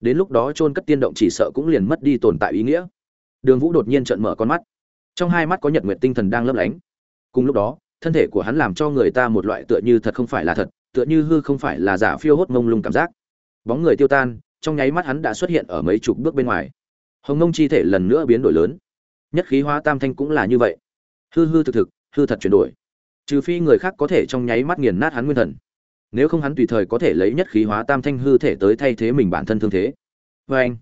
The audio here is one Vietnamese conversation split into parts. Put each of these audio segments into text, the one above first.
đến lúc đó chôn cất tiên động chỉ sợ cũng liền mất đi tồn tại ý nghĩa. Đường vũ đột nhiên trợn mở con mắt. Trong hai mắt có nhật nguyện tinh thần đang lấp lánh. Cùng lúc đó, thân thể của hắn làm cho người ta một loại tựa như thật không phải là thật, tựa như hư không phải là giả phiêu hốt mông lung cảm giác. Bóng người tiêu tan, trong nháy mắt hắn đã xuất hiện ở mấy chục bước bên ngoài. Hồng nông chi thể lần nữa biến đổi lớn. Nhất khí hóa tam thanh cũng là như vậy. Hư hư thực thực, hư thật chuyển đổi. Trừ phi người khác có thể trong nháy mắt nghiền nát hắn nguyên thần nếu không hắn tùy thời có thể lấy nhất khí hóa tam thanh hư thể tới thay thế mình bản thân thương thế. Vê anh,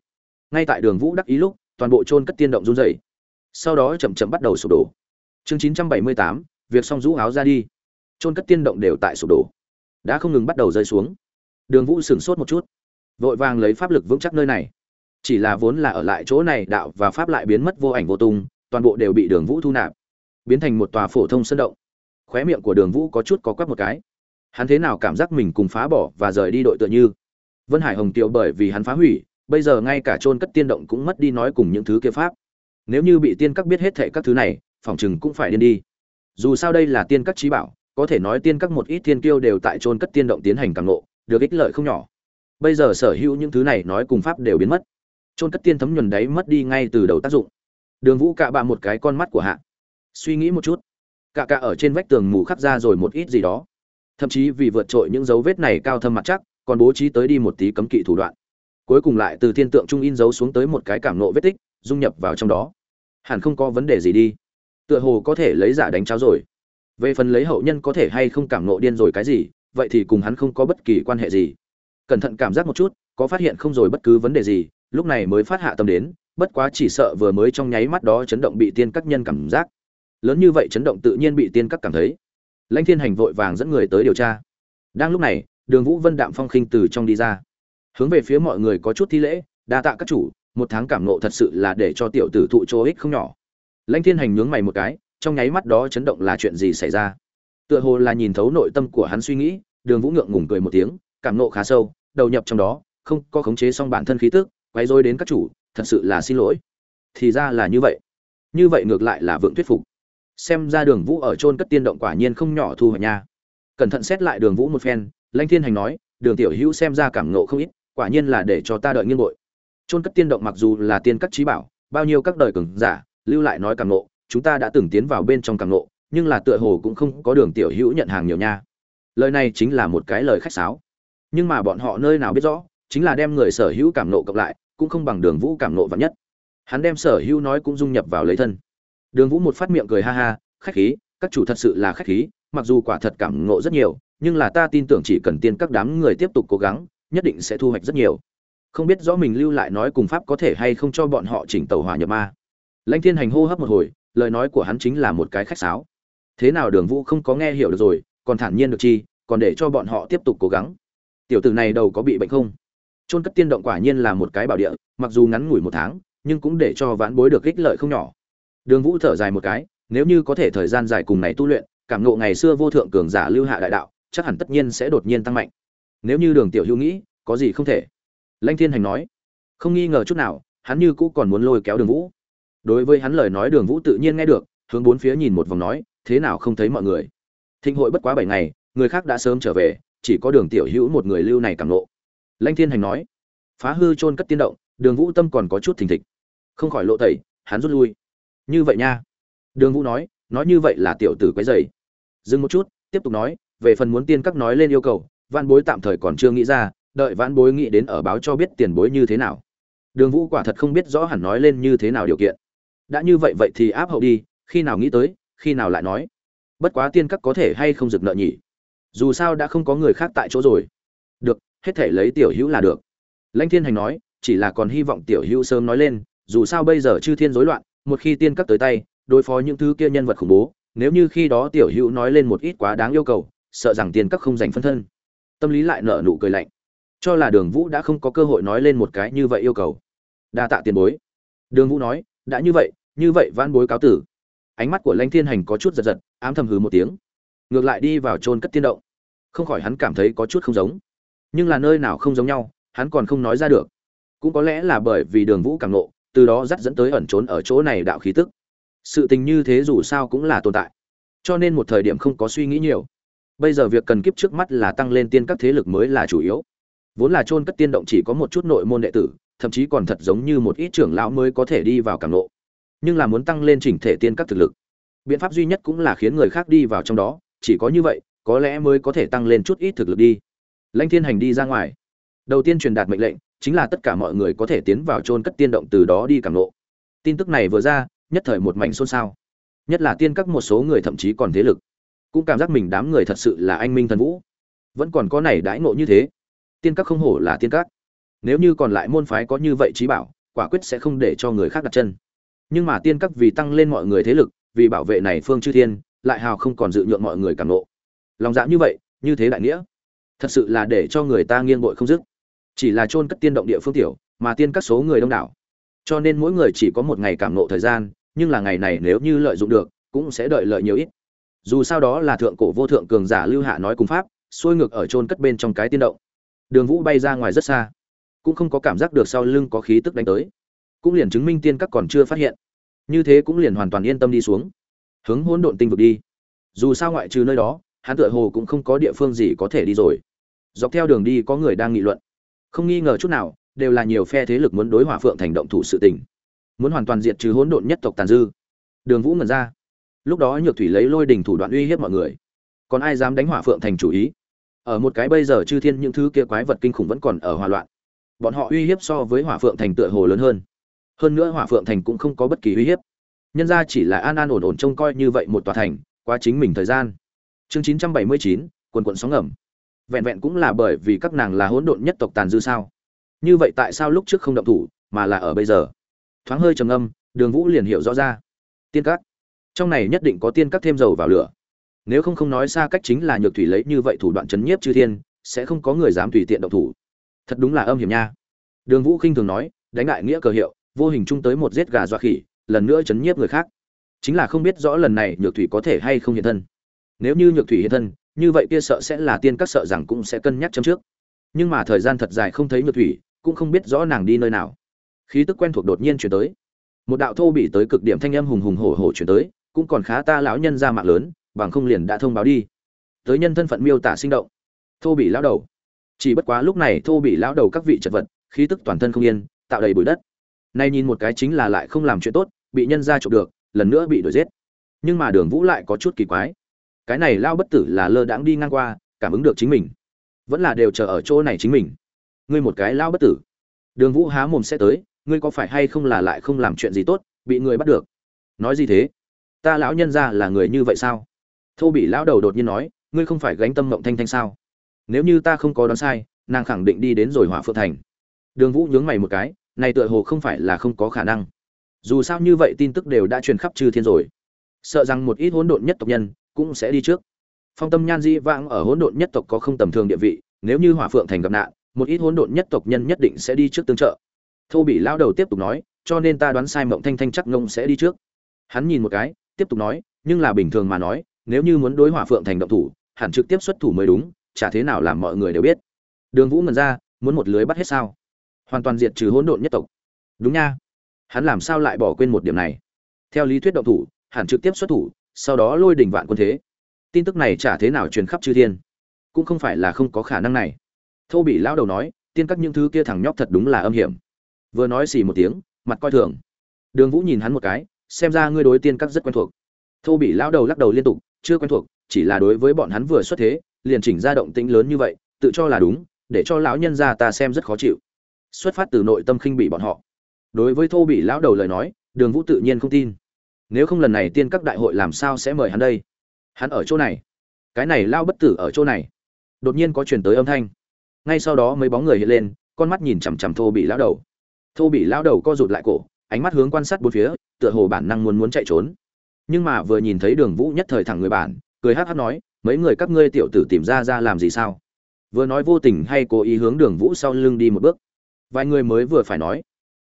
ngay tại đường vũ đắc ý lúc, toàn bộ trôn cất tiên động run dày sau đó chậm chậm bắt đầu sụp đổ. Chương chín trăm bảy mươi tám, việc xong rũ áo ra đi. Trôn cất tiên động đều tại sụp đổ. Đã không ngừng bắt đầu rơi xuống. Đường vũ sửng sốt một chút. Vội vàng lấy pháp lực vững chắc nơi này. Chỉ là vốn là ở lại chỗ này, đạo và pháp lại biến mất vô ảnh vô tung, toàn bộ đều bị đường vũ thu nạp, biến thành một tòa phổ thông sân động. Khóe miệng của đường vũ có chút có quắp một cái hắn thế nào cảm giác mình cùng phá bỏ và rời đi đội tựa như? Vân hải hồng tiệu bởi vì hắn phá hủy, bây giờ ngay cả chôn cất tiên động cũng mất đi nói cùng những thứ kia pháp. Nếu như bị tiên các biết hết thệ các thứ này phỏng chừng cũng phải điên đi. Dù sao đây là tiên các trí bảo, có thể nói tiên các một ít tiên kiêu đều tại chôn cất tiên động tiến hành càng nộ được ích lợi không nhỏ. Bây giờ sở hữu những thứ này nói cùng pháp đều biến mất. Chôn cất tiên thấm nhuần đấy mất đi ngay từ đầu tác dụng. Đường vũ cạ bạ một cái con mắt của hạ. Suy nghĩ một chút. Cạ cạ ở trên vách tường mù khắc ra rồi một ít gì đó thậm chí vì vượt trội những dấu vết này cao thâm mặt chắc, còn bố trí tới đi một tí cấm kỵ thủ đoạn. Cuối cùng lại từ thiên tượng trung in dấu xuống tới một cái cảm nộ vết tích, dung nhập vào trong đó. Hẳn không có vấn đề gì đi. Tựa hồ có thể lấy giả đánh cháo rồi. Về phần lấy hậu nhân có thể hay không cảm nộ điên rồi cái gì, vậy thì cùng hắn không có bất kỳ quan hệ gì. Cẩn thận cảm giác một chút, có phát hiện không rồi bất cứ vấn đề gì, lúc này mới phát hạ tâm đến, bất quá chỉ sợ vừa mới trong nháy mắt đó chấn động bị tiên các nhân cảm giác. Lớn như vậy chấn động tự nhiên bị tiên các cảm thấy lãnh thiên hành vội vàng dẫn người tới điều tra. Đang lúc này, đường vũ vân đạm phong khinh từ trong đi ra. Hướng về phía mọi người có chút thi lễ, đa tạ các chủ, một tháng cảm nộ thật sự là để cho tiểu tử thụ chỗ ích không nhỏ. Lãnh thiên hành nhướng mày một cái, trong nháy mắt đó chấn động là chuyện gì xảy ra? Tựa hồ là nhìn thấu nội tâm của hắn suy nghĩ, đường vũ ngượng ngùng cười một tiếng, cảm nộ khá sâu, đầu nhập trong đó, không có khống chế xong bản thân khí tức quay dối đến các chủ, thật sự là xin lỗi. Thì ra là như vậy. Như vậy ngược lại là vượng thuyết phục xem ra đường vũ ở trôn cất tiên động quả nhiên không nhỏ thu hoạch nha. Cẩn thận xét lại đường vũ một phen, lãnh thiên hành nói, đường tiểu hữu xem ra cảm nộ không ít, quả nhiên là để cho ta đợi nghiêng bội. Trôn cất tiên động mặc dù là tiên các trí bảo, bao nhiêu các đời cường giả, lưu lại nói cảm nộ chúng ta đã từng tiến vào bên trong cảm nộ nhưng là tựa hồ cũng không có đường tiểu hữu nhận hàng nhiều nha. Lời này chính là một cái lời khách sáo. Nhưng mà bọn họ nơi nào biết rõ, chính là đem người sở hữu cảm nộ cộng lại, cũng không bằng đường vũ cảm nộ vắn nhất. Hắn đem sở hữu nói cũng dung nhập vào lấy thân đường vũ một phát miệng cười ha ha, khách khí, các chủ thật sự là khách khí, mặc dù quả thật cảm ngộ rất nhiều, nhưng là ta tin tưởng chỉ cần tiên các đám người tiếp tục cố gắng, nhất định sẽ thu hoạch rất nhiều. Không biết rõ mình lưu lại nói cùng pháp có thể hay không cho bọn họ chỉnh tàu hỏa nhập ma. Lãnh thiên hành hô hấp một hồi, lời nói của hắn chính là một cái khách sáo. Thế nào đường vũ không có nghe hiểu được rồi, còn thản nhiên được chi, còn để cho bọn họ tiếp tục cố gắng. Tiểu tử này đầu có bị bệnh không? Trôn cất tiên động quả nhiên là một cái bảo địa, mặc dù ngắn ngủi một tháng, nhưng cũng để cho vãn bối được ích lợi không nhỏ đường vũ thở dài một cái, nếu như có thể thời gian dài cùng này tu luyện, cảm ngộ ngày xưa vô thượng cường giả lưu hạ đại đạo, chắc hẳn tất nhiên sẽ đột nhiên tăng mạnh. Nếu như đường tiểu hữu nghĩ, có gì không thể? Lãnh thiên hành nói, không nghi ngờ chút nào, hắn như cũ còn muốn lôi kéo đường vũ. Đối với hắn lời nói đường vũ tự nhiên nghe được, hướng bốn phía nhìn một vòng nói, thế nào không thấy mọi người? Thịnh hội bất quá bảy ngày, người khác đã sớm trở về, chỉ có đường tiểu hữu một người lưu này cảm ngộ. Lãnh thiên hành nói, phá hư chôn cất tiên động, đường vũ tâm còn có chút thình thịch. Không khỏi lộ tẩy, hắn rút lui như vậy nha. Đường vũ nói nói như vậy là tiểu tử quấy dày dừng một chút, tiếp tục nói, về phần muốn tiên các nói lên yêu cầu văn bối tạm thời còn chưa nghĩ ra, đợi vãn bối nghĩ đến ở báo cho biết tiền bối như thế nào. Đường vũ quả thật không biết rõ hẳn nói lên như thế nào điều kiện. Đã như vậy vậy thì áp hậu đi, khi nào nghĩ tới, khi nào lại nói. Bất quá tiên các có thể hay không rực nợ nhỉ? Dù sao đã không có người khác tại chỗ rồi. Được, hết thể lấy tiểu hữu là được. Lãnh thiên hành nói, chỉ là còn hy vọng tiểu hữu sớm nói lên, dù sao bây giờ chư thiên rối loạn một khi tiên các tới tay, đối phó những thứ kia nhân vật khủng bố, nếu như khi đó tiểu hữu nói lên một ít quá đáng yêu cầu, sợ rằng tiên các không giành phân thân. Tâm lý lại nở nụ cười lạnh. Cho là đường vũ đã không có cơ hội nói lên một cái như vậy yêu cầu. Đa tạ tiền bối. Đường vũ nói, đã như vậy như vậy van bối cáo tử. Ánh mắt của lãnh thiên hành có chút giật giật, ám thầm hừ một tiếng. Ngược lại đi vào trôn cất tiên động. Không khỏi hắn cảm thấy có chút không giống. Nhưng là nơi nào không giống nhau, hắn còn không nói ra được. Cũng có lẽ là bởi vì đường vũ càng nộ từ đó dắt dẫn tới ẩn trốn ở chỗ này đạo khí tức. Sự tình như thế dù sao cũng là tồn tại, cho nên một thời điểm không có suy nghĩ nhiều. Bây giờ việc cần kiếp trước mắt là tăng lên tiên các thế lực mới là chủ yếu. Vốn là chôn cất tiên động chỉ có một chút nội môn đệ tử, thậm chí còn thật giống như một ít trưởng lão mới có thể đi vào cảm lộ. Nhưng là muốn tăng lên chỉnh thể tiên các thực lực. Biện pháp duy nhất cũng là khiến người khác đi vào trong đó, chỉ có như vậy, có lẽ mới có thể tăng lên chút ít thực lực đi. Lãnh thiên hành đi ra ngoài. Đầu tiên truyền đạt mệnh lệnh chính là tất cả mọi người có thể tiến vào chôn cất tiên động từ đó đi cảm nộ tin tức này vừa ra, nhất thời một mảnh xôn xao. Nhất là tiên các một số người thậm chí còn thế lực. Cũng cảm giác mình đám người thật sự là anh minh thần vũ. Vẫn còn có này đãi ngộ như thế. Tiên các không hổ là tiên các. Nếu như còn lại môn phái có như vậy trí bảo, quả quyết sẽ không để cho người khác đặt chân. Nhưng mà tiên các vì tăng lên mọi người thế lực, vì bảo vệ này phương chư thiên, lại hào không còn dự nhượng mọi người cảm nộ lòng dạ như vậy, như thế đại nghĩa. Thật sự là để cho người ta nghiêng bội không dứt chỉ là chôn cất tiên động địa phương tiểu, mà tiên các số người đông đảo. Cho nên mỗi người chỉ có một ngày cảm nộ thời gian, nhưng là ngày này nếu như lợi dụng được, cũng sẽ đợi lợi nhiều ít. Dù sao đó là thượng cổ vô thượng cường giả lưu hạ nói cùng pháp, xuôi ngược ở chôn cất bên trong cái tiên động. Đường vũ bay ra ngoài rất xa, cũng không có cảm giác được sau lưng có khí tức đánh tới. Cũng liền chứng minh tiên các còn chưa phát hiện. Như thế cũng liền hoàn toàn yên tâm đi xuống. Hướng hỗn độn tinh vực đi. Dù sao ngoại trừ nơi đó, hắn tựa hồ cũng không có địa phương gì có thể đi rồi. Dọc theo đường đi có người đang nghị luận không nghi ngờ chút nào, đều là nhiều phe thế lực muốn đối hỏa phượng thành động thủ sự tình. Muốn hoàn toàn diệt trừ hỗn độn nhất tộc tàn dư. Đường vũ ngẩn ra. Lúc đó nhược thủy lấy lôi đình thủ đoạn uy hiếp mọi người. Còn ai dám đánh hỏa phượng thành chủ ý? Ở một cái bây giờ chư thiên những thứ kia quái vật kinh khủng vẫn còn ở hòa loạn. Bọn họ uy hiếp so với hỏa phượng thành tựa hồ lớn hơn. Hơn nữa hỏa phượng thành cũng không có bất kỳ uy hiếp. Nhân ra chỉ là an an ổn ổn trông coi như vậy một tòa thành qua chính mình thời gian. Chương chín trăm bảy mươi chín, quần quận sóng ngầm vẹn vẹn cũng là bởi vì các nàng là hỗn độn nhất tộc tàn dư sao? Như vậy tại sao lúc trước không động thủ, mà là ở bây giờ? Thoáng hơi trầm âm đường vũ liền hiểu rõ ra. Tiên các trong này nhất định có tiên các thêm dầu vào lửa. Nếu không không nói xa cách chính là nhược thủy lấy như vậy thủ đoạn chấn nhiếp chư thiên, sẽ không có người dám tùy tiện động thủ. Thật đúng là âm hiểm nha. Đường vũ khinh thường nói, đánh đại nghĩa cờ hiệu, vô hình chung tới một giết gà dọa khỉ, lần nữa chấn nhiếp người khác. Chính là không biết rõ lần này nhược thủy có thể hay không hiện thân. Nếu như nhược thủy hiện thân như vậy kia sợ sẽ là tiên các sợ rằng cũng sẽ cân nhắc chấm trước. Nhưng mà thời gian thật dài không thấy nhược thủy, cũng không biết rõ nàng đi nơi nào. Khí tức quen thuộc đột nhiên chuyển tới. Một đạo thô bị tới cực điểm thanh âm hùng hùng hổ hổ chuyển tới, cũng còn khá ta lão nhân ra mạng lớn, bằng không liền đã thông báo đi. Tới nhân thân phận miêu tả sinh động. Thô bị lão đầu. Chỉ bất quá lúc này thô bị lão đầu các vị chật vật, khí tức toàn thân không yên, tạo đầy bụi đất. Nay nhìn một cái chính là lại không làm chuyện tốt, bị nhân ra trộm được, lần nữa bị đuổi giết. Nhưng mà đường vũ lại có chút kỳ quái cái này lao bất tử là lơ đãng đi ngang qua, cảm ứng được chính mình. Vẫn là đều chờ ở chỗ này chính mình. Ngươi một cái lao bất tử. Đường vũ há mồm sẽ tới, ngươi có phải hay không là lại không làm chuyện gì tốt, bị người bắt được? Nói gì thế? Ta lão nhân ra là người như vậy sao? Thô bị lão đầu đột nhiên nói, ngươi không phải gánh tâm mộng thanh thanh sao? Nếu như ta không có đoán sai, nàng khẳng định đi đến rồi hỏa phượng thành. Đường vũ nhướng mày một cái, này tựa hồ không phải là không có khả năng. Dù sao như vậy tin tức đều đã truyền khắp chư thiên rồi. Sợ rằng một ít hỗn độn nhất tộc nhân cũng sẽ đi trước. Phong tâm nhan di vãng ở hỗn độn nhất tộc có không tầm thường địa vị, nếu như hỏa phượng thành gặp nạn, một ít hỗn độn nhất tộc nhân nhất định sẽ đi trước tương trợ. Thô bị lao đầu tiếp tục nói, cho nên ta đoán sai mộng thanh thanh chắc ngông sẽ đi trước. Hắn nhìn một cái, tiếp tục nói, nhưng là bình thường mà nói, nếu như muốn đối hỏa phượng thành động thủ, hẳn trực tiếp xuất thủ mới đúng, chả thế nào làm mọi người đều biết. Đường vũ ngần ra, muốn một lưới bắt hết sao? Hoàn toàn diệt trừ hỗn độn nhất tộc. Đúng nha. Hắn làm sao lại bỏ quên một điểm này? Theo lý thuyết động thủ, hẳn trực tiếp xuất thủ sau đó lôi đỉnh vạn quân thế. Tin tức này chả thế nào truyền khắp chư thiên. Cũng không phải là không có khả năng này. Thô bị lão đầu nói, tiên các những thứ kia thằng nhóc thật đúng là âm hiểm. Vừa nói xì một tiếng, mặt coi thường. Đường vũ nhìn hắn một cái, xem ra ngươi đối tiên các rất quen thuộc. Thô bị lão đầu lắc đầu liên tục, chưa quen thuộc, chỉ là đối với bọn hắn vừa xuất thế, liền chỉnh ra động tĩnh lớn như vậy, tự cho là đúng, để cho lão nhân gia ta xem rất khó chịu. Xuất phát từ nội tâm khinh bị bọn họ. Đối với thô bị lão đầu lời nói, đường vũ tự nhiên không tin nếu không lần này tiên các đại hội làm sao sẽ mời hắn đây? Hắn ở chỗ này. Cái này lao bất tử ở chỗ này. Đột nhiên có truyền tới âm thanh. Ngay sau đó mấy bóng người hiện lên, con mắt nhìn chằm chằm thô bị lão đầu. Thô bị lão đầu co rụt lại cổ, ánh mắt hướng quan sát bốn phía, tựa hồ bản năng muốn muốn chạy trốn. Nhưng mà vừa nhìn thấy đường vũ nhất thời thẳng người bản, cười hát hát nói, mấy người các ngươi tiểu tử tìm ra ra làm gì sao? Vừa nói vô tình hay cố ý hướng đường vũ sau lưng đi một bước. Vài người mới vừa phải nói.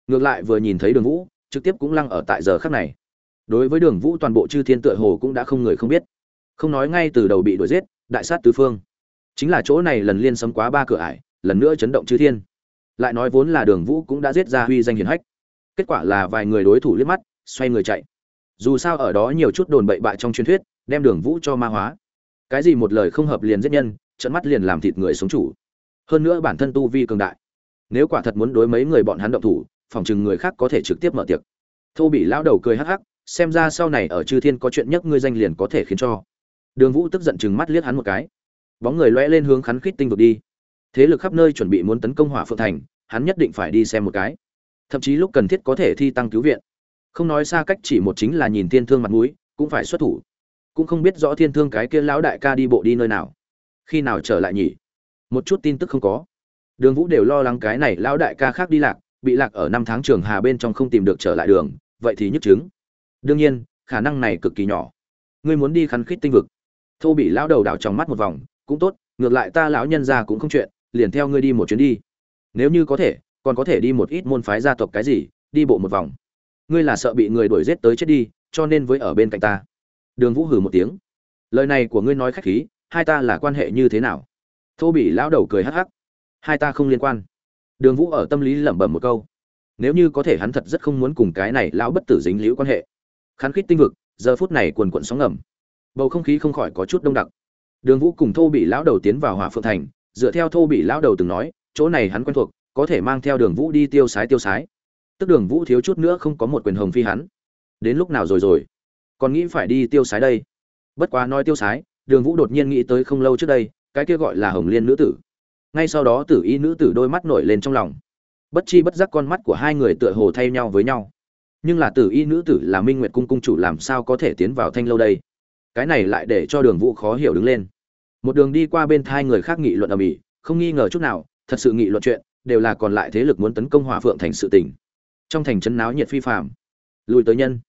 Ngược lại vừa nhìn thấy đường vũ, trực tiếp cũng lăng ở tại giờ khắc này đối với đường vũ toàn bộ chư thiên tựa hồ cũng đã không người không biết. Không nói ngay từ đầu bị đuổi giết, đại sát tứ phương. Chính là chỗ này lần liên sấm quá ba cửa ải, lần nữa chấn động chư thiên. Lại nói vốn là đường vũ cũng đã giết ra huy danh hiển hách. Kết quả là vài người đối thủ liếc mắt, xoay người chạy. Dù sao ở đó nhiều chút đồn bậy bạ trong truyền thuyết, đem đường vũ cho ma hóa. Cái gì một lời không hợp liền giết nhân trận mắt liền làm thịt người sống chủ. Hơn nữa bản thân tu vi cường đại. Nếu quả thật muốn đối mấy người bọn hắn động thủ, phòng chừng người khác có thể trực tiếp mở tiệc. Thô bị lão đầu cười hắc hắc xem ra sau này ở chư thiên có chuyện nhất ngươi danh liền có thể khiến cho. Đường vũ tức giận chừng mắt liếc hắn một cái. Bóng người loe lên hướng khắn khít tinh vực đi. Thế lực khắp nơi chuẩn bị muốn tấn công hỏa phượng thành, hắn nhất định phải đi xem một cái. Thậm chí lúc cần thiết có thể thi tăng cứu viện. Không nói xa cách chỉ một chính là nhìn thiên thương mặt mũi, cũng phải xuất thủ. Cũng không biết rõ thiên thương cái kia lão đại ca đi bộ đi nơi nào. Khi nào trở lại nhỉ? Một chút tin tức không có. Đường vũ đều lo lắng cái này lão đại ca khác đi lạc, bị lạc ở năm tháng trường hà bên trong không tìm được trở lại đường, vậy thì nhức chứng đương nhiên, khả năng này cực kỳ nhỏ. Ngươi muốn đi khăn khít tinh vực. Thô bị lão đầu đảo trong mắt một vòng, cũng tốt, ngược lại ta lão nhân ra cũng không chuyện, liền theo ngươi đi một chuyến đi. Nếu như có thể, còn có thể đi một ít môn phái gia tộc cái gì, đi bộ một vòng. Ngươi là sợ bị người đuổi giết tới chết đi, cho nên với ở bên cạnh ta. Đường vũ hử một tiếng. Lời này của ngươi nói khách khí, hai ta là quan hệ như thế nào? Thô bị lão đầu cười hắc hắc. Hai ta không liên quan. Đường vũ ở tâm lý lẩm bẩm một câu. Nếu như có thể hắn thật rất không muốn cùng cái này lão bất tử dính liễu quan hệ khán khít tinh vực, giờ phút này quần quận sóng ngầm. Bầu không khí không khỏi có chút đông đặc. Đường vũ cùng thô bị lão đầu tiến vào hỏa phượng thành, dựa theo thô bị lão đầu từng nói, chỗ này hắn quen thuộc, có thể mang theo đường vũ đi tiêu sái tiêu sái. Tức đường vũ thiếu chút nữa không có một quyền hồng phi hắn. Đến lúc nào rồi rồi? Còn nghĩ phải đi tiêu sái đây. Bất quá nói tiêu sái, đường vũ đột nhiên nghĩ tới không lâu trước đây, cái kia gọi là hồng liên nữ tử. Ngay sau đó tử y nữ tử đôi mắt nổi lên trong lòng. Bất chi bất giác con mắt của hai người tựa hồ thay nhau với nhau nhưng là tử y nữ tử là minh nguyệt cung cung chủ làm sao có thể tiến vào thanh lâu đây? Cái này lại để cho đường vũ khó hiểu đứng lên. Một đường đi qua bên thai người khác nghị luận ở mỹ không nghi ngờ chút nào, thật sự nghị luận chuyện, đều là còn lại thế lực muốn tấn công hỏa phượng thành sự tình. Trong thành trấn náo nhiệt phi phạm lùi tới nhân.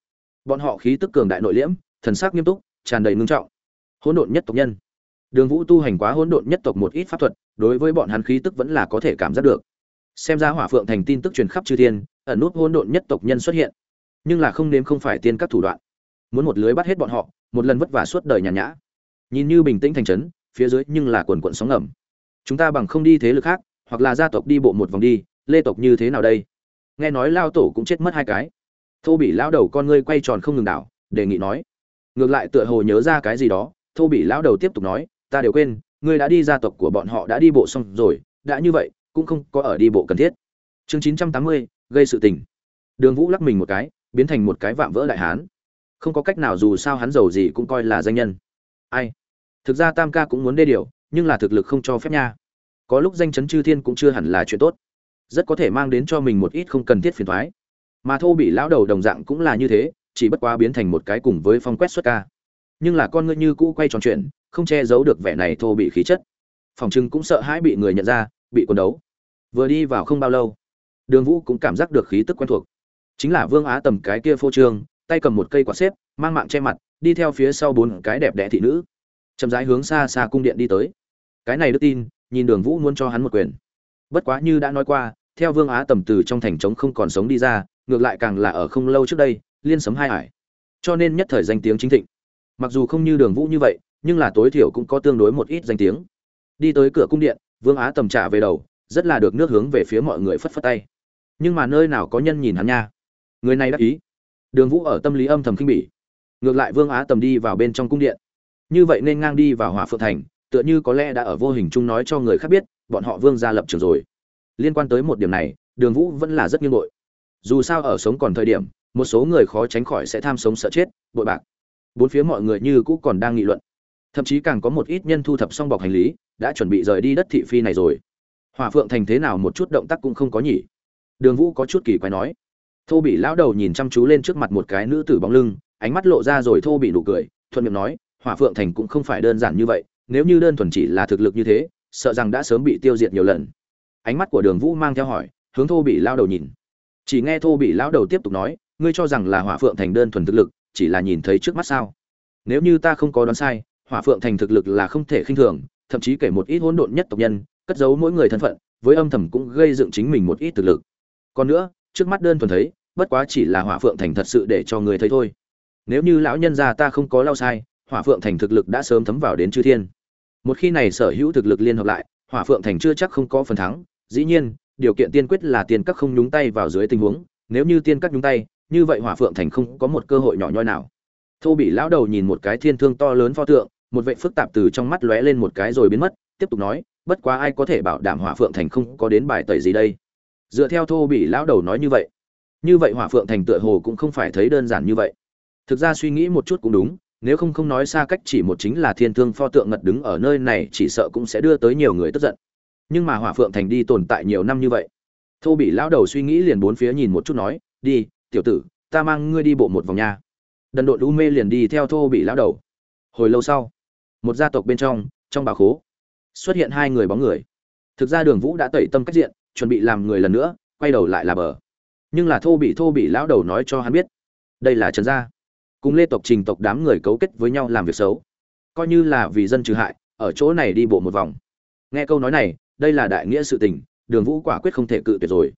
Bọn họ khí tức cường đại nội liễm, thần sắc nghiêm túc, tràn đầy ngưng trọng. Hỗn độn nhất tộc nhân. Đường vũ tu hành quá hỗn độn nhất tộc một ít pháp thuật, đối với bọn hắn khí tức vẫn là có thể cảm giác được. Xem ra hỏa phượng thành tin tức truyền khắp chư thiên, ẩn nút hỗn độn nhất tộc nhân xuất hiện nhưng là không nếm không phải tiên các thủ đoạn. Muốn một lưới bắt hết bọn họ, một lần vất vả suốt đời nhàn nhã. Nhìn như bình tĩnh thành trấn, phía dưới nhưng là quần quận sóng ngầm. Chúng ta bằng không đi thế lực khác, hoặc là gia tộc đi bộ một vòng đi, lê tộc như thế nào đây? Nghe nói lao tổ cũng chết mất hai cái. Thô bị lao đầu con ngươi quay tròn không ngừng đảo, đề nghị nói. Ngược lại tựa hồ nhớ ra cái gì đó, thô bị lao đầu tiếp tục nói, ta đều quên, ngươi đã đi gia tộc của bọn họ đã đi bộ xong rồi, đã như vậy, cũng không có ở đi bộ cần thiết. Chương chín trăm tám mươi, gây sự tình. Đường vũ lắc mình một cái biến thành một cái vạm vỡ đại hán. Không có cách nào dù sao hắn giàu gì cũng coi là danh nhân. Ai? Thực ra tam ca cũng muốn đê điều, nhưng là thực lực không cho phép nha. Có lúc danh chấn chư thiên cũng chưa hẳn là chuyện tốt. Rất có thể mang đến cho mình một ít không cần thiết phiền thoái mà thô bị lão đầu đồng dạng cũng là như thế, chỉ bất quá biến thành một cái cùng với phong quét xuất ca. Nhưng là con ngươi như cũ quay tròn chuyện, không che giấu được vẻ này thô bị khí chất. Phòng trưng cũng sợ hãi bị người nhận ra, bị quần đấu. Vừa đi vào không bao lâu, đường vũ cũng cảm giác được khí tức quen thuộc chính là vương á tầm cái kia phô trương, tay cầm một cây quả xếp, mang mạng che mặt, đi theo phía sau bốn cái đẹp đẽ thị nữ. Chậm rãi hướng xa xa cung điện đi tới. Cái này đức tin, nhìn đường vũ muốn cho hắn một quyền. Bất quá như đã nói qua, theo vương á tầm từ trong thành trống không còn sống đi ra, ngược lại càng là ở không lâu trước đây, liên sấm hai ải cho nên nhất thời danh tiếng chính thịnh. Mặc dù không như đường vũ như vậy, nhưng là tối thiểu cũng có tương đối một ít danh tiếng. Đi tới cửa cung điện, vương á tầm trả về đầu, rất là được nước hướng về phía mọi người phất phất tay. Nhưng mà nơi nào có nhân nhìn hắn nha? Người này đắc ý. Đường vũ ở tâm lý âm thầm khinh bỉ. Ngược lại vương á tầm đi vào bên trong cung điện. Như vậy nên ngang đi vào hỏa phượng thành, tựa như có lẽ đã ở vô hình chung nói cho người khác biết, bọn họ vương ra lập trường rồi. Liên quan tới một điểm này, đường vũ vẫn là rất nghiêm bội. Dù sao ở sống còn thời điểm, một số người khó tránh khỏi sẽ tham sống sợ chết, bội bạc. Bốn phía mọi người như cũ còn đang nghị luận. Thậm chí càng có một ít nhân thu thập xong bọc hành lý, đã chuẩn bị rời đi đất thị phi này rồi. Hòa phượng thành thế nào một chút động tác cũng không có nhỉ. Đường vũ có chút kỳ quái nói thô bị lão đầu nhìn chăm chú lên trước mặt một cái nữ tử bóng lưng, ánh mắt lộ ra rồi thô bị nụ cười, thuận miệng nói, hỏa phượng thành cũng không phải đơn giản như vậy, nếu như đơn thuần chỉ là thực lực như thế, sợ rằng đã sớm bị tiêu diệt nhiều lần. Ánh mắt của đường vũ mang theo hỏi, hướng thô bị lao đầu nhìn. Chỉ nghe thô bị lão đầu tiếp tục nói, ngươi cho rằng là hỏa phượng thành đơn thuần thực lực, chỉ là nhìn thấy trước mắt sao? Nếu như ta không có đoán sai, hỏa phượng thành thực lực là không thể khinh thường, thậm chí kể một ít hỗn độn nhất tộc nhân, cất giấu mỗi người thân phận, với âm thầm cũng gây dựng chính mình một ít thực lực. Còn nữa trước mắt đơn thuần thấy, bất quá chỉ là hỏa phượng thành thật sự để cho người thấy thôi. Nếu như lão nhân gia ta không có lao sai, hỏa phượng thành thực lực đã sớm thấm vào đến chư thiên. Một khi này sở hữu thực lực liên hợp lại, hỏa phượng thành chưa chắc không có phần thắng. Dĩ nhiên, điều kiện tiên quyết là tiên các không nhúng tay vào dưới tình huống. Nếu như tiên các nhúng tay, như vậy hỏa phượng thành không có một cơ hội nhỏ nhoi nào. Thô bị lão đầu nhìn một cái thiên thương to lớn pho tượng, một vệ phức tạp từ trong mắt lóe lên một cái rồi biến mất, tiếp tục nói, bất quá ai có thể bảo đảm hỏa phượng thành không có đến bài tẩy gì đây? Dựa theo thô bị lão đầu nói như vậy. Như vậy hỏa phượng thành tựa hồ cũng không phải thấy đơn giản như vậy. Thực ra suy nghĩ một chút cũng đúng, nếu không không nói xa cách chỉ một chính là thiên thương pho tượng ngật đứng ở nơi này chỉ sợ cũng sẽ đưa tới nhiều người tức giận. Nhưng mà hỏa phượng thành đi tồn tại nhiều năm như vậy. Thô bị lão đầu suy nghĩ liền bốn phía nhìn một chút nói, đi, tiểu tử, ta mang ngươi đi bộ một vòng nha. Đần độn u mê liền đi theo thô bị lão đầu. Hồi lâu sau, một gia tộc bên trong trong bà khố, xuất hiện hai người bóng người. Thực ra đường vũ đã tẩy tâm cách diện chuẩn bị làm người lần nữa, quay đầu lại là bờ. Nhưng là thô bị thô bị lão đầu nói cho hắn biết, đây là trần gia. Cùng lê tộc, trình tộc đám người cấu kết với nhau làm việc xấu. Coi như là vì dân trừ hại, ở chỗ này đi bộ một vòng. Nghe câu nói này, đây là đại nghĩa sự tình, đường vũ quả quyết không thể cự tuyệt rồi.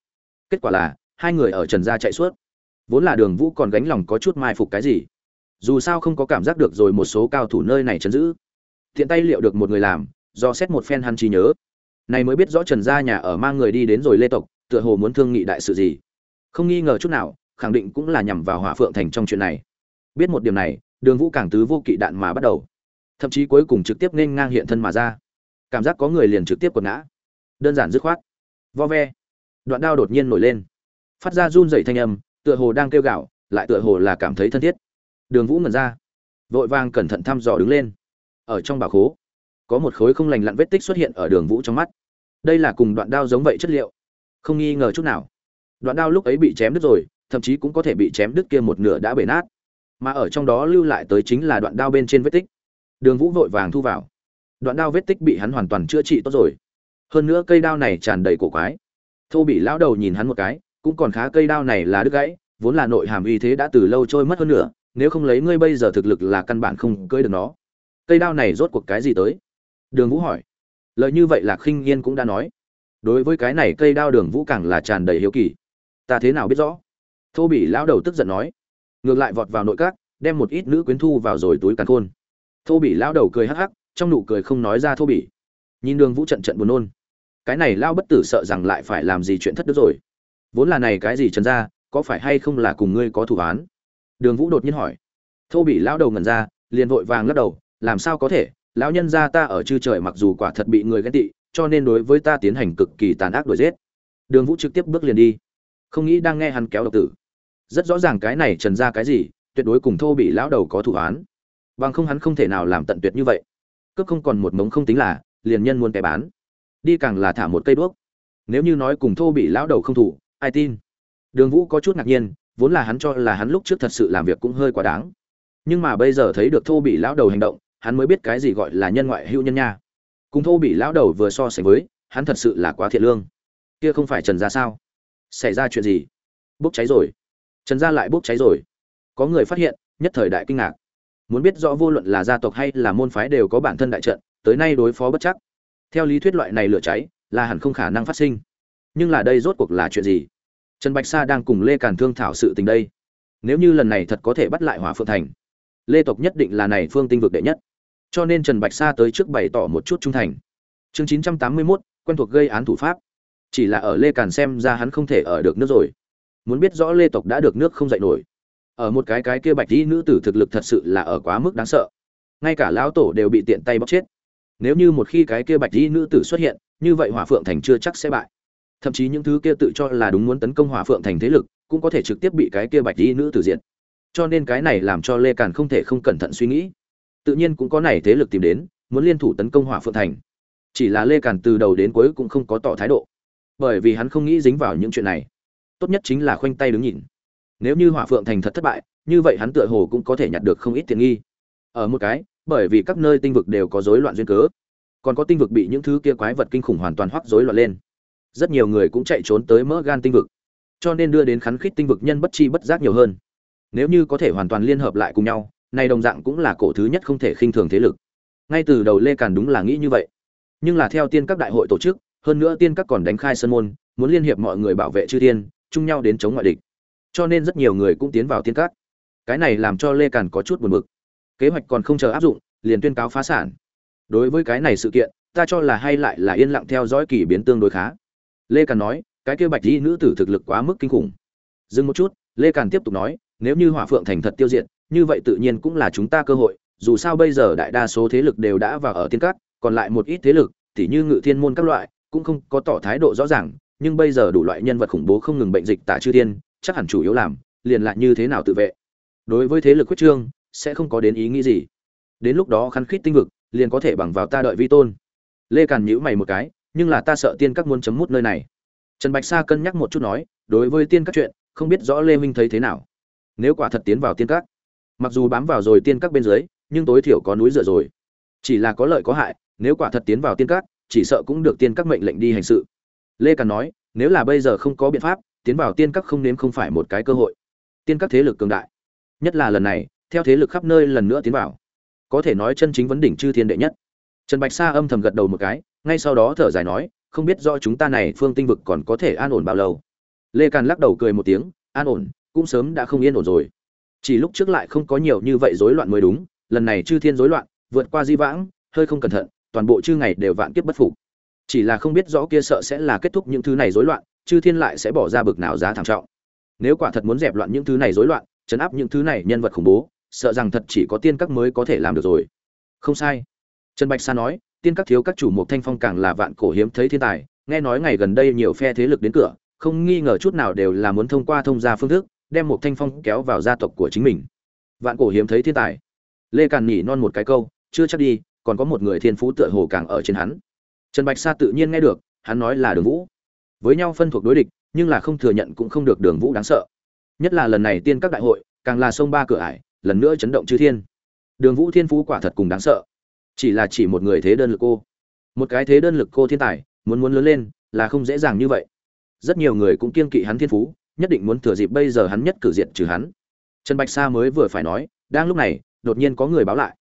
Kết quả là, hai người ở trần gia chạy suốt. Vốn là đường vũ còn gánh lòng có chút mai phục cái gì. Dù sao không có cảm giác được rồi một số cao thủ nơi này chấn giữ. Thiện tay liệu được một người làm, do xét một phen hắn trí nhớ này mới biết rõ trần gia nhà ở mang người đi đến rồi lê tộc, tựa hồ muốn thương nghị đại sự gì. Không nghi ngờ chút nào, khẳng định cũng là nhằm vào hỏa phượng thành trong chuyện này. Biết một điểm này, đường vũ càng tứ vô kỵ đạn mà bắt đầu. Thậm chí cuối cùng trực tiếp nên ngang hiện thân mà ra. Cảm giác có người liền trực tiếp quật ngã. Đơn giản dứt khoát. Vo ve. Đoạn đao đột nhiên nổi lên. Phát ra run dày thanh âm, tựa hồ đang kêu gạo lại tựa hồ là cảm thấy thân thiết. Đường vũ ngẩn ra. Vội vàng cẩn thận thăm dò đứng lên. Ở trong bà khố có một khối không lành lặn vết tích xuất hiện ở đường vũ trong mắt. Đây là cùng đoạn đao giống vậy chất liệu. Không nghi ngờ chút nào. Đoạn đao lúc ấy bị chém đứt rồi, thậm chí cũng có thể bị chém đứt kia một nửa đã bể nát. Mà ở trong đó lưu lại tới chính là đoạn đao bên trên vết tích. Đường vũ vội vàng thu vào. Đoạn đao vết tích bị hắn hoàn toàn chữa trị tốt rồi. Hơn nữa cây đao này tràn đầy cổ quái. Thô bị lão đầu nhìn hắn một cái, cũng còn khá cây đao này là đứt gãy, vốn là nội hàm uy thế đã từ lâu trôi mất hơn nữa nếu không lấy ngươi bây giờ thực lực là căn bản không cưới được nó. Cây đao này rốt cuộc cái gì tới? Đường vũ hỏi. Lời như vậy là khinh Nghiên cũng đã nói. Đối với cái này cây đao đường vũ càng là tràn đầy hiếu kỳ. Ta thế nào biết rõ? Thô Bỉ lão đầu tức giận nói. Ngược lại vọt vào nội các, đem một ít nữ quyến thu vào rồi túi càn khôn. Thô Bỉ lão đầu cười hắc hắc, trong nụ cười không nói ra thô bỉ. Nhìn đường vũ trận trận buồn nôn. Cái này lao bất tử sợ rằng lại phải làm gì chuyện thất đức rồi. Vốn là này cái gì trần ra, có phải hay không là cùng ngươi có thủ án? Đường vũ đột nhiên hỏi. Thô Bỉ lão đầu ngẩn ra, liền vội vàng lắc đầu, làm sao có thể? Lão nhân gia ta ở chư trời mặc dù quả thật bị người ghét tị, cho nên đối với ta tiến hành cực kỳ tàn ác đuổi giết. Đường vũ trực tiếp bước liền đi. Không nghĩ đang nghe hắn kéo độc tử. Rất rõ ràng cái này trần ra cái gì, tuyệt đối cùng thô bị lão đầu có thủ án. Bằng không hắn không thể nào làm tận tuyệt như vậy. Cướp không còn một mống không tính là, liền nhân muốn cái bán. Đi càng là thả một cây đuốc. Nếu như nói cùng thô bị lão đầu không thủ, ai tin? Đường vũ có chút ngạc nhiên, vốn là hắn cho là hắn lúc trước thật sự làm việc cũng hơi quá đáng. Nhưng mà bây giờ thấy được thô bị lão đầu hành động hắn mới biết cái gì gọi là nhân ngoại hữu nhân nha. Cùng thô bị lão đầu vừa so sánh với, hắn thật sự là quá thiệt lương. Kia không phải trần gia sao? Xảy ra chuyện gì? Bốc cháy rồi. Trần gia lại bốc cháy rồi. Có người phát hiện, nhất thời đại kinh ngạc. Muốn biết rõ vô luận là gia tộc hay là môn phái đều có bản thân đại trận, tới nay đối phó bất chắc. Theo lý thuyết loại này lửa cháy, là hẳn không khả năng phát sinh. Nhưng là đây rốt cuộc là chuyện gì? Trần bạch sa đang cùng lê càn thương thảo sự tình đây. Nếu như lần này thật có thể bắt lại hỏa phượng thành, lê tộc nhất định là này phương tinh vực đệ nhất cho nên trần bạch sa tới trước bày tỏ một chút trung thành. Chương chín trăm tám mươi mốt, quen thuộc gây án thủ pháp. Chỉ là ở lê càn xem ra hắn không thể ở được nước rồi. Muốn biết rõ lê tộc đã được nước không dạy nổi. Ở một cái cái kia bạch y nữ tử thực lực thật sự là ở quá mức đáng sợ. Ngay cả lão tổ đều bị tiện tay bóc chết. Nếu như một khi cái kia bạch y nữ tử xuất hiện, như vậy hỏa phượng thành chưa chắc sẽ bại. Thậm chí những thứ kia tự cho là đúng muốn tấn công hỏa phượng thành thế lực, cũng có thể trực tiếp bị cái kia bạch y nữ tử diện cho nên cái này làm cho lê càn không thể không cẩn thận suy nghĩ tự nhiên cũng có này thế lực tìm đến, muốn liên thủ tấn công hỏa phượng thành. Chỉ là lê càn từ đầu đến cuối cũng không có tỏ thái độ. Bởi vì hắn không nghĩ dính vào những chuyện này. Tốt nhất chính là khoanh tay đứng nhìn. Nếu như hỏa phượng thành thật thất bại, như vậy hắn tựa hồ cũng có thể nhặt được không ít tiền nghi. Ở một cái, bởi vì các nơi tinh vực đều có rối loạn duyên cớ, còn có tinh vực bị những thứ kia quái vật kinh khủng hoàn toàn hoắc rối loạn lên. Rất nhiều người cũng chạy trốn tới mỡ gan tinh vực, cho nên đưa đến khắn khít tinh vực nhân bất chi bất giác nhiều hơn. Nếu như có thể hoàn toàn liên hợp lại cùng nhau này đồng dạng cũng là cổ thứ nhất không thể khinh thường thế lực. Ngay từ đầu lê càn đúng là nghĩ như vậy. Nhưng là theo tiên các đại hội tổ chức, hơn nữa tiên các còn đánh khai sân môn, muốn liên hiệp mọi người bảo vệ chư thiên, chung nhau đến chống ngoại địch. Cho nên rất nhiều người cũng tiến vào tiên các. Cái này làm cho lê càn có chút buồn bực. Kế hoạch còn không chờ áp dụng, liền tuyên cáo phá sản. Đối với cái này sự kiện, ta cho là hay lại là yên lặng theo dõi kỳ biến tương đối khá. Lê càn nói, cái kia bạch di nữ tử thực lực quá mức kinh khủng. Dừng một chút, lê càn tiếp tục nói, nếu như hỏa phượng thành thật tiêu diệt như vậy tự nhiên cũng là chúng ta cơ hội, dù sao bây giờ đại đa số thế lực đều đã vào ở tiên cát, còn lại một ít thế lực, tỉ như ngự thiên môn các loại, cũng không có tỏ thái độ rõ ràng, nhưng bây giờ đủ loại nhân vật khủng bố không ngừng bệnh dịch tả chư thiên, chắc hẳn chủ yếu làm, liền lại như thế nào tự vệ. Đối với thế lực quyết trương, sẽ không có đến ý nghĩ gì. Đến lúc đó khăn khít tinh vực, liền có thể bằng vào ta đợi vi tôn. Lê càn nhíu mày một cái, nhưng là ta sợ tiên các muốn chấm mút nơi này. Trần bạch sa cân nhắc một chút nói, đối với tiên các chuyện, không biết rõ lê minh thấy thế nào. Nếu quả thật tiến vào tiên các mặc dù bám vào rồi tiên các bên dưới, nhưng tối thiểu có núi dựa rồi. Chỉ là có lợi có hại, nếu quả thật tiến vào tiên các, chỉ sợ cũng được tiên các mệnh lệnh đi hành sự. Lê càn nói, nếu là bây giờ không có biện pháp, tiến vào tiên các không nếm không phải một cái cơ hội. Tiên các thế lực cường đại. Nhất là lần này, theo thế lực khắp nơi lần nữa tiến vào. Có thể nói chân chính vấn đỉnh chư thiên đệ nhất. Trần bạch sa âm thầm gật đầu một cái, ngay sau đó thở dài nói, không biết do chúng ta này phương tinh vực còn có thể an ổn bao lâu. Lê càn lắc đầu cười một tiếng, an ổn, cũng sớm đã không yên ổn rồi chỉ lúc trước lại không có nhiều như vậy rối loạn mới đúng, lần này chư thiên rối loạn, vượt qua di vãng, hơi không cẩn thận, toàn bộ chư ngày đều vạn kiếp bất phục. Chỉ là không biết rõ kia sợ sẽ là kết thúc những thứ này rối loạn, chư thiên lại sẽ bỏ ra bực nào giá thảm trọng. Nếu quả thật muốn dẹp loạn những thứ này rối loạn, chấn áp những thứ này nhân vật khủng bố, sợ rằng thật chỉ có tiên các mới có thể làm được rồi. Không sai. Trần bạch sa nói, tiên các thiếu các chủ một thanh phong càng là vạn cổ hiếm thấy thiên tài, nghe nói ngày gần đây nhiều phe thế lực đến cửa, không nghi ngờ chút nào đều là muốn thông qua thông gia phương thức đem một thanh phong kéo vào gia tộc của chính mình. Vạn cổ hiếm thấy thiên tài. Lê càn nhỉ non một cái câu, chưa chắc đi, còn có một người thiên phú tựa hồ càng ở trên hắn. Trần bạch sa tự nhiên nghe được, hắn nói là đường vũ. Với nhau phân thuộc đối địch, nhưng là không thừa nhận cũng không được đường vũ đáng sợ. Nhất là lần này tiên các đại hội, càng là sông ba cửa ải, lần nữa chấn động chư thiên. Đường vũ thiên phú quả thật cùng đáng sợ. Chỉ là chỉ một người thế đơn lực cô. Một cái thế đơn lực cô thiên tài, muốn muốn lớn lên, là không dễ dàng như vậy. Rất nhiều người cũng kiên kỵ hắn thiên phú nhất định muốn thừa dịp bây giờ hắn nhất cử diện trừ hắn. Trần bạch sa mới vừa phải nói, đang lúc này, đột nhiên có người báo lại.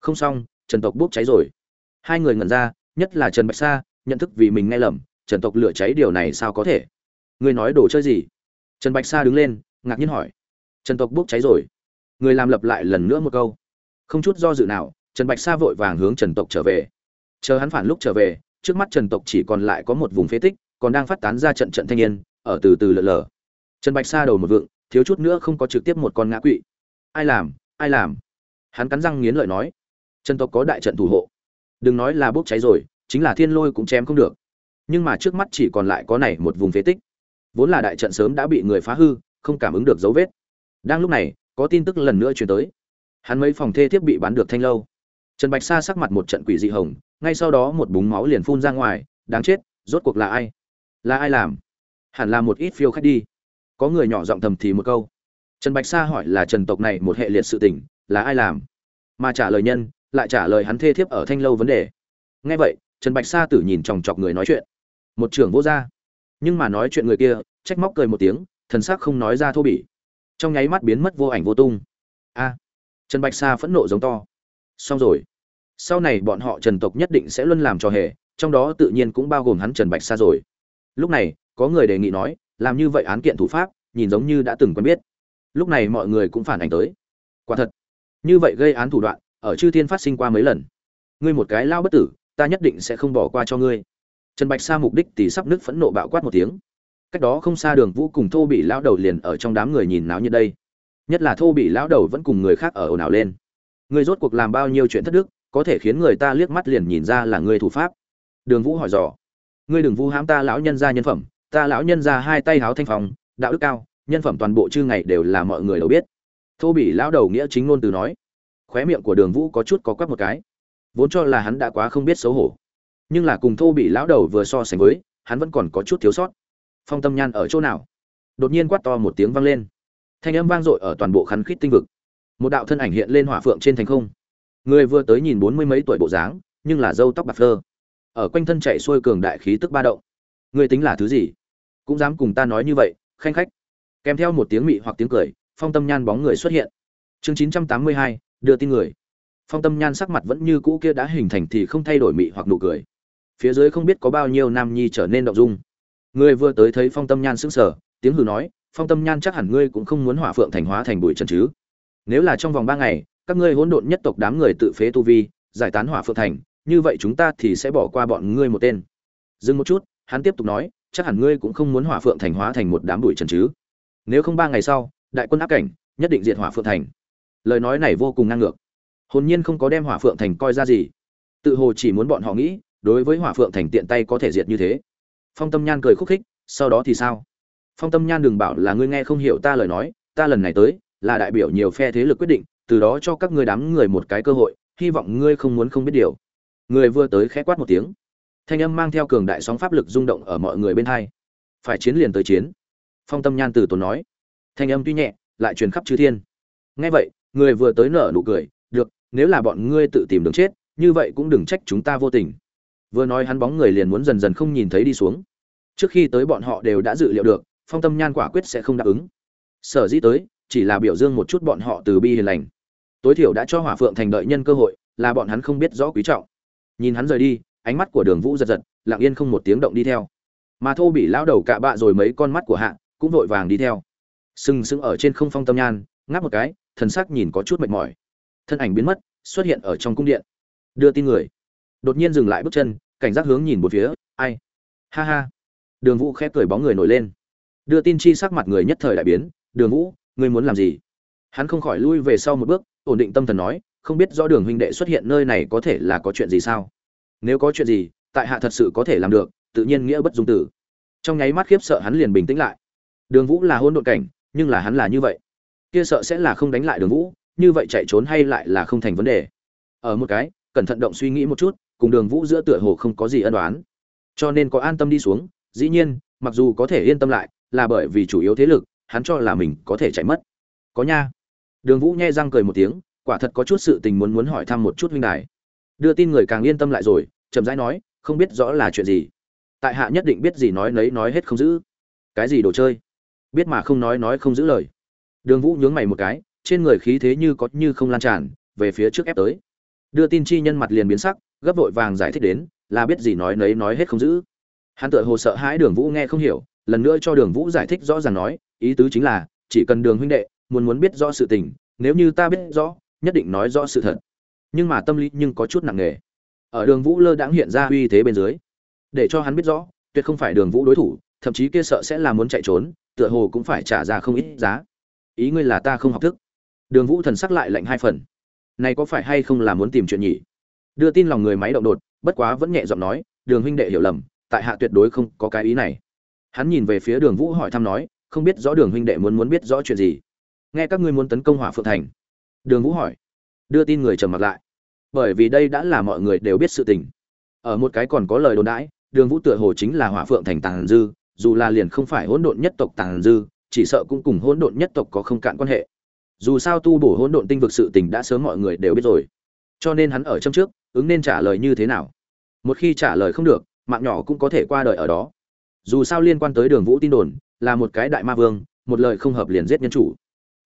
Không xong, trần tộc bốc cháy rồi. Hai người ngẩn ra, nhất là trần bạch sa, nhận thức vì mình nghe lầm, trần tộc lửa cháy điều này sao có thể? Người nói đồ chơi gì? Trần bạch sa đứng lên, ngạc nhiên hỏi. Trần tộc bốc cháy rồi. Người làm lập lại lần nữa một câu. Không chút do dự nào, trần bạch sa vội vàng hướng trần tộc trở về. Chờ hắn phản lúc trở về, trước mắt trần tộc chỉ còn lại có một vùng phế tích, còn đang phát tán ra trận trận thanh niên, ở từ từ lờ lờ trần bạch sa đầu một vựng thiếu chút nữa không có trực tiếp một con ngã quỵ. Ai làm ai làm? Hắn cắn răng nghiến lợi nói. Trần tộc có đại trận thủ hộ. Đừng nói là bốc cháy rồi, chính là thiên lôi cũng chém không được. Nhưng mà trước mắt chỉ còn lại có này một vùng phế tích. Vốn là đại trận sớm đã bị người phá hư, không cảm ứng được dấu vết. Đang lúc này, có tin tức lần nữa truyền tới. Hắn mấy phòng thê thiếp bị bán được thanh lâu. Trần bạch sa sắc mặt một trận quỷ dị hồng, ngay sau đó một búng máu liền phun ra ngoài, đáng chết, rốt cuộc là ai? Là ai làm? Hẳn là một ít phiêu khách đi có người nhỏ giọng thầm thì một câu. Trần bạch sa hỏi là trần tộc này một hệ liệt sự tình, là ai làm? Mà trả lời nhân, lại trả lời hắn thê thiếp ở thanh lâu vấn đề. Nghe vậy, trần bạch sa tử nhìn chòng chọc người nói chuyện. Một trưởng vô gia. Nhưng mà nói chuyện người kia, trách móc cười một tiếng, thần sắc không nói ra thô bỉ. Trong nháy mắt biến mất vô ảnh vô tung. A. Trần bạch sa phẫn nộ giống to. Xong rồi. Sau này bọn họ trần tộc nhất định sẽ luôn làm trò hề, trong đó tự nhiên cũng bao gồm hắn trần bạch sa rồi. Lúc này, có người đề nghị nói làm như vậy án kiện thủ pháp, nhìn giống như đã từng quen biết. Lúc này mọi người cũng phản ảnh tới. Quả thật, như vậy gây án thủ đoạn, ở chư thiên phát sinh qua mấy lần. Ngươi một cái lao bất tử, ta nhất định sẽ không bỏ qua cho ngươi. Trần bạch sa mục đích thì sắp nước phẫn nộ bạo quát một tiếng. Cách đó không xa đường vũ cùng thô bị lão đầu liền ở trong đám người nhìn náo như đây. Nhất là thô bị lão đầu vẫn cùng người khác ở ồn ào lên. Người rốt cuộc làm bao nhiêu chuyện thất đức, có thể khiến người ta liếc mắt liền nhìn ra là người thủ pháp. Đường vũ hỏi dò. Ngươi đừng vu hãm ta lão nhân gia nhân phẩm ta lão nhân ra hai tay háo thanh phòng đạo đức cao, nhân phẩm toàn bộ chư ngày đều là mọi người đều biết. Thô bị lão đầu nghĩa chính ngôn từ nói, khóe miệng của đường vũ có chút có quắp một cái, vốn cho là hắn đã quá không biết xấu hổ. Nhưng là cùng thô bị lão đầu vừa so sánh với, hắn vẫn còn có chút thiếu sót. Phong tâm nhan ở chỗ nào? Đột nhiên quát to một tiếng vang lên. Thanh âm vang dội ở toàn bộ khắn khít tinh vực. Một đạo thân ảnh hiện lên hỏa phượng trên thành không. Người vừa tới nhìn bốn mươi mấy tuổi bộ dáng, nhưng là dâu tóc bạc phơ. Ở quanh thân chạy xuôi cường đại khí tức ba động. Ngươi tính là thứ gì? Cũng dám cùng ta nói như vậy, khanh khách. Kèm theo một tiếng mị hoặc tiếng cười, phong tâm nhan bóng người xuất hiện. Chương chín trăm tám mươi hai, đưa tin người. Phong tâm nhan sắc mặt vẫn như cũ kia đã hình thành thì không thay đổi mị hoặc nụ cười. Phía dưới không biết có bao nhiêu nam nhi trở nên động dung. Người vừa tới thấy phong tâm nhan sững sờ, tiếng hừ nói, phong tâm nhan chắc hẳn ngươi cũng không muốn hỏa phượng thành hóa thành bụi trần chứ. Nếu là trong vòng ba ngày, các ngươi hỗn độn nhất tộc đám người tự phế tu vi, giải tán hỏa phượng thành, như vậy chúng ta thì sẽ bỏ qua bọn ngươi một tên. Dừng một chút hắn tiếp tục nói, chắc hẳn ngươi cũng không muốn hỏa phượng thành hóa thành một đám bụi trần chứ? Nếu không ba ngày sau, đại quân áp cảnh, nhất định diệt hỏa phượng thành. Lời nói này vô cùng ngang ngược. Hồn nhiên không có đem hỏa phượng thành coi ra gì. Tự hồ chỉ muốn bọn họ nghĩ, đối với hỏa phượng thành tiện tay có thể diệt như thế. Phong tâm nhan cười khúc khích, sau đó thì sao? Phong tâm nhan đừng bảo là ngươi nghe không hiểu ta lời nói, ta lần này tới, là đại biểu nhiều phe thế lực quyết định, từ đó cho các ngươi đám người một cái cơ hội, hy vọng ngươi không muốn không biết điều. Người vừa tới khẽ quát một tiếng thanh âm mang theo cường đại sóng pháp lực rung động ở mọi người bên hai. Phải chiến liền tới chiến. Phong tâm nhan từ tốn nói. Thanh âm tuy nhẹ, lại truyền khắp chư thiên. Nghe vậy, người vừa tới nở nụ cười, được, nếu là bọn ngươi tự tìm đường chết, như vậy cũng đừng trách chúng ta vô tình. Vừa nói hắn bóng người liền muốn dần dần không nhìn thấy đi xuống. Trước khi tới bọn họ đều đã dự liệu được, phong tâm nhan quả quyết sẽ không đáp ứng. Sở dĩ tới, chỉ là biểu dương một chút bọn họ từ bi hiền lành. Tối thiểu đã cho hỏa phượng thành đợi nhân cơ hội, là bọn hắn không biết rõ quý trọng. Nhìn hắn rời đi ánh mắt của đường vũ giật giật, lặng yên không một tiếng động đi theo. Mà thô bị lão đầu cạ bạ rồi mấy con mắt của hạ cũng vội vàng đi theo. Sừng sững ở trên không phong tâm nhan, ngáp một cái, thần sắc nhìn có chút mệt mỏi. Thân ảnh biến mất, xuất hiện ở trong cung điện. Đưa tin người. Đột nhiên dừng lại bước chân, cảnh giác hướng nhìn một phía, ai? Ha ha. Đường vũ khép cười bóng người nổi lên. Đưa tin chi sắc mặt người nhất thời đại biến, đường vũ, ngươi muốn làm gì? Hắn không khỏi lui về sau một bước, ổn định tâm thần nói, không biết rõ đường huynh đệ xuất hiện nơi này có thể là có chuyện gì sao? Nếu có chuyện gì, tại hạ thật sự có thể làm được, tự nhiên nghĩa bất dung tử. Trong nháy mắt khiếp sợ hắn liền bình tĩnh lại. Đường vũ là hôn đội cảnh, nhưng là hắn là như vậy. Kia sợ sẽ là không đánh lại đường vũ, như vậy chạy trốn hay lại là không thành vấn đề. Ở một cái, cẩn thận động suy nghĩ một chút, cùng đường vũ giữa tựa hồ không có gì ân đoán cho nên có an tâm đi xuống, dĩ nhiên, mặc dù có thể yên tâm lại, là bởi vì chủ yếu thế lực, hắn cho là mình có thể chạy mất. Có nha. Đường vũ nhai răng cười một tiếng, quả thật có chút sự tình muốn muốn hỏi thăm một chút huynh đài đưa tin người càng yên tâm lại rồi, chậm rãi nói, không biết rõ là chuyện gì. Tại hạ nhất định biết gì nói nấy nói hết không giữ. Cái gì đồ chơi? Biết mà không nói nói không giữ lời. Đường vũ nhướng mày một cái, trên người khí thế như có như không lan tràn, về phía trước ép tới. Đưa tin chi nhân mặt liền biến sắc, gấp vội vàng giải thích đến, là biết gì nói nấy nói hết không giữ. Hắn tự hồ sợ hãi đường vũ nghe không hiểu, lần nữa cho đường vũ giải thích rõ ràng nói, ý tứ chính là, chỉ cần đường huynh đệ, muốn muốn biết rõ sự tình, nếu như ta biết rõ, nhất định nói rõ sự thật nhưng mà tâm lý nhưng có chút nặng nề. Ở đường vũ lơ đãng hiện ra uy thế bên dưới, để cho hắn biết rõ, tuyệt không phải đường vũ đối thủ, thậm chí kia sợ sẽ là muốn chạy trốn, tựa hồ cũng phải trả ra không ít giá. Ý ngươi là ta không học thức. Đường vũ thần sắc lại lạnh hai phần. Này có phải hay không là muốn tìm chuyện nhỉ? Đưa tin lòng người máy động đột, bất quá vẫn nhẹ giọng nói, đường huynh đệ hiểu lầm, tại hạ tuyệt đối không có cái ý này. Hắn nhìn về phía đường vũ hỏi thăm nói, không biết rõ đường huynh đệ muốn muốn biết rõ chuyện gì. Nghe các ngươi muốn tấn công hỏa phượng thành. Đường vũ hỏi đưa tin người trầm mặt lại. Bởi vì đây đã là mọi người đều biết sự tình. Ở một cái còn có lời đồn đãi, đường vũ tựa hồ chính là hỏa phượng thành tàng dư, dù là liền không phải hỗn độn nhất tộc tàng dư, chỉ sợ cũng cùng hỗn độn nhất tộc có không cạn quan hệ. Dù sao tu bổ hỗn độn tinh vực sự tình đã sớm mọi người đều biết rồi. Cho nên hắn ở trong trước, ứng nên trả lời như thế nào? Một khi trả lời không được, mạng nhỏ cũng có thể qua đời ở đó. Dù sao liên quan tới đường vũ tin đồn, là một cái đại ma vương, một lời không hợp liền giết nhân chủ.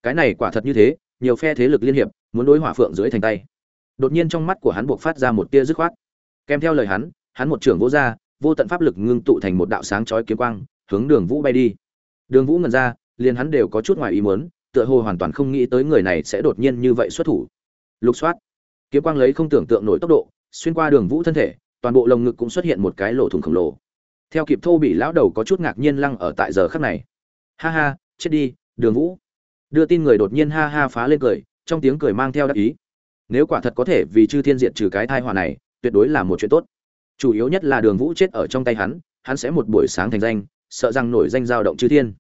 Cái này quả thật như thế nhiều phe thế lực liên hiệp, muốn đối hỏa phượng dưới thành tay. Đột nhiên trong mắt của hắn buộc phát ra một tia dứt khoát. Kèm theo lời hắn hắn một trưởng vỗ ra, vô tận pháp lực ngưng tụ thành một đạo sáng chói kiếm quang, hướng đường vũ bay đi. Đường vũ ngần ra, liền hắn đều có chút ngoài ý muốn, tựa hồ hoàn toàn không nghĩ tới người này sẽ đột nhiên như vậy xuất thủ. Lục soát. Kiếm quang lấy không tưởng tượng nổi tốc độ, xuyên qua đường vũ thân thể, toàn bộ lồng ngực cũng xuất hiện một cái lỗ thủng khổng lồ. Theo kịp thô bị lão đầu có chút ngạc nhiên lăng ở tại giờ khắc này. Ha ha, chết đi, đường vũ đưa tin người đột nhiên ha ha phá lên cười, trong tiếng cười mang theo đắc ý. Nếu quả thật có thể vì chư thiên diệt trừ cái thai họa này, tuyệt đối là một chuyện tốt. Chủ yếu nhất là đường vũ chết ở trong tay hắn hắn sẽ một buổi sáng thành danh, sợ rằng nổi danh dao động chư thiên.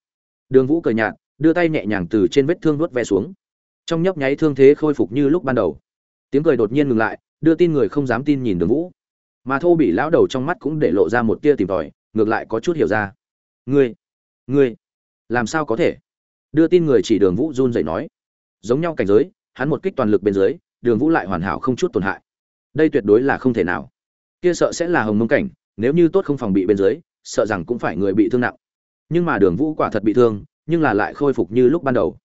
Đường vũ cười nhạt, đưa tay nhẹ nhàng từ trên vết thương vuốt ve xuống. Trong nhấp nháy thương thế khôi phục như lúc ban đầu. Tiếng cười đột nhiên ngừng lại, đưa tin người không dám tin nhìn đường vũ. Mà thô bị lão đầu trong mắt cũng để lộ ra một tia tìm tòi, ngược lại có chút hiểu ra. Ngươi ngươi, làm sao có thể? Đưa tin người chỉ đường vũ run dậy nói. Giống nhau cảnh giới, hắn một kích toàn lực bên dưới, đường vũ lại hoàn hảo không chút tổn hại. Đây tuyệt đối là không thể nào. Kia sợ sẽ là hồng mông cảnh, nếu như tốt không phòng bị bên dưới, sợ rằng cũng phải người bị thương nặng. Nhưng mà đường vũ quả thật bị thương, nhưng là lại khôi phục như lúc ban đầu.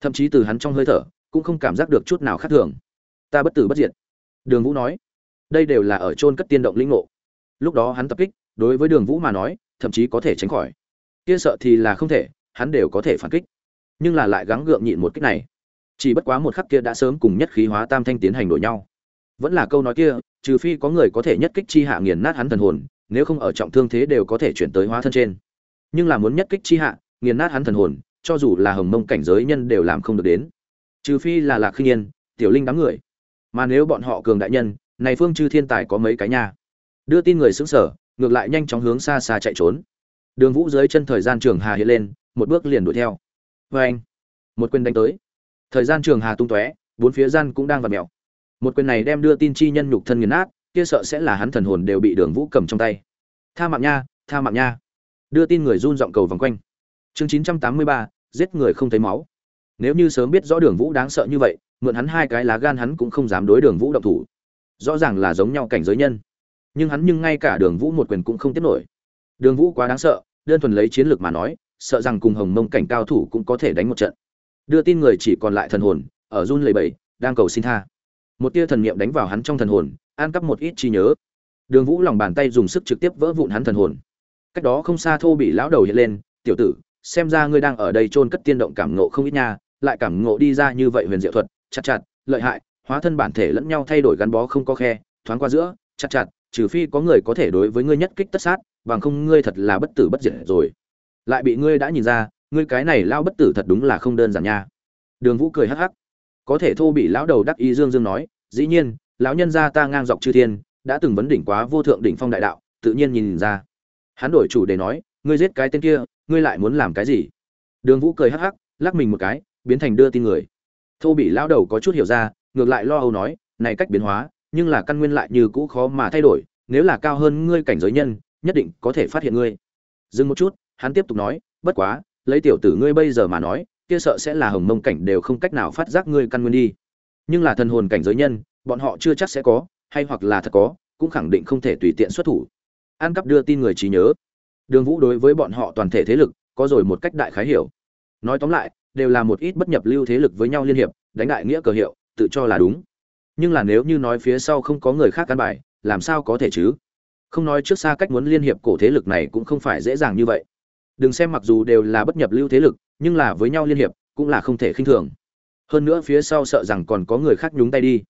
Thậm chí từ hắn trong hơi thở, cũng không cảm giác được chút nào khác thường. Ta bất tử bất diệt. Đường vũ nói. Đây đều là ở chôn cất tiên động linh ngộ. Lúc đó hắn tập kích, đối với đường vũ mà nói, thậm chí có thể tránh khỏi. Kia sợ thì là không thể, hắn đều có thể phản kích nhưng là lại gắng gượng nhịn một kích này. Chỉ bất quá một khắc kia đã sớm cùng nhất khí hóa tam thanh tiến hành đổi nhau. Vẫn là câu nói kia, trừ phi có người có thể nhất kích chi hạ nghiền nát hắn thần hồn, nếu không ở trọng thương thế đều có thể chuyển tới hóa thân trên. Nhưng là muốn nhất kích chi hạ, nghiền nát hắn thần hồn, cho dù là hồng mông cảnh giới nhân đều làm không được đến. Trừ phi là lạc khinh yên, tiểu linh đám người. Mà nếu bọn họ cường đại nhân, này phương chư thiên tài có mấy cái nha? Đưa tin người xứng sở, ngược lại nhanh chóng hướng xa xa chạy trốn. Đường vũ dưới chân thời gian trường hà hiện lên, một bước liền đuổi theo vê anh, một quyền đánh tới. Thời gian trường hà tung tóe, bốn phía gian cũng đang vặt mẹo một quyền này đem đưa tin chi nhân nhục thân nghiền nát, kia sợ sẽ là hắn thần hồn đều bị đường vũ cầm trong tay. Tha mạng nha, tha mạng nha. Đưa tin người run giọng cầu vòng quanh. Chương chín trăm tám mươi ba, giết người không thấy máu. Nếu như sớm biết rõ đường vũ đáng sợ như vậy, mượn hắn hai cái lá gan hắn cũng không dám đối đường vũ động thủ. Rõ ràng là giống nhau cảnh giới nhân. Nhưng hắn nhưng ngay cả đường vũ một quyền cũng không tiếp nổi. Đường vũ quá đáng sợ, đơn thuần lấy chiến lược mà nói sợ rằng cùng hồng mông cảnh cao thủ cũng có thể đánh một trận. Đưa tin người chỉ còn lại thần hồn, ở run lầy bầy đang cầu xin tha. Một tia thần niệm đánh vào hắn trong thần hồn, an cắp một ít chi nhớ. Đường vũ lòng bàn tay dùng sức trực tiếp vỡ vụn hắn thần hồn. Cách đó không xa thô bị lão đầu hiện lên, tiểu tử, xem ra ngươi đang ở đây chôn cất tiên động cảm ngộ không ít nha, lại cảm ngộ đi ra như vậy huyền diệu thuật, chặt chặt, lợi hại, hóa thân bản thể lẫn nhau thay đổi gắn bó không có khe, thoáng qua giữa, chặt chặt, trừ phi có người có thể đối với ngươi nhất kích tất sát, bằng không ngươi thật là bất tử bất diệt rồi lại bị ngươi đã nhìn ra, ngươi cái này lao bất tử thật đúng là không đơn giản nha. Đường vũ cười hắc hắc. Có thể thô bị lão đầu đắc ý dương dương nói, dĩ nhiên, lão nhân gia ta ngang dọc chư thiên, đã từng vấn đỉnh quá vô thượng đỉnh phong đại đạo, tự nhiên nhìn ra. Hắn đổi chủ để nói, ngươi giết cái tên kia, ngươi lại muốn làm cái gì? Đường vũ cười hắc hắc, lắc mình một cái, biến thành đưa tin người. Thô bị lão đầu có chút hiểu ra, ngược lại lo âu nói, này cách biến hóa, nhưng là căn nguyên lại như cũ khó mà thay đổi, nếu là cao hơn ngươi cảnh giới nhân, nhất định có thể phát hiện ngươi. Dừng một chút hắn tiếp tục nói, bất quá, lấy tiểu tử ngươi bây giờ mà nói, kia sợ sẽ là hồng mông cảnh đều không cách nào phát giác ngươi căn nguyên đi. Nhưng là thần hồn cảnh giới nhân, bọn họ chưa chắc sẽ có, hay hoặc là thật có, cũng khẳng định không thể tùy tiện xuất thủ. An cắp đưa tin người trí nhớ. Đường vũ đối với bọn họ toàn thể thế lực, có rồi một cách đại khái hiểu. Nói tóm lại, đều là một ít bất nhập lưu thế lực với nhau liên hiệp, đánh đại nghĩa cờ hiệu, tự cho là đúng. Nhưng là nếu như nói phía sau không có người khác căn bài, làm sao có thể chứ? Không nói trước xa cách muốn liên hiệp cổ thế lực này cũng không phải dễ dàng như vậy đừng xem mặc dù đều là bất nhập lưu thế lực, nhưng là với nhau liên hiệp, cũng là không thể khinh thường. Hơn nữa phía sau sợ rằng còn có người khác nhúng tay đi.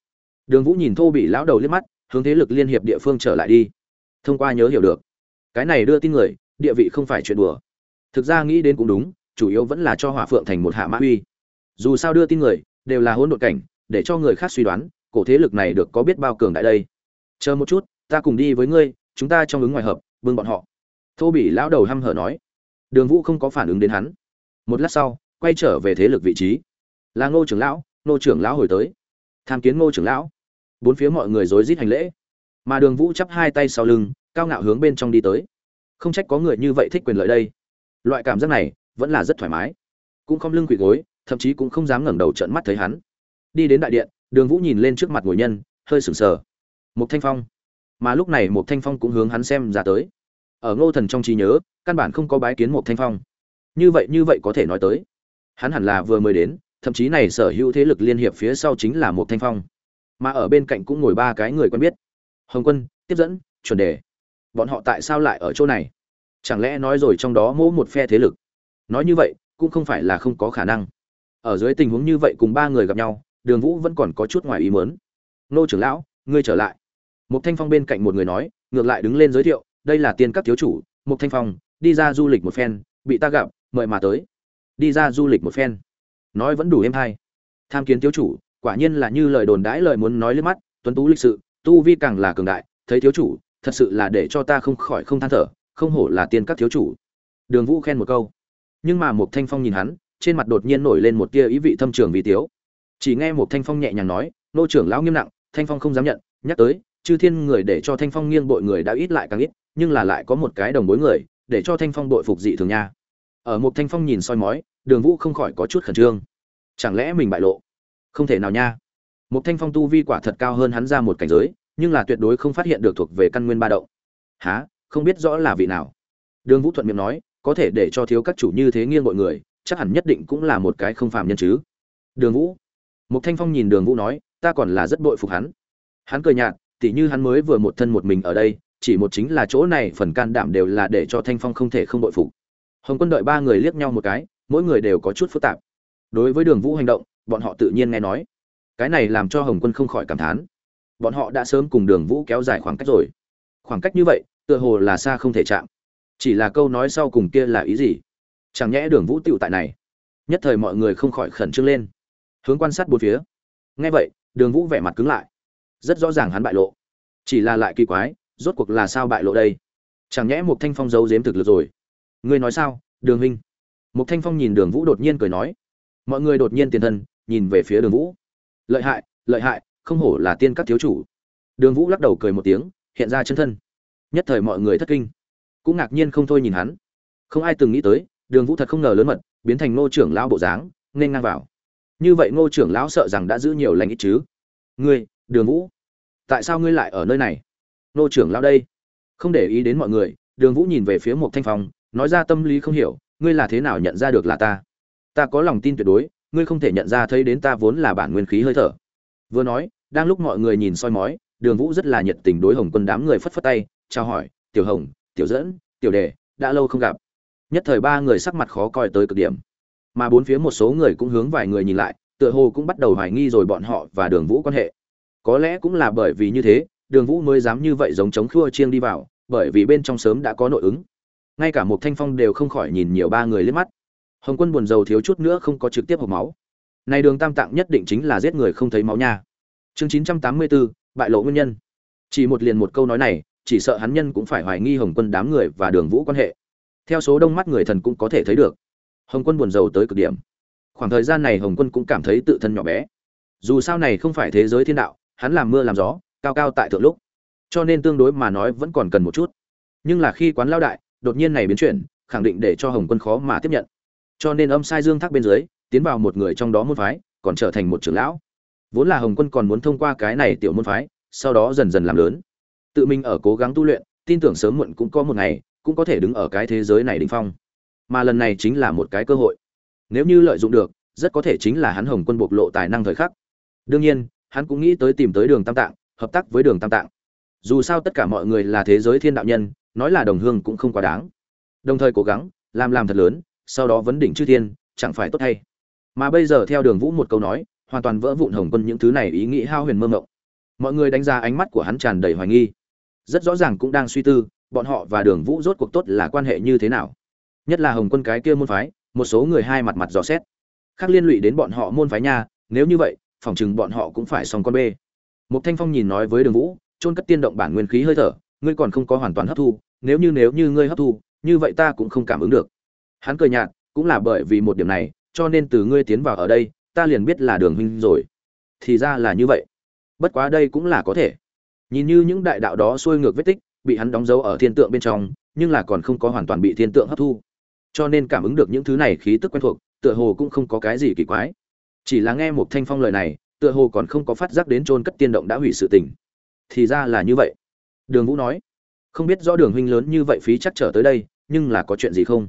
Đường vũ nhìn thô bị lão đầu liếc mắt, hướng thế lực liên hiệp địa phương trở lại đi. Thông qua nhớ hiểu được, cái này đưa tin người, địa vị không phải chuyện đùa. Thực ra nghĩ đến cũng đúng, chủ yếu vẫn là cho hỏa phượng thành một hạ mã uy. Dù sao đưa tin người, đều là hỗn độn cảnh, để cho người khác suy đoán, cổ thế lực này được có biết bao cường đại đây. Chờ một chút, ta cùng đi với ngươi, chúng ta trong ứng ngoài hợp, bưng bọn họ. Thô bị lão đầu hăm hở nói đường vũ không có phản ứng đến hắn. Một lát sau, quay trở về thế lực vị trí. Là ngô trưởng lão, ngô trưởng lão hồi tới. Tham kiến ngô trưởng lão. Bốn phía mọi người rối rít hành lễ. Mà đường vũ chắp hai tay sau lưng, cao ngạo hướng bên trong đi tới. Không trách có người như vậy thích quyền lợi đây. Loại cảm giác này, vẫn là rất thoải mái. Cũng không lưng quỳ gối, thậm chí cũng không dám ngẩng đầu trợn mắt thấy hắn. Đi đến đại điện, đường vũ nhìn lên trước mặt ngồi nhân, hơi sừng sờ. Một thanh phong. Mà lúc này một thanh phong cũng hướng hắn xem ra tới ở ngô thần trong trí nhớ, căn bản không có bái kiến một thanh phong. Như vậy như vậy có thể nói tới. Hắn hẳn là vừa mới đến, thậm chí này sở hữu thế lực liên hiệp phía sau chính là một thanh phong. Mà ở bên cạnh cũng ngồi ba cái người quen biết. Hồng quân, tiếp dẫn, chuẩn đề. Bọn họ tại sao lại ở chỗ này? Chẳng lẽ nói rồi trong đó mỗi một phe thế lực? Nói như vậy, cũng không phải là không có khả năng. Ở dưới tình huống như vậy cùng ba người gặp nhau, đường vũ vẫn còn có chút ngoài ý mớn nô trưởng lão, ngươi trở lại. Một thanh phong bên cạnh một người nói, ngược lại đứng lên giới thiệu đây là tiên các thiếu chủ một thanh phong, đi ra du lịch một phen, bị ta gặp, mời mà tới. Đi ra du lịch một phen. Nói vẫn đủ êm hay. Tham kiến thiếu chủ, quả nhiên là như lời đồn đãi lời muốn nói lên mắt, tuấn tú lịch sự, tu vi càng là cường đại, thấy thiếu chủ, thật sự là để cho ta không khỏi không than thở, không hổ là tiên các thiếu chủ. Đường vũ khen một câu. Nhưng mà một thanh phong nhìn hắn, trên mặt đột nhiên nổi lên một tia ý vị thâm trường vì tiếu. Chỉ nghe một thanh phong nhẹ nhàng nói, nô trưởng lão nghiêm nặng, thanh phong không dám nhận, nhắc tới, chư thiên người để cho thanh phong nghiêng bội người đã ít lại càng ít nhưng là lại có một cái đồng bối người, để cho thanh phong đội phục dị thường nha. Ở một thanh phong nhìn soi mói, đường vũ không khỏi có chút khẩn trương. Chẳng lẽ mình bại lộ? Không thể nào nha. Một thanh phong tu vi quả thật cao hơn hắn ra một cảnh giới, nhưng là tuyệt đối không phát hiện được thuộc về căn nguyên ba động. Há không biết rõ là vị nào. Đường vũ thuận miệng nói, có thể để cho thiếu các chủ như thế nghiêng mọi người, chắc hẳn nhất định cũng là một cái không phàm nhân chứ. Đường vũ. Một thanh phong nhìn đường vũ nói, ta còn là rất bội phục hắn. Hắn cười nhạt, tỉ như hắn mới vừa một thân một mình ở đây chỉ một chính là chỗ này phần can đảm đều là để cho thanh phong không thể không bội phục. Hồng quân đợi ba người liếc nhau một cái, mỗi người đều có chút phức tạp. Đối với đường vũ hành động, bọn họ tự nhiên nghe nói. Cái này làm cho hồng quân không khỏi cảm thán. Bọn họ đã sớm cùng đường vũ kéo dài khoảng cách rồi. Khoảng cách như vậy, tựa hồ là xa không thể chạm. Chỉ là câu nói sau cùng kia là ý gì? Chẳng nhẽ đường vũ tựu tại này? Nhất thời mọi người không khỏi khẩn trương lên. Hướng quan sát bốn phía. Nghe vậy, đường vũ vẻ mặt cứng lại. Rất rõ ràng hắn bại lộ. Chỉ là lại kỳ quái rốt cuộc là sao bại lộ đây? Chẳng nhẽ một thanh phong giấu giếm thực lực rồi? Ngươi nói sao, đường huynh một thanh phong nhìn đường vũ đột nhiên cười nói. Mọi người đột nhiên tiền thân, nhìn về phía đường vũ. Lợi hại lợi hại, không hổ là tiên các thiếu chủ. Đường vũ lắc đầu cười một tiếng, hiện ra chân thân. Nhất thời mọi người thất kinh. Cũng ngạc nhiên không thôi nhìn hắn. Không ai từng nghĩ tới, đường vũ thật không ngờ lớn mật, biến thành ngô trưởng lão bộ dáng, nên ngang vào. Như vậy ngô trưởng lão sợ rằng đã giữ nhiều lành ít chứ. Ngươi, đường vũ, tại sao ngươi lại ở nơi này? Nô trưởng lão đây. Không để ý đến mọi người, đường vũ nhìn về phía một thanh phong, nói ra tâm lý không hiểu, ngươi là thế nào nhận ra được là ta? Ta có lòng tin tuyệt đối, ngươi không thể nhận ra thấy đến ta vốn là bản nguyên khí hơi thở. Vừa nói, đang lúc mọi người nhìn soi mói, đường vũ rất là nhiệt tình đối hồng quân đám người phất phất tay, chào hỏi, tiểu hồng, tiểu dẫn, tiểu đề đã lâu không gặp. Nhất thời ba người sắc mặt khó coi tới cực điểm. Mà bốn phía một số người cũng hướng vài người nhìn lại, tựa hồ cũng bắt đầu hoài nghi rồi bọn họ và đường vũ quan hệ. Có lẽ cũng là bởi vì như thế đường vũ mới dám như vậy giống chống khua chiêng đi vào, bởi vì bên trong sớm đã có nội ứng. Ngay cả một thanh phong đều không khỏi nhìn nhiều ba người liếc mắt. Hồng quân buồn rầu thiếu chút nữa không có trực tiếp hộp máu. Này đường tam tạng nhất định chính là giết người không thấy máu nha. Chương chín trăm tám mươi bốn bại lộ nguyên nhân. Chỉ một liền một câu nói này, chỉ sợ hắn nhân cũng phải hoài nghi hồng quân đám người và đường vũ quan hệ. Theo số đông mắt người thần cũng có thể thấy được. Hồng quân buồn rầu tới cực điểm. Khoảng thời gian này hồng quân cũng cảm thấy tự thân nhỏ bé. Dù sao này không phải thế giới thiên đạo, hắn làm mưa làm gió cao cao tại thượng lúc. Cho nên tương đối mà nói vẫn còn cần một chút. Nhưng là khi quán lao đại, đột nhiên này biến chuyển, khẳng định để cho hồng quân khó mà tiếp nhận. Cho nên âm sai dương thác bên dưới, tiến vào một người trong đó môn phái, còn trở thành một trưởng lão. Vốn là hồng quân còn muốn thông qua cái này tiểu môn phái, sau đó dần dần làm lớn. Tự mình ở cố gắng tu luyện, tin tưởng sớm muộn cũng có một ngày, cũng có thể đứng ở cái thế giới này đỉnh phong. Mà lần này chính là một cái cơ hội. Nếu như lợi dụng được, rất có thể chính là hắn hồng quân bộc lộ tài năng thời khắc. Đương nhiên, hắn cũng nghĩ tới tìm tới đường tam tạng hợp tác với đường tam tạng. Dù sao tất cả mọi người là thế giới thiên đạo nhân, nói là đồng hương cũng không quá đáng. Đồng thời cố gắng, làm làm thật lớn, sau đó vấn đỉnh chư thiên, chẳng phải tốt hay mà bây giờ theo đường vũ một câu nói, hoàn toàn vỡ vụn hồng quân những thứ này ý nghĩ hao huyền mơ mộng. Mọi người đánh giá ánh mắt của hắn tràn đầy hoài nghi. Rất rõ ràng cũng đang suy tư, bọn họ và đường vũ rốt cuộc tốt là quan hệ như thế nào. Nhất là hồng quân cái kia môn phái, một số người hai mặt mặt dò xét. Khác liên lụy đến bọn họ môn phái nha, nếu như vậy phỏng chừng bọn họ cũng phải xong con bê một thanh phong nhìn nói với đường vũ trôn cất tiên động bản nguyên khí hơi thở, ngươi còn không có hoàn toàn hấp thu, nếu như nếu như ngươi hấp thu, như vậy ta cũng không cảm ứng được. Hắn cười nhạt, cũng là bởi vì một điểm này, cho nên từ ngươi tiến vào ở đây, ta liền biết là đường huynh rồi. Thì ra là như vậy. Bất quá đây cũng là có thể. Nhìn như những đại đạo đó xuôi ngược vết tích, bị hắn đóng dấu ở thiên tượng bên trong, nhưng là còn không có hoàn toàn bị thiên tượng hấp thu. Cho nên cảm ứng được những thứ này khí tức quen thuộc, tựa hồ cũng không có cái gì kỳ quái. Chỉ là nghe một thanh phong lời này tựa hồ còn không có phát giác đến trôn cất tiên động đã hủy sự tình. Thì ra là như vậy. Đường vũ nói, không biết rõ đường huynh lớn như vậy phí chắc trở tới đây, nhưng là có chuyện gì không?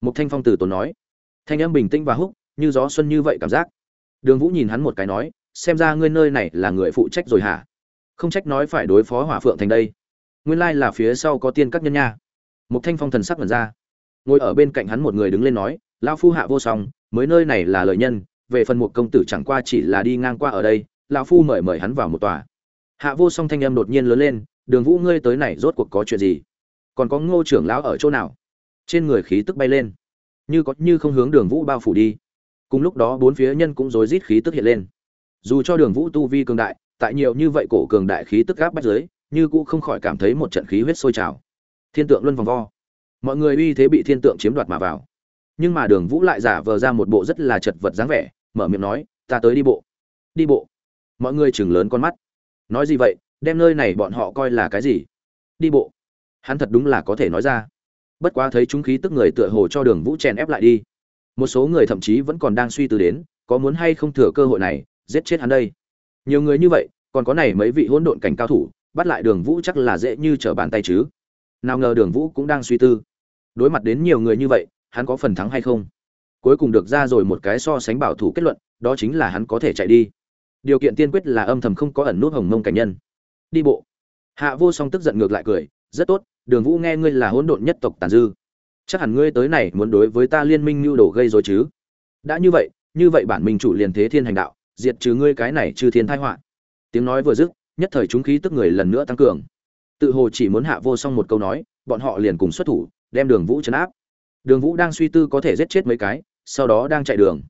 Một thanh phong từ tốn nói, thanh âm bình tĩnh và húc, như gió xuân như vậy cảm giác. Đường vũ nhìn hắn một cái nói, xem ra ngươi nơi này là người phụ trách rồi hả? Không trách nói phải đối phó hỏa phượng thành đây. Nguyên lai là phía sau có tiên các nhân nha. Một thanh phong thần sắc mật ra. Ngồi ở bên cạnh hắn một người đứng lên nói lao phu hạ vô song, mới nơi này là lợi nhân về phần một công tử chẳng qua chỉ là đi ngang qua ở đây, lão phu mời mời hắn vào một tòa. Hạ vô song thanh âm đột nhiên lớn lên, đường vũ, ngươi tới này rốt cuộc có chuyện gì? Còn có ngô trưởng lão ở chỗ nào? Trên người khí tức bay lên. Như có, như không hướng đường vũ bao phủ đi. Cùng lúc đó bốn phía nhân cũng rối rít khí tức hiện lên. Dù cho đường vũ tu vi cường đại, tại nhiều như vậy cổ cường đại khí tức gáp bắt giới như cũng không khỏi cảm thấy một trận khí huyết sôi trào. Thiên tượng luân vòng vo. Mọi người uy thế bị thiên tượng chiếm đoạt mà vào. Nhưng mà đường vũ lại giả vờ ra một bộ rất là chật vật dáng vẻ mở miệng nói, ta tới đi bộ. Đi bộ? Mọi người chừng lớn con mắt. Nói gì vậy? Đem nơi này bọn họ coi là cái gì? Đi bộ. Hắn thật đúng là có thể nói ra. Bất quá thấy chúng khí tức người tựa hồ cho đường vũ chèn ép lại đi. Một số người thậm chí vẫn còn đang suy tư đến, có muốn hay không thừa cơ hội này, giết chết hắn đây. Nhiều người như vậy, còn có này mấy vị hỗn độn cảnh cao thủ, bắt lại đường vũ chắc là dễ như trở bàn tay chứ. Nào ngờ đường vũ cũng đang suy tư. Đối mặt đến nhiều người như vậy, hắn có phần thắng hay không? Cuối cùng được ra rồi một cái so sánh bảo thủ kết luận, đó chính là hắn có thể chạy đi. Điều kiện tiên quyết là âm thầm không có ẩn nút hồng mông cảnh nhân. Đi bộ. Hạ vô song tức giận ngược lại cười, rất tốt, đường vũ nghe ngươi là hỗn độn nhất tộc tàn dư. Chắc hẳn ngươi tới này muốn đối với ta liên minh như đồ gây rồi chứ? Đã như vậy như vậy bản minh chủ liền thế thiên hành đạo, diệt trừ ngươi cái này trừ thiên tai họa. Tiếng nói vừa dứt, nhất thời chúng khí tức người lần nữa tăng cường. Tự hồ chỉ muốn hạ vô song một câu nói, bọn họ liền cùng xuất thủ, đem đường vũ chấn áp. Đường vũ đang suy tư có thể giết chết mấy cái sau đó đang chạy đường.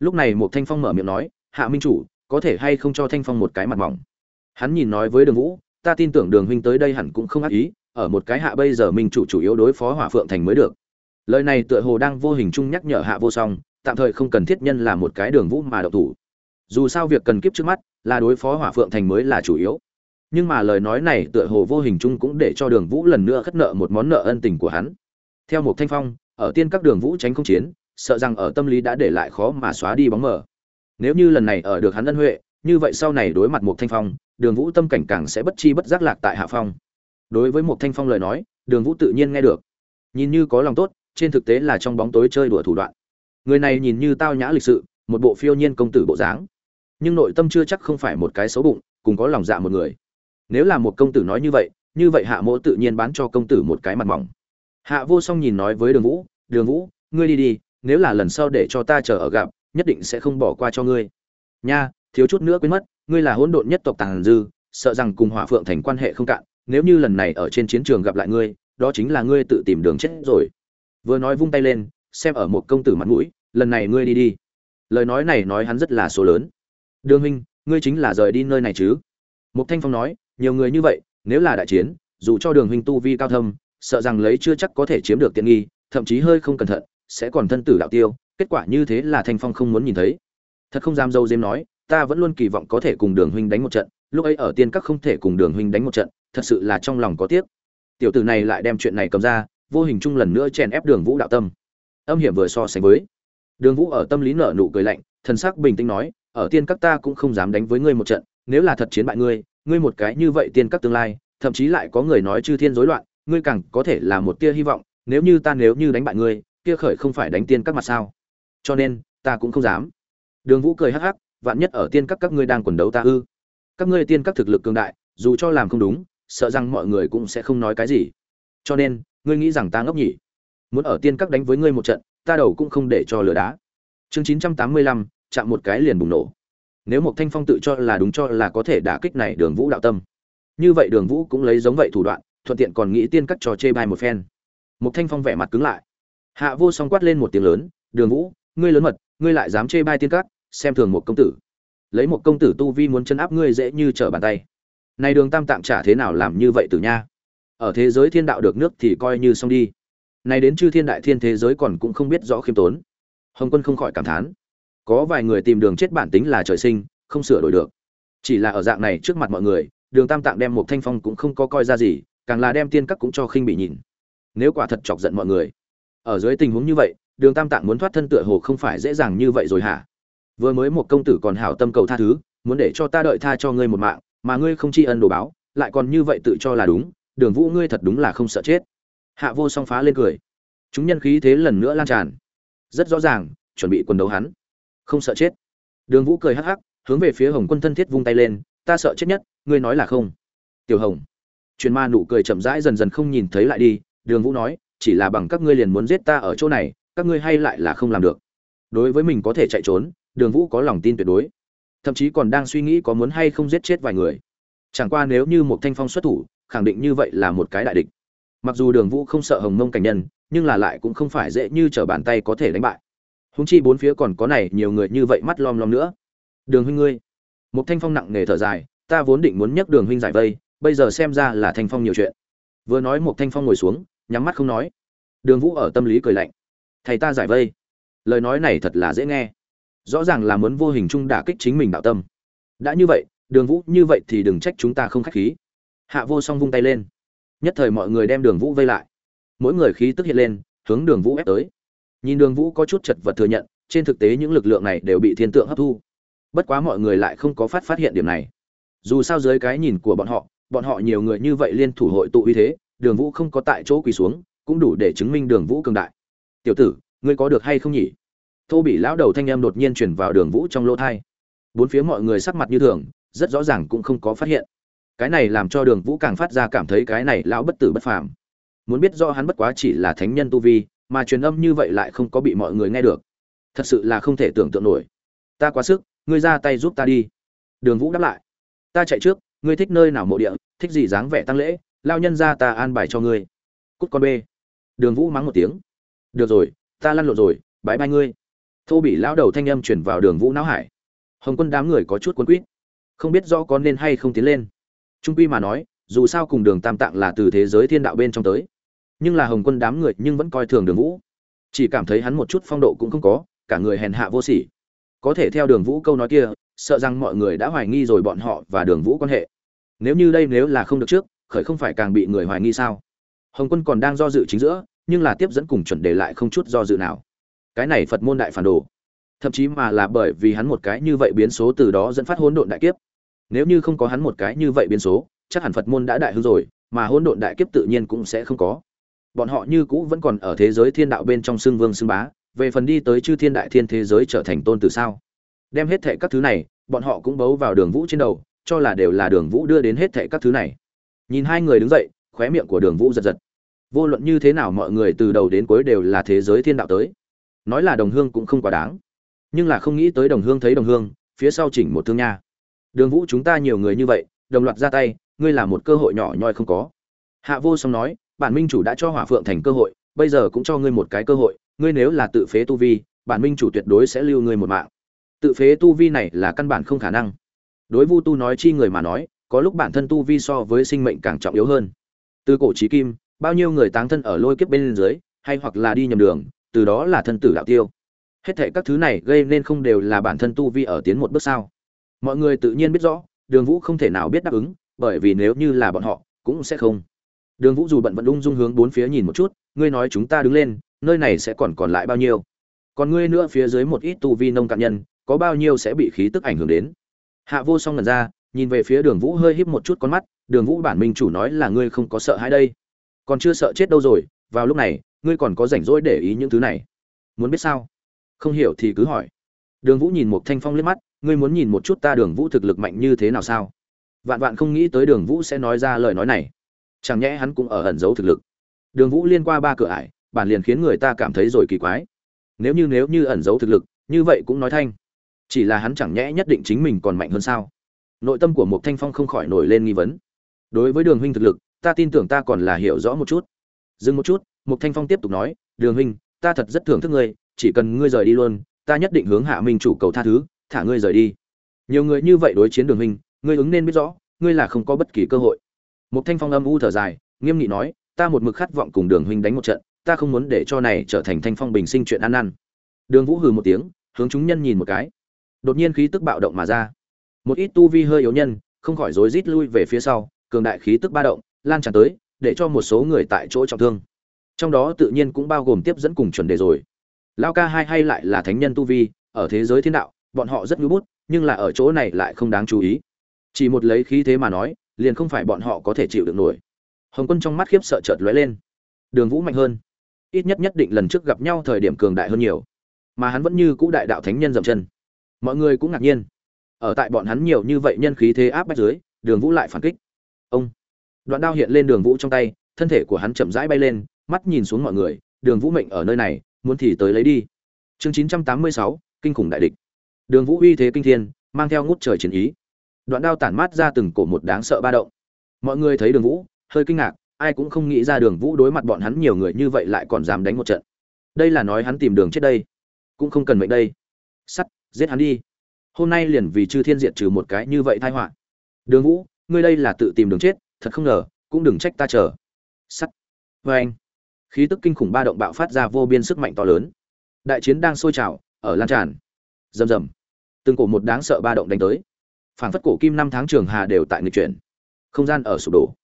Lúc này một thanh phong mở miệng nói, hạ minh chủ, có thể hay không cho thanh phong một cái mặt mỏng? Hắn nhìn nói với đường vũ, ta tin tưởng đường huynh tới đây hẳn cũng không ác ý, ở một cái hạ bây giờ minh chủ chủ yếu đối phó hỏa phượng thành mới được. Lời này tựa hồ đang vô hình chung nhắc nhở hạ vô song, tạm thời không cần thiết nhân là một cái đường vũ mà đậu thủ. Dù sao việc cần kiếp trước mắt, là đối phó hỏa phượng thành mới là chủ yếu. Nhưng mà lời nói này tựa hồ vô hình chung cũng để cho đường vũ lần nữa khất nợ một món nợ ân tình của hắn. Theo một thanh phong, ở tiên các đường vũ tránh không chiến sợ rằng ở tâm lý đã để lại khó mà xóa đi bóng mờ. Nếu như lần này ở được hắn ân huệ, như vậy sau này đối mặt một thanh phong, đường vũ tâm cảnh càng sẽ bất chi bất giác lạc tại hạ phong. Đối với một thanh phong lời nói, đường vũ tự nhiên nghe được. Nhìn như có lòng tốt, trên thực tế là trong bóng tối chơi đùa thủ đoạn. Người này nhìn như tao nhã lịch sự, một bộ phiêu nhiên công tử bộ dáng. Nhưng nội tâm chưa chắc không phải một cái xấu bụng, cùng có lòng dạ một người. Nếu là một công tử nói như vậy như vậy hạ mỗ tự nhiên bán cho công tử một cái mặt mỏng. Hạ vô song nhìn nói với đường vũ đường vũ, ngươi đi đi nếu là lần sau để cho ta chờ ở gặp, nhất định sẽ không bỏ qua cho ngươi. Nha, thiếu chút nữa quên mất, ngươi là hỗn độn nhất tộc tàng dư, sợ rằng cùng hỏa phượng thành quan hệ không cạn, nếu như lần này ở trên chiến trường gặp lại ngươi, đó chính là ngươi tự tìm đường chết rồi. Vừa nói vung tay lên, xem ở một công tử mặt mũi, lần này ngươi đi đi. Lời nói này nói hắn rất là số lớn. Đường huynh, ngươi chính là rời đi nơi này chứ? Mục thanh phong nói, nhiều người như vậy, nếu là đại chiến, dù cho đường huynh tu vi cao thâm, sợ rằng lấy chưa chắc có thể chiếm được tiện nghi, thậm chí hơi không cẩn thận sẽ còn thân tử đạo tiêu, kết quả như thế là thanh phong không muốn nhìn thấy. Thật không dám dâu dếm nói, ta vẫn luôn kỳ vọng có thể cùng đường huynh đánh một trận, lúc ấy ở tiên các không thể cùng đường huynh đánh một trận, thật sự là trong lòng có tiếc. Tiểu tử này lại đem chuyện này cầm ra, vô hình chung lần nữa chèn ép đường vũ đạo tâm. Âm hiểm vừa so sánh với, đường vũ ở tâm lý nở nụ cười lạnh, thần sắc bình tĩnh nói, ở tiên các ta cũng không dám đánh với ngươi một trận, nếu là thật chiến bại ngươi ngươi một cái như vậy tiên các tương lai, thậm chí lại có người nói chư thiên rối loạn, ngươi càng có thể là một tia hy vọng, nếu như ta nếu như đánh bại ngươi kia khởi không phải đánh tiên các mặt sao? Cho nên, ta cũng không dám. Đường vũ cười hắc hắc, vạn nhất ở tiên các các ngươi đang quần đấu ta ư? Các ngươi tiên các thực lực cường đại, dù cho làm không đúng, sợ rằng mọi người cũng sẽ không nói cái gì. Cho nên, ngươi nghĩ rằng ta ngốc nhỉ? Muốn ở tiên các đánh với ngươi một trận, ta đầu cũng không để cho lửa đá. Chương chín trăm tám mươi lăm, chạm một cái liền bùng nổ. Nếu một thanh phong tự cho là đúng cho là có thể đả kích này đường vũ đạo tâm. Như vậy đường vũ cũng lấy giống vậy thủ đoạn, thuận tiện còn nghĩ tiên các trò chê bai một phen. Một thanh phong vẻ mặt cứng lại hạ vô song quát lên một tiếng lớn đường vũ ngươi lớn mật ngươi lại dám chê bai tiên cát, xem thường một công tử. Lấy một công tử tu vi muốn chân áp ngươi dễ như trở bàn tay. Này đường tam tạm trả thế nào làm như vậy tử nha? Ở thế giới thiên đạo được nước thì coi như xong đi. Này đến chư thiên đại thiên thế giới còn cũng không biết rõ khiêm tốn. Hồng quân không khỏi cảm thán. Có vài người tìm đường chết bản tính là trời sinh không sửa đổi được. Chỉ là ở dạng này trước mặt mọi người đường tam tạng đem một thanh phong cũng không có coi ra gì càng là đem tiên các cũng cho khinh bị nhìn. Nếu quả thật chọc giận mọi người ở dưới tình huống như vậy, đường tam tạng muốn thoát thân tựa hồ không phải dễ dàng như vậy rồi hả? Vừa mới một công tử còn hảo tâm cầu tha thứ, muốn để cho ta đợi tha cho ngươi một mạng, mà ngươi không tri ân đồ báo, lại còn như vậy tự cho là đúng, đường vũ ngươi thật đúng là không sợ chết. Hạ vô song phá lên cười. Chúng nhân khí thế lần nữa lan tràn. Rất rõ ràng, chuẩn bị quần đấu hắn. Không sợ chết. Đường vũ cười hắc hắc, hướng về phía hồng quân thân thiết vung tay lên, ta sợ chết nhất, ngươi nói là không. Tiểu hồng. Truyền ma nụ cười chậm rãi dần dần không nhìn thấy lại đi, đường vũ nói chỉ là bằng các ngươi liền muốn giết ta ở chỗ này, các ngươi hay lại là không làm được. Đối với mình có thể chạy trốn, đường vũ có lòng tin tuyệt đối. Thậm chí còn đang suy nghĩ có muốn hay không giết chết vài người. Chẳng qua nếu như một thanh phong xuất thủ, khẳng định như vậy là một cái đại địch. Mặc dù đường vũ không sợ hồng mông cảnh nhân, nhưng là lại cũng không phải dễ như t r ở bàn tay có thể đánh bại. Húng chi bốn phía còn có này nhiều người như vậy mắt lom lom nữa. Đường huynh ngươi. Một thanh phong nặng nề thở dài, ta vốn định muốn nhắc đường huynh giải vây, bây giờ xem ra là thanh phong nhiều chuyện. Vừa nói một thanh phong ngồi xuống nhắm mắt không nói. Đường vũ ở tâm lý cười lạnh. Thầy ta giải vây. Lời nói này thật là dễ nghe. Rõ ràng là muốn vô hình chung đả kích chính mình đạo tâm. Đã như vậy, đường vũ như vậy thì đừng trách chúng ta không khách khí. Hạ vô song vung tay lên. Nhất thời mọi người đem đường vũ vây lại. Mỗi người khí tức hiện lên, hướng đường vũ ép tới. Nhìn đường vũ có chút chật vật thừa nhận, trên thực tế những lực lượng này đều bị thiên tượng hấp thu. Bất quá mọi người lại không có phát phát hiện điểm này. Dù sao dưới cái nhìn của bọn họ bọn họ nhiều người như vậy liên thủ hội tụ uy thế đường vũ không có tại chỗ quỳ xuống, cũng đủ để chứng minh đường vũ cường đại. Tiểu tử, ngươi có được hay không nhỉ? Thô bị lão đầu thanh em đột nhiên chuyển vào đường vũ trong lỗ thai. Bốn phía mọi người sắc mặt như thường, rất rõ ràng cũng không có phát hiện. Cái này làm cho đường vũ càng phát ra cảm thấy cái này lão bất tử bất phàm. Muốn biết do hắn bất quá chỉ là thánh nhân tu vi, mà truyền âm như vậy lại không có bị mọi người nghe được. Thật sự là không thể tưởng tượng nổi. Ta quá sức, ngươi ra tay giúp ta đi. Đường vũ đáp lại. Ta chạy trước, ngươi thích nơi nào mộ địa, thích gì dáng vẻ tăng lễ lao nhân ra ta an bài cho ngươi. Cút con bê. Đường vũ mắng một tiếng. Được rồi, ta lăn lộn rồi bãi bay ngươi. Thô bị lão đầu thanh âm chuyển vào đường vũ não hải. Hồng quân đám người có chút quân quýt. Không biết rõ có nên hay không tiến lên. Trung quy mà nói, dù sao cùng đường tam tạng là từ thế giới thiên đạo bên trong tới. Nhưng là hồng quân đám người nhưng vẫn coi thường đường vũ. Chỉ cảm thấy hắn một chút phong độ cũng không có, cả người hèn hạ vô sỉ. Có thể theo đường vũ câu nói kia, sợ rằng mọi người đã hoài nghi rồi bọn họ và đường vũ quan hệ. Nếu như đây nếu là không được trước khởi không phải càng bị người hoài nghi sao? Hồng quân còn đang do dự chính giữa, nhưng là tiếp dẫn cùng chuẩn đề lại không chút do dự nào. Cái này phật môn đại phản đồ. Thậm chí mà là bởi vì hắn một cái như vậy biến số từ đó dẫn phát hỗn độn đại kiếp. Nếu như không có hắn một cái như vậy biến số, chắc hẳn phật môn đã đại hư rồi, mà hỗn độn đại kiếp tự nhiên cũng sẽ không có. Bọn họ như cũ vẫn còn ở thế giới thiên đạo bên trong xương vương xương bá, về phần đi tới chư thiên đại thiên thế giới trở thành tôn từ sao? Đem hết thệ các thứ này, bọn họ cũng bấu vào đường vũ trên đầu, cho là đều là đường vũ đưa đến hết thệ các thứ này nhìn hai người đứng dậy, khóe miệng của đường vũ giật giật. Vô luận như thế nào mọi người từ đầu đến cuối đều là thế giới thiên đạo tới. Nói là đồng hương cũng không quá đáng. Nhưng là không nghĩ tới đồng hương thấy đồng hương, phía sau chỉnh một thương nha. Đường vũ chúng ta nhiều người như vậy, đồng loạt ra tay, ngươi là một cơ hội nhỏ nhoi không có. Hạ vô song nói, bản minh chủ đã cho hỏa phượng thành cơ hội, bây giờ cũng cho ngươi một cái cơ hội, ngươi nếu là tự phế tu vi, bản minh chủ tuyệt đối sẽ lưu ngươi một mạng. Tự phế tu vi này là căn bản không khả năng. Đối vu tu nói chi người mà nói có lúc bản thân tu vi so với sinh mệnh càng trọng yếu hơn. Từ cổ trí kim, bao nhiêu người táng thân ở lôi kiếp bên dưới, hay hoặc là đi nhầm đường, từ đó là thân tử đạo tiêu. Hết thệ các thứ này gây nên không đều là bản thân tu vi ở tiến một bước sao. Mọi người tự nhiên biết rõ, đường vũ không thể nào biết đáp ứng, bởi vì nếu như là bọn họ, cũng sẽ không. Đường vũ dù bận vận ung dung hướng bốn phía nhìn một chút, ngươi nói chúng ta đứng lên, nơi này sẽ còn còn lại bao nhiêu? Còn ngươi nữa phía dưới một ít tu vi nông cạn nhân, có bao nhiêu sẽ bị khí tức ảnh hưởng đến? Hạ vô song ngần ra nhìn về phía đường vũ hơi híp một chút con mắt, đường vũ bản minh chủ nói là ngươi không có sợ hãi đây. Còn chưa sợ chết đâu rồi, vào lúc này, ngươi còn có rảnh rỗi để ý những thứ này. Muốn biết sao? Không hiểu thì cứ hỏi. Đường vũ nhìn một thanh phong liếc mắt, ngươi muốn nhìn một chút ta đường vũ thực lực mạnh như thế nào sao? Vạn vạn không nghĩ tới đường vũ sẽ nói ra lời nói này. Chẳng nhẽ hắn cũng ở ẩn giấu thực lực. Đường vũ liên qua ba cửa ải, bản liền khiến người ta cảm thấy rồi kỳ quái. Nếu như nếu như ẩn giấu thực lực, như vậy cũng nói thanh. Chỉ là hắn chẳng nhẽ nhất định chính mình còn mạnh hơn sao? Nội tâm của một thanh phong không khỏi nổi lên nghi vấn. Đối với đường huynh thực lực, ta tin tưởng ta còn là hiểu rõ một chút. Dừng một chút một thanh phong tiếp tục nói, đường huynh, ta thật rất thưởng thức ngươi, chỉ cần ngươi rời đi luôn, ta nhất định hướng hạ minh chủ cầu tha thứ, thả ngươi rời đi. Nhiều người như vậy đối chiến đường huynh, ngươi ứng nên biết rõ, ngươi là không có bất kỳ cơ hội. Một thanh phong âm u thở dài, nghiêm nghị nói, ta một mực khát vọng cùng đường huynh đánh một trận, ta không muốn để cho này trở thành thanh phong bình sinh chuyện ăn ăn. đường vũ hừ một tiếng, hướng chúng nhân nhìn một cái. Đột nhiên khí tức bạo động mà ra một ít tu vi hơi yếu nhân, không khỏi rối rít lui về phía sau, cường đại khí tức ba động, lan tràn tới, để cho một số người tại chỗ trọng thương. Trong đó tự nhiên cũng bao gồm tiếp dẫn cùng chuẩn đề rồi. Lao ca hai hay lại là thánh nhân tu vi, ở thế giới thiên đạo, bọn họ rất ngưỡng bút, nhưng là ở chỗ này lại không đáng chú ý. Chỉ một lấy khí thế mà nói, liền không phải bọn họ có thể chịu được nổi. Hồng quân trong mắt khiếp sợ chợt lóe lên. Đường vũ mạnh hơn. Ít nhất nhất định lần trước gặp nhau thời điểm cường đại hơn nhiều. Mà hắn vẫn như cũ đại đạo thánh nhân dậm chân. Mọi người cũng ngạc nhiên ở tại bọn hắn nhiều như vậy nhân khí thế áp bách dưới, đường vũ lại phản kích. Ông! Đoạn đao hiện lên đường vũ trong tay, thân thể của hắn chậm rãi bay lên, mắt nhìn xuống mọi người, đường vũ mệnh ở nơi này, muốn thì tới lấy đi. Chương chín trăm tám mươi sáu, kinh khủng đại địch. Đường vũ uy thế kinh thiên, mang theo ngút trời chiến ý. Đoạn đao tản mát ra từng cổ một đáng sợ ba động. Mọi người thấy đường vũ, hơi kinh ngạc, ai cũng không nghĩ ra đường vũ đối mặt bọn hắn nhiều người như vậy lại còn dám đánh một trận. Đây là nói hắn tìm đường chết đây. Cũng không cần mệnh đây. Sắt, giết hắn đi hôm nay liền vì chư thiên diệt trừ một cái như vậy tai họa. Đường vũ, ngươi đây là tự tìm đường chết, thật không ngờ, cũng đừng trách ta chờ. Sắt. Vê anh, khí tức kinh khủng ba động bạo phát ra vô biên sức mạnh to lớn. Đại chiến đang sôi trào, ở lan tràn. Rầm rầm. Từng cổ một đáng sợ ba động đánh tới. Phảng phất cổ kim năm tháng trường hà đều tại nghịch chuyển. Không gian ở sụp đổ.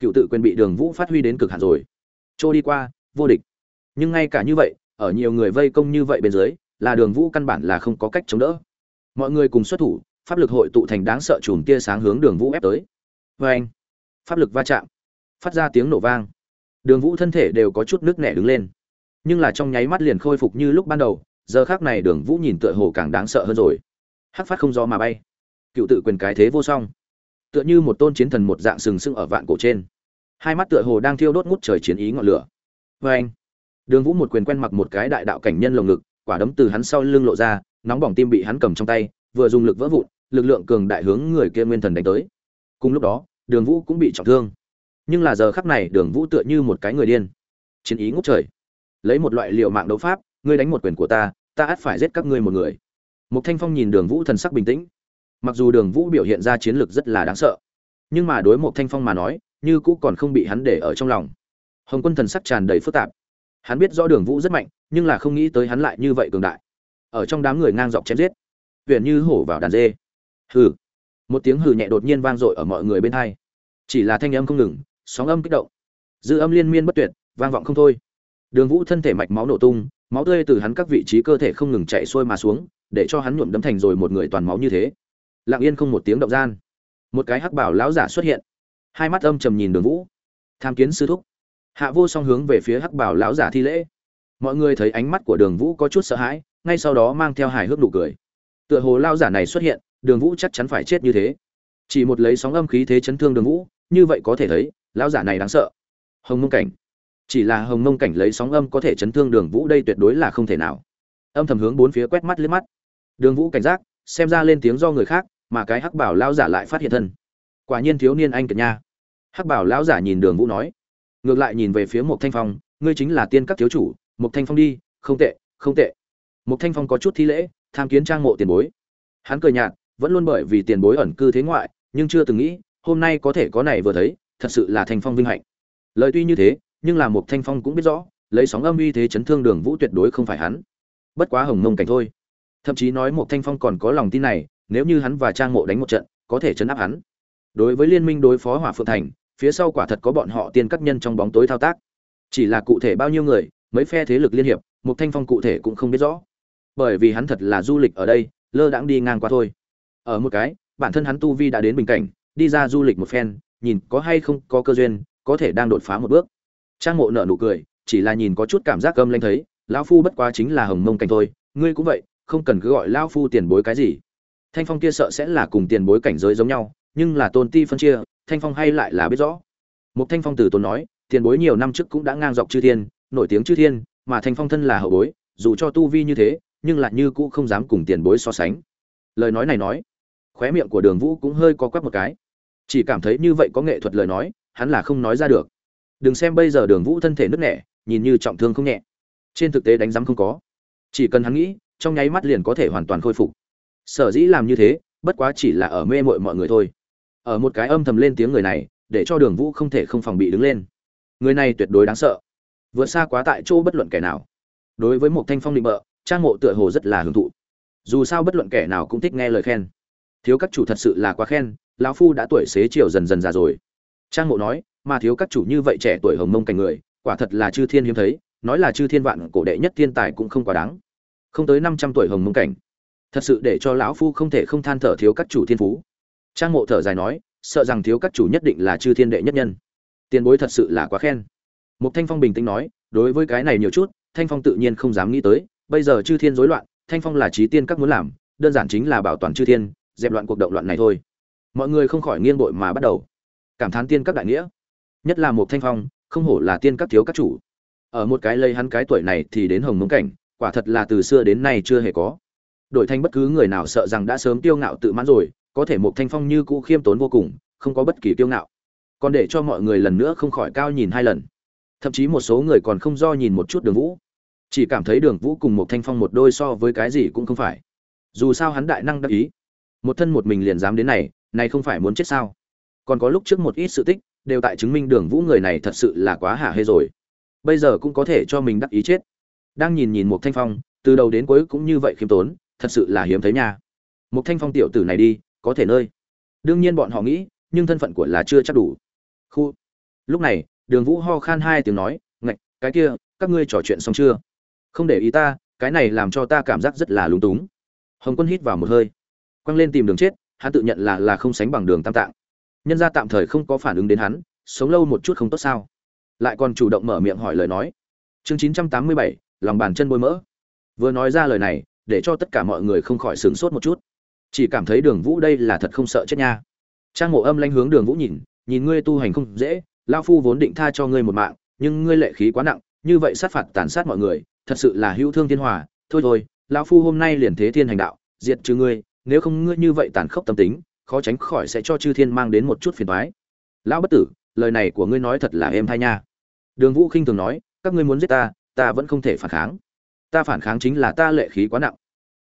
Cựu tự quyền bị đường vũ phát huy đến cực hạn rồi. Trôi đi qua, vô địch. Nhưng ngay cả như vậy, ở nhiều người vây công như vậy bên dưới, là đường vũ căn bản là không có cách chống đỡ mọi người cùng xuất thủ, pháp lực hội tụ thành đáng sợ chùm tia sáng hướng đường vũ ép tới. Vê anh, pháp lực va chạm, phát ra tiếng nổ vang. Đường vũ thân thể đều có chút nước nẻ đứng lên. Nhưng là trong nháy mắt liền khôi phục như lúc ban đầu, giờ khác này đường vũ nhìn tựa hồ càng đáng sợ hơn rồi. Hắc phát không do mà bay. Cựu tự quyền cái thế vô song. Tựa như một tôn chiến thần một dạng sừng sững ở vạn cổ trên. Hai mắt tựa hồ đang thiêu đốt ngút trời chiến ý ngọn lửa. Vê anh, đường vũ một quyền quen mặc một cái đại đạo cảnh nhân lồng ngực, quả đấm từ hắn sau lưng lộ ra nóng bỏng tim bị hắn cầm trong tay, vừa dùng lực vỡ vụn, lực lượng cường đại hướng người kia nguyên thần đánh tới. Cùng lúc đó, đường vũ cũng bị trọng thương. Nhưng là giờ khắc này, đường vũ tựa như một cái người điên. Chiến ý ngút trời. Lấy một loại liệu mạng đấu pháp, ngươi đánh một quyền của ta ta ắt phải giết các ngươi một người. Mục thanh phong nhìn đường vũ thần sắc bình tĩnh. Mặc dù đường vũ biểu hiện ra chiến lược rất là đáng sợ, nhưng mà đối mục thanh phong mà nói, như cũ còn không bị hắn để ở trong lòng. Hồng quân thần sắc tràn đầy phức tạp. Hắn biết rõ đường vũ rất mạnh, nhưng là không nghĩ tới hắn lại như vậy cường đại ở trong đám người ngang dọc chém giết. Huyền như hổ vào đàn dê. Hừ. Một tiếng hừ nhẹ đột nhiên vang dội ở mọi người bên hai. Chỉ là thanh âm không ngừng, sóng âm kích động. Dư âm liên miên bất tuyệt, vang vọng không thôi. Đường vũ thân thể mạch máu nổ tung, máu tươi từ hắn các vị trí cơ thể không ngừng chạy xuôi mà xuống, để cho hắn nhuộm đấm thành rồi một người toàn máu như thế. Lặng yên không một tiếng động gian, một cái hắc bảo lão giả xuất hiện. Hai mắt âm trầm nhìn đường vũ. Tham kiến sư thúc. Hạ vô song hướng về phía hắc bảo lão giả thi lễ. Mọi người thấy ánh mắt của đường vũ có chút sợ hãi ngay sau đó mang theo hài hước nụ cười. Tựa hồ lao giả này xuất hiện, đường vũ chắc chắn phải chết như thế. Chỉ một lấy sóng âm khí thế chấn thương đường vũ, như vậy có thể thấy lão giả này đáng sợ. Hồng mông cảnh. Chỉ là hồng mông cảnh lấy sóng âm có thể chấn thương đường vũ đây tuyệt đối là không thể nào. Âm thầm hướng bốn phía quét mắt liếc mắt. Đường vũ cảnh giác, xem ra lên tiếng do người khác, mà cái hắc bảo lão giả lại phát hiện thân. Quả nhiên thiếu niên anh kiệt nha. Hắc bảo lão giả nhìn đường vũ nói. Ngược lại nhìn về phía một thanh phong, ngươi chính là tiên các thiếu chủ một thanh phong đi, không tệ không tệ. Mục thanh phong có chút thi lễ, tham kiến trang mộ tiền bối. Hắn cười nhạt, vẫn luôn bởi vì tiền bối ẩn cư thế ngoại, nhưng chưa từng nghĩ, hôm nay có thể có này vừa thấy, thật sự là thanh phong vinh hạnh. Lời tuy như thế, nhưng là Mục thanh phong cũng biết rõ, lấy sóng âm uy thế chấn thương đường vũ tuyệt đối không phải hắn. Bất quá hồng mông cảnh thôi. Thậm chí nói Mục thanh phong còn có lòng tin này, nếu như hắn và trang mộ đánh một trận, có thể chấn áp hắn. Đối với liên minh đối phó hỏa phượng thành, phía sau quả thật có bọn họ tiên các nhân trong bóng tối thao tác. Chỉ là cụ thể bao nhiêu người, mấy phe thế lực liên hiệp, Mục thanh phong cụ thể cũng không biết rõ bởi vì hắn thật là du lịch ở đây, lơ đãng đi ngang qua thôi. Ở một cái, bản thân hắn tu vi đã đến bình cảnh, đi ra du lịch một phen, nhìn có hay không có cơ duyên, có thể đang đột phá một bước. Trang mộ nợ nụ cười, chỉ là nhìn có chút cảm giác cơm lanh thấy, lão phu bất quá chính là hồng mông cảnh thôi, ngươi cũng vậy, không cần cứ gọi lão phu tiền bối cái gì. Thanh phong kia sợ sẽ là cùng tiền bối cảnh giới giống nhau, nhưng là tôn ti phân chia, thanh phong hay lại là biết rõ. Một thanh phong từ tôn nói, tiền bối nhiều năm trước cũng đã ngang dọc chư thiên, nổi tiếng chư thiên, mà thanh phong thân là hậu bối, dù cho tu vi như thế nhưng lại như cũ không dám cùng tiền bối so sánh. Lời nói này nói, khóe miệng của đường vũ cũng hơi có quắc một cái. Chỉ cảm thấy như vậy có nghệ thuật lời nói, hắn là không nói ra được. Đừng xem bây giờ đường vũ thân thể nứt nẻ, nhìn như trọng thương không nhẹ. Trên thực tế đánh giám không có. Chỉ cần hắn nghĩ, trong nháy mắt liền có thể hoàn toàn khôi phục. Sở dĩ làm như thế, bất quá chỉ là ở mê mội mọi người thôi. Ở một cái âm thầm lên tiếng người này, để cho đường vũ không thể không phòng bị đứng lên. Người này tuyệt đối đáng sợ. Vượt xa quá tại chỗ bất luận kẻ nào. Đối với một thanh phong định bợ trang mộ tựa hồ rất là hưởng thụ. Dù sao bất luận kẻ nào cũng thích nghe lời khen. Thiếu các chủ thật sự là quá khen, lão phu đã tuổi xế chiều dần dần già rồi. Trang mộ nói, mà thiếu các chủ như vậy trẻ tuổi hồng mông cảnh người, quả thật là chư thiên hiếm thấy, nói là chư thiên vạn cổ đệ nhất thiên tài cũng không quá đáng. Không tới năm trăm tuổi hồng mông cảnh. Thật sự để cho lão phu không thể không than thở thiếu các chủ thiên phú. Trang mộ thở dài nói, sợ rằng thiếu các chủ nhất định là chư thiên đệ nhất nhân. Tiền bối thật sự là quá khen. Một thanh phong bình tĩnh nói, đối với cái này nhiều chút, thanh phong tự nhiên không dám nghĩ tới bây giờ chư thiên rối loạn, thanh phong là trí tiên các muốn làm, đơn giản chính là bảo toàn chư thiên, dẹp loạn cuộc động loạn này thôi. Mọi người không khỏi nghiêng bội mà bắt đầu. Cảm thán tiên các đại nghĩa. Nhất là một thanh phong, không hổ là tiên các thiếu các chủ. Ở một cái lây hắn cái tuổi này thì đến hồng mông cảnh, quả thật là từ xưa đến nay chưa hề có. Đổi thanh bất cứ người nào sợ rằng đã sớm tiêu ngạo tự mãn rồi, có thể một thanh phong như cũ khiêm tốn vô cùng, không có bất kỳ tiêu ngạo. Còn để cho mọi người lần nữa không khỏi cao nhìn hai lần. Thậm chí một số người còn không do nhìn một chút đường vũ chỉ cảm thấy đường vũ cùng một thanh phong một đôi so với cái gì cũng không phải. Dù sao hắn đại năng đắc ý. Một thân một mình liền dám đến này này không phải muốn chết sao? Còn có lúc trước một ít sự tích, đều tại chứng minh đường vũ người này thật sự là quá hả hê rồi. Bây giờ cũng có thể cho mình đắc ý chết. Đang nhìn nhìn một thanh phong, từ đầu đến cuối cũng như vậy khiêm tốn, thật sự là hiếm thấy nha. Một thanh phong tiểu tử này đi, có thể nơi. Đương nhiên bọn họ nghĩ, nhưng thân phận của là chưa chắc đủ. Khu. Lúc này, đường vũ ho khan hai tiếng nói, ngạch, cái kia, các ngươi trò chuyện xong chưa? Không để ý ta, cái này làm cho ta cảm giác rất là lúng túng. Hồng quân hít vào một hơi. Quăng lên tìm đường chết, hắn tự nhận là là không sánh bằng đường tam tạng. Nhân ra tạm thời không có phản ứng đến hắn, sống lâu một chút không tốt sao? Lại còn chủ động mở miệng hỏi lời nói. Chương chín trăm tám mươi bảy, lòng bàn chân bôi mỡ. Vừa nói ra lời này, để cho tất cả mọi người không khỏi sửng sốt một chút. Chỉ cảm thấy đường vũ đây là thật không sợ chết nha. Trang mộ âm lanh hướng đường vũ nhìn nhìn ngươi tu hành không dễ lao phu vốn định tha cho ngươi một mạng, nhưng ngươi lệ khí quá nặng, như vậy sát phạt tàn sát mọi người thật sự là hữu thương thiên hòa, thôi thôi, lão phu hôm nay liền thế thiên hành đạo, diệt trừ ngươi, nếu không ngươi như vậy tàn khốc tâm tính, khó tránh khỏi sẽ cho chư thiên mang đến một chút phiền toái. Lão bất tử, lời này của ngươi nói thật là êm thai nha. Đường vũ khinh thường nói, các ngươi muốn giết ta ta vẫn không thể phản kháng. Ta phản kháng chính là ta lệ khí quá nặng.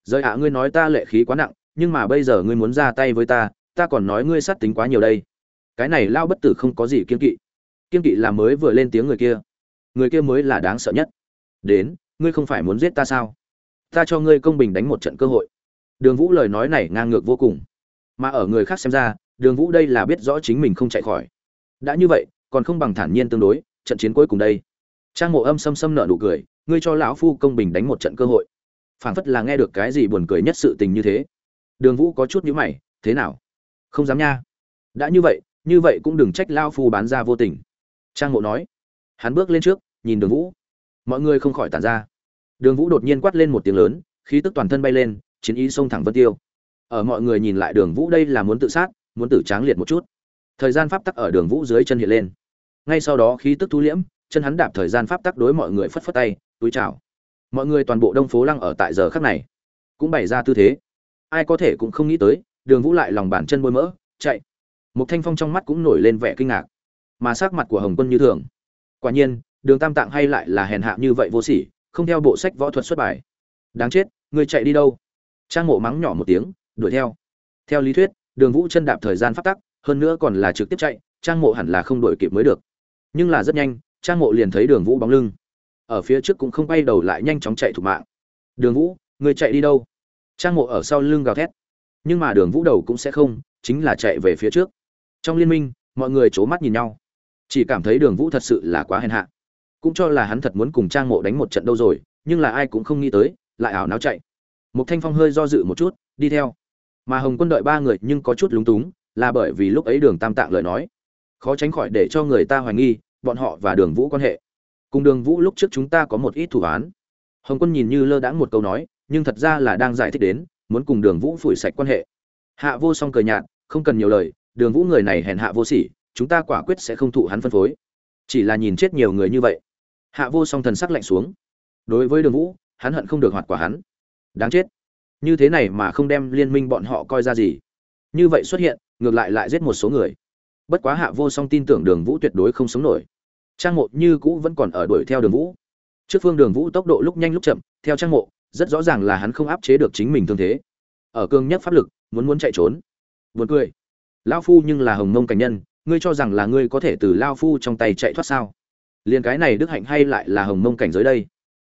Giới ạ, ngươi nói ta lệ khí quá nặng, nhưng mà bây giờ ngươi muốn ra tay với ta ta còn nói ngươi sát tính quá nhiều đây. Cái này lao bất tử không có gì kiên kỵ. Kiên kỵ là mới vừa lên tiếng người kia. Người kia mới là đáng sợ nhất. Đến ngươi không phải muốn giết ta sao? Ta cho ngươi công bình đánh một trận cơ hội. Đường vũ lời nói này ngang ngược vô cùng. Mà ở người khác xem ra, đường vũ đây là biết rõ chính mình không chạy khỏi. Đã như vậy, còn không bằng thản nhiên tương đối, trận chiến cuối cùng đây. Trang mộ âm xâm xâm nợ nụ cười, ngươi cho lão phu công bình đánh một trận cơ hội. Phảng phất là nghe được cái gì buồn cười nhất sự tình như thế. Đường vũ có chút nhíu mày, thế nào? Không dám nha. Đã như vậy như vậy cũng đừng trách lao phu bán ra vô tình. Trang mộ nói. Hắn bước lên trước, nhìn đường vũ mọi người không khỏi tản ra. Đường vũ đột nhiên quát lên một tiếng lớn, khí tức toàn thân bay lên, chiến ý xông thẳng vân tiêu. Ở mọi người nhìn lại đường vũ đây là muốn tự sát, muốn tử tráng liệt một chút. Thời gian pháp tắc ở đường vũ dưới chân hiện lên. Ngay sau đó khí tức thu liễm, chân hắn đạp thời gian pháp tắc đối mọi người phất phất tay, túi chào. Mọi người toàn bộ đông phố lăng ở tại giờ khắc này, cũng bày ra tư thế. Ai có thể cũng không nghĩ tới, đường vũ lại lòng bàn chân bôi mỡ, chạy. Một thanh phong trong mắt cũng nổi lên vẻ kinh ngạc, mà sắc mặt của hồng quân như thường. Quả nhiên đường tam tạng hay lại là hèn hạ như vậy vô sỉ, không theo bộ sách võ thuật xuất bài. Đáng chết người chạy đi đâu? Trang mộ mắng nhỏ một tiếng, đuổi theo. Theo lý thuyết, đường vũ chân đạp thời gian phát tắc, hơn nữa còn là trực tiếp chạy, trang mộ hẳn là không đuổi kịp mới được. Nhưng là rất nhanh, trang mộ liền thấy đường vũ bóng lưng. Ở phía trước cũng không quay đầu lại nhanh chóng chạy thục mạng. Đường vũ người chạy đi đâu? Trang mộ ở sau lưng gào thét. Nhưng mà đường vũ đầu cũng sẽ không, chính là chạy về phía trước. Trong liên minh, mọi người c h ố mắt nhìn nhau. Chỉ cảm thấy đường vũ thật sự là quá hèn hạ cũng cho là hắn thật muốn cùng trang mộ đánh một trận đâu rồi, nhưng là ai cũng không nghĩ tới, lại ảo náo chạy. Một thanh phong hơi do dự một chút, đi theo. Mà hồng quân đợi ba người nhưng có chút lúng túng, là bởi vì lúc ấy đường tam tạng lời nói. Khó tránh khỏi để cho người ta hoài nghi, bọn họ và đường vũ quan hệ. Cùng đường vũ lúc trước chúng ta có một ít thủ án. Hồng quân nhìn như lơ đãng một câu nói, nhưng thật ra là đang giải thích đến, muốn cùng đường vũ phủi sạch quan hệ. Hạ vô song cười nhạt, không cần nhiều lời, đường vũ người này hèn hạ vô sỉ, chúng ta quả quyết sẽ không thụ hắn phân phối. Chỉ là nhìn chết nhiều người như vậy hạ vô song thần sắc lạnh xuống. Đối với đường vũ, hắn hận không được hoạt quả hắn. Đáng chết. Như thế này mà không đem liên minh bọn họ coi ra gì. Như vậy xuất hiện, ngược lại lại giết một số người. Bất quá hạ vô song tin tưởng đường vũ tuyệt đối không sống nổi. Trang mộ như cũ vẫn còn ở đuổi theo đường vũ. Trước phương đường vũ tốc độ lúc nhanh lúc chậm, theo trang mộ, rất rõ ràng là hắn không áp chế được chính mình thương thế. Ở cương nhất pháp lực, muốn muốn chạy trốn. Buồn cười. Lao phu nhưng là hồng mông cảnh nhân, ngươi cho rằng là ngươi có thể từ lao phu trong tay chạy thoát sao? Liền cái này đức hạnh hay lại là hồng mông cảnh giới đây?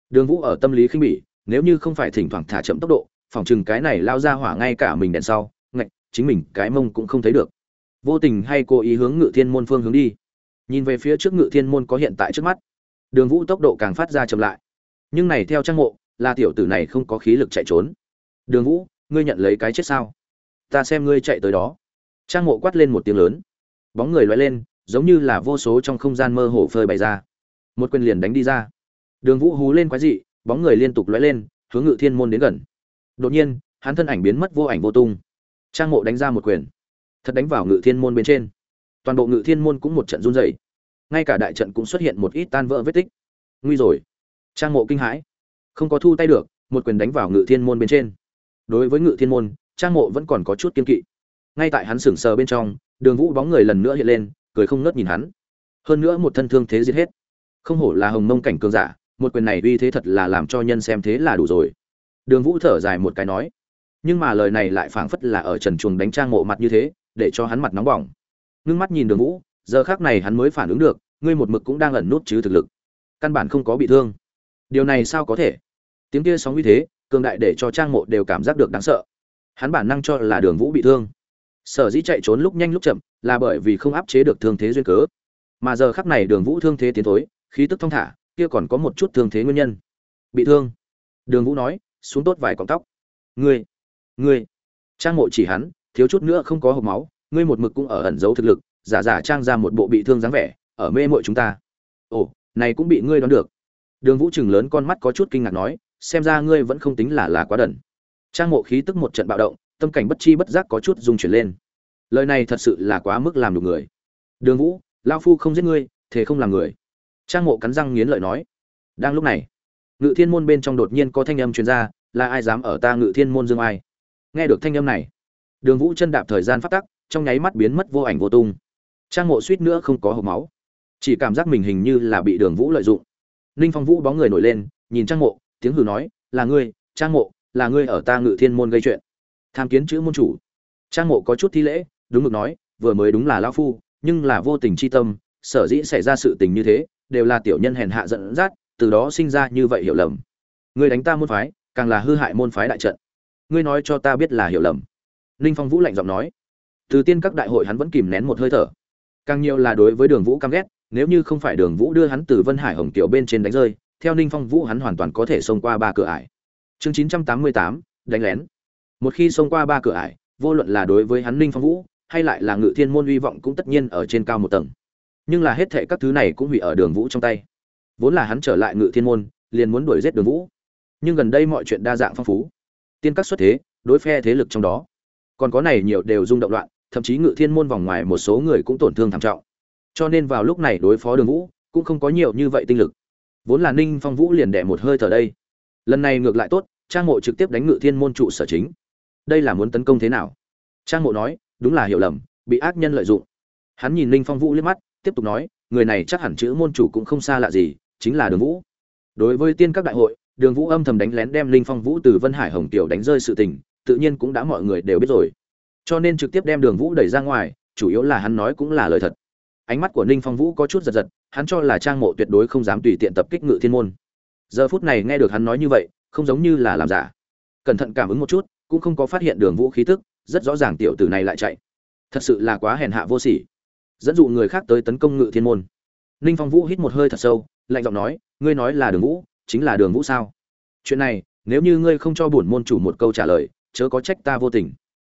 Đường vũ ở tâm lý khinh bỉ, nếu như không phải thỉnh thoảng thả chậm tốc độ phòng chừng cái này lao ra hỏa ngay cả mình đèn sau, ngạch, chính mình cái mông cũng không thấy được. Vô tình hay cố ý hướng ngự thiên môn phương hướng đi? Nhìn về phía trước ngự thiên môn có hiện tại trước mắt. Đường vũ tốc độ càng phát ra chậm lại. Nhưng này theo trang mộ, là tiểu tử này không có khí lực chạy trốn. Đường vũ, ngươi nhận lấy cái chết sao? Ta xem ngươi chạy tới đó. Trang mộ quát lên một tiếng lớn. Bóng người loay lên giống như là vô số trong không gian mơ hồ phơi bày ra. Một quyền liền đánh đi ra. Đường vũ hú lên quái dị, bóng người liên tục lóe lên, hướng ngự thiên môn đến gần. Đột nhiên, hắn thân ảnh biến mất vô ảnh vô tung. Trang mộ đánh ra một quyền. Thật đánh vào ngự thiên môn bên trên. Toàn bộ ngự thiên môn cũng một trận run rẩy. Ngay cả đại trận cũng xuất hiện một ít tan vỡ vết tích. Nguy rồi. Trang mộ kinh hãi. Không có thu tay được, một quyền đánh vào ngự thiên môn bên trên. Đối với ngự thiên môn, trang mộ vẫn còn có chút kiên kỵ. Ngay tại hắn sững sờ bên trong, đường vũ bóng người lần nữa hiện lên cười không ngớt nhìn hắn. Hơn nữa một thân thương thế giết hết. Không hổ là hồng mông cảnh cường giả, một quyền này uy thế thật là làm cho nhân xem thế là đủ rồi. Đường vũ thở dài một cái nói, nhưng mà lời này lại phảng phất là ở trần chuồng đánh trang mộ mặt như thế, để cho hắn mặt nóng bỏng. Ngưng mắt nhìn đường vũ, giờ khác này hắn mới phản ứng được, ngươi một mực cũng đang ẩn nút chứ thực lực. Căn bản không có bị thương. Điều này sao có thể? Tiếng kia sóng uy thế, cường đại để cho trang mộ đều cảm giác được đáng sợ. Hắn bản năng cho là đường vũ bị thương sở dĩ chạy trốn lúc nhanh lúc chậm, là bởi vì không áp chế được thương thế duyên cớ. Mà giờ khắc này đường vũ thương thế tiến thối, khí tức thong thả, kia còn có một chút thương thế nguyên nhân. Bị thương. Đường vũ nói, xuống tốt vài cọng tóc. Ngươi ngươi. Trang mộ chỉ hắn, thiếu chút nữa không có hộp máu, ngươi một mực cũng ở ẩn giấu thực lực, giả giả trang ra một bộ bị thương dáng vẻ, ở mê mội chúng ta. Ồ, này cũng bị ngươi đoán được. Đường vũ chừng lớn con mắt có chút kinh ngạc nói, xem ra ngươi vẫn không tính là là quá đần. Trang mộ khí tức một trận bạo động tâm cảnh bất chi bất giác có chút rung chuyển lên. Lời này thật sự là quá mức làm được người. Đường vũ lao phu không giết ngươi, thế không làm người. Trang mộ cắn răng nghiến lợi nói. Đang lúc này, ngự thiên môn bên trong đột nhiên có thanh âm truyền ra, là ai dám ở ta ngự thiên môn dương ai? Nghe được thanh âm này, đường vũ chân đạp thời gian phát tắc, trong nháy mắt biến mất vô ảnh vô tung. Trang mộ suýt nữa không có hộp máu. Chỉ cảm giác mình hình như là bị đường vũ lợi dụng. Ninh phong vũ bóng người nổi lên, nhìn trang mộ tiếng hừ nói, là ngươi, trang mộ là ngươi ở ta ngự thiên môn gây chuyện tham kiến chữ môn chủ. Trang mộ có chút thi lễ, đúng mực nói, vừa mới đúng là lao phu, nhưng là vô tình chi tâm, sở dĩ xảy ra sự tình như thế, đều là tiểu nhân hèn hạ dẫn dắt, từ đó sinh ra như vậy hiểu lầm. Ngươi đánh ta môn phái, càng là hư hại môn phái đại trận. Ngươi nói cho ta biết là hiểu lầm. Ninh phong vũ lạnh giọng nói. Từ tiên các đại hội hắn vẫn kìm nén một hơi thở. Càng nhiều là đối với đường vũ căm ghét, nếu như không phải đường vũ đưa hắn từ vân hải hồng tiểu bên trên đánh rơi, theo ninh phong vũ hắn hoàn toàn có thể xông qua ba cửa ải. Chương chín trăm tám mươi tám, đánh lén một khi xông qua ba cửa ải, vô luận là đối với hắn ninh phong vũ, hay lại là ngự thiên môn hy vọng cũng tất nhiên ở trên cao một tầng. Nhưng là hết thệ các thứ này cũng hủy ở đường vũ trong tay. Vốn là hắn trở lại ngự thiên môn, liền muốn đuổi giết đường vũ. Nhưng gần đây mọi chuyện đa dạng phong phú. Tiên các xuất thế, đối phe thế lực trong đó. Còn có này nhiều đều rung động loạn, thậm chí ngự thiên môn vòng ngoài một số người cũng tổn thương thảm trọng. Cho nên vào lúc này đối phó đường vũ, cũng không có nhiều như vậy tinh lực. Vốn là ninh phong vũ liền đẻ một hơi thở đây. Lần này ngược lại tốt, trang mộ trực tiếp đánh ngự thiên môn trụ sở chính đây là muốn tấn công thế nào? Trang mộ nói, đúng là hiểu lầm, bị ác nhân lợi dụng. Hắn nhìn ninh phong vũ liếc mắt, tiếp tục nói, người này chắc hẳn chữ môn chủ cũng không xa lạ gì, chính là đường vũ. Đối với tiên các đại hội, đường vũ âm thầm đánh lén đem ninh phong vũ từ vân hải hồng tiểu đánh rơi sự tình, tự nhiên cũng đã mọi người đều biết rồi. Cho nên trực tiếp đem đường vũ đẩy ra ngoài, chủ yếu là hắn nói cũng là lời thật. Ánh mắt của ninh phong vũ có chút giật giật, hắn cho là trang mộ tuyệt đối không dám tùy tiện tập kích ngự thiên môn. Giờ phút này nghe được hắn nói như vậy, không giống như là làm giả. Cẩn thận cảm ứng một chút cũng không có phát hiện đường vũ khí tức, rất rõ ràng tiểu tử này lại chạy. Thật sự là quá hèn hạ vô sỉ. Dẫn dụ người khác tới tấn công ngự thiên môn. Ninh phong vũ hít một hơi thật sâu, lạnh giọng nói, ngươi nói là đường vũ, chính là đường vũ sao? Chuyện này, nếu như ngươi không cho bổn môn chủ một câu trả lời, chớ có trách ta vô tình.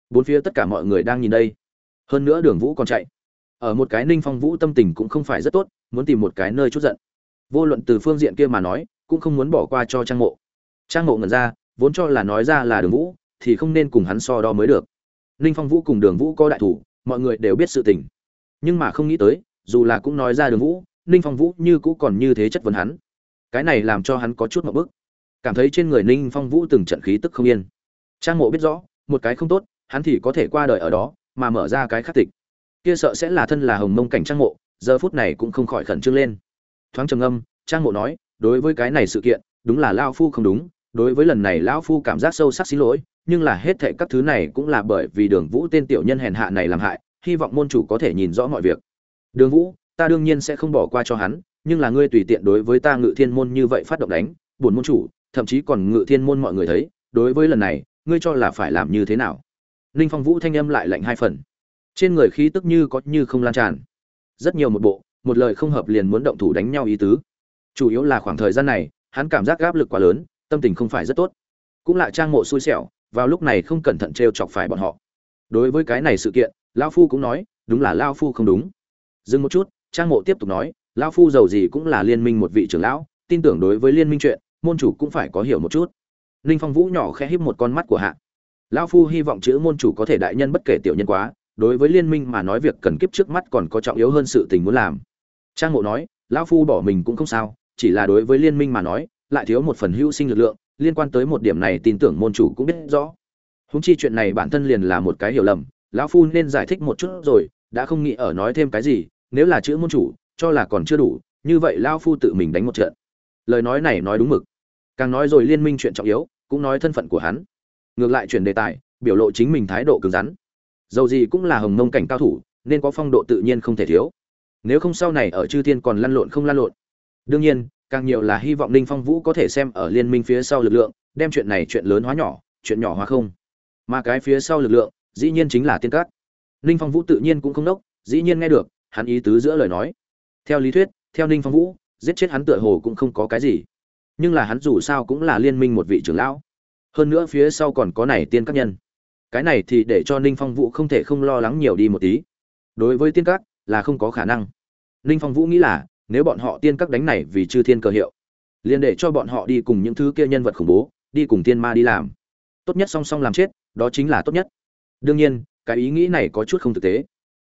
Bốn phía tất cả mọi người đang nhìn đây. Hơn nữa đường vũ còn chạy. Ở một cái ninh phong vũ tâm tình cũng không phải rất tốt, muốn tìm một cái nơi chút giận. Vô luận từ phương diện kia mà nói, cũng không muốn bỏ qua cho trang mộ. Trang mộ ngẩn ra, vốn cho là nói ra là đường vũ thì không nên cùng hắn so đo mới được. Ninh phong vũ cùng đường vũ có đại thủ, mọi người đều biết sự tình. Nhưng mà không nghĩ tới, dù là cũng nói ra đường vũ, ninh phong vũ như cũ còn như thế chất vấn hắn. Cái này làm cho hắn có chút một bức. Cảm thấy trên người ninh phong vũ từng trận khí tức không yên. Trang mộ biết rõ, một cái không tốt, hắn thì có thể qua đời ở đó, mà mở ra cái khắc tịch. Kia sợ sẽ là thân là hồng mông cảnh trang mộ, giờ phút này cũng không khỏi khẩn trương lên. Thoáng trầm âm trang mộ nói, đối với cái này sự kiện, đúng là lao phu không đúng đối với lần này lão phu cảm giác sâu sắc xin lỗi, nhưng là hết thệ các thứ này cũng là bởi vì đường vũ tên tiểu nhân hèn hạ này làm hại, hy vọng môn chủ có thể nhìn rõ mọi việc. Đường vũ, ta đương nhiên sẽ không bỏ qua cho hắn, nhưng là ngươi tùy tiện đối với ta ngự thiên môn như vậy phát động đánh, buồn môn chủ, thậm chí còn ngự thiên môn mọi người thấy, đối với lần này, ngươi cho là phải làm như thế nào? Ninh phong vũ thanh âm lại lạnh hai phần. Trên người khí tức như có như không lan tràn. Rất nhiều một bộ, một lời không hợp liền muốn động thủ đánh nhau ý tứ. Chủ yếu là khoảng thời gian này, hắn cảm giác áp lực quá lớn tâm tình không phải rất tốt. Cũng là trang mộ xui xẻo, vào lúc này không cẩn thận t r e o chọc phải bọn họ. Đối với cái này sự kiện lao phu cũng nói, đúng là lao phu không đúng. Dừng một chút, trang mộ tiếp tục nói lao phu giàu gì cũng là liên minh một vị trưởng lão, tin tưởng đối với liên minh chuyện, môn chủ cũng phải có hiểu một chút. Ninh phong vũ nhỏ khẽ híp một con mắt của hạ. Lão phu hy vọng chữ môn chủ có thể đại nhân bất kể tiểu nhân quá, đối với liên minh mà nói việc cần kiếp trước mắt còn có trọng yếu hơn sự tình muốn làm. Trang mộ nói, lão phu bỏ mình cũng không sao, chỉ là đối với liên minh mà nói lại thiếu một phần hữu sinh lực lượng, liên quan tới một điểm này tin tưởng môn chủ cũng biết rõ. Húng chi chuyện này bản thân liền là một cái hiểu lầm, lão phu nên giải thích một chút rồi, đã không nghĩ ở nói thêm cái gì, nếu là chữ môn chủ, cho là còn chưa đủ, như vậy lão phu tự mình đánh một trận. Lời nói này nói đúng mực. Càng nói rồi liên minh chuyện trọng yếu, cũng nói thân phận của hắn. Ngược lại chuyển đề tài, biểu lộ chính mình thái độ cứng rắn. Dầu gì cũng là hồng mông cảnh cao thủ, nên có phong độ tự nhiên không thể thiếu. Nếu không sau này ở chư thiên còn lăn lộn không lăn lộn. Đương nhiên càng nhiều là hy vọng ninh phong vũ có thể xem ở liên minh phía sau lực lượng, đem chuyện này chuyện lớn hóa nhỏ, chuyện nhỏ hóa không. Mà cái phía sau lực lượng, dĩ nhiên chính là tiên cát. Ninh phong vũ tự nhiên cũng không đốc dĩ nhiên nghe được, hắn ý tứ giữa lời nói. Theo lý thuyết, theo ninh phong vũ, giết chết hắn tựa hồ cũng không có cái gì. Nhưng là hắn dù sao cũng là liên minh một vị trưởng lão. Hơn nữa phía sau còn có này tiên các nhân. Cái này thì để cho ninh phong vũ không thể không lo lắng nhiều đi một tí. Đối với tiên các là không có khả năng. Ninh phong vũ nghĩ là nếu bọn họ tiên các đánh này vì chư thiên cơ hiệu, liền để cho bọn họ đi cùng những thứ kia nhân vật khủng bố, đi cùng tiên ma đi làm. Tốt nhất song song làm chết, đó chính là tốt nhất. Đương nhiên, cái ý nghĩ này có chút không thực tế.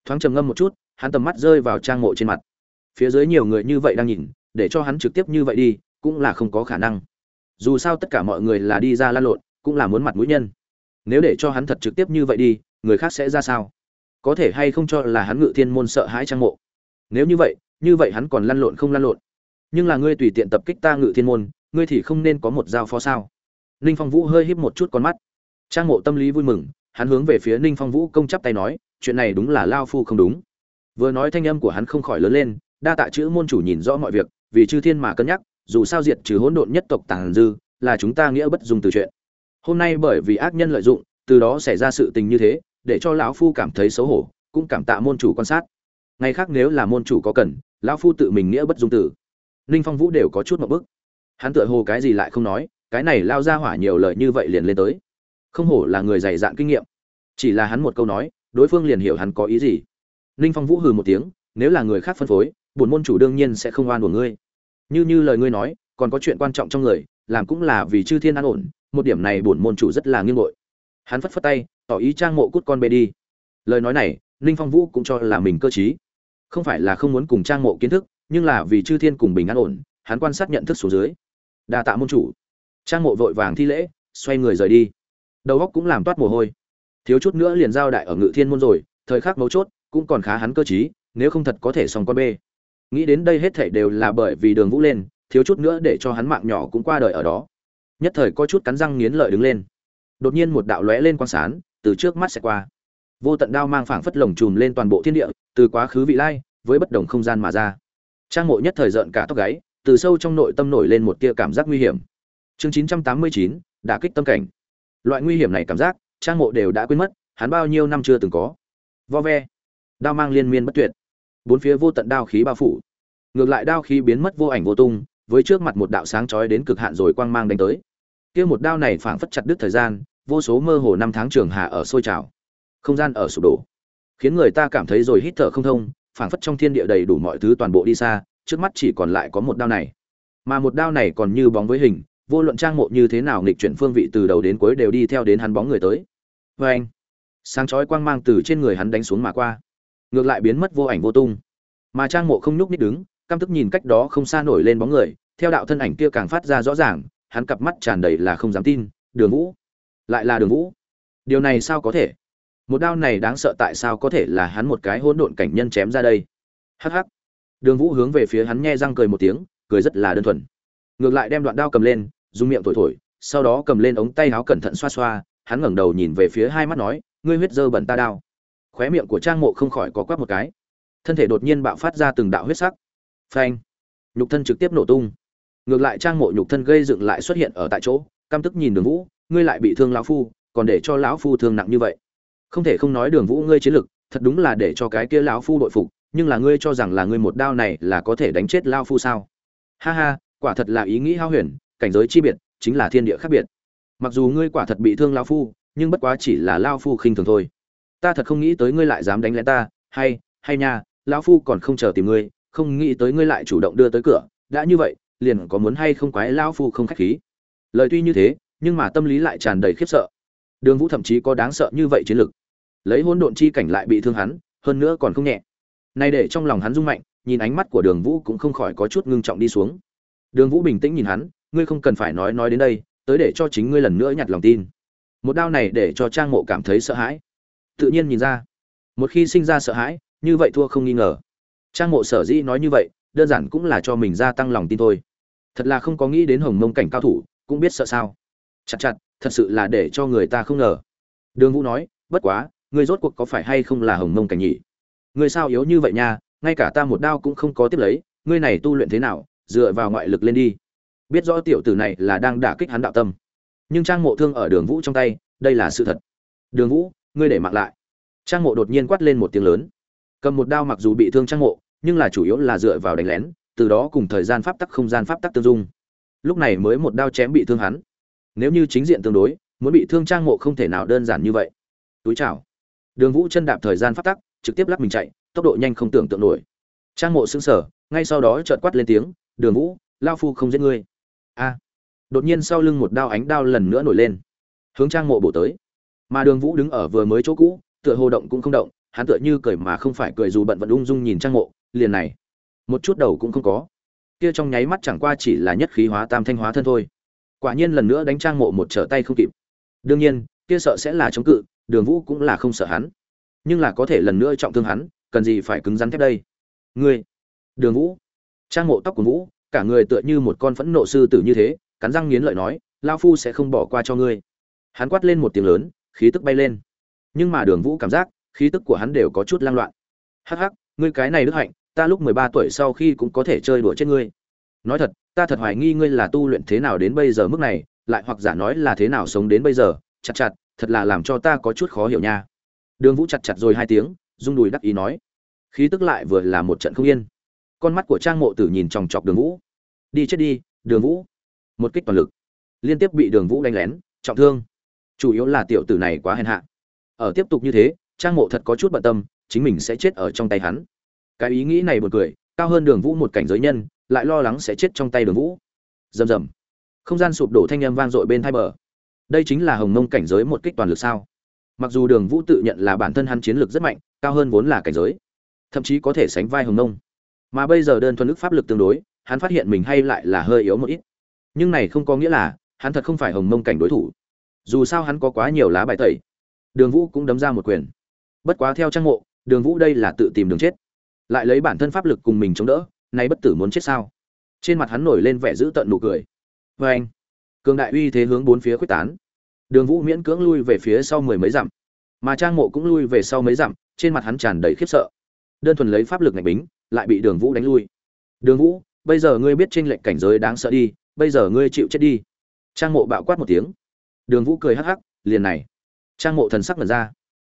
Thoáng trầm ngâm một chút, hắn tầm mắt rơi vào trang mộ trên mặt. Phía dưới nhiều người như vậy đang nhìn, để cho hắn trực tiếp như vậy đi, cũng là không có khả năng. Dù sao tất cả mọi người là đi ra lan lộn, cũng là muốn mặt mũi nhân. Nếu để cho hắn thật trực tiếp như vậy đi, người khác sẽ ra sao? Có thể hay không cho là hắn ngự thiên môn sợ hãi trang mộ? Nếu như vậy như vậy hắn còn lăn lộn không lăn lộn. Nhưng là ngươi tùy tiện tập kích ta ngự thiên môn, ngươi thì không nên có một dao phó sao? Ninh phong vũ hơi híp một chút con mắt. Trang mộ tâm lý vui mừng, hắn hướng về phía ninh phong vũ công chắp tay nói, chuyện này đúng là lao phu không đúng. Vừa nói thanh âm của hắn không khỏi lớn lên, đa tạ chữ môn chủ nhìn rõ mọi việc, vì chư thiên mà cân nhắc, dù sao diệt trừ hỗn độn nhất tộc tàng dư, là chúng ta nghĩa bất dùng từ chuyện. Hôm nay bởi vì ác nhân lợi dụng, từ đó xảy ra sự tình như thế, để cho lão phu cảm thấy xấu hổ, cũng cảm tạ môn chủ quan sát. Ngày khác nếu là môn chủ có cần lão phu tự mình nghĩa bất dung tử. Ninh phong vũ đều có chút một bức. Hắn tựa hồ cái gì lại không nói, cái này lao ra hỏa nhiều lời như vậy liền lên tới. Không hổ là người dày dạn kinh nghiệm. Chỉ là hắn một câu nói, đối phương liền hiểu hắn có ý gì. Ninh phong vũ hừ một tiếng, nếu là người khác phân phối, bổn môn chủ đương nhiên sẽ không oan của ngươi. Như như lời ngươi nói, còn có chuyện quan trọng trong người, làm cũng là vì chư thiên an ổn, một điểm này bổn môn chủ rất là nghiêm ngội. Hắn phất phất tay, tỏ ý trang mộ cút con bê đi. Lời nói này, ninh phong vũ cũng cho là mình cơ t không phải là không muốn cùng trang mộ kiến thức, nhưng là vì chư thiên cùng bình an ổn, hắn quan sát nhận thức số dưới. Đa tạ môn chủ. Trang mộ vội vàng thi lễ, xoay người rời đi. Đầu óc cũng làm toát mồ hôi. Thiếu chút nữa liền giao đại ở ngự thiên môn rồi, thời khắc mấu chốt, cũng còn khá hắn cơ t nếu không thật có thể xong con bê. Nghĩ đến đây hết thảy đều là bởi vì đường vũ lên, thiếu chút nữa để cho hắn mạng nhỏ cũng qua đời ở đó. Nhất thời có chút cắn răng nghiến lợi đứng lên. Đột nhiên một đạo lóe lên quang sán từ trước mắt sẽ qua vô tận đao mang phảng phất lồng chùm lên toàn bộ thiên địa, từ quá khứ vị lai, với bất đồng không gian mà ra. Trang mộ nhất thời giận cả tóc gáy, từ sâu trong nội tâm nổi lên một tia cảm giác nguy hiểm. Chương chín trăm tám mươi chín, đả kích tâm cảnh. Loại nguy hiểm này cảm giác, trang mộ đều đã quên mất, hắn bao nhiêu năm chưa từng có. Vo ve. Đao mang liên miên bất tuyệt. Bốn phía vô tận đao khí bao phủ. Ngược lại đao khí biến mất vô ảnh vô tung, với trước mặt một đạo sáng chói đến cực hạn rồi quang mang đánh tới. Kia một đao này phảng phất chặt đứt thời gian, vô số mơ hồ năm tháng trường hạ ở sôi trào không gian ở sụp đổ. Khiến người ta cảm thấy rồi hít thở không thông, phảng phất trong thiên địa đầy đủ mọi thứ toàn bộ đi xa, trước mắt chỉ còn lại có một đao này. Mà một đao này còn như bóng với hình, vô luận trang mộ như thế nào nghịch chuyển phương vị từ đầu đến cuối đều đi theo đến hắn bóng người tới. Vê anh, sáng chói quang mang từ trên người hắn đánh xuống mà qua. Ngược lại biến mất vô ảnh vô tung. Mà trang mộ không nhúc nít đứng, căm tức nhìn cách đó không xa nổi lên bóng người, theo đạo thân ảnh kia càng phát ra rõ ràng, hắn cặp mắt tràn đầy là không dám tin, đường vũ, lại là đường vũ. Điều này sao có thể? Một đao này đáng sợ tại sao có thể là hắn một cái hỗn độn cảnh nhân chém ra đây? Hắc hắc. Đường vũ hướng về phía hắn nghe răng cười một tiếng, cười rất là đơn thuần. Ngược lại đem đoạn đao cầm lên, dùng miệng thổi thổi, sau đó cầm lên ống tay áo cẩn thận xoa xoa, hắn ngẩng đầu nhìn về phía hai mắt nói, ngươi huyết dơ bẩn ta đao khóe miệng của trang mộ không khỏi có quắp một cái. Thân thể đột nhiên bạo phát ra từng đạo huyết sắc. Phanh. Nhục thân trực tiếp nổ tung. Ngược lại trang mộ nhục thân gây dựng lại xuất hiện ở tại chỗ, căm tức nhìn đường vũ, ngươi lại bị thương lão phu, còn để cho lão phu thương nặng như vậy không thể không nói đường vũ ngươi chiến lực, thật đúng là để cho cái kia lão phu đội phục, nhưng là ngươi cho rằng là ngươi một đao này là có thể đánh chết lao phu sao? Ha ha, quả thật là ý nghĩ hao huyền, cảnh giới chi biệt, chính là thiên địa khác biệt. Mặc dù ngươi quả thật bị thương lao phu, nhưng bất quá chỉ là lao phu khinh thường thôi. Ta thật không nghĩ tới ngươi lại dám đánh lén ta, hay hay nha, lão phu còn không chờ tìm ngươi, không nghĩ tới ngươi lại chủ động đưa tới cửa, đã như vậy, liền có muốn hay không quái lao phu không khách khí. Lời tuy như thế, nhưng mà tâm lý lại tràn đầy khiếp sợ. Đường vũ thậm chí có đáng sợ như vậy chiến lực lấy hỗn độn chi cảnh lại bị thương hắn, hơn nữa còn không nhẹ. Nay để trong lòng hắn rung mạnh, nhìn ánh mắt của đường vũ cũng không khỏi có chút ngưng trọng đi xuống. Đường vũ bình tĩnh nhìn hắn, ngươi không cần phải nói nói đến đây, tới để cho chính ngươi lần nữa nhặt lòng tin. Một đao này để cho trang mộ cảm thấy sợ hãi. Tự nhiên nhìn ra. Một khi sinh ra sợ hãi, như vậy thua không nghi ngờ. Trang mộ sở dĩ nói như vậy, đơn giản cũng là cho mình gia tăng lòng tin thôi. Thật là không có nghĩ đến hồng mông cảnh cao thủ, cũng biết sợ sao. Chặt chặt, thật sự là để cho người ta không ngờ. Đường vũ nói, bất quá ngươi rốt cuộc có phải hay không là hồng mông cảnh nhỉ? Ngươi sao yếu như vậy nha, ngay cả ta một đao cũng không có tiếp lấy, ngươi này tu luyện thế nào, dựa vào ngoại lực lên đi. Biết rõ tiểu tử này là đang đả kích hắn đạo tâm. Nhưng trang mộ thương ở đường vũ trong tay, đây là sự thật. Đường vũ, ngươi để mặc lại. Trang mộ đột nhiên quát lên một tiếng lớn. Cầm một đao mặc dù bị thương trang mộ, nhưng là chủ yếu là dựa vào đánh lén, từ đó cùng thời gian pháp tắc, không gian pháp tắc tương dung. Lúc này mới một đao chém bị thương hắn. Nếu như chính diện tương đối, muốn bị thương trang mộ không thể nào đơn giản như vậy. Túi chào đường vũ chân đạp thời gian pháp tắc, trực tiếp lắc mình chạy, tốc độ nhanh không tưởng tượng nổi. Trang mộ sững sờ, ngay sau đó chợt quát lên tiếng, đường vũ lao phu không giết ngươi. A. Đột nhiên sau lưng một đao ánh đao lần nữa nổi lên. Hướng trang mộ bổ tới. Mà đường vũ đứng ở vừa mới chỗ cũ, tựa hồ động cũng không động, hắn tựa như cười mà không phải cười dù bận vận ung dung nhìn trang mộ, liền này, một chút đầu cũng không có. Kia trong nháy mắt chẳng qua chỉ là nhất khí hóa tam thanh hóa thân thôi. Quả nhiên lần nữa đánh trang mộ một trở tay không kịp. Đương nhiên, kia sợ sẽ là chống cự đường vũ cũng là không sợ hắn. Nhưng là có thể lần nữa trọng thương hắn, cần gì phải cứng rắn thép đây? Ngươi, đường vũ. Trang mộ tóc của vũ, cả người tựa như một con phẫn nộ sư tử như thế, cắn răng nghiến lợi nói lao phu sẽ không bỏ qua cho ngươi. Hắn quát lên một tiếng lớn, khí tức bay lên. Nhưng mà đường vũ cảm giác, khí tức của hắn đều có chút lang loạn. Hắc hắc, ngươi cái này đức hạnh, ta lúc mười ba tuổi sau khi cũng có thể chơi đùa chết ngươi. Nói thật, ta thật hoài nghi ngươi là tu luyện thế nào đến bây giờ mức này, lại hoặc giả nói là thế nào sống đến bây giờ, chặt chặt thật là làm cho ta có chút khó hiểu nha. Đường vũ chặt chặt rồi hai tiếng, rung đùi đắc ý nói. Khí tức lại vừa là một trận không yên. Con mắt của trang mộ tử nhìn chòng chọc đường vũ. Đi chết đi, đường vũ. Một kích toàn lực. Liên tiếp bị đường vũ đánh lén, trọng thương. Chủ yếu là tiểu tử này quá hèn hạ. Ở tiếp tục như thế, trang mộ thật có chút bận tâm, chính mình sẽ chết ở trong tay hắn. Cái ý nghĩ này buồn cười, cao hơn đường vũ một cảnh giới nhân, lại lo lắng sẽ chết trong tay đường vũ. Rầm rầm. Không gian sụp đổ thanh âm vang dội bên thai bờ đây chính là hồng mông cảnh giới một kích toàn lực sao? Mặc dù đường vũ tự nhận là bản thân hắn chiến lược rất mạnh, cao hơn vốn là cảnh giới, thậm chí có thể sánh vai hồng mông. Mà bây giờ đơn thuần ức pháp lực tương đối, hắn phát hiện mình hay lại là hơi yếu một ít. Nhưng này không có nghĩa là, hắn thật không phải hồng mông cảnh đối thủ. Dù sao hắn có quá nhiều lá bài tẩy. Đường vũ cũng đấm ra một quyền. Bất quá theo trang mộ, đường vũ đây là tự tìm đường chết. Lại lấy bản thân pháp lực cùng mình chống đỡ, nay bất tử muốn chết sao? Trên mặt hắn nổi lên vẻ dữ tợn nụ cười. Vê anh cường đại uy thế hướng bốn phía quyết tán. Đường vũ miễn cưỡng lui về phía sau mười mấy dặm, mà trang mộ cũng lui về sau mấy dặm, trên mặt hắn tràn đầy khiếp sợ. Đơn thuần lấy pháp lực ngạch bính, lại bị đường vũ đánh lui. Đường vũ, bây giờ ngươi biết tranh lệnh cảnh giới đáng sợ đi, bây giờ ngươi chịu chết đi. Trang mộ bạo quát một tiếng. Đường vũ cười hắc hắc, liền này. Trang mộ thần sắc mật ra.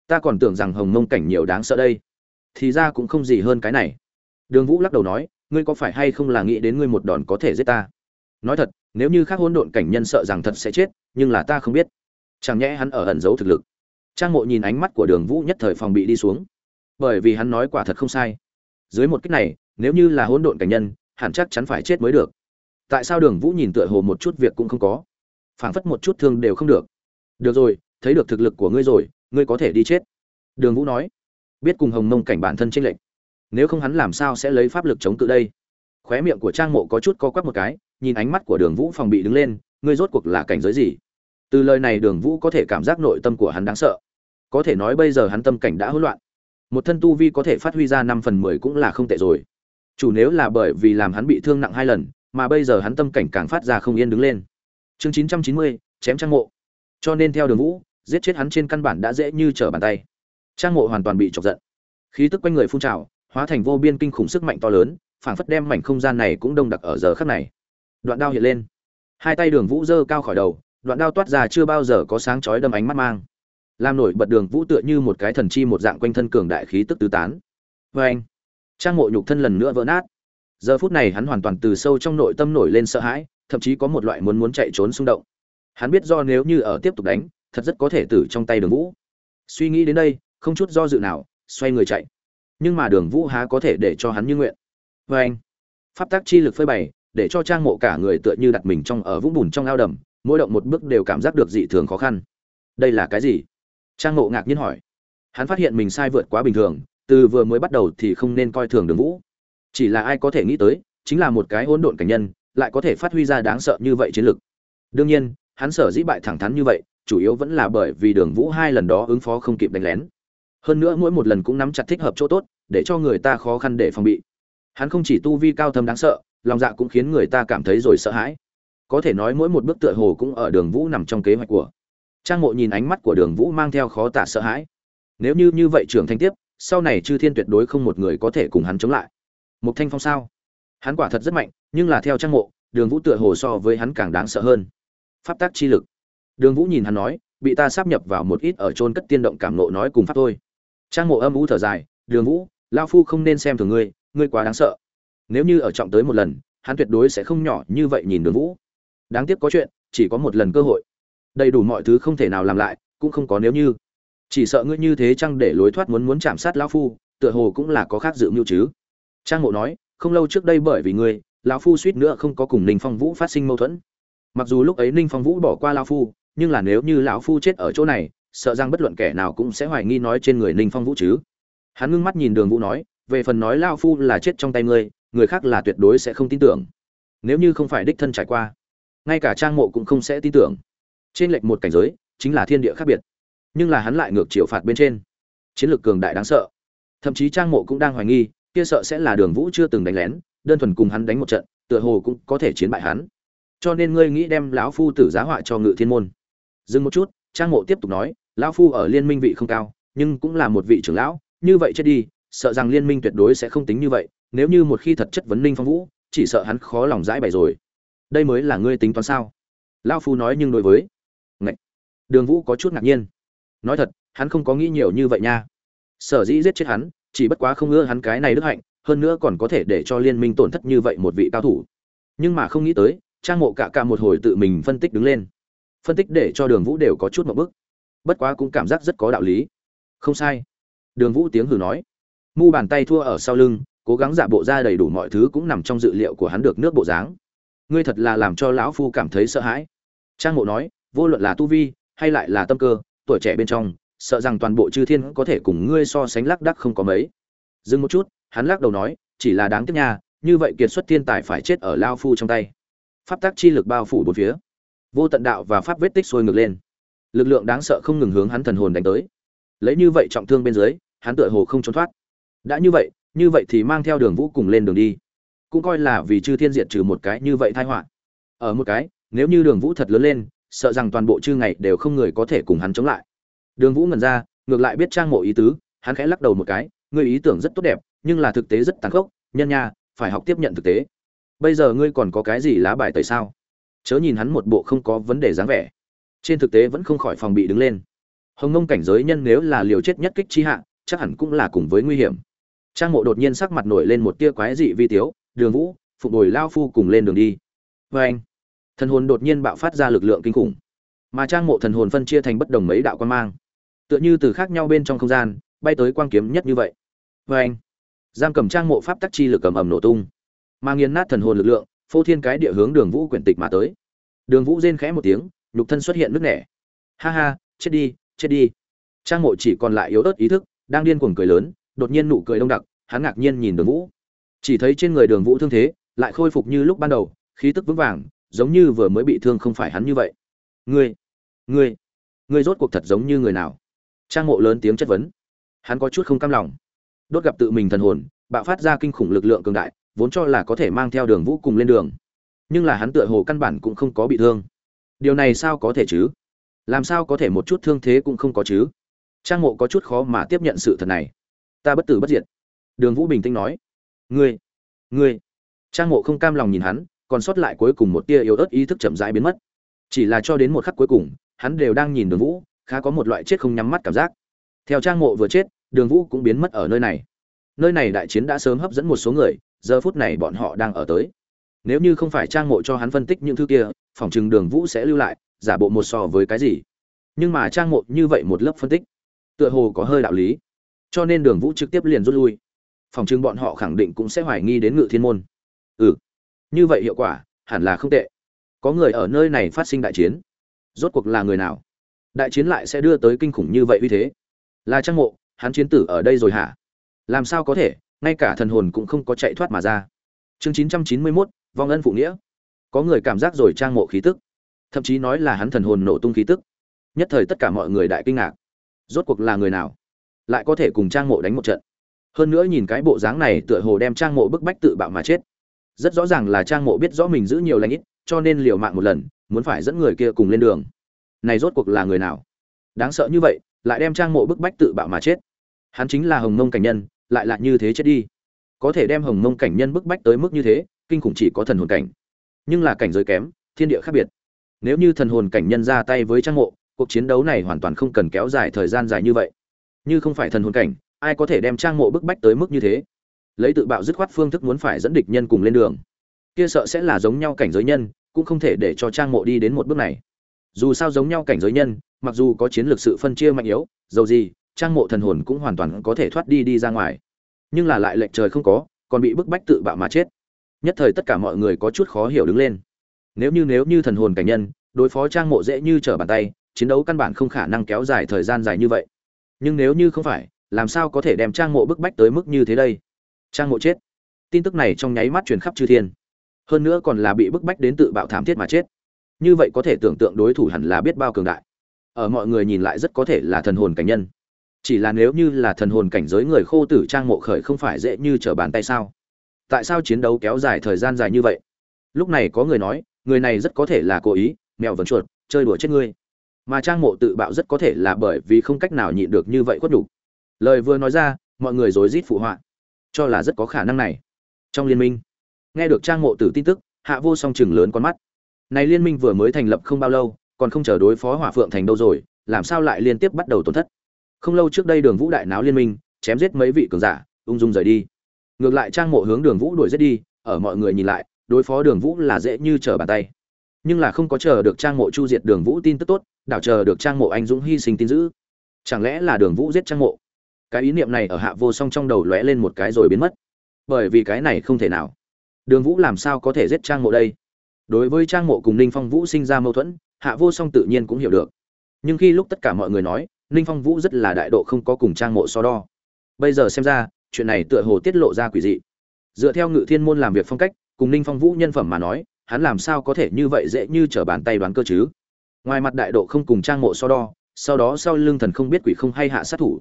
Ta còn tưởng rằng hồng mông cảnh nhiều đáng sợ đây. Thì ra cũng không gì hơn cái này. Đường vũ lắc đầu nói, ngươi có phải hay không là nghĩ đến ngươi một đòn có thể giết ta? Nói thật, nếu như khác hỗn độn cảnh nhân sợ rằng thật sẽ chết, nhưng là ta không biết. Chẳng nhẽ hắn ở ẩn giấu thực lực. Trang mộ nhìn ánh mắt của đường vũ nhất thời phòng bị đi xuống. Bởi vì hắn nói quả thật không sai. Dưới một cách này, nếu như là hỗn độn cảnh nhân, hẳn chắc chắn phải chết mới được. Tại sao đường vũ nhìn tựa hồ một chút việc cũng không có? Phảng phất một chút thương đều không được. Được rồi, thấy được thực lực của ngươi rồi, ngươi có thể đi chết. Đường vũ nói. Biết cùng hồng mông cảnh bản thân tranh lệch. Nếu không hắn làm sao sẽ lấy pháp lực chống cự đây? Khóe miệng của trang mộ có chút co quắp một cái nhìn ánh mắt của đường vũ phòng bị đứng lên, ngươi rốt cuộc là cảnh giới gì? Từ lời này đường vũ có thể cảm giác nội tâm của hắn đáng sợ. Có thể nói bây giờ hắn tâm cảnh đã hỗn loạn. Một thân tu vi có thể phát huy ra năm phần mười cũng là không tệ rồi. Chủ nếu là bởi vì làm hắn bị thương nặng hai lần, mà bây giờ hắn tâm cảnh càng phát ra không yên đứng lên. Chương chín trăm chín mươi, chém trang mộ cho nên theo đường vũ, giết chết hắn trên căn bản đã dễ như trở bàn tay. Trang mộ hoàn toàn bị chọc giận. Khí tức quanh người phun trào, hóa thành vô biên kinh khủng sức mạnh to lớn, phảng phất đem mảnh không gian này cũng đông đặc ở giờ khắc này đoạn đao hiện lên. Hai tay đường vũ giơ cao khỏi đầu, đoạn đao toát ra chưa bao giờ có sáng chói đâm ánh mắt mang. Làm nổi bật đường vũ tựa như một cái thần chi một dạng quanh thân cường đại khí tức tứ tán. Vê anh, trang mộ nhục thân lần nữa vỡ nát. Giờ phút này hắn hoàn toàn từ sâu trong nội tâm nổi lên sợ hãi, thậm chí có một loại muốn muốn chạy trốn xung động. Hắn biết do nếu như ở tiếp tục đánh, thật rất có thể tử trong tay đường vũ. Suy nghĩ đến đây, không chút do dự nào, xoay người chạy. Nhưng mà đường vũ há có thể để cho hắn như nguyện. Vê anh, pháp tác chi lực phơi bày để cho trang mộ cả người tựa như đặt mình trong ở vũng bùn trong ao đầm, mỗi động một bước đều cảm giác được dị thường khó khăn. Đây là cái gì? Trang mộ ngạc nhiên hỏi. Hắn phát hiện mình sai vượt quá bình thường, từ vừa mới bắt đầu thì không nên coi thường đường vũ. Chỉ là ai có thể nghĩ tới, chính là một cái hỗn độn cảnh nhân, lại có thể phát huy ra đáng sợ như vậy chiến lực. Đương nhiên, hắn sở dĩ bại thẳng thắn như vậy, chủ yếu vẫn là bởi vì đường vũ hai lần đó ứng phó không kịp đánh lén. Hơn nữa mỗi một lần cũng nắm chặt thích hợp chỗ tốt, để cho người ta khó khăn để phòng bị. Hắn không chỉ tu vi cao thâm đáng sợ lòng dạ cũng khiến người ta cảm thấy rồi sợ hãi. Có thể nói mỗi một bước tựa hồ cũng ở đường vũ nằm trong kế hoạch của. Trang mộ nhìn ánh mắt của đường vũ mang theo khó tả sợ hãi. Nếu như như vậy trưởng thanh tiếp, sau này chư thiên tuyệt đối không một người có thể cùng hắn chống lại. Mục thanh phong sao? Hắn quả thật rất mạnh, nhưng là theo trang mộ, đường vũ tựa hồ so với hắn càng đáng sợ hơn. Pháp tác chi lực. Đường vũ nhìn hắn nói, bị ta sắp nhập vào một ít ở trôn cất tiên động cảm nộ nói cùng pháp thôi. Trang mộ âm u thở dài, đường vũ, lao phu không nên xem thường ngươi ngươi quá đáng sợ nếu như ở trọng tới một lần, hắn tuyệt đối sẽ không nhỏ như vậy nhìn đường vũ. Đáng tiếc có chuyện, chỉ có một lần cơ hội. Đầy đủ mọi thứ không thể nào làm lại, cũng không có nếu như. Chỉ sợ ngươi như thế chăng để lối thoát muốn muốn chạm sát lão phu, tựa hồ cũng là có khác dự mưu chứ. Trang mộ nói, không lâu trước đây bởi vì ngươi, lão phu suýt nữa không có cùng ninh phong vũ phát sinh mâu thuẫn. Mặc dù lúc ấy ninh phong vũ bỏ qua lão phu, nhưng là nếu như lão phu chết ở chỗ này, sợ rằng bất luận kẻ nào cũng sẽ hoài nghi nói trên người ninh phong vũ chứ. Hắn ngưng mắt nhìn đường vũ nói, về phần nói lão phu là chết trong tay ngươi người khác là tuyệt đối sẽ không tin tưởng. Nếu như không phải đích thân trải qua, ngay cả trang mộ cũng không sẽ tin tưởng. Trên lệch một cảnh giới, chính là thiên địa khác biệt. Nhưng là hắn lại ngược chiều phạt bên trên. Chiến lược cường đại đáng sợ. Thậm chí trang mộ cũng đang hoài nghi, kia sợ sẽ là đường vũ chưa từng đánh lén, đơn thuần cùng hắn đánh một trận, tựa hồ cũng có thể chiến bại hắn. Cho nên ngươi nghĩ đem lão phu tử giá họa cho ngự thiên môn. Dừng một chút, trang mộ tiếp tục nói, lão phu ở liên minh vị không cao, nhưng cũng là một vị trưởng lão, như vậy chết đi, sợ rằng liên minh tuyệt đối sẽ không tính như vậy nếu như một khi thật chất vấn ninh phong vũ, chỉ sợ hắn khó lòng giải bày rồi. Đây mới là ngươi tính toán sao? Lao phu nói nhưng đối với Ngậy. đường vũ có chút ngạc nhiên. Nói thật, hắn không có nghĩ nhiều như vậy nha. Sở dĩ giết chết hắn, chỉ bất quá không ưa hắn cái này đức hạnh, hơn nữa còn có thể để cho liên minh tổn thất như vậy một vị cao thủ. Nhưng mà không nghĩ tới, trang mộ cả cả một hồi tự mình phân tích đứng lên. Phân tích để cho đường vũ đều có chút một bức bất quá cũng cảm giác rất có đạo lý. Không sai. Đường vũ tiếng hừ nói. Mu bàn tay thua ở sau lưng cố gắng giả bộ ra đầy đủ mọi thứ cũng nằm trong dự liệu của hắn được nước bộ dáng. Ngươi thật là làm cho lão phu cảm thấy sợ hãi. Trang mộ nói, vô luận là tu vi, hay lại là tâm cơ, tuổi trẻ bên trong, sợ rằng toàn bộ chư thiên có thể cùng ngươi so sánh lác đắc không có mấy. Dừng một chút, hắn lắc đầu nói, chỉ là đáng tiếc nha, như vậy kiệt xuất thiên tài phải chết ở lao phu trong tay. Pháp tác chi lực bao phủ bốn phía. Vô tận đạo và pháp vết tích sôi ngược lên. Lực lượng đáng sợ không ngừng hướng hắn thần hồn đánh tới. Lấy như vậy trọng thương bên dưới, hắn tựa hồ không trốn thoát. Đã như vậy như vậy thì mang theo đường vũ cùng lên đường đi. Cũng coi là vì chư thiên diệt trừ một cái như vậy thai họa. Ở một cái, nếu như đường vũ thật lớn lên, sợ rằng toàn bộ chư ngày đều không người có thể cùng hắn chống lại. Đường vũ ngần ra, ngược lại biết trang mộ ý tứ, hắn khẽ lắc đầu một cái, ngươi ý tưởng rất tốt đẹp, nhưng là thực tế rất tàn khốc, nhân nha, phải học tiếp nhận thực tế. Bây giờ ngươi còn có cái gì lá bài tẩy sao? Chớ nhìn hắn một bộ không có vấn đề dáng vẻ. Trên thực tế vẫn không khỏi phòng bị đứng lên. Hồng nông cảnh giới nhân nếu là liều chết nhất kích chi hạ, chắc hẳn cũng là cùng với nguy hiểm trang mộ đột nhiên sắc mặt nổi lên một tia quái dị vi tiếu, đường vũ, phục hồi lao phu cùng lên đường đi. Vê anh, thần hồn đột nhiên bạo phát ra lực lượng kinh khủng, mà trang mộ thần hồn phân chia thành bất đồng mấy đạo quan mang, tựa như từ khác nhau bên trong không gian, bay tới quang kiếm nhất như vậy. Vê anh, giam cầm trang mộ pháp tắc chi lực cầm ầm nổ tung, mà nghiền nát thần hồn lực lượng, phô thiên cái địa hướng đường vũ quyển tịch mà tới. Đường vũ rên khẽ một tiếng, nhục thân xuất hiện nước nẻ. Ha ha, chết đi chết đi. Trang mộ chỉ còn lại yếu ớt ý thức, đang điên cuồng cười lớn đột nhiên nụ cười đông đặc, hắn ngạc nhiên nhìn đường vũ. Chỉ thấy trên người đường vũ thương thế lại khôi phục như lúc ban đầu, khí tức vững vàng, giống như vừa mới bị thương không phải hắn như vậy. Ngươi ngươi ngươi rốt cuộc thật giống như người nào? Trang mộ lớn tiếng chất vấn. Hắn có chút không cam lòng. Đốt gặp tự mình thần hồn, bạo phát ra kinh khủng lực lượng cường đại, vốn cho là có thể mang theo đường vũ cùng lên đường. Nhưng là hắn tựa hồ căn bản cũng không có bị thương. Điều này sao có thể chứ? Làm sao có thể một chút thương thế cũng không có chứ? Trang mộ có chút khó mà tiếp nhận sự thật này ta bất tử bất diệt. Đường vũ bình tĩnh nói, ngươi ngươi. Trang mộ không cam lòng nhìn hắn, còn sót lại cuối cùng một tia yếu ớt ý thức chậm rãi biến mất. Chỉ là cho đến một khắc cuối cùng, hắn đều đang nhìn đường vũ, khá có một loại chết không nhắm mắt cảm giác. Theo trang mộ vừa chết, đường vũ cũng biến mất ở nơi này. Nơi này đại chiến đã sớm hấp dẫn một số người, giờ phút này bọn họ đang ở tới. Nếu như không phải trang mộ cho hắn phân tích những thứ kia phỏng chừng đường vũ sẽ lưu lại, giả bộ một so với cái gì. Nhưng mà trang mộ như vậy một lớp phân tích, tựa hồ có hơi đạo lý cho nên đường vũ trực tiếp liền rút lui. Phòng chừng bọn họ khẳng định cũng sẽ hoài nghi đến ngự thiên môn. Ừ như vậy hiệu quả, hẳn là không tệ. Có người ở nơi này phát sinh đại chiến. Rốt cuộc là người nào? Đại chiến lại sẽ đưa tới kinh khủng như vậy uy thế? Là trang mộ, hắn chiến tử ở đây rồi hả? Làm sao có thể, ngay cả thần hồn cũng không có chạy thoát mà ra. Chương chín trăm chín mươi mốt, vong ân phụ nghĩa. Có người cảm giác rồi trang mộ khí tức. Thậm chí nói là hắn thần hồn nổ tung khí tức. Nhất thời tất cả mọi người đại kinh ngạc. Rốt cuộc là người nào? Lại có thể cùng trang mộ đánh một trận. Hơn nữa nhìn cái bộ dáng này tựa hồ đem trang mộ bức bách tự bạo mà chết. Rất rõ ràng là trang mộ biết rõ mình giữ nhiều lãnh ít, cho nên liều mạng một lần, muốn phải dẫn người kia cùng lên đường. Này rốt cuộc là người nào? Đáng sợ như vậy, lại đem trang mộ bức bách tự bạo mà chết. Hắn chính là hồng mông cảnh nhân, lại lại như thế chết đi. Có thể đem hồng mông cảnh nhân bức bách tới mức như thế, kinh khủng chỉ có thần hồn cảnh. Nhưng là cảnh giới kém, thiên địa khác biệt. Nếu như thần hồn cảnh nhân ra tay với trang mộ, cuộc chiến đấu này hoàn toàn không cần kéo dài thời gian dài như vậy như không phải thần hồn cảnh, ai có thể đem trang mộ bức bách tới mức như thế? Lấy tự bạo dứt khoát phương thức muốn phải dẫn địch nhân cùng lên đường. Kia sợ sẽ là giống nhau cảnh giới nhân, cũng không thể để cho trang mộ đi đến một bước này. Dù sao giống nhau cảnh giới nhân, mặc dù có chiến lược sự phân chia mạnh yếu, dầu gì, trang mộ thần hồn cũng hoàn toàn có thể thoát đi đi ra ngoài. Nhưng là lại lệch trời không có, còn bị bức bách tự bạo mà chết. Nhất thời tất cả mọi người có chút khó hiểu đứng lên. Nếu như nếu như thần hồn cảnh nhân, đối phó trang mộ dễ như trở bàn tay, chiến đấu căn bản không khả năng kéo dài thời gian dài như vậy nhưng nếu như không phải, làm sao có thể đem trang mộ bức bách tới mức như thế đây? Trang mộ chết. Tin tức này trong nháy mắt truyền khắp chư thiên. Hơn nữa còn là bị bức bách đến tự bạo thảm thiết mà chết. Như vậy có thể tưởng tượng đối thủ hẳn là biết bao cường đại. Ở mọi người nhìn lại rất có thể là thần hồn cảnh nhân. Chỉ là nếu như là thần hồn cảnh giới người khô tử trang mộ khởi không phải dễ như trở bàn tay sao? Tại sao chiến đấu kéo dài thời gian dài như vậy? Lúc này có người nói, người này rất có thể là cố ý mèo vần chuột, chơi đùa chết ngươi mà trang mộ tự bạo rất có thể là bởi vì không cách nào nhịn được như vậy khuất đủ. lời vừa nói ra, mọi người rối rít phụ họa, cho là rất có khả năng này. Trong liên minh, nghe được trang mộ tử tin tức, hạ vô song chừng lớn con mắt. Này liên minh vừa mới thành lập không bao lâu, còn không chờ đối phó hỏa phượng thành đâu rồi, làm sao lại liên tiếp bắt đầu tổn thất? Không lâu trước đây đường vũ đại náo liên minh, chém giết mấy vị cường giả, ung dung rời đi. Ngược lại trang mộ hướng đường vũ đuổi giết đi, ở mọi người nhìn lại, đối phó đường vũ là dễ như trở bàn tay nhưng là không có chờ được trang mộ chu diệt đường vũ tin tức tốt, đảo chờ được trang mộ anh dũng hy sinh tin dữ. Chẳng lẽ là đường vũ giết trang mộ? Cái ý niệm này ở hạ vô song trong đầu lóe lên một cái rồi biến mất. Bởi vì cái này không thể nào. Đường vũ làm sao có thể giết trang mộ đây? Đối với trang mộ cùng ninh phong vũ sinh ra mâu thuẫn, hạ vô song tự nhiên cũng hiểu được. Nhưng khi lúc tất cả mọi người nói, ninh phong vũ rất là đại độ không có cùng trang mộ so đo. Bây giờ xem ra, chuyện này tựa hồ tiết lộ ra quỷ dị. Dựa theo ngự thiên môn làm việc phong cách, cùng ninh phong vũ nhân phẩm mà nói hắn làm sao có thể như vậy dễ như trở bàn tay đoán cơ chứ? Ngoài mặt đại độ không cùng trang mộ so đo, sau đó sau lưng thần không biết quỷ không hay hạ sát thủ.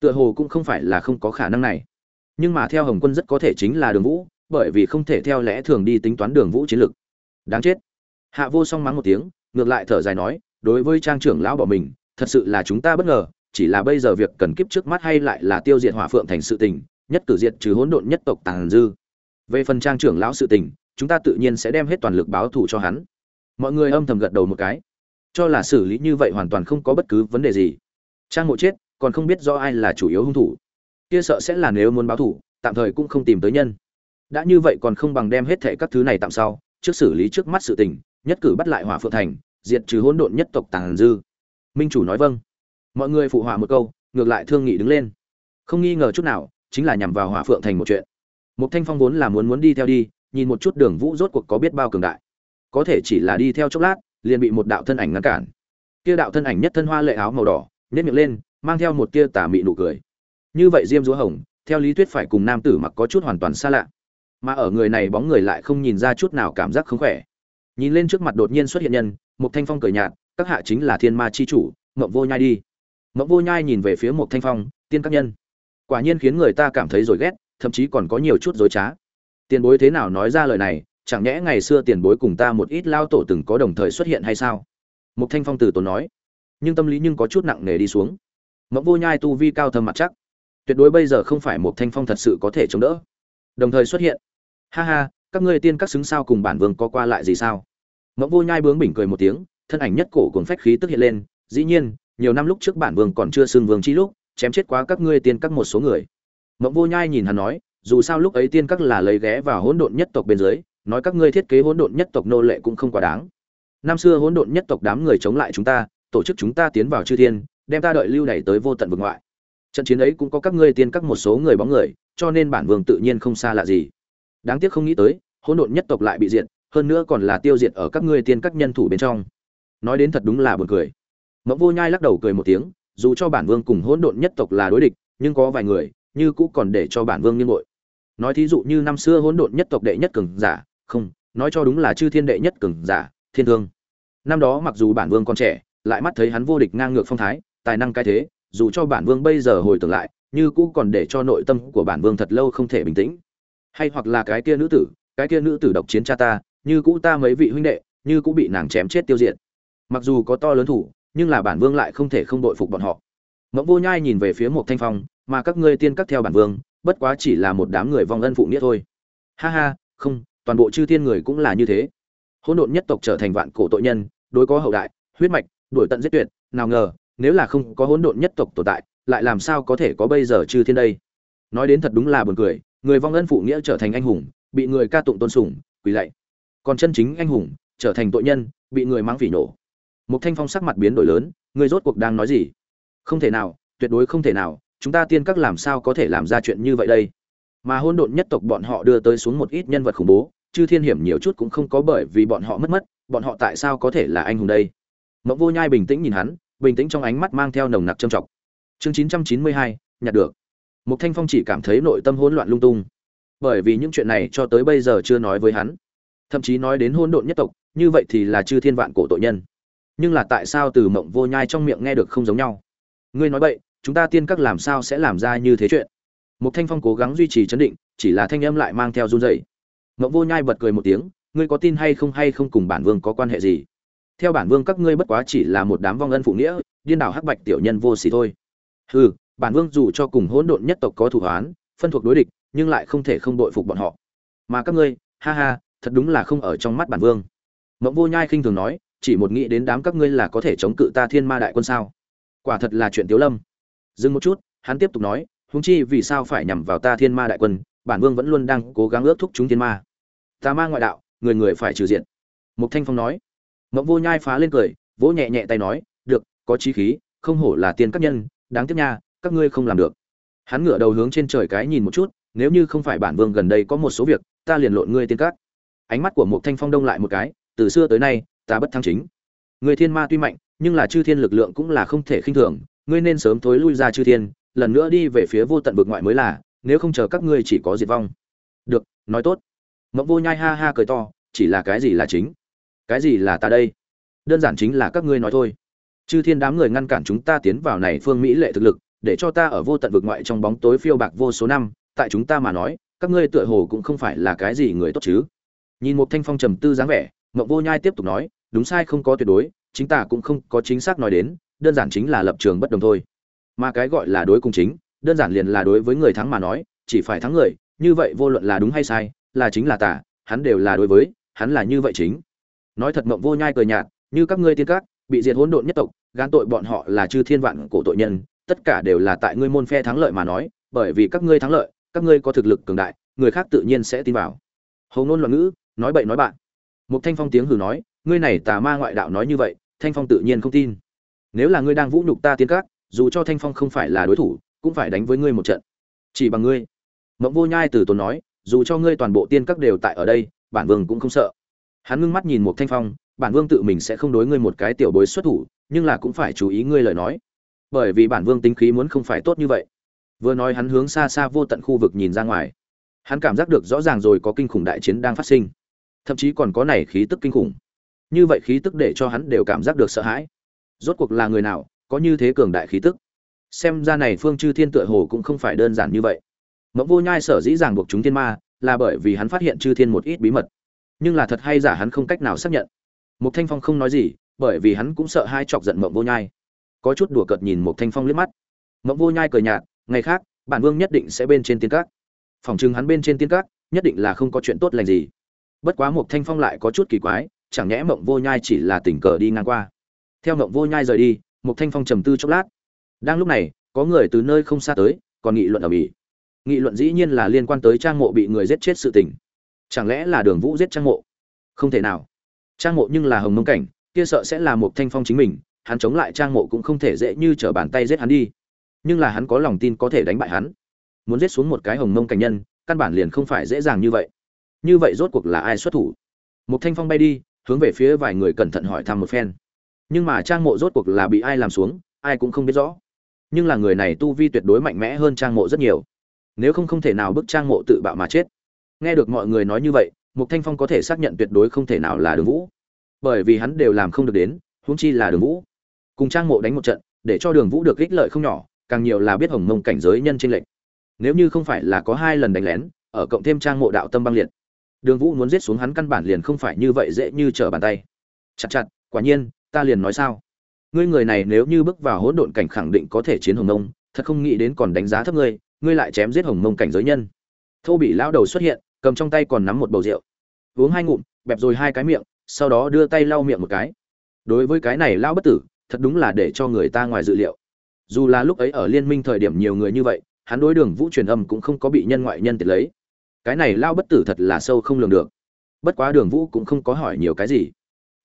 Tựa hồ cũng không phải là không có khả năng này. Nhưng mà theo hồng quân rất có thể chính là đường vũ, bởi vì không thể theo lẽ thường đi tính toán đường vũ chiến lược đáng chết. Hạ vô song mắng một tiếng, ngược lại thở dài nói, đối với trang trưởng lão bỏ mình, thật sự là chúng ta bất ngờ, chỉ là bây giờ việc cần kiếp trước mắt hay lại là tiêu diệt hỏa phượng thành sự tình, nhất cử diệt trừ hỗn độn nhất tộc tàn dư. Về phần trang trưởng lão sự tình chúng ta tự nhiên sẽ đem hết toàn lực báo thù cho hắn. Mọi người âm thầm gật đầu một cái. Cho là xử lý như vậy hoàn toàn không có bất cứ vấn đề gì. Trang mộ chết, còn không biết do ai là chủ yếu hung thủ. Kia sợ sẽ là nếu muốn báo thù, tạm thời cũng không tìm tới nhân. Đã như vậy còn không bằng đem hết thệ các thứ này tạm sau, trước xử lý trước mắt sự tình, nhất cử bắt lại hỏa phượng thành, diệt trừ hỗn độn nhất tộc tàng dư. Minh chủ nói vâng. Mọi người phụ họa một câu, ngược lại thương nghị đứng lên. Không nghi ngờ chút nào, chính là nhằm vào hỏa phượng thành một chuyện. Một thanh phong vốn là muốn muốn đi theo đi nhìn một chút đường vũ rốt cuộc có biết bao cường đại. Có thể chỉ là đi theo chốc lát, liền bị một đạo thân ảnh ngăn cản. Kia đạo thân ảnh nhất thân hoa lệ áo màu đỏ nhét miệng lên, mang theo một tia tà mị nụ cười. Như vậy diêm dúa hồng, theo lý thuyết phải cùng nam tử mặc có chút hoàn toàn xa lạ. Mà ở người này bóng người lại không nhìn ra chút nào cảm giác không khỏe. Nhìn lên trước mặt đột nhiên xuất hiện nhân một thanh phong cười nhạt, các hạ chính là thiên ma chi chủ, mộng vô nhai đi. Mộng vô nhai nhìn về phía một thanh phong, tiên các nhân. Quả nhiên khiến người ta cảm thấy rồi ghét, thậm chí còn có nhiều chút dối trá tiền bối thế nào nói ra lời này, chẳng nhẽ ngày xưa tiền bối cùng ta một ít lao tổ từng có đồng thời xuất hiện hay sao? Một thanh phong từ tốn nói. Nhưng tâm lý nhưng có chút nặng nề đi xuống. Mẫu vô nhai tu vi cao thâm mặt chắc. Tuyệt đối bây giờ không phải một thanh phong thật sự có thể chống đỡ. Đồng thời xuất hiện. Ha ha, các ngươi tiên các xứng sao cùng bản vương có qua lại gì sao? Mẫu vô nhai bướng bỉnh cười một tiếng, thân ảnh nhất cổ cuồng phách khí tức hiện lên. Dĩ nhiên, nhiều năm lúc trước bản vương còn chưa xưng vương chi lúc, chém chết quá các ngươi tiên các một số người. Mẫu vô nhai nhìn hắn nói dù sao lúc ấy tiên các là lấy ghé vào hỗn độn nhất tộc bên dưới, nói các ngươi thiết kế hỗn độn nhất tộc nô lệ cũng không quá đáng. Năm xưa hỗn độn nhất tộc đám người chống lại chúng ta, tổ chức chúng ta tiến vào chư thiên, đem ta đợi lưu đẩy tới vô tận vực ngoại. Trận chiến ấy cũng có các ngươi tiên các một số người bóng người, cho nên bản vương tự nhiên không xa lạ gì. Đáng tiếc không nghĩ tới, hỗn độn nhất tộc lại bị diệt, hơn nữa còn là tiêu diệt ở các ngươi tiên các nhân thủ bên trong. Nói đến thật đúng là buồn cười. Mẫu vô nhai lắc đầu cười một tiếng, dù cho bản vương cùng hỗn độn nhất tộc là đối địch, nhưng có vài người, như cũ còn để cho bản vương nghiêng bội nói thí dụ như năm xưa hỗn độn nhất tộc đệ nhất cường giả, không, nói cho đúng là chư thiên đệ nhất cường giả, thiên thương. Năm đó mặc dù bản vương còn trẻ, lại mắt thấy hắn vô địch ngang ngược phong thái, tài năng cái thế, dù cho bản vương bây giờ hồi tưởng lại, như cũ còn để cho nội tâm của bản vương thật lâu không thể bình tĩnh. Hay hoặc là cái kia nữ tử, cái kia nữ tử độc chiến cha ta, như cũ ta mấy vị huynh đệ, như cũ bị nàng chém chết tiêu diệt. Mặc dù có to lớn thủ, nhưng là bản vương lại không thể không đội phục bọn họ. Mẫu vô nhai nhìn về phía một thanh phong, mà các ngươi tiên các theo bản vương bất quá chỉ là một đám người vong ân phụ nghĩa thôi. Ha ha, không, toàn bộ chư thiên người cũng là như thế. Hỗn độn nhất tộc trở thành vạn cổ tội nhân, đối có hậu đại, huyết mạch, đuổi tận giết tuyệt, nào ngờ, nếu là không có hỗn độn nhất tộc tồn tại, lại làm sao có thể có bây giờ chư thiên đây? Nói đến thật đúng là buồn cười, người vong ân phụ nghĩa trở thành anh hùng, bị người ca tụng tôn sùng, quỳ lạy. Còn chân chính anh hùng, trở thành tội nhân, bị người mắng phỉ nổ. Một thanh phong sắc mặt biến đổi lớn, người rốt cuộc đang nói gì? Không thể nào, tuyệt đối không thể nào chúng ta tiên các làm sao có thể làm ra chuyện như vậy đây? Mà hôn độn nhất tộc bọn họ đưa tới xuống một ít nhân vật khủng bố, chư thiên hiểm nhiều chút cũng không có bởi vì bọn họ mất mất, bọn họ tại sao có thể là anh hùng đây? Mộng vô nhai bình tĩnh nhìn hắn, bình tĩnh trong ánh mắt mang theo nồng nặc trầm trọng. Chương chín trăm chín mươi hai, nhặt được. Một thanh phong chỉ cảm thấy nội tâm hỗn loạn lung tung. Bởi vì những chuyện này cho tới bây giờ chưa nói với hắn. Thậm chí nói đến hôn độn nhất tộc, như vậy thì là chư thiên vạn cổ tội nhân. Nhưng là tại sao từ mộng vô nhai trong miệng nghe được không giống nhau? Ngươi nói vậy chúng ta tiên các làm sao sẽ làm ra như thế chuyện? Một thanh phong cố gắng duy trì chấn định, chỉ là thanh âm lại mang theo run rẩy. Mộng vô nhai bật cười một tiếng, ngươi có tin hay không hay không cùng bản vương có quan hệ gì? Theo bản vương các ngươi bất quá chỉ là một đám vong ân phụ nghĩa, điên đảo hắc bạch tiểu nhân vô xỉ thôi. Hừ, bản vương dù cho cùng hỗn độn nhất tộc có thủ hoán, phân thuộc đối địch, nhưng lại không thể không đội phục bọn họ. Mà các ngươi, ha ha, thật đúng là không ở trong mắt bản vương. Mộng vô nhai khinh thường nói, chỉ một nghĩ đến đám các ngươi là có thể chống cự ta thiên ma đại quân sao? Quả thật là chuyện tiếu lâm dừng một chút, hắn tiếp tục nói húng chi vì sao phải nhằm vào ta thiên ma đại quân, bản vương vẫn luôn đang cố gắng ước thúc chúng thiên ma. Ta ma ngoại đạo, người người phải trừ diện. Mục thanh phong nói. Mộng vô nhai phá lên cười, vỗ nhẹ nhẹ tay nói, được, có chí khí, không hổ là tiên các nhân, đáng tiếc nha, các ngươi không làm được. Hắn ngửa đầu hướng trên trời cái nhìn một chút, nếu như không phải bản vương gần đây có một số việc, ta liền lộn ngươi tiên các. Ánh mắt của mục thanh phong đông lại một cái, từ xưa tới nay, ta bất thăng chính. Người thiên ma tuy mạnh, nhưng là chư thiên lực lượng cũng là không thể khinh thường ngươi nên sớm thối lui ra chư thiên, lần nữa đi về phía vô tận vực ngoại mới là, nếu không chờ các ngươi chỉ có diệt vong. Được, nói tốt. Mộng vô nhai ha ha cười to, chỉ là cái gì là chính? Cái gì là ta đây? Đơn giản chính là các ngươi nói thôi. Chư thiên đám người ngăn cản chúng ta tiến vào này phương mỹ lệ thực lực, để cho ta ở vô tận vực ngoại trong bóng tối phiêu bạc vô số năm, tại chúng ta mà nói, các ngươi tựa hồ cũng không phải là cái gì người tốt chứ. Nhìn một thanh phong trầm tư dáng vẻ, mộng vô nhai tiếp tục nói, đúng sai không có tuyệt đối, chính ta cũng không có chính xác nói đến đơn giản chính là lập trường bất đồng thôi. Mà cái gọi là đối cùng chính, đơn giản liền là đối với người thắng mà nói, chỉ phải thắng người, như vậy vô luận là đúng hay sai, là chính là tả hắn đều là đối với, hắn là như vậy chính. Nói thật mộng vô nhai cười nhạt, như các ngươi tiên các, bị diệt hỗn độn nhất tộc, gán tội bọn họ là chư thiên vạn cổ tội nhân, tất cả đều là tại ngươi môn phe thắng lợi mà nói, bởi vì các ngươi thắng lợi, các ngươi có thực lực cường đại, người khác tự nhiên sẽ tin vào. Hầu ngôn loạn ngữ, nói bậy nói bạn. Một thanh phong tiếng hừ nói, ngươi này tà ma ngoại đạo nói như vậy, thanh phong tự nhiên không tin nếu là ngươi đang vũ nhục ta tiên các dù cho thanh phong không phải là đối thủ, cũng phải đánh với ngươi một trận. Chỉ bằng ngươi. Mộng vô nhai từ tốn nói, dù cho ngươi toàn bộ tiên các đều tại ở đây, bản vương cũng không sợ. Hắn ngưng mắt nhìn một thanh phong, bản vương tự mình sẽ không đối ngươi một cái tiểu bối xuất thủ, nhưng là cũng phải chú ý ngươi lời nói. Bởi vì bản vương tính khí muốn không phải tốt như vậy. Vừa nói hắn hướng xa xa vô tận khu vực nhìn ra ngoài. Hắn cảm giác được rõ ràng rồi có kinh khủng đại chiến đang phát sinh. Thậm chí còn có này khí tức kinh khủng. Như vậy khí tức để cho hắn đều cảm giác được sợ hãi rốt cuộc là người nào, có như thế cường đại khí tức? Xem ra này phương chư thiên tựa hồ cũng không phải đơn giản như vậy. Mẫu vô nhai sở dĩ ràng buộc chúng thiên ma là bởi vì hắn phát hiện chư thiên một ít bí mật. Nhưng là thật hay giả hắn không cách nào xác nhận. Mục thanh phong không nói gì, bởi vì hắn cũng sợ hai chọc giận mộng vô nhai. Có chút đùa cợt nhìn Mục thanh phong liếc mắt. Mộng vô nhai cười nhạt, ngày khác, bản vương nhất định sẽ bên trên tiên các. Phòng chừng hắn bên trên tiên các, nhất định là không có chuyện tốt lành gì. Bất quá Mục thanh phong lại có chút kỳ quái, chẳng nhẽ mộng vô nhai chỉ là tình cờ đi ngang qua theo ngộng vô nhai rời đi một thanh phong trầm tư chốc lát. Đang lúc này, có người từ nơi không xa tới, còn nghị luận ở mỹ. Nghị luận dĩ nhiên là liên quan tới trang mộ bị người giết chết sự tình. Chẳng lẽ là đường vũ giết trang mộ? Không thể nào. Trang mộ nhưng là hồng mông cảnh, kia sợ sẽ là một thanh phong chính mình, hắn chống lại trang mộ cũng không thể dễ như trở bàn tay giết hắn đi. Nhưng là hắn có lòng tin có thể đánh bại hắn. Muốn giết xuống một cái hồng mông cảnh nhân, căn bản liền không phải dễ dàng như vậy. Như vậy rốt cuộc là ai xuất thủ? Một thanh phong bay đi, hướng về phía vài người cẩn thận hỏi thăm một phen nhưng mà trang mộ rốt cuộc là bị ai làm xuống, ai cũng không biết rõ. Nhưng là người này tu vi tuyệt đối mạnh mẽ hơn trang mộ rất nhiều. Nếu không không thể nào bức trang mộ tự bạo mà chết. Nghe được mọi người nói như vậy, mục thanh phong có thể xác nhận tuyệt đối không thể nào là đường vũ. Bởi vì hắn đều làm không được đến, huống chi là đường vũ. Cùng trang mộ đánh một trận, để cho đường vũ được ích lợi không nhỏ, càng nhiều là biết hồng mông cảnh giới nhân trên lệnh nếu như không phải là có hai lần đánh lén, ở cộng thêm trang mộ đạo tâm băng liệt, đường vũ muốn giết xuống hắn căn bản liền không phải như vậy dễ như trở bàn tay. Chặt chặt, quả nhiên ta liền nói sao? Ngươi người này nếu như bước vào hỗn độn cảnh khẳng định có thể chiến hồng mông, thật không nghĩ đến còn đánh giá thấp ngươi ngươi lại chém giết hồng mông cảnh giới nhân. Thô bị lão đầu xuất hiện, cầm trong tay còn nắm một bầu rượu. Uống hai ngụm, bẹp rồi hai cái miệng, sau đó đưa tay lau miệng một cái. Đối với cái này lão bất tử, thật đúng là để cho người ta ngoài dự liệu. Dù là lúc ấy ở liên minh thời điểm nhiều người như vậy, hắn đối đường vũ truyền âm cũng không có bị nhân ngoại nhân tiệt lấy. Cái này lao bất tử thật là sâu không lường được. Bất quá đường vũ cũng không có hỏi nhiều cái gì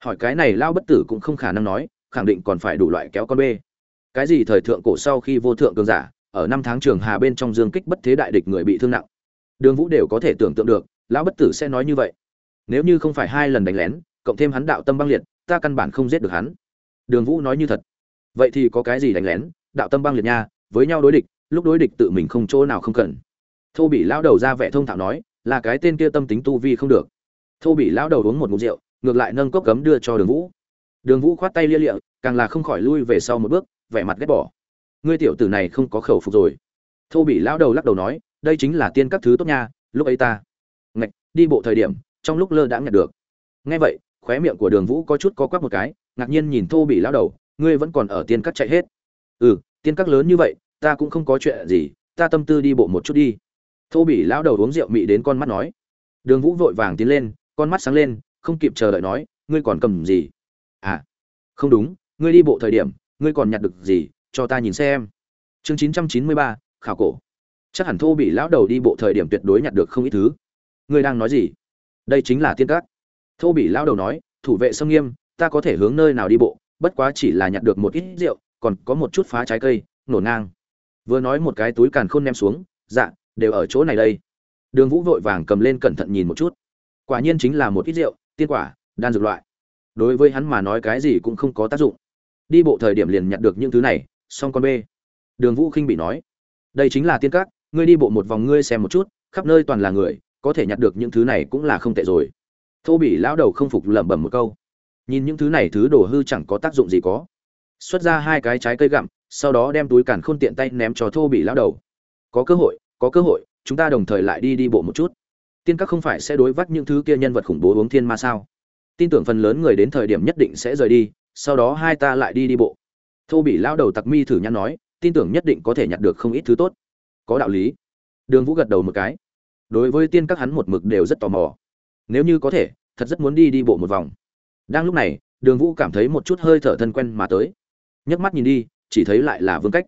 hỏi cái này lao bất tử cũng không khả năng nói, khẳng định còn phải đủ loại kéo con bê. Cái gì thời thượng cổ sau khi vô thượng cường giả, ở năm tháng trường hà bên trong dương kích bất thế đại địch người bị thương nặng. Đường vũ đều có thể tưởng tượng được, lão bất tử sẽ nói như vậy. Nếu như không phải hai lần đánh lén, cộng thêm hắn đạo tâm băng liệt, ta căn bản không giết được hắn. Đường vũ nói như thật. Vậy thì có cái gì đánh lén? Đạo tâm băng liệt nha, với nhau đối địch, lúc đối địch tự mình không chỗ nào không cần. Thô bị lão đầu ra vẻ thông thạo nói, là cái tên kia tâm tính tu vi không được. Thô bị lão đầu uống một ngụm rượu ngược lại nâng cốc cấm đưa cho đường vũ. Đường vũ khoát tay lia lịa, càng là không khỏi lui về sau một bước, vẻ mặt ghét bỏ. Ngươi tiểu tử này không có khẩu phục rồi. Thô bị lão đầu lắc đầu nói, đây chính là tiên các thứ tốt nha, lúc ấy ta. Ngạch, đi bộ thời điểm, trong lúc lơ đãng nhặt được. Nghe vậy, khóe miệng của đường vũ có chút có quắc một cái, ngạc nhiên nhìn thô bị lão đầu, ngươi vẫn còn ở tiên các chạy hết. Ừ tiên các lớn như vậy, ta cũng không có chuyện gì, ta tâm tư đi bộ một chút đi. Thô bỉ lão đầu uống rượu mị đến con mắt nói. Đường vũ vội vàng tiến lên, con mắt sáng lên không kịp chờ đợi nói, ngươi còn cầm gì? À không đúng, ngươi đi bộ thời điểm, ngươi còn nhặt được gì, cho ta nhìn xem. Chương chín trăm chín mươi ba, khảo cổ. Chắc hẳn thô bị lão đầu đi bộ thời điểm tuyệt đối nhặt được không ít thứ. Ngươi đang nói gì? Đây chính là tiên cát. Thô bị lão đầu nói, thủ vệ sông nghiêm, ta có thể hướng nơi nào đi bộ, bất quá chỉ là nhặt được một ít rượu, còn có một chút phá trái cây, nổ ngang. Vừa nói một cái túi càn khôn nem xuống dạ đều ở chỗ này đây. Đường vũ vội vàng cầm lên cẩn thận nhìn một chút. Quả nhiên chính là một ít rượu tiên quả, đan dược loại. Đối với hắn mà nói cái gì cũng không có tác dụng. Đi bộ thời điểm liền nhặt được những thứ này song con b đường vũ khinh bị nói, đây chính là tiên các ngươi đi bộ một vòng ngươi xem một chút, khắp nơi toàn là người, có thể nhặt được những thứ này cũng là không tệ rồi. Thô bị lão đầu không phục lẩm bẩm một câu, nhìn những thứ này thứ đồ hư chẳng có tác dụng gì có. Xuất ra hai cái trái cây gặm, sau đó đem túi càn khôn tiện tay ném cho thô bị lão đầu, có cơ hội, có cơ hội, chúng ta đồng thời lại đi đi bộ một chút tiên các không phải sẽ đối vắt những thứ kia nhân vật khủng bố uống thiên ma sao? Tin tưởng phần lớn người đến thời điểm nhất định sẽ rời đi, sau đó hai ta lại đi đi bộ. Thô bị lão đầu tặc mi thử nhăn nói, tin tưởng nhất định có thể nhặt được không ít thứ tốt. Có đạo lý. Đường vũ gật đầu một cái. Đối với tiên các hắn một mực đều rất tò mò. Nếu như có thể, thật rất muốn đi đi bộ một vòng. Đang lúc này, đường vũ cảm thấy một chút hơi thở thân quen mà tới. Nhấc mắt nhìn đi, chỉ thấy lại là vương cách.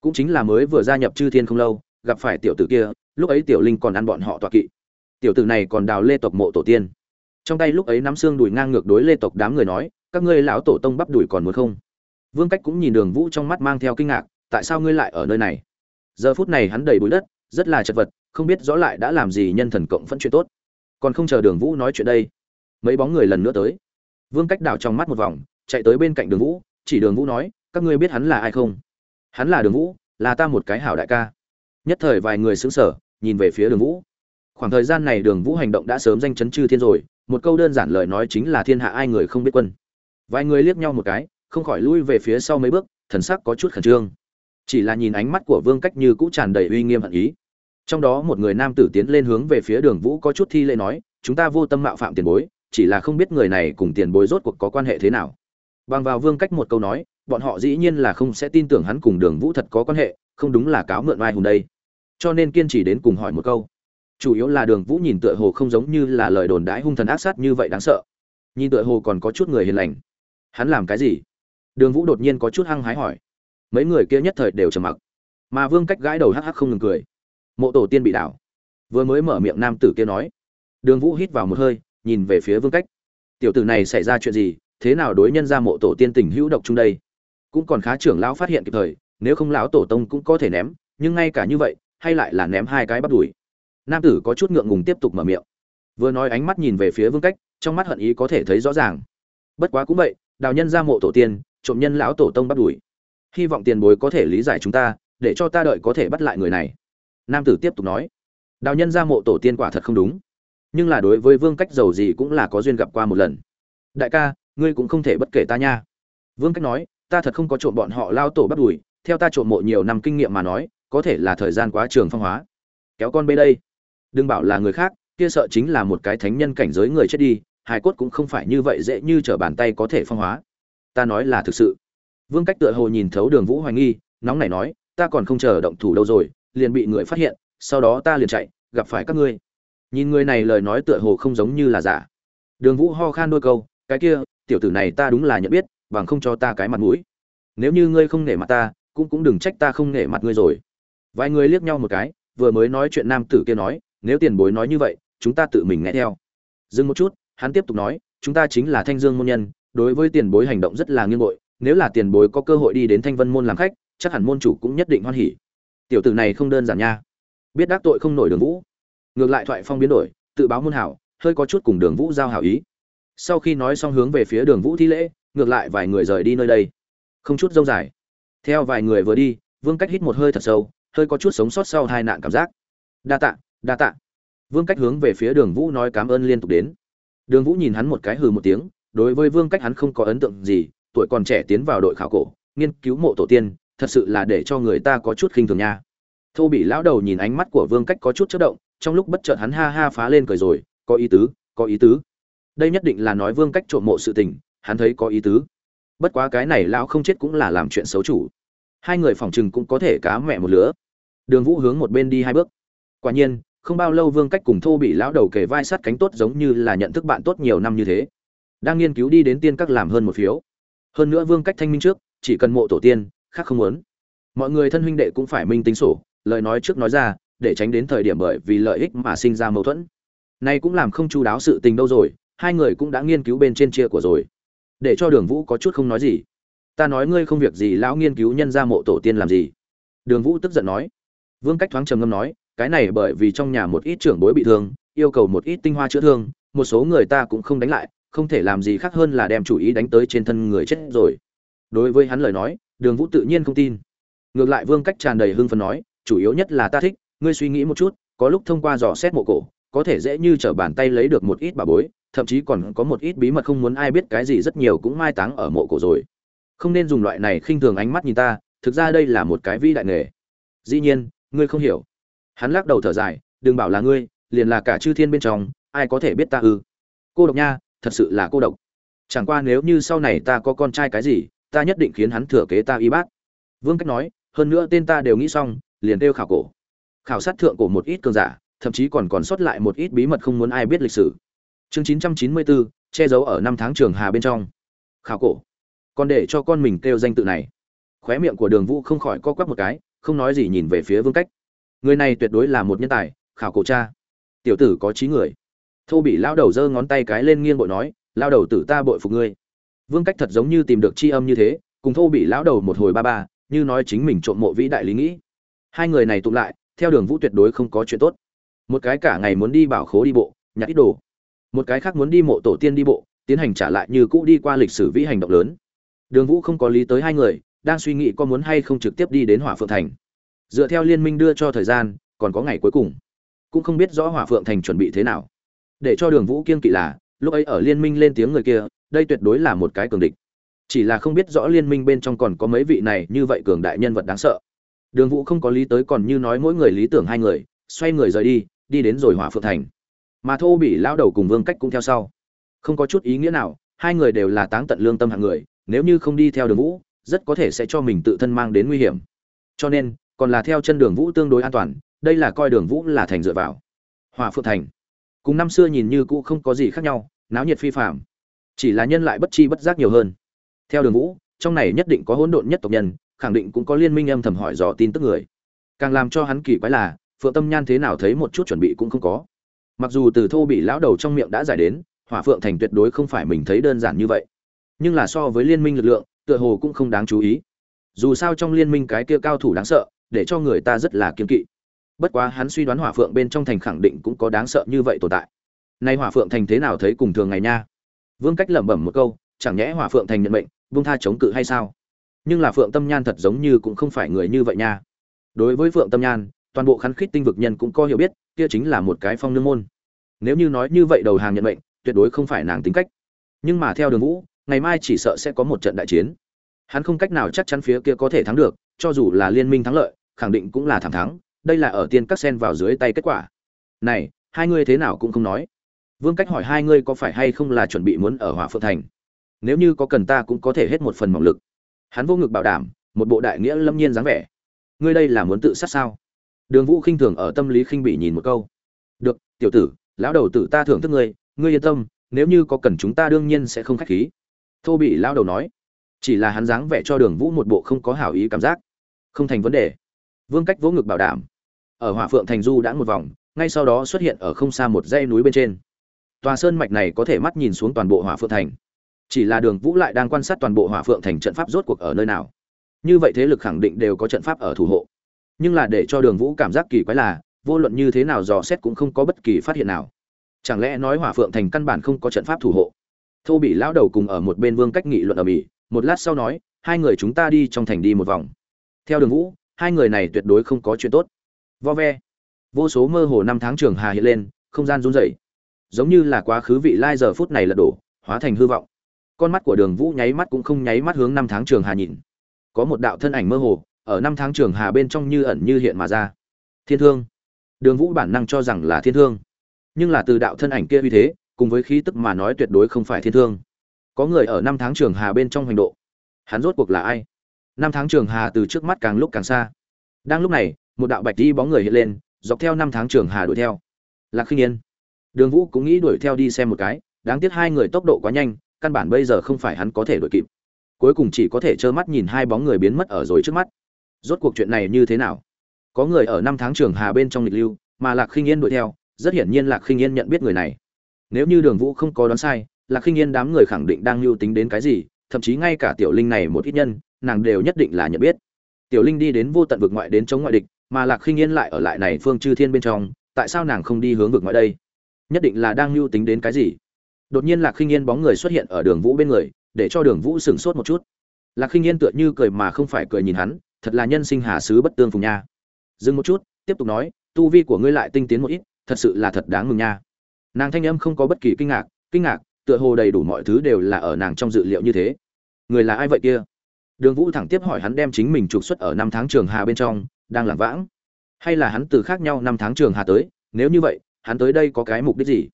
Cũng chính là mới vừa gia nhập chư thiên không lâu, gặp phải tiểu tử kia, lúc ấy tiểu linh còn ăn bọn họ tọa kỵ tiểu tử này còn đào lê tộc mộ tổ tiên. Trong tay lúc ấy nắm xương đùi ngang ngược đối lê tộc đám người nói, các ngươi lão tổ tông bắp đùi còn muốn không? Vương cách cũng nhìn đường vũ trong mắt mang theo kinh ngạc, tại sao ngươi lại ở nơi này? Giờ phút này hắn đầy bụi đất, rất là chật vật, không biết rõ lại đã làm gì nhân thần cộng phân chuyện tốt. Còn không chờ đường vũ nói chuyện đây, mấy bóng người lần nữa tới. Vương cách đảo trong mắt một vòng, chạy tới bên cạnh đường vũ, chỉ đường vũ nói, các ngươi biết hắn là ai không? Hắn là đường vũ, là ta một cái hảo đại ca. Nhất thời vài người xứng sở nhìn về phía đường vũ khoảng thời gian này đường vũ hành động đã sớm danh chấn chư thiên rồi, một câu đơn giản lời nói chính là thiên hạ ai người không biết quân. Vài người liếc nhau một cái, không khỏi lui về phía sau mấy bước, thần sắc có chút khẩn trương. Chỉ là nhìn ánh mắt của vương cách như cũ tràn đầy uy nghiêm hận ý. Trong đó một người nam tử tiến lên hướng về phía đường vũ có chút thi lễ nói, chúng ta vô tâm mạo phạm tiền bối, chỉ là không biết người này cùng tiền bối rốt cuộc có quan hệ thế nào. Bằng vào vương cách một câu nói, bọn họ dĩ nhiên là không sẽ tin tưởng hắn cùng đường vũ thật có quan hệ, không đúng là cáo mượn oai hùng đây. Cho nên kiên trì đến cùng hỏi một câu chủ yếu là đường vũ nhìn tựa hồ không giống như là lời đồn đãi hung thần ác sát như vậy đáng sợ. Nhìn tựa hồ còn có chút người hiền lành. Hắn làm cái gì? Đường vũ đột nhiên có chút hăng hái hỏi. Mấy người kia nhất thời đều trầm mặc. Mà vương cách gãi đầu hắc hắc không ngừng cười. Mộ tổ tiên bị đảo. Vừa mới mở miệng nam tử kia nói. Đường vũ hít vào một hơi, nhìn về phía vương cách. Tiểu tử này xảy ra chuyện gì? Thế nào đối nhân ra mộ tổ tiên tình hữu độc chung đây? Cũng còn khá trưởng lão phát hiện kịp thời, nếu không lão tổ tông cũng có thể ném, nhưng ngay cả như vậy, hay lại là ném hai cái bắt đuổi nam tử có chút ngượng ngùng tiếp tục mở miệng. Vừa nói ánh mắt nhìn về phía vương cách, trong mắt hận ý có thể thấy rõ ràng. Bất quá cũng vậy, đào nhân ra mộ tổ tiên, trộm nhân lão tổ tông bắt đuổi. Hy vọng tiền bối có thể lý giải chúng ta, để cho ta đợi có thể bắt lại người này. Nam tử tiếp tục nói. Đào nhân ra mộ tổ tiên quả thật không đúng. Nhưng là đối với vương cách giàu gì cũng là có duyên gặp qua một lần. Đại ca, ngươi cũng không thể bất kể ta nha. Vương cách nói, ta thật không có trộm bọn họ lao tổ bắt đuổi. theo ta trộm mộ nhiều năm kinh nghiệm mà nói, có thể là thời gian quá trường phong hóa. Kéo con bê đây đừng bảo là người khác, kia sợ chính là một cái thánh nhân cảnh giới người chết đi, hài cốt cũng không phải như vậy dễ như trở bàn tay có thể phong hóa. Ta nói là thực sự. Vương cách tựa hồ nhìn thấu đường vũ hoài nghi, nóng này nói, ta còn không chờ động thủ đâu rồi, liền bị người phát hiện, sau đó ta liền chạy, gặp phải các ngươi. Nhìn người này lời nói tựa hồ không giống như là giả. Đường vũ ho khan đôi câu, cái kia, tiểu tử này ta đúng là nhận biết, bằng không cho ta cái mặt mũi. Nếu như ngươi không nể mặt ta, cũng cũng đừng trách ta không nể mặt ngươi rồi. Vài người liếc nhau một cái, vừa mới nói chuyện nam tử kia nói nếu tiền bối nói như vậy, chúng ta tự mình nghe theo. Dừng một chút, hắn tiếp tục nói, chúng ta chính là thanh dương môn nhân, đối với tiền bối hành động rất là nghiêng bội, nếu là tiền bối có cơ hội đi đến thanh vân môn làm khách, chắc hẳn môn chủ cũng nhất định hoan hỉ. Tiểu tử này không đơn giản nha. Biết đắc tội không nổi đường vũ. Ngược lại thoại phong biến đổi, tự báo môn hảo, hơi có chút cùng đường vũ giao hảo ý. Sau khi nói xong hướng về phía đường vũ thi lễ, ngược lại vài người rời đi nơi đây. Không chút dông dài. Theo vài người vừa đi, vương cách hít một hơi thật sâu, hơi có chút sống sót sau hai nạn cảm giác. Đa tạ đa tạ. Vương cách hướng về phía đường vũ nói cảm ơn liên tục đến. Đường vũ nhìn hắn một cái hừ một tiếng, đối với vương cách hắn không có ấn tượng gì, tuổi còn trẻ tiến vào đội khảo cổ, nghiên cứu mộ tổ tiên, thật sự là để cho người ta có chút khinh thường nha. Thô bị lão đầu nhìn ánh mắt của vương cách có chút chất động, trong lúc bất chợt hắn ha ha phá lên cười rồi, có ý tứ, có ý tứ. Đây nhất định là nói vương cách trộm mộ sự tình, hắn thấy có ý tứ. Bất quá cái này lão không chết cũng là làm chuyện xấu chủ. Hai người phòng chừng cũng có thể cá mẹ một lứa. Đường vũ hướng một bên đi hai bước. Quả nhiên không bao lâu vương cách cùng thô bị lão đầu kề vai sát cánh tốt giống như là nhận thức bạn tốt nhiều năm như thế. Đang nghiên cứu đi đến tiên các làm hơn một phiếu. Hơn nữa vương cách thanh minh trước, chỉ cần mộ tổ tiên, khác không muốn. Mọi người thân huynh đệ cũng phải minh tính sổ, lời nói trước nói ra, để tránh đến thời điểm bởi vì lợi ích mà sinh ra mâu thuẫn. Nay cũng làm không chú đáo sự tình đâu rồi, hai người cũng đã nghiên cứu bên trên chia của rồi. Để cho đường vũ có chút không nói gì. Ta nói ngươi không việc gì, lão nghiên cứu nhân ra mộ tổ tiên làm gì? Đường vũ tức giận nói. Vương cách thoáng trầm ngâm nói cái này bởi vì trong nhà một ít trưởng bối bị thương, yêu cầu một ít tinh hoa chữa thương, một số người ta cũng không đánh lại, không thể làm gì khác hơn là đem chủ ý đánh tới trên thân người chết rồi. Đối với hắn lời nói, đường vũ tự nhiên không tin. Ngược lại vương cách tràn đầy hưng phấn nói, chủ yếu nhất là ta thích, ngươi suy nghĩ một chút, có lúc thông qua dò xét mộ cổ, có thể dễ như trở bàn tay lấy được một ít bà bối, thậm chí còn có một ít bí mật không muốn ai biết cái gì rất nhiều cũng mai táng ở mộ cổ rồi. Không nên dùng loại này khinh thường ánh mắt nhìn ta, thực ra đây là một cái vi đại nghề. Dĩ nhiên, ngươi không hiểu hắn lắc đầu thở dài đừng bảo là ngươi liền là cả chư thiên bên trong ai có thể biết ta ư? Cô độc nha thật sự là cô độc. Chẳng qua nếu như sau này ta có con trai cái gì ta nhất định khiến hắn thừa kế ta y bác. Vương cách nói hơn nữa tên ta đều nghĩ xong liền kêu khảo cổ. Khảo sát thượng cổ một ít cường giả thậm chí còn còn sót lại một ít bí mật không muốn ai biết lịch sử. Chương 994, che giấu ở năm tháng trường hà bên trong. Khảo cổ. Còn để cho con mình kêu danh tự này. Khóe miệng của đường vũ không khỏi co quắp một cái không nói gì nhìn về phía vương cách người này tuyệt đối là một nhân tài, khảo cổ cha. Tiểu tử có trí người. Thô bị lao đầu giơ ngón tay cái lên nghiêng bội nói lao đầu tử ta bội phục ngươi. Vương cách thật giống như tìm được c h i âm như thế, cùng thô bị lão đầu một hồi ba ba, như nói chính mình trộm mộ vĩ đại lý nghĩ. Hai người này tụng lại, theo đường vũ tuyệt đối không có chuyện tốt. Một cái cả ngày muốn đi bảo khố đi bộ, nhặt ít đồ. Một cái khác muốn đi mộ tổ tiên đi bộ, tiến hành trả lại như cũ đi qua lịch sử vĩ hành động lớn. Đường vũ không có lý tới hai người, đang suy nghĩ có muốn hay không trực tiếp đi đến hỏa phượng thành dựa theo liên minh đưa cho thời gian, còn có ngày cuối cùng. Cũng không biết rõ hỏa phượng thành chuẩn bị thế nào. Để cho đường vũ kiên kỵ là, lúc ấy ở liên minh lên tiếng người kia, đây tuyệt đối là một cái cường địch. Chỉ là không biết rõ liên minh bên trong còn có mấy vị này, như vậy cường đại nhân vật đáng sợ. Đường vũ không có lý tới còn như nói mỗi người lý tưởng hai người, xoay người rời đi đi đến rồi hỏa phượng thành. Mà thô bị lao đầu cùng vương cách cũng theo sau. Không có chút ý nghĩa nào, hai người đều là táng tận lương tâm hạng người, nếu như không đi theo đường vũ, rất có thể sẽ cho mình tự thân mang đến nguy hiểm. Cho nên còn là theo chân đường vũ tương đối an toàn, đây là coi đường vũ là thành dựa vào. Hỏa phượng thành. Cùng năm xưa nhìn như cũ không có gì khác nhau, náo nhiệt phi phạm chỉ là nhân lại bất chi bất giác nhiều hơn. Theo đường vũ, trong này nhất định có hỗn độn nhất tộc nhân, khẳng định cũng có liên minh âm thầm hỏi dò tin tức người. Càng làm cho hắn kỳ quái là, phượng tâm nhan thế nào thấy một chút chuẩn bị cũng không có. Mặc dù từ thô bị lão đầu trong miệng đã giải đến hỏa phượng thành tuyệt đối không phải mình thấy đơn giản như vậy. Nhưng là so với liên minh lực lượng, tựa hồ cũng không đáng chú ý. Dù sao trong liên minh cái kia cao thủ đáng sợ để cho người ta rất là kiên kỵ. Bất quá hắn suy đoán hỏa phượng bên trong thành khẳng định cũng có đáng sợ như vậy tồn tại. Nay hỏa phượng thành thế nào thấy cùng thường ngày nha? Vương cách lẩm bẩm một câu, chẳng nhẽ hỏa phượng thành nhận mệnh Vương tha chống cự hay sao? Nhưng là phượng tâm nhan thật giống như cũng không phải người như vậy nha. Đối với phượng tâm nhan, toàn bộ khán khít tinh vực nhân cũng có hiểu biết, kia chính là một cái phong nương môn. Nếu như nói như vậy đầu hàng nhận mệnh, tuyệt đối không phải nàng tính cách. Nhưng mà theo đường vũ, ngày mai chỉ sợ sẽ có một trận đại chiến. Hắn không cách nào chắc chắn phía kia có thể thắng được, cho dù là liên minh thắng lợi khẳng định cũng là thảm thắng, đây là ở tiên các sen vào dưới tay kết quả. Này, hai ngươi thế nào cũng không nói. Vương cách hỏi hai ngươi có phải hay không là chuẩn bị muốn ở hỏa phượng thành? Nếu như có cần ta cũng có thể hết một phần mỏng lực. Hắn vô ngực bảo đảm, một bộ đại nghĩa lâm nhiên dáng vẻ. Ngươi đây là muốn tự sát sao? Đường vũ khinh thường ở tâm lý khinh bị nhìn một câu. Được, tiểu tử, lão đầu tử ta thưởng thức ngươi ngươi yên tâm, nếu như có cần chúng ta đương nhiên sẽ không khách khí. Thô bị lão đầu nói. Chỉ là hắn dáng vẻ cho đường vũ một bộ không có hảo ý cảm giác. Không thành vấn đề vương cách vỗ ngực bảo đảm. Ở hỏa phượng thành du đã một vòng, ngay sau đó xuất hiện ở không xa một dãy núi bên trên. Tòa sơn mạch này có thể mắt nhìn xuống toàn bộ hỏa phượng thành. Chỉ là đường vũ lại đang quan sát toàn bộ hỏa phượng thành trận pháp rốt cuộc ở nơi nào. Như vậy thế lực khẳng định đều có trận pháp ở thủ hộ. Nhưng là để cho đường vũ cảm giác kỳ quái là, vô luận như thế nào dò xét cũng không có bất kỳ phát hiện nào. Chẳng lẽ nói hỏa phượng thành căn bản không có trận pháp thủ hộ? Thô bị lão đầu cùng ở một bên vương cách nghị luận ở bỉ, một lát sau nói, hai người chúng ta đi trong thành đi một vòng. Theo đường vũ hai người này tuyệt đối không có chuyện tốt. Vo ve. Vô số mơ hồ năm tháng trường hà hiện lên, không gian run rẩy. Giống như là quá khứ vị lai giờ phút này lật đổ, hóa thành hư vọng. Con mắt của đường vũ nháy mắt cũng không nháy mắt hướng năm tháng trường hà nhìn. Có một đạo thân ảnh mơ hồ, ở năm tháng trường hà bên trong như ẩn như hiện mà ra. Thiên thương. Đường vũ bản năng cho rằng là thiên thương. Nhưng là từ đạo thân ảnh kia uy thế, cùng với khí tức mà nói tuyệt đối không phải thiên thương. Có người ở năm tháng trường hà bên trong hành độ. Hắn rốt cuộc là ai? Năm tháng trường hà từ trước mắt càng lúc càng xa. Đang lúc này, một đạo bạch đi bóng người hiện lên, dọc theo năm tháng trường hà đuổi theo. Lạc khinh yên. Đường vũ cũng nghĩ đuổi theo đi xem một cái, đáng tiếc hai người tốc độ quá nhanh, căn bản bây giờ không phải hắn có thể đuổi kịp. Cuối cùng chỉ có thể trơ mắt nhìn hai bóng người biến mất ở rồi trước mắt. Rốt cuộc chuyện này như thế nào? Có người ở năm tháng trường hà bên trong lịch lưu, mà lạc khinh yên đuổi theo, rất hiển nhiên lạc khinh yên nhận biết người này. Nếu như đường vũ không có đoán sai, lạc khinh yên đám người khẳng định đang lưu tính đến cái gì, thậm chí ngay cả tiểu linh này một ít nhân nàng đều nhất định là nhận biết. Tiểu linh đi đến vô tận vực ngoại đến chống ngoại địch, mà lạc khinh yên lại ở lại này phương chư thiên bên trong, tại sao nàng không đi hướng vực ngoại đây? Nhất định là đang lưu tính đến cái gì? Đột nhiên lạc khinh yên bóng người xuất hiện ở đường vũ bên người, để cho đường vũ sửng sốt một chút. Lạc khinh yên tựa như cười mà không phải cười nhìn hắn, thật là nhân sinh hà sứ bất tương phùng nha. Dừng một chút, tiếp tục nói, tu vi của ngươi lại tinh tiến một ít, thật sự là thật đáng mừng nha. Nàng thanh âm không có bất kỳ kinh ngạc kinh ngạc, tựa hồ đầy đủ mọi thứ đều là ở nàng trong dự liệu như thế. Người là ai vậy kia? Đường vũ thẳng tiếp hỏi hắn đem chính mình trục xuất ở năm tháng trường hà bên trong, đang làm vãng. Hay là hắn từ khác nhau năm tháng trường hà tới, nếu như vậy, hắn tới đây có cái mục đích gì?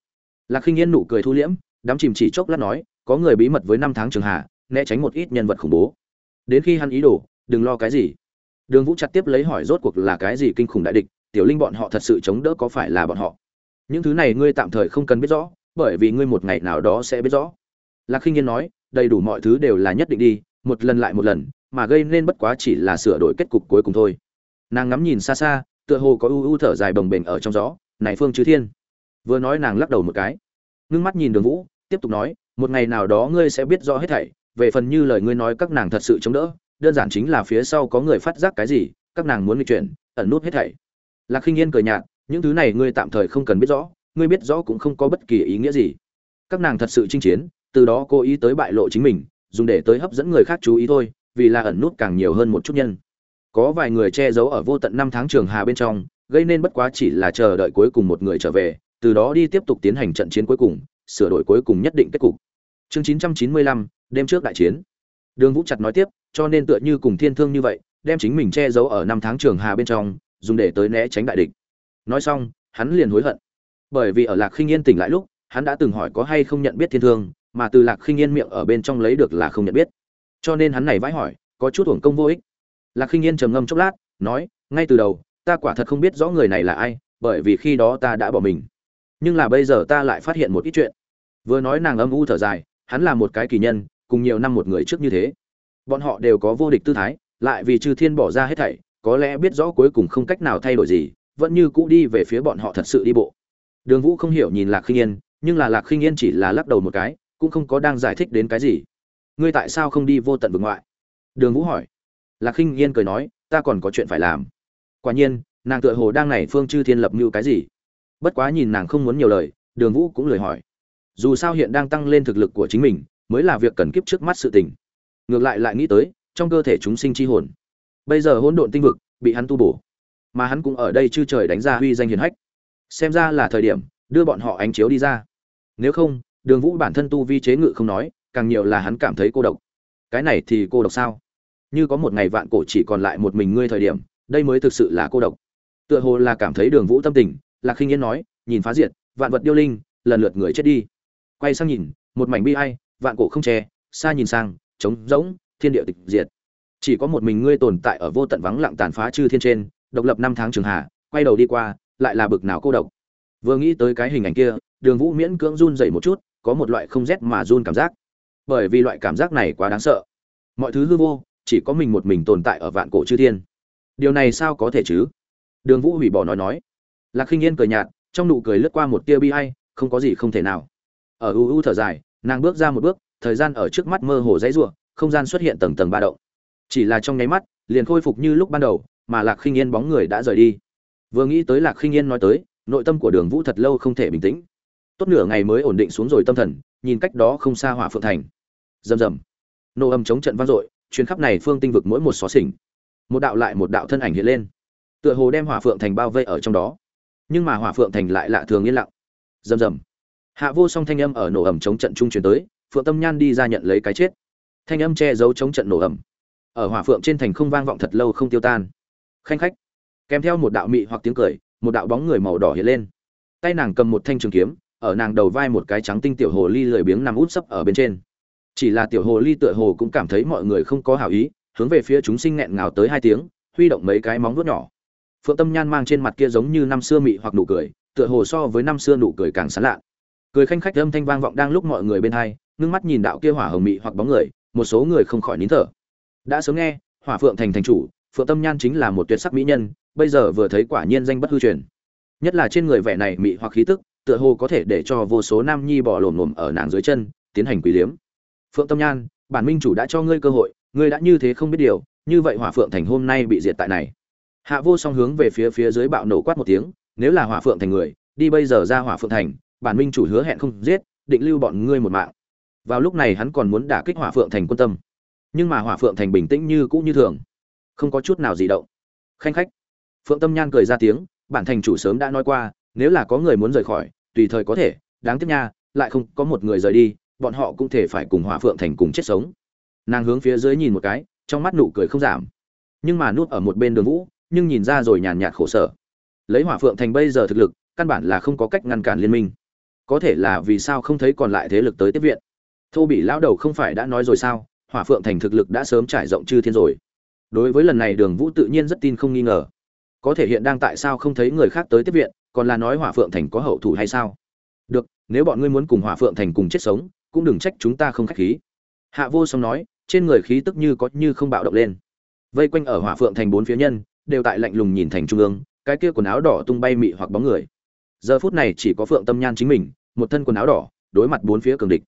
Lạc khinh Nghiên nụ cười thu liễm, đám chìm chỉ chốc lát nói, có người bí mật với năm tháng trường hà, né tránh một ít nhân vật khủng bố. Đến khi hắn ý đồ, đừng lo cái gì. Đường vũ chặt tiếp lấy hỏi rốt cuộc là cái gì kinh khủng đại địch, tiểu linh bọn họ thật sự chống đỡ có phải là bọn họ? Những thứ này ngươi tạm thời không cần biết rõ, bởi vì ngươi một ngày nào đó sẽ biết rõ. Lạc khinh Nghiên nói, đầy đủ mọi thứ đều là nhất định đi một lần lại một lần, mà gây nên bất quá chỉ là sửa đổi kết cục cuối cùng thôi. Nàng ngắm nhìn xa xa, tựa hồ có u u thở dài bồng bềnh ở trong gió. Này phương chư thiên. Vừa nói nàng lắc đầu một cái. Ngưng mắt nhìn đường vũ, tiếp tục nói, một ngày nào đó ngươi sẽ biết rõ hết thảy. Về phần như lời ngươi nói các nàng thật sự chống đỡ, đơn giản chính là phía sau có người phát giác cái gì, các nàng muốn nghịch chuyển, ẩn nút hết thảy. Lạc khinh yên cười nhạt, những thứ này ngươi tạm thời không cần biết rõ, ngươi biết rõ cũng không có bất kỳ ý nghĩa gì. Các nàng thật sự chinh chiến, từ đó cố ý tới bại lộ chính mình dùng để tới hấp dẫn người khác chú ý thôi vì là ẩn nút càng nhiều hơn một chút nhân. Có vài người che giấu ở vô tận năm tháng trường hà bên trong gây nên bất quá chỉ là chờ đợi cuối cùng một người trở về từ đó đi tiếp tục tiến hành trận chiến cuối cùng sửa đổi cuối cùng nhất định kết cục. Chương 995, đêm trước đại chiến. Đường vũ chặt nói tiếp cho nên tựa như cùng thiên thương như vậy đem chính mình che giấu ở năm tháng trường hà bên trong dùng để tới né tránh đại địch. Nói xong hắn liền hối hận. Bởi vì ở lạc khinh yên tỉnh lại lúc hắn đã từng hỏi có hay không nhận biết thiên thương mà từ lạc khinh yên miệng ở bên trong lấy được là không nhận biết. Cho nên hắn này vãi hỏi, có chút hưởng công vô ích. Lạc khinh yên trầm ngâm chốc lát, nói, ngay từ đầu, ta quả thật không biết rõ người này là ai, bởi vì khi đó ta đã bỏ mình. Nhưng là bây giờ ta lại phát hiện một ít chuyện. Vừa nói nàng âm u thở dài, hắn là một cái kỳ nhân, cùng nhiều năm một người trước như thế. Bọn họ đều có vô địch tư thái, lại vì chư thiên bỏ ra hết thảy, có lẽ biết rõ cuối cùng không cách nào thay đổi gì, vẫn như cũ đi về phía bọn họ thật sự đi bộ. Đường vũ không hiểu nhìn lạc khinh yên, nhưng là lạc khinh yên chỉ là lắc đầu một cái cũng không có đang giải thích đến cái gì. Ngươi tại sao không đi vô tận vực ngoại? Đường vũ hỏi. Lạc khinh yên cười nói, ta còn có chuyện phải làm. Quả nhiên, nàng tựa hồ đang này phương chư thiên lập mưu cái gì? Bất quá nhìn nàng không muốn nhiều lời, đường vũ cũng lời hỏi. Dù sao hiện đang tăng lên thực lực của chính mình, mới là việc cần kiếp trước mắt sự tình. Ngược lại lại nghĩ tới, trong cơ thể chúng sinh chi hồn. Bây giờ hỗn độn tinh vực bị hắn tu bổ, mà hắn cũng ở đây chư trời đánh ra huy danh hiền hách. Xem ra là thời điểm, đưa bọn họ ánh chiếu đi ra. Nếu không đường vũ bản thân tu vi chế ngự không nói, càng nhiều là hắn cảm thấy cô độc. Cái này thì cô độc sao? Như có một ngày vạn cổ chỉ còn lại một mình ngươi thời điểm, đây mới thực sự là cô độc. Tựa hồ là cảm thấy đường vũ tâm tình, lạc khinh Nghiên nói, nhìn phá diệt, vạn vật điêu linh, lần lượt người chết đi. Quay sang nhìn, một mảnh bi ai, vạn cổ không che, xa nhìn sang, trống rỗng, thiên địa tịch diệt. Chỉ có một mình ngươi tồn tại ở vô tận vắng lặng tàn phá chư thiên trên, độc lập năm tháng trường hạ, quay đầu đi qua, lại là bực nào cô độc. Vừa nghĩ tới cái hình ảnh kia, đường vũ miễn cưỡng run rẩy một chút có một loại không rét mà run cảm giác. Bởi vì loại cảm giác này quá đáng sợ. Mọi thứ hư vô, chỉ có mình một mình tồn tại ở vạn cổ chư thiên. Điều này sao có thể chứ? Đường vũ hủy bỏ nói nói. Lạc khinh yên cười nhạt, trong nụ cười lướt qua một tia bi hay không có gì không thể nào. Ở u u thở dài, nàng bước ra một bước, thời gian ở trước mắt mơ hồ dãy ruộng không gian xuất hiện tầng tầng ba động. Chỉ là trong nháy mắt, liền khôi phục như lúc ban đầu, mà lạc khinh yên bóng người đã rời đi. Vừa nghĩ tới lạc khinh yên nói tới, nội tâm của đường vũ thật lâu không thể bình tĩnh tốt nửa ngày mới ổn định xuống rồi tâm thần, nhìn cách đó không xa hỏa phượng thành. Rầm rầm. Nô âm chống trận vang dội, chuyến khắp này phương tinh vực mỗi một xó xỉnh. Một đạo lại một đạo thân ảnh hiện lên. Tựa hồ đem hỏa phượng thành bao vây ở trong đó. Nhưng mà hỏa phượng thành lại lạ thường yên lặng. Rầm rầm. Hạ vô song thanh âm ở nổ ẩm chống trận trung truyền tới, phượng tâm nhan đi ra nhận lấy cái chết. Thanh âm che giấu chống trận nổ ẩm. Ở hỏa phượng trên thành không vang vọng thật lâu không tiêu tan. Khanh khách. Kèm theo một đạo mị hoặc tiếng cười, một đạo bóng người màu đỏ hiện lên. Tay nàng cầm một thanh trường kiếm ở nàng đầu vai một cái trắng tinh tiểu hồ ly lười biếng nằm út sấp ở bên trên. Chỉ là tiểu hồ ly tựa hồ cũng cảm thấy mọi người không có hảo ý, hướng về phía chúng sinh nghẹn ngào tới hai tiếng, huy động mấy cái móng vuốt nhỏ. Phượng tâm nhan mang trên mặt kia giống như năm xưa mị hoặc nụ cười, tựa hồ so với năm xưa nụ cười càng sán lạ. Cười khanh khách âm thanh vang vọng đang lúc mọi người bên hai, ngưng mắt nhìn đạo kia hỏa hồng mị hoặc bóng người, một số người không khỏi nín thở. Đã sớm nghe, hỏa phượng thành thành chủ, phượng tâm nhan chính là một tuyệt sắc mỹ nhân, bây giờ vừa thấy quả nhiên danh bất hư truyền. Nhất là trên người vẻ này mị hoặc khí tức tựa hồ có thể để cho vô số nam nhi bỏ lổm lổm ở nàng dưới chân, tiến hành quỷ liếm. Phượng tâm nhan, bản minh chủ đã cho ngươi cơ hội, ngươi đã như thế không biết điều, như vậy hỏa phượng thành hôm nay bị diệt tại này. Hạ vô song hướng về phía phía dưới bạo nổ quát một tiếng, nếu là hỏa phượng thành người, đi bây giờ ra hỏa phượng thành, bản minh chủ hứa hẹn không giết, định lưu bọn ngươi một mạng. Vào lúc này hắn còn muốn đả kích hỏa phượng thành quân tâm. Nhưng mà hỏa phượng thành bình tĩnh như cũ như thường, không có chút nào gì động. Khanh khách. Phượng tâm nhan cười ra tiếng, bản thành chủ sớm đã nói qua nếu là có người muốn rời khỏi, tùy thời có thể, đáng tiếc nha, lại không có một người rời đi, bọn họ cũng thể phải cùng hỏa phượng thành cùng chết sống. Nàng hướng phía dưới nhìn một cái, trong mắt nụ cười không giảm. Nhưng mà nuốt ở một bên đường vũ, nhưng nhìn ra rồi nhàn nhạt khổ sở. Lấy hỏa phượng thành bây giờ thực lực, căn bản là không có cách ngăn cản liên minh. Có thể là vì sao không thấy còn lại thế lực tới tiếp viện. Thô bị lão đầu không phải đã nói rồi sao, hỏa phượng thành thực lực đã sớm trải rộng chư thiên rồi. Đối với lần này đường vũ tự nhiên rất tin không nghi ngờ. Có thể hiện đang tại sao không thấy người khác tới tiếp viện còn là nói hỏa phượng thành có hậu thủ hay sao? Được, nếu bọn ngươi muốn cùng hỏa phượng thành cùng chết sống, cũng đừng trách chúng ta không khách khí. Hạ vô song nói, trên người khí tức như có như không bạo động lên. Vây quanh ở hỏa phượng thành bốn phía nhân, đều tại lạnh lùng nhìn thành trung ương, cái kia quần áo đỏ tung bay mị hoặc bóng người. Giờ phút này chỉ có phượng tâm nhan chính mình, một thân quần áo đỏ, đối mặt bốn phía cường địch.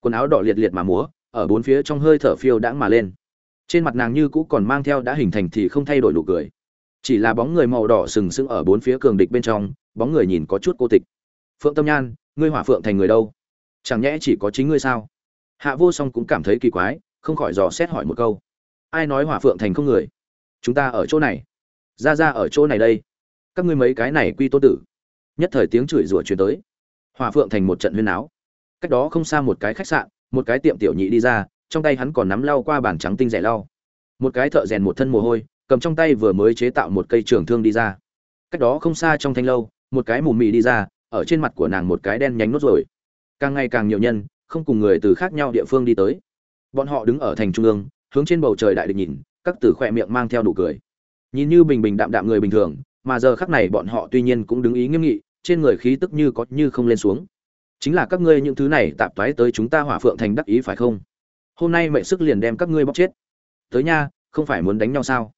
Quần áo đỏ liệt liệt mà múa, ở bốn phía trong hơi thở phiêu đãng mà lên. Trên mặt nàng như cũ còn mang theo đã hình thành thì không thay đổi nụ cười chỉ là bóng người màu đỏ sừng sững ở bốn phía cường địch bên trong, bóng người nhìn có chút cô tịch. Phượng tâm nhan, ngươi hỏa phượng thành người đâu? Chẳng nhẽ chỉ có chính ngươi sao? Hạ vô song cũng cảm thấy kỳ quái, không khỏi dò xét hỏi một câu. Ai nói hỏa phượng thành không người? Chúng ta ở chỗ này. Ra ra ở chỗ này đây. Các ngươi mấy cái này quy tô tử. Nhất thời tiếng chửi rủa truyền tới. Hỏa phượng thành một trận huyên áo cách đó không xa một cái khách sạn, một cái tiệm tiểu nhị đi ra, trong tay hắn còn nắm lau qua bàn trắng tinh rẻ lau. Một cái thợ rèn một thân mồ hôi cầm trong tay vừa mới chế tạo một cây trường thương đi ra. Cách đó không xa trong thanh lâu, một cái mù mị đi ra, ở trên mặt của nàng một cái đen nhánh nốt rồi càng ngày càng nhiều nhân, không cùng người từ khác nhau địa phương đi tới. Bọn họ đứng ở thành trung ương, hướng trên bầu trời đại địch nhìn, các từ khỏe miệng mang theo nụ cười. Nhìn như bình bình đạm đạm người bình thường, mà giờ khắc này bọn họ tuy nhiên cũng đứng ý nghiêm nghị, trên người khí tức như có như không lên xuống. Chính là các ngươi những thứ này tạp toái tới chúng ta hỏa phượng thành đắc ý phải không? Hôm nay mệnh sức liền đem các ngươi bóc chết. Tới nha, không phải muốn đánh nhau sao?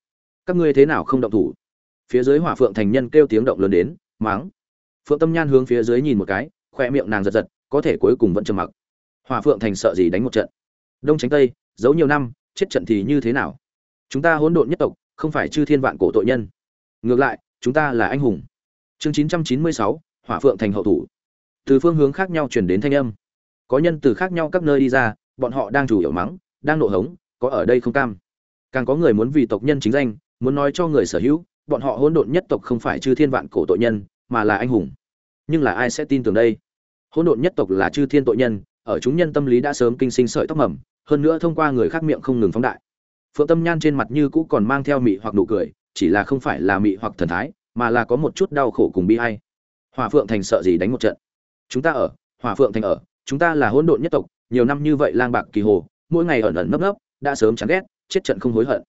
Các ngươi thế nào không động thủ? Phía dưới hỏa phượng thành nhân kêu tiếng động lớn đến máng phượng tâm nhan hướng phía dưới nhìn một cái, khoe miệng nàng giật giật, có thể cuối cùng vẫn trầm mặc. Hỏa phượng thành sợ gì đánh một trận? Đông tránh tây, giấu nhiều năm, chết trận thì như thế nào? Chúng ta hỗn độn nhất tộc, không phải chư thiên vạn cổ tội nhân. Ngược lại, chúng ta là anh hùng. Chương chín trăm chín mươi sáu, hỏa phượng thành hậu thủ. Từ phương hướng khác nhau chuyển đến thanh âm. Có nhân từ khác nhau các nơi đi ra, bọn họ đang chủ yếu mắng, đang nộ hống, có ở đây không cam. Càng có người muốn vì tộc nhân chính danh muốn nói cho người sở hữu, bọn họ hỗn độn nhất tộc không phải chư thiên vạn cổ tội nhân, mà là anh hùng. Nhưng là ai sẽ tin tưởng đây? Hỗn độn nhất tộc là chư thiên tội nhân, ở chúng nhân tâm lý đã sớm kinh sinh sợi tóc mầm, hơn nữa thông qua người khác miệng không ngừng phóng đại. Phượng tâm nhan trên mặt như cũ còn mang theo mị hoặc nụ cười, chỉ là không phải là mị hoặc thần thái, mà là có một chút đau khổ cùng bi hay hòa phượng thành sợ gì đánh một trận? Chúng ta ở hòa phượng thành ở, chúng ta là hỗn độn nhất tộc, nhiều năm như vậy lang bạc kỳ hồ, mỗi ngày ẩn ẩn nấp nấp, đã sớm chán ghét, chết trận không hối hận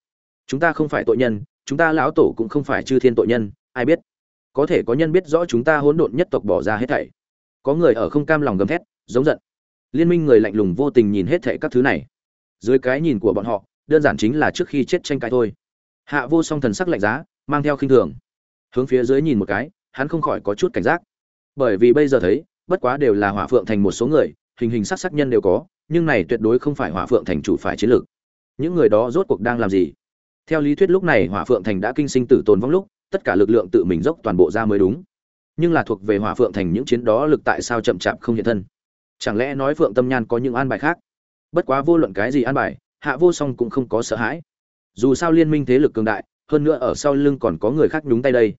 chúng ta không phải tội nhân, chúng ta lão tổ cũng không phải chư thiên tội nhân, ai biết? Có thể có nhân biết rõ chúng ta hỗn độn nhất tộc bỏ ra hết thảy. Có người ở không cam lòng gầm thét, giống giận. Liên minh người lạnh lùng vô tình nhìn hết thảy các thứ này. Dưới cái nhìn của bọn họ, đơn giản chính là trước khi chết tranh cãi thôi. Hạ vô song thần sắc lạnh giá, mang theo khinh thường. Hướng phía dưới nhìn một cái, hắn không khỏi có chút cảnh giác. Bởi vì bây giờ thấy, bất quá đều là hỏa phượng thành một số người, hình hình sắc sắc nhân đều có, nhưng này tuyệt đối không phải hỏa phượng thành chủ phải chiến lược. Những người đó rốt cuộc đang làm gì? Theo lý thuyết lúc này hỏa phượng thành đã kinh sinh tử tồn vong lúc, tất cả lực lượng tự mình dốc toàn bộ ra mới đúng. Nhưng là thuộc về hỏa phượng thành những chiến đó lực tại sao chậm chạp không hiện thân? Chẳng lẽ nói phượng tâm nhan có những an bài khác? Bất quá vô luận cái gì an bài, hạ vô song cũng không có sợ hãi. Dù sao liên minh thế lực cường đại, hơn nữa ở sau lưng còn có người khác nhúng tay đây.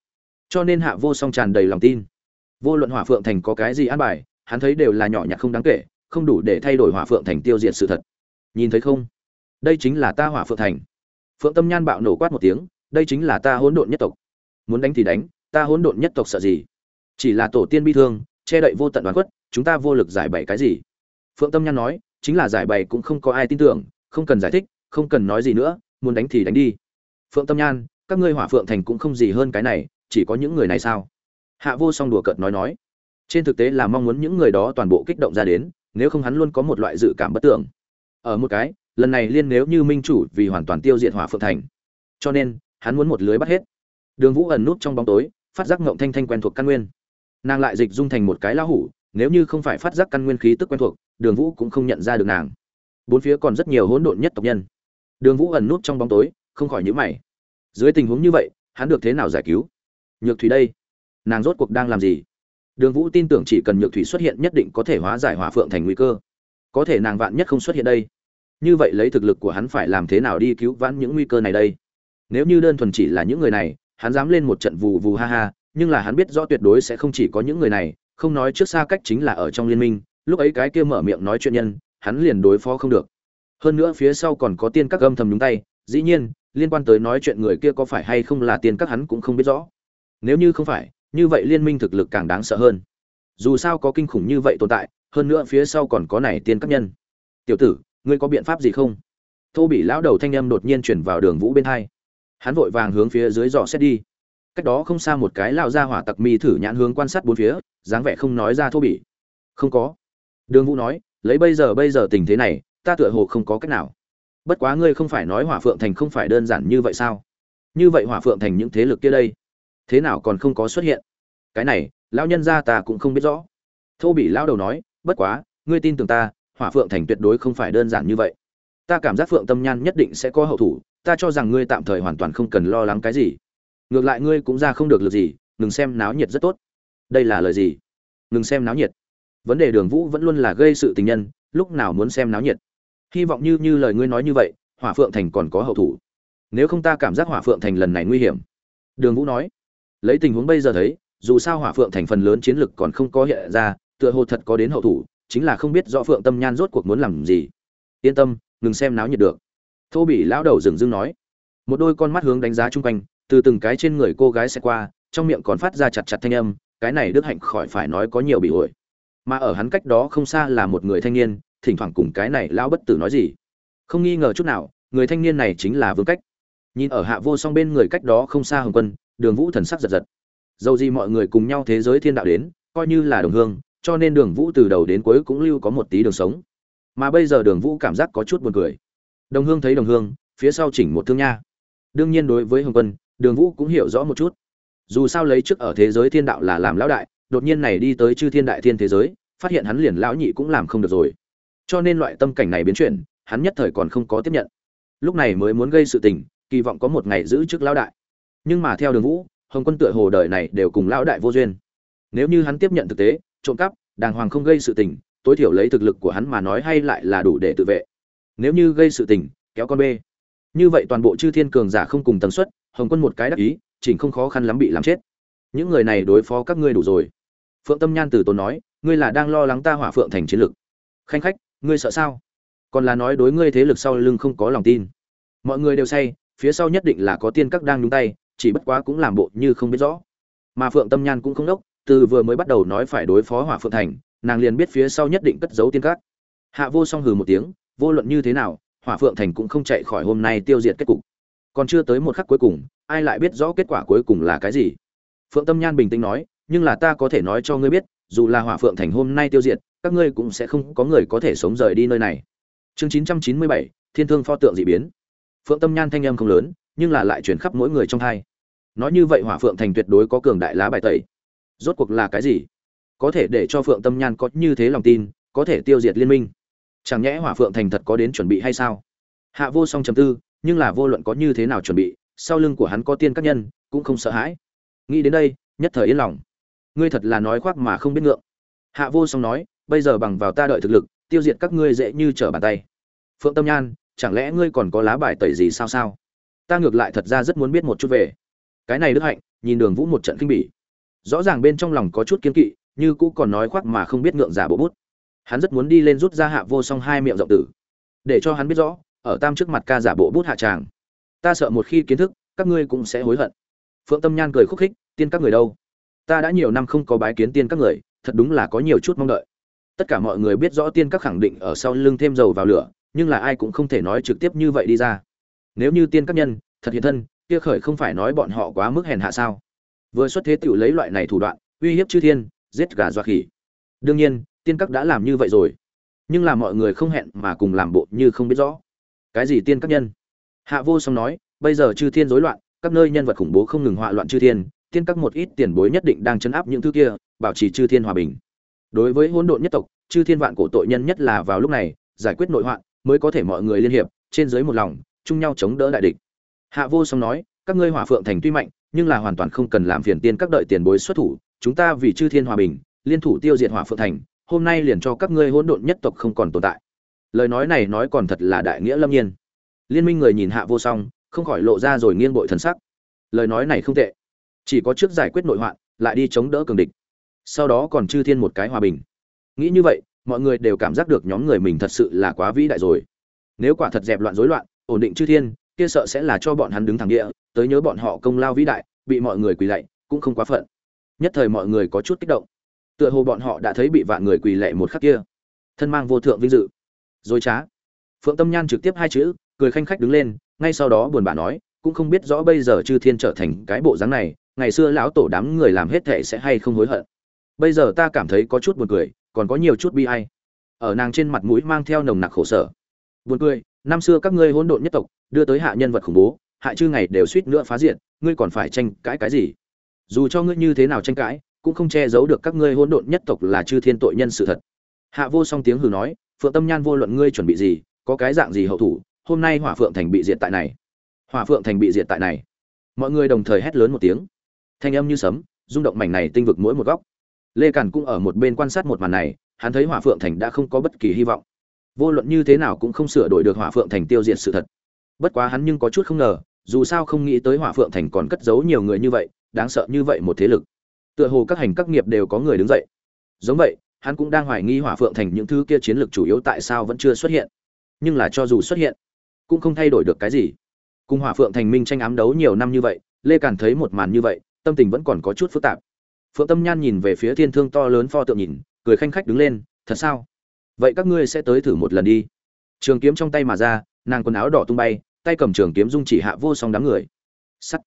Cho nên hạ vô song tràn đầy lòng tin. Vô luận hỏa phượng thành có cái gì an bài, hắn thấy đều là nhỏ nhặt không đáng kể, không đủ để thay đổi hỏa phượng thành tiêu diệt sự thật. Nhìn thấy không? Đây chính là ta hỏa phượng thành phượng tâm nhan bạo nổ quát một tiếng, đây chính là ta hỗn độn nhất tộc. Muốn đánh thì đánh, ta hỗn độn nhất tộc sợ gì? Chỉ là tổ tiên bi thương, che đậy vô tận đoán quất chúng ta vô lực giải bày cái gì? Phượng tâm nhan nói, chính là giải bày cũng không có ai tin tưởng, không cần giải thích, không cần nói gì nữa, muốn đánh thì đánh đi. Phượng tâm nhan, các ngươi hỏa phượng thành cũng không gì hơn cái này, chỉ có những người này sao? Hạ vô song đùa cợt nói nói. Trên thực tế là mong muốn những người đó toàn bộ kích động ra đến, nếu không hắn luôn có một loại dự cảm bất tưởng ở một cái lần này liên nếu như minh chủ vì hoàn toàn tiêu diệt hỏa phượng thành. Cho nên, hắn muốn một lưới bắt hết. Đường vũ ẩn nút trong bóng tối, phát giác ngộng thanh thanh quen thuộc căn nguyên. Nàng lại dịch dung thành một cái lão hủ, nếu như không phải phát giác căn nguyên khí tức quen thuộc, đường vũ cũng không nhận ra được nàng. Bốn phía còn rất nhiều hỗn độn nhất tộc nhân. Đường vũ ẩn nút trong bóng tối, không khỏi nhữ mày. Dưới tình huống như vậy, hắn được thế nào giải cứu? Nhược thủy đây, nàng rốt cuộc đang làm gì? Đường vũ tin tưởng chỉ cần nhược thủy xuất hiện nhất định có thể hóa giải hỏa phượng thành nguy cơ. Có thể nàng vạn nhất không xuất hiện đây như vậy lấy thực lực của hắn phải làm thế nào đi cứu vãn những nguy cơ này đây? Nếu như đơn thuần chỉ là những người này, hắn dám lên một trận vù vù ha ha, nhưng là hắn biết rõ tuyệt đối sẽ không chỉ có những người này, không nói trước xa cách chính là ở trong liên minh, lúc ấy cái kia mở miệng nói chuyện nhân, hắn liền đối phó không được. Hơn nữa phía sau còn có tiên các âm thầm nhúng tay, dĩ nhiên, liên quan tới nói chuyện người kia có phải hay không là tiên các hắn cũng không biết rõ. Nếu như không phải, như vậy liên minh thực lực càng đáng sợ hơn. Dù sao có kinh khủng như vậy tồn tại, hơn nữa phía sau còn có này tiên các nhân. Tiểu tử ngươi có biện pháp gì không? Thô bị lão đầu thanh âm đột nhiên chuyển vào đường vũ bên hai. Hắn vội vàng hướng phía dưới dò xét đi. Cách đó không xa một cái lao ra hỏa tặc mi thử nhãn hướng quan sát bốn phía, dáng vẻ không nói ra thô bỉ. Không có. Đường vũ nói, lấy bây giờ bây giờ tình thế này, ta tựa hồ không có cách nào. Bất quá ngươi không phải nói hỏa phượng thành không phải đơn giản như vậy sao? Như vậy hỏa phượng thành những thế lực kia đây, thế nào còn không có xuất hiện? Cái này, lão nhân gia ta cũng không biết rõ. Thô bị lão đầu nói, bất quá, ngươi tin tưởng ta hỏa phượng thành tuyệt đối không phải đơn giản như vậy. Ta cảm giác phượng tâm nhan nhất định sẽ có hậu thủ, ta cho rằng ngươi tạm thời hoàn toàn không cần lo lắng cái gì. Ngược lại ngươi cũng ra không được lượt gì, ngừng xem náo nhiệt rất tốt. Đây là lời gì? Ngừng xem náo nhiệt. Vấn đề đường vũ vẫn luôn là gây sự tình nhân, lúc nào muốn xem náo nhiệt. Hy vọng như như lời ngươi nói như vậy, hỏa phượng thành còn có hậu thủ. Nếu không ta cảm giác hỏa phượng thành lần này nguy hiểm. Đường vũ nói. Lấy tình huống bây giờ thấy, dù sao hỏa phượng thành phần lớn chiến lực còn không có hiện ra, tựa hồ thật có đến hậu thủ chính là không biết rõ phượng tâm nhan rốt cuộc muốn làm gì. Yên tâm, ngừng xem náo nhiệt được. Thô bị lão đầu dừng dưng nói. Một đôi con mắt hướng đánh giá chung quanh, từ từng cái trên người cô gái sẽ qua, trong miệng còn phát ra chặt chặt thanh âm, cái này đức hạnh khỏi phải nói có nhiều bị ổi mà ở hắn cách đó không xa là một người thanh niên, thỉnh thoảng cùng cái này lão bất tử nói gì. Không nghi ngờ chút nào, người thanh niên này chính là vương cách. Nhìn ở hạ vô song bên người cách đó không xa hồng quân, đường vũ thần sắc giật giật. Dầu gì mọi người cùng nhau thế giới thiên đạo đến, coi như là đồng hương cho nên đường vũ từ đầu đến cuối cũng lưu có một tí đường sống. Mà bây giờ đường vũ cảm giác có chút buồn cười. Đồng hương thấy đồng hương, phía sau chỉnh một thương nha. Đương nhiên đối với hồng quân, đường vũ cũng hiểu rõ một chút. Dù sao lấy trước ở thế giới thiên đạo là làm lão đại, đột nhiên này đi tới chư thiên đại thiên thế giới, phát hiện hắn liền lão nhị cũng làm không được rồi. Cho nên loại tâm cảnh này biến chuyển, hắn nhất thời còn không có tiếp nhận. Lúc này mới muốn gây sự tình, kỳ vọng có một ngày giữ chức lão đại. Nhưng mà theo đường vũ, hồng quân tựa hồ đời này đều cùng lão đại vô duyên. Nếu như hắn tiếp nhận thực tế trộm cắp, đàng hoàng không gây sự tình, tối thiểu lấy thực lực của hắn mà nói hay lại là đủ để tự vệ. Nếu như gây sự tình, kéo con bê. Như vậy toàn bộ chư thiên cường giả không cùng tần suất, hồng quân một cái đắc ý, chỉnh không khó khăn lắm bị làm chết. Những người này đối phó các ngươi đủ rồi. Phượng tâm nhan từ tốn nói, ngươi là đang lo lắng ta hỏa phượng thành chiến lực khanh khách, ngươi sợ sao? Còn là nói đối ngươi thế lực sau lưng không có lòng tin. Mọi người đều say, phía sau nhất định là có tiên các đang nhúng tay, chỉ bất quá cũng làm bộ như không biết rõ. Mà phượng tâm nhan cũng không đốc từ vừa mới bắt đầu nói phải đối phó hỏa phượng thành, nàng liền biết phía sau nhất định cất giấu tiên cát. hạ vô song hừ một tiếng, vô luận như thế nào, hỏa phượng thành cũng không chạy khỏi hôm nay tiêu diệt kết cục. Còn chưa tới một khắc cuối cùng, ai lại biết rõ kết quả cuối cùng là cái gì? Phượng tâm nhan bình tĩnh nói, nhưng là ta có thể nói cho ngươi biết, dù là hỏa phượng thành hôm nay tiêu diệt, các ngươi cũng sẽ không có người có thể sống rời đi nơi này. Chương chín trăm chín mươi bảy, thiên thương pho tượng dị biến. Phượng tâm nhan thanh âm không lớn, nhưng là lại chuyển khắp mỗi người trong thai nói như vậy hỏa phượng thành tuyệt đối có cường đại lá bài tẩy rốt cuộc là cái gì? Có thể để cho phượng tâm nhan có như thế lòng tin, có thể tiêu diệt liên minh. Chẳng nhẽ hỏa phượng thành thật có đến chuẩn bị hay sao? Hạ vô song chầm tư, nhưng là vô luận có như thế nào chuẩn bị, sau lưng của hắn có tiên các nhân, cũng không sợ hãi. Nghĩ đến đây, nhất thời yên lòng. Ngươi thật là nói khoác mà không biết ngượng. Hạ vô song nói, bây giờ bằng vào ta đợi thực lực, tiêu diệt các ngươi dễ như trở bàn tay. Phượng tâm nhan, chẳng lẽ ngươi còn có lá bài tẩy gì sao sao? Ta ngược lại thật ra rất muốn biết một chút về. Cái này đức hạnh, nhìn đường vũ một trận kinh bỉ rõ ràng bên trong lòng có chút kiên kỵ, như cũ còn nói khoác mà không biết ngượng giả bộ bút. Hắn rất muốn đi lên rút ra hạ vô song hai miệng rộng tử, để cho hắn biết rõ, ở tam trước mặt ca giả bộ bút hạ tràng, ta sợ một khi kiến thức, các ngươi cũng sẽ hối hận. Phượng tâm nhan cười khúc khích, tiên các người đâu? Ta đã nhiều năm không có bái kiến tiên các người, thật đúng là có nhiều chút mong đợi. Tất cả mọi người biết rõ tiên các khẳng định ở sau lưng thêm dầu vào lửa, nhưng là ai cũng không thể nói trực tiếp như vậy đi ra. Nếu như tiên các nhân, thật hiện thân, kia khởi không phải nói bọn họ quá mức hèn hạ sao? Vừa xuất thế tiểu lấy loại này thủ đoạn, uy hiếp chư thiên, giết gà dọa khỉ. Đương nhiên, tiên các đã làm như vậy rồi. Nhưng là mọi người không hẹn mà cùng làm bộ như không biết rõ. Cái gì tiên các nhân? Hạ vô song nói, bây giờ chư thiên rối loạn, các nơi nhân vật khủng bố không ngừng họa loạn chư thiên, tiên các một ít tiền bối nhất định đang chấn áp những thứ kia, bảo trì chư thiên hòa bình. Đối với hỗn độn nhất tộc, chư thiên vạn cổ tội nhân nhất là vào lúc này, giải quyết nội hoạn, mới có thể mọi người liên hiệp, trên dưới một lòng, chung nhau chống đỡ đại địch. Hạ vô song nói, các ngươi hỏa phượng thành tuy mạnh nhưng là hoàn toàn không cần làm phiền tiên các đợi tiền bối xuất thủ, chúng ta vì chư thiên hòa bình, liên thủ tiêu diệt hỏa phượng thành, hôm nay liền cho các ngươi hỗn độn nhất tộc không còn tồn tại. Lời nói này nói còn thật là đại nghĩa lâm nhiên. Liên minh người nhìn hạ vô song, không khỏi lộ ra rồi nghiêng bội thần sắc. Lời nói này không tệ. Chỉ có trước giải quyết nội hoạn, lại đi chống đỡ cường địch. Sau đó còn chư thiên một cái hòa bình. Nghĩ như vậy, mọi người đều cảm giác được nhóm người mình thật sự là quá vĩ đại rồi. Nếu quả thật dẹp loạn rối loạn, ổn định chư thiên, kia sợ sẽ là cho bọn hắn đứng thẳng địa tới nhớ bọn họ công lao vĩ đại, bị mọi người quỳ lạy, cũng không quá phận. Nhất thời mọi người có chút kích động. Tựa hồ bọn họ đã thấy bị vạn người quỳ lệ một khắc kia. Thân mang vô thượng vinh dự. Dối trá. Phượng tâm nhan trực tiếp hai chữ, cười khanh khách đứng lên, ngay sau đó buồn bã nói, cũng không biết rõ bây giờ chư thiên trở thành cái bộ dáng này, ngày xưa lão tổ đám người làm hết thệ sẽ hay không hối hận. Bây giờ ta cảm thấy có chút buồn cười, còn có nhiều chút bi ai. Ở nàng trên mặt mũi mang theo nồng nặc khổ sở. Buồn cười, năm xưa các ngươi hỗn độn nhất tộc, đưa tới hạ nhân vật khủng bố hại chư ngày đều suýt nữa phá diện ngươi còn phải tranh cãi cái gì? Dù cho ngươi như thế nào tranh cãi, cũng không che giấu được các ngươi hỗn độn nhất tộc là chư thiên tội nhân sự thật. Hạ vô song tiếng hừ nói, phượng tâm nhan vô luận ngươi chuẩn bị gì, có cái dạng gì hậu thủ, hôm nay hỏa phượng thành bị diệt tại này. Hỏa phượng thành bị diệt tại này. Mọi người đồng thời hét lớn một tiếng. Thanh âm như sấm, rung động mảnh này tinh vực mỗi một góc. Lê càn cũng ở một bên quan sát một màn này, hắn thấy hỏa phượng thành đã không có bất kỳ hy vọng. Vô luận như thế nào cũng không sửa đổi được hỏa phượng thành tiêu diệt sự thật. Bất quá hắn nhưng có chút không ngờ dù sao không nghĩ tới hỏa phượng thành còn cất giấu nhiều người như vậy, đáng sợ như vậy một thế lực. Tựa hồ các hành các nghiệp đều có người đứng dậy. Giống vậy, hắn cũng đang hoài nghi hỏa phượng thành những thứ kia chiến lược chủ yếu tại sao vẫn chưa xuất hiện. Nhưng là cho dù xuất hiện, cũng không thay đổi được cái gì. Cùng hỏa phượng thành minh tranh ám đấu nhiều năm như vậy, lê càn thấy một màn như vậy, tâm tình vẫn còn có chút phức tạp. Phượng tâm nhan nhìn về phía thiên thương to lớn pho tượng nhìn, cười khanh khách đứng lên, thật sao? Vậy các ngươi sẽ tới thử một lần đi. Trường kiếm trong tay mà ra, nàng quần áo đỏ tung bay tay cầm trường kiếm dung chỉ hạ vô song đám người. Sắt.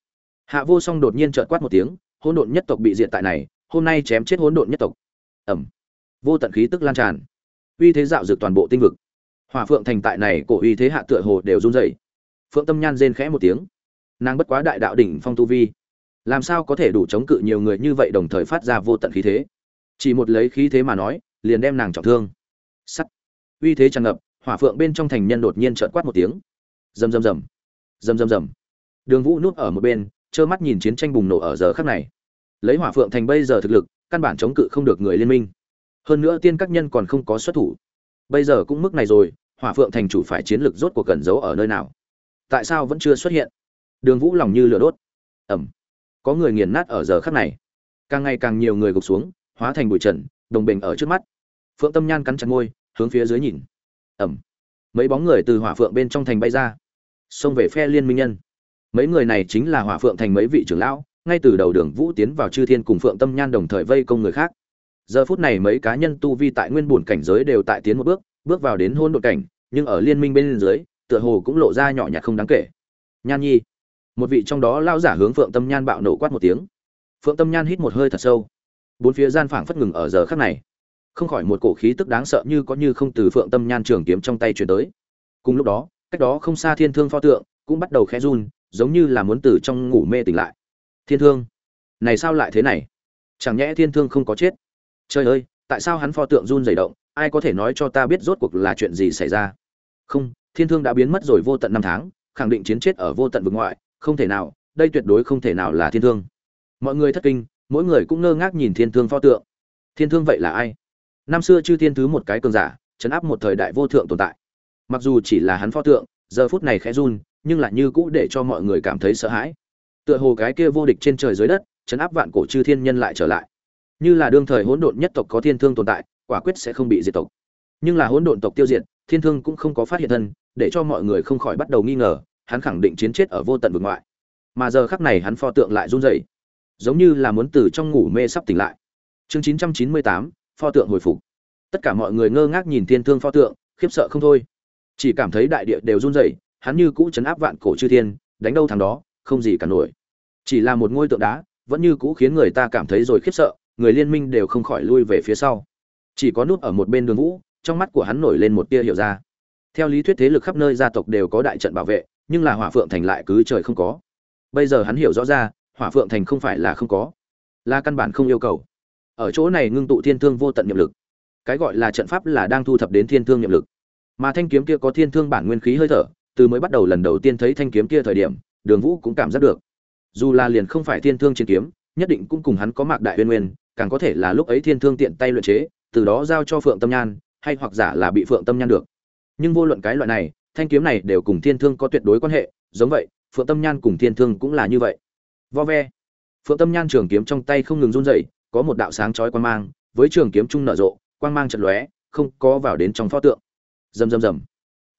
Hạ vô song đột nhiên trợn quát một tiếng, hỗn độn nhất tộc bị diện tại này, hôm nay chém chết hỗn độn nhất tộc. Ẩm vô tận khí tức lan tràn. Uy thế dạo dược toàn bộ tinh vực. Hỏa phượng thành tại này, cổ uy thế hạ tựa hồ đều run rẩy. Phượng tâm nhan rên khẽ một tiếng. Nàng bất quá đại đạo đỉnh phong tu vi. Làm sao có thể đủ chống cự nhiều người như vậy đồng thời phát ra vô tận khí thế? Chỉ một lấy khí thế mà nói, liền đem nàng trọng thương. Sắt. Uy thế tràn ngập, hỏa phượng bên trong thành nhân đột nhiên trợn quát một tiếng rầm rầm rầm rầm rầm rầm. Đường vũ núp ở một bên, trơ mắt nhìn chiến tranh bùng nổ ở giờ khắc này. Lấy hỏa phượng thành bây giờ thực lực, căn bản chống cự không được người liên minh. Hơn nữa tiên các nhân còn không có xuất thủ. Bây giờ cũng mức này rồi, hỏa phượng thành chủ phải chiến lược rốt cuộc cần giấu ở nơi nào? Tại sao vẫn chưa xuất hiện? Đường vũ lòng như lửa đốt. Ẩm. Có người nghiền nát ở giờ khắc này. Càng ngày càng nhiều người gục xuống, hóa thành bụi trần, đồng bình ở trước mắt. Phượng tâm nhan cắn chặt môi, hướng phía dưới nhìn. Ẩm mấy bóng người từ hỏa phượng bên trong thành bay ra, xông về phe liên minh nhân. Mấy người này chính là hỏa phượng thành mấy vị trưởng lão, ngay từ đầu đường vũ tiến vào chư thiên cùng phượng tâm nhan đồng thời vây công người khác. Giờ phút này mấy cá nhân tu vi tại nguyên bổn cảnh giới đều tại tiến một bước bước vào đến hôn đột cảnh, nhưng ở liên minh bên dưới, tựa hồ cũng lộ ra nhỏ nhặt không đáng kể. Nhan nhi, một vị trong đó lao giả hướng phượng tâm nhan bạo nổ quát một tiếng. Phượng tâm nhan hít một hơi thật sâu. Bốn phía gian phảng phất ngừng ở giờ khắc này không khỏi một cổ khí tức đáng sợ như có như không từ phượng tâm nhan trường kiếm trong tay truyền tới. Cùng lúc đó, cách đó không xa thiên thương pho tượng cũng bắt đầu khẽ run, giống như là muốn từ trong ngủ mê tỉnh lại. Thiên thương, này sao lại thế này? Chẳng nhẽ thiên thương không có chết? Trời ơi, tại sao hắn pho tượng run dày động? Ai có thể nói cho ta biết rốt cuộc là chuyện gì xảy ra? Không, thiên thương đã biến mất rồi vô tận năm tháng, khẳng định chiến chết ở vô tận vực ngoại, không thể nào, đây tuyệt đối không thể nào là thiên thương. Mọi người thất kinh, mỗi người cũng ngơ ngác nhìn thiên thương pho tượng. Thiên thương vậy là ai? Năm xưa chư thiên thứ một cái cường giả chấn áp một thời đại vô thượng tồn tại. Mặc dù chỉ là hắn pho tượng giờ phút này khẽ run nhưng lại như cũ để cho mọi người cảm thấy sợ hãi. Tựa hồ cái kia vô địch trên trời dưới đất chấn áp vạn cổ chư thiên nhân lại trở lại. Như là đương thời hỗn độn nhất tộc có thiên thương tồn tại quả quyết sẽ không bị diệt tộc. Nhưng là hỗn độn tộc tiêu diệt thiên thương cũng không có phát hiện thân để cho mọi người không khỏi bắt đầu nghi ngờ hắn khẳng định chiến chết ở vô tận vực ngoại. Mà giờ khắc này hắn pho tượng lại run rẩy giống như là muốn từ trong ngủ mê sắp tỉnh lại. Chương 998, pho tượng hồi phục. Tất cả mọi người ngơ ngác nhìn thiên thương pho tượng, khiếp sợ không thôi. Chỉ cảm thấy đại địa đều run rẩy, hắn như cũ chấn áp vạn cổ chư thiên, đánh đâu thằng đó, không gì cả nổi. Chỉ là một ngôi tượng đá, vẫn như cũ khiến người ta cảm thấy rồi khiếp sợ, người liên minh đều không khỏi lui về phía sau. Chỉ có nút ở một bên đường vũ, trong mắt của hắn nổi lên một tia hiểu ra. Theo lý thuyết thế lực khắp nơi gia tộc đều có đại trận bảo vệ, nhưng là hỏa phượng thành lại cứ trời không có. Bây giờ hắn hiểu rõ ra, hỏa phượng thành không phải là không có, là căn bản không yêu cầu ở chỗ này ngưng tụ thiên thương vô tận nhiệm lực. Cái gọi là trận pháp là đang thu thập đến thiên thương nhiệm lực. Mà thanh kiếm kia có thiên thương bản nguyên khí hơi thở, từ mới bắt đầu lần đầu tiên thấy thanh kiếm kia thời điểm, đường vũ cũng cảm giác được. Dù là liền không phải thiên thương chiến kiếm, nhất định cũng cùng hắn có mạc đại uyên nguyên, càng có thể là lúc ấy thiên thương tiện tay luyện chế, từ đó giao cho phượng tâm nhan, hay hoặc giả là bị phượng tâm nhan được. Nhưng vô luận cái loại này, thanh kiếm này đều cùng thiên thương có tuyệt đối quan hệ, giống vậy, phượng tâm nhan cùng thiên thương cũng là như vậy. Vo ve. Phượng tâm nhan trường kiếm trong tay không ngừng run rẩy có một đạo sáng chói quang mang, với trường kiếm trung nở rộ, quang mang trận lóe, không có vào đến trong pho tượng. Rầm rầm rầm.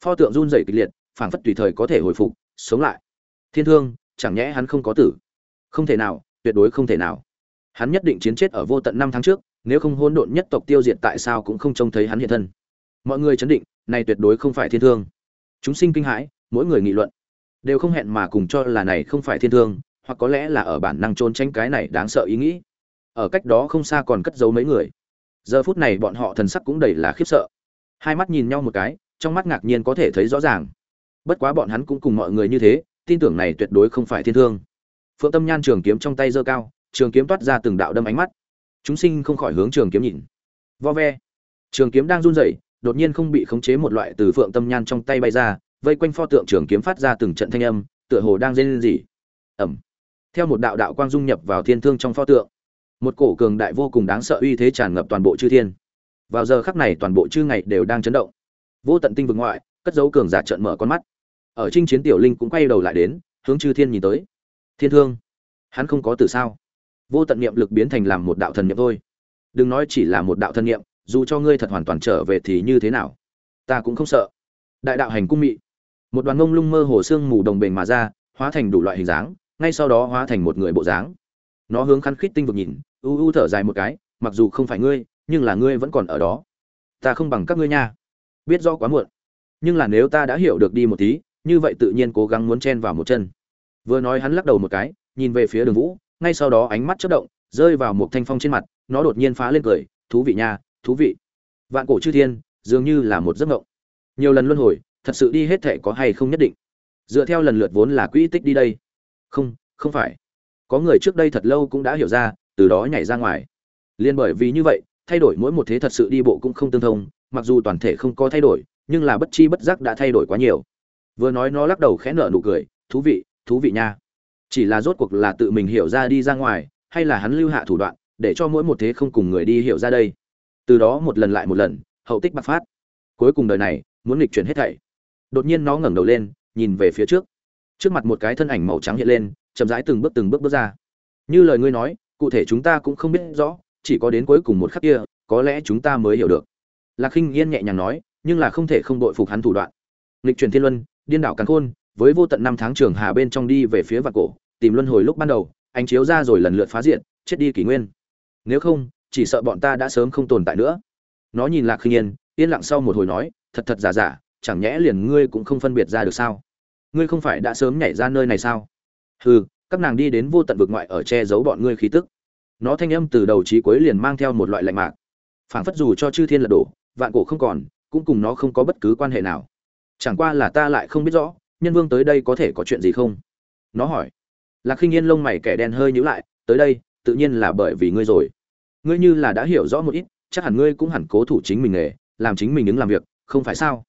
Pho tượng run rẩy kịch liệt, phảng phất tùy thời có thể hồi phục, sống lại. Thiên thương, chẳng nhẽ hắn không có tử? Không thể nào, tuyệt đối không thể nào. Hắn nhất định chiến chết ở vô tận năm tháng trước, nếu không hỗn độn nhất tộc tiêu diệt tại sao cũng không trông thấy hắn hiện thân. Mọi người chấn định, này tuyệt đối không phải thiên thương. Chúng sinh kinh hãi, mỗi người nghị luận. Đều không hẹn mà cùng cho là này không phải thiên thương, hoặc có lẽ là ở bản năng trốn tránh cái này đáng sợ ý nghĩ ở cách đó không xa còn cất giấu mấy người. Giờ phút này bọn họ thần sắc cũng đầy là khiếp sợ. Hai mắt nhìn nhau một cái, trong mắt ngạc nhiên có thể thấy rõ ràng. Bất quá bọn hắn cũng cùng mọi người như thế, tin tưởng này tuyệt đối không phải thiên thương. Phượng tâm nhan trường kiếm trong tay giơ cao, trường kiếm toát ra từng đạo đâm ánh mắt. Chúng sinh không khỏi hướng trường kiếm nhìn. Vo ve. Trường kiếm đang run rẩy, đột nhiên không bị khống chế một loại từ phượng tâm nhan trong tay bay ra, vây quanh pho tượng trường kiếm phát ra từng trận thanh âm, tựa hồ đang rên rỉ. Ẩm. Theo một đạo đạo quang dung nhập vào thiên thương trong pho tượng một cổ cường đại vô cùng đáng sợ uy thế tràn ngập toàn bộ chư thiên. Vào giờ khắc này toàn bộ chư ngày đều đang chấn động. Vô tận tinh vực ngoại, cất dấu cường giả trợn mở con mắt. Ở trinh chiến tiểu linh cũng quay đầu lại đến, hướng chư thiên nhìn tới. Thiên thương, hắn không có từ sao. Vô tận niệm lực biến thành làm một đạo thần niệm thôi. Đừng nói chỉ là một đạo thần niệm, dù cho ngươi thật hoàn toàn trở về thì như thế nào? Ta cũng không sợ. Đại đạo hành cung mị. Một đoàn ngông lung mơ hồ xương mù đồng bền mà ra, hóa thành đủ loại hình dáng, ngay sau đó hóa thành một người bộ dáng. Nó hướng khăn khít tinh vực nhìn u u thở dài một cái, mặc dù không phải ngươi, nhưng là ngươi vẫn còn ở đó. Ta không bằng các ngươi nha. Biết rõ quá muộn. Nhưng là nếu ta đã hiểu được đi một tí, như vậy tự nhiên cố gắng muốn chen vào một chân. Vừa nói hắn lắc đầu một cái, nhìn về phía đường vũ, ngay sau đó ánh mắt chất động, rơi vào một thanh phong trên mặt, nó đột nhiên phá lên cười, thú vị nha, thú vị. Vạn cổ chư thiên, dường như là một giấc mộng. Nhiều lần luân hồi, thật sự đi hết thệ có hay không nhất định. Dựa theo lần lượt vốn là quỹ tích đi đây. Không không phải. Có người trước đây thật lâu cũng đã hiểu ra từ đó nhảy ra ngoài. Liên bởi vì như vậy, thay đổi mỗi một thế thật sự đi bộ cũng không tương thông, mặc dù toàn thể không có thay đổi, nhưng là bất chi bất giác đã thay đổi quá nhiều. Vừa nói nó lắc đầu khẽ nở nụ cười, thú vị thú vị nha. Chỉ là rốt cuộc là tự mình hiểu ra đi ra ngoài, hay là hắn lưu hạ thủ đoạn, để cho mỗi một thế không cùng người đi hiểu ra đây. Từ đó một lần lại một lần, hậu tích bạc phát. Cuối cùng đời này, muốn nghịch chuyển hết thảy. Đột nhiên nó ngẩng đầu lên, nhìn về phía trước. Trước mặt một cái thân ảnh màu trắng hiện lên, chậm rãi từng bước từng bước bước ra. Như lời ngươi nói cụ thể chúng ta cũng không biết rõ, chỉ có đến cuối cùng một khắc kia, có lẽ chúng ta mới hiểu được. Lạc khinh yên nhẹ nhàng nói, nhưng là không thể không đội phục hắn thủ đoạn. Nghịch truyền thiên luân, điên đảo càn khôn, với vô tận năm tháng trường hà bên trong đi về phía vạc cổ, tìm luân hồi lúc ban đầu, anh chiếu ra rồi lần lượt phá diện, chết đi kỷ nguyên. Nếu không, chỉ sợ bọn ta đã sớm không tồn tại nữa. Nó nhìn lạc khinh yên yên lặng sau một hồi nói, thật thật giả giả, chẳng nhẽ liền ngươi cũng không phân biệt ra được sao? Ngươi không phải đã sớm nhảy ra nơi này sao? Hừ các nàng đi đến vô tận vực ngoại ở che giấu bọn ngươi khí tức. Nó thanh âm từ đầu chí cuối liền mang theo một loại lạnh mạc. Phảng phất dù cho chư thiên lật đổ, vạn cổ không còn, cũng cùng nó không có bất cứ quan hệ nào. Chẳng qua là ta lại không biết rõ, nhân vương tới đây có thể có chuyện gì không? Nó hỏi. Lạc khinh yên lông mày kẻ đen hơi nhíu lại, tới đây, tự nhiên là bởi vì ngươi rồi. Ngươi như là đã hiểu rõ một ít, chắc hẳn ngươi cũng hẳn cố thủ chính mình nghề, làm chính mình ứng làm việc, không phải sao?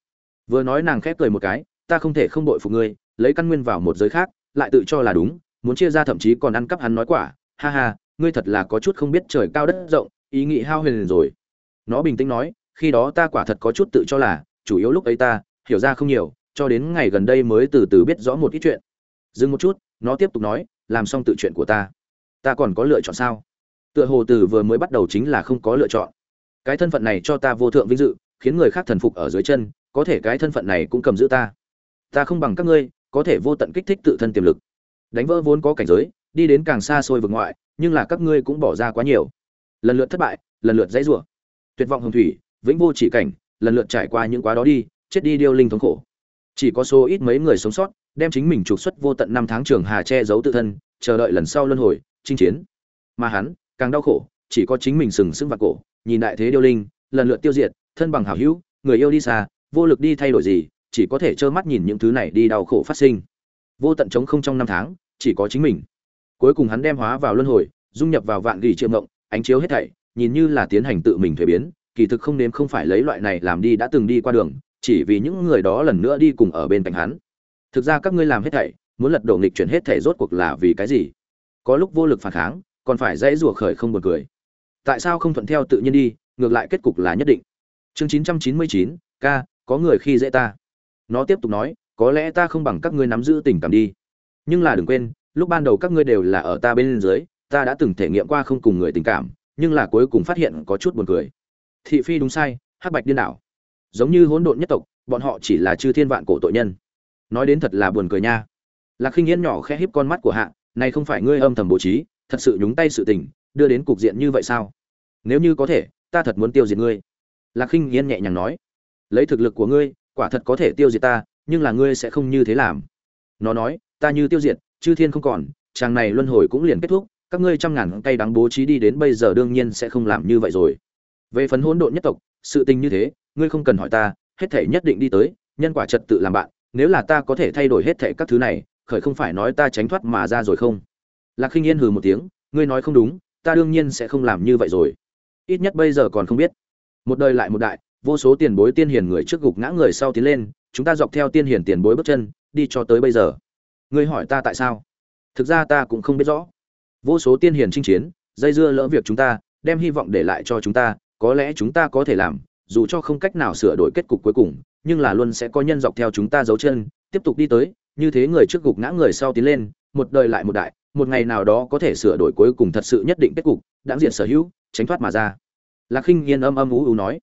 Vừa nói nàng khép cười một cái, ta không thể không đội phục ngươi, lấy căn nguyên vào một giới khác, lại tự cho là đúng muốn chia ra thậm chí còn ăn cắp hắn nói quả. Ha ha, ngươi thật là có chút không biết trời cao đất rộng, ý nghĩ hao huyền rồi. Nó bình tĩnh nói, khi đó ta quả thật có chút tự cho là, chủ yếu lúc ấy ta, hiểu ra không nhiều, cho đến ngày gần đây mới từ từ biết rõ một ít chuyện. Dừng một chút, nó tiếp tục nói, làm xong tự chuyện của ta. Ta còn có lựa chọn sao? Tựa hồ từ vừa mới bắt đầu chính là không có lựa chọn. Cái thân phận này cho ta vô thượng vinh dự, khiến người khác thần phục ở dưới chân, có thể cái thân phận này cũng cầm giữ ta. Ta không bằng các ngươi, có thể vô tận kích thích tự thân tiềm lực đánh vỡ vốn có cảnh giới, đi đến càng xa xôi vực ngoại, nhưng là các ngươi cũng bỏ ra quá nhiều. Lần lượt thất bại, lần lượt dãy rủa. Tuyệt vọng hồng thủy, vĩnh vô chỉ cảnh, lần lượt trải qua những quá đó đi, chết đi điêu linh thống khổ. Chỉ có số ít mấy người sống sót, đem chính mình trục xuất vô tận năm tháng trường hà che giấu tự thân, chờ đợi lần sau luân hồi, chinh chiến. Mà hắn, càng đau khổ, chỉ có chính mình sừng sững vào cổ, nhìn đại thế điêu linh, lần lượt tiêu diệt, thân bằng hảo hữu, người yêu đi xa, vô lực đi thay đổi gì, chỉ có thể trơ mắt nhìn những thứ này đi đau khổ phát sinh vô tận chống không trong năm tháng chỉ có chính mình. Cuối cùng hắn đem hóa vào luân hồi dung nhập vào vạn gỉ triệu mộng ánh chiếu hết thảy nhìn như là tiến hành tự mình thuế biến kỳ thực không nếm không phải lấy loại này làm đi đã từng đi qua đường chỉ vì những người đó lần nữa đi cùng ở bên cạnh hắn. Thực ra các ngươi làm hết thảy muốn lật đổ nghịch chuyển hết thảy rốt cuộc là vì cái gì? Có lúc vô lực phản kháng còn phải dãy rủa khởi không buồn cười. Tại sao không thuận theo tự nhiên đi ngược lại kết cục là nhất định. Chương 999, k có người khi dễ ta. Nó tiếp tục nói có lẽ ta không bằng các ngươi nắm giữ tình cảm đi. Nhưng là đừng quên, lúc ban đầu các ngươi đều là ở ta bên dưới, ta đã từng thể nghiệm qua không cùng người tình cảm, nhưng là cuối cùng phát hiện có chút buồn cười. Thị phi đúng sai, hắc bạch điên đảo. Giống như hỗn độn nhất tộc, bọn họ chỉ là chư thiên vạn cổ tội nhân. Nói đến thật là buồn cười nha. Lạc khinh yên nhỏ khẽ híp con mắt của hạ, này không phải ngươi âm thầm bố trí, thật sự nhúng tay sự tình, đưa đến cục diện như vậy sao? Nếu như có thể, ta thật muốn tiêu diệt ngươi. Lạc khinh yên nhẹ nhàng nói, lấy thực lực của ngươi, quả thật có thể tiêu diệt ta nhưng là ngươi sẽ không như thế làm. Nó nói, ta như tiêu diệt, chư thiên không còn, chàng này luân hồi cũng liền kết thúc, các ngươi trăm ngàn cây đắng bố trí đi đến bây giờ đương nhiên sẽ không làm như vậy rồi. Về phần hỗn độn nhất tộc, sự tình như thế, ngươi không cần hỏi ta, hết thể nhất định đi tới, nhân quả trật tự làm bạn, nếu là ta có thể thay đổi hết thể các thứ này, khởi không phải nói ta tránh thoát mà ra rồi không? Lạc khinh yên hừ một tiếng, ngươi nói không đúng, ta đương nhiên sẽ không làm như vậy rồi. Ít nhất bây giờ còn không biết. Một đời lại một đại, vô số tiền bối tiên hiền người trước gục ngã người sau tiến lên chúng ta dọc theo tiên hiền tiền bối bước chân, đi cho tới bây giờ. Ngươi hỏi ta tại sao? Thực ra ta cũng không biết rõ. Vô số tiên hiền chinh chiến, dây dưa lỡ việc chúng ta, đem hy vọng để lại cho chúng ta, có lẽ chúng ta có thể làm, dù cho không cách nào sửa đổi kết cục cuối cùng, nhưng là luôn sẽ có nhân dọc theo chúng ta dấu chân, tiếp tục đi tới, như thế người trước gục ngã người sau tiến lên, một đời lại một đại, một ngày nào đó có thể sửa đổi cuối cùng thật sự nhất định kết cục, đã diện sở hữu, tránh thoát mà ra. Lạc khinh yên âm âm ú ú nói.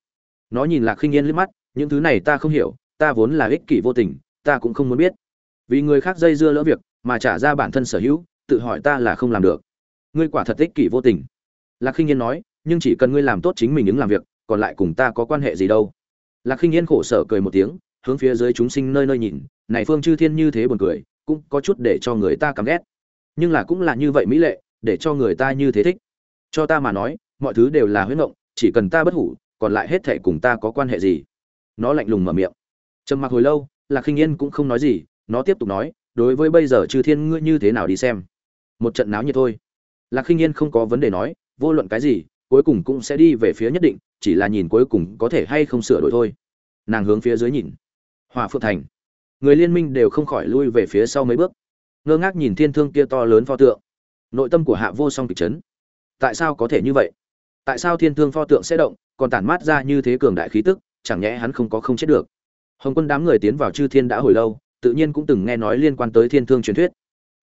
Nó nhìn lạc khinh yên liếc mắt, những thứ này ta không hiểu ta vốn là ích kỷ vô tình, ta cũng không muốn biết. Vì người khác dây dưa lỡ việc, mà trả ra bản thân sở hữu, tự hỏi ta là không làm được. Ngươi quả thật ích kỷ vô tình. Lạc khinh yên nói, nhưng chỉ cần ngươi làm tốt chính mình những làm việc, còn lại cùng ta có quan hệ gì đâu. Lạc khinh yên khổ sở cười một tiếng, hướng phía dưới chúng sinh nơi nơi nhìn, này phương chư thiên như thế buồn cười, cũng có chút để cho người ta căm ghét. Nhưng là cũng là như vậy mỹ lệ, để cho người ta như thế thích. Cho ta mà nói, mọi thứ đều là huyết ngộng, chỉ cần ta bất hủ, còn lại hết thảy cùng ta có quan hệ gì? Nó lạnh lùng mở miệng trầm mặc hồi lâu, lạc khinh yên cũng không nói gì, nó tiếp tục nói, đối với bây giờ chư thiên ngươi như thế nào đi xem? Một trận náo nhiệt thôi. Lạc khinh yên không có vấn đề nói, vô luận cái gì, cuối cùng cũng sẽ đi về phía nhất định, chỉ là nhìn cuối cùng có thể hay không sửa đổi thôi. Nàng hướng phía dưới nhìn. Hòa phượng thành. Người liên minh đều không khỏi lui về phía sau mấy bước. Ngơ ngác nhìn thiên thương kia to lớn pho tượng. Nội tâm của hạ vô song kịch chấn. Tại sao có thể như vậy? Tại sao thiên thương pho tượng sẽ động, còn tản mát ra như thế cường đại khí tức, chẳng nhẽ hắn không có không chết được? Hồng quân đám người tiến vào chư thiên đã hồi lâu, tự nhiên cũng từng nghe nói liên quan tới thiên thương truyền thuyết.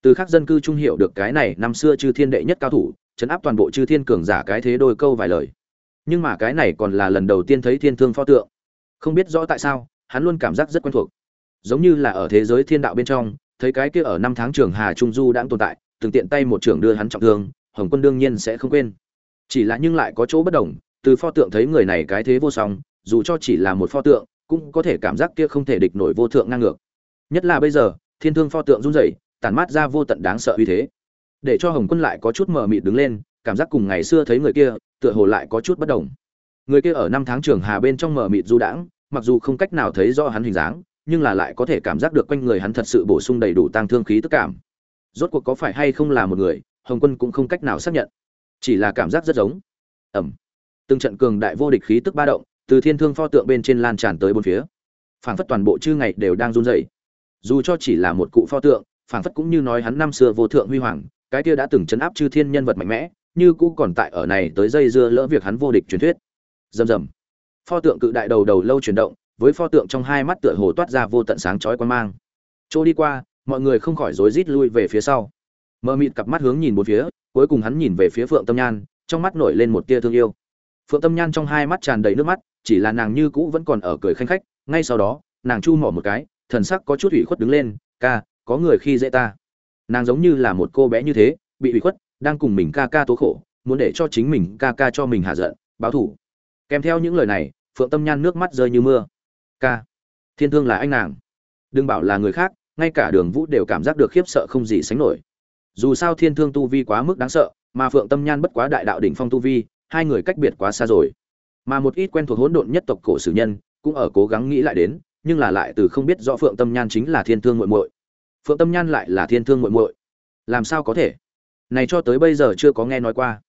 Từ khắc dân cư trung hiểu được cái này năm xưa chư thiên đệ nhất cao thủ, chấn áp toàn bộ chư thiên cường giả cái thế đôi câu vài lời. Nhưng mà cái này còn là lần đầu tiên thấy thiên thương pho tượng. Không biết rõ tại sao, hắn luôn cảm giác rất quen thuộc. Giống như là ở thế giới thiên đạo bên trong, thấy cái kia ở năm tháng trường hà trung du đang tồn tại, từng tiện tay một trưởng đưa hắn trọng thương, hồng quân đương nhiên sẽ không quên. Chỉ là nhưng lại có chỗ bất đồng, từ pho tượng thấy người này cái thế vô song, dù cho chỉ là một pho tượng cũng có thể cảm giác kia không thể địch nổi vô thượng ngang ngược. Nhất là bây giờ, thiên thương pho tượng run rẩy tàn mát ra vô tận đáng sợ uy thế. Để cho hồng quân lại có chút mờ mịt đứng lên, cảm giác cùng ngày xưa thấy người kia, tựa hồ lại có chút bất đồng. Người kia ở năm tháng trường hà bên trong mờ mịt du đãng, mặc dù không cách nào thấy rõ hắn hình dáng, nhưng là lại có thể cảm giác được quanh người hắn thật sự bổ sung đầy đủ tăng thương khí tức cảm. Rốt cuộc có phải hay không là một người, hồng quân cũng không cách nào xác nhận. Chỉ là cảm giác rất giống. Ẩm từng trận cường đại vô địch khí tức ba động từ thiên thương pho tượng bên trên lan tràn tới bốn phía. Phảng phất toàn bộ chư ngày đều đang run rẩy. Dù cho chỉ là một cụ pho tượng, phảng phất cũng như nói hắn năm xưa vô thượng huy hoàng, cái kia đã từng chấn áp chư thiên nhân vật mạnh mẽ, như cũ còn tại ở này tới dây dưa lỡ việc hắn vô địch truyền thuyết. Rầm rầm. Pho tượng cự đại đầu đầu lâu chuyển động, với pho tượng trong hai mắt tựa hồ toát ra vô tận sáng chói quan mang. Chỗ đi qua, mọi người không khỏi rối rít lui về phía sau. Mờ mịt cặp mắt hướng nhìn bốn phía, cuối cùng hắn nhìn về phía phượng tâm nhan, trong mắt nổi lên một tia thương yêu. Phượng tâm nhan trong hai mắt tràn đầy nước mắt chỉ là nàng như cũ vẫn còn ở cười khanh khách, ngay sau đó, nàng chu mỏ một cái, thần sắc có chút ủy khuất đứng lên, ca, có người khi dễ ta. Nàng giống như là một cô bé như thế, bị ủy khuất, đang cùng mình ca ca tố khổ, muốn để cho chính mình ca ca cho mình hạ giận, báo thủ kèm theo những lời này, phượng tâm nhan nước mắt rơi như mưa. Ca, thiên thương là anh nàng. Đừng bảo là người khác, ngay cả đường vũ đều cảm giác được khiếp sợ không gì sánh nổi. Dù sao thiên thương tu vi quá mức đáng sợ, mà phượng tâm nhan bất quá đại đạo đỉnh phong tu vi, hai người cách biệt quá xa rồi mà một ít quen thuộc hỗn độn nhất tộc cổ sử nhân cũng ở cố gắng nghĩ lại đến, nhưng là lại từ không biết rõ phượng tâm nhan chính là thiên thương muội muội. Phượng tâm nhan lại là thiên thương muội muội. Làm sao có thể? Này cho tới bây giờ chưa có nghe nói qua.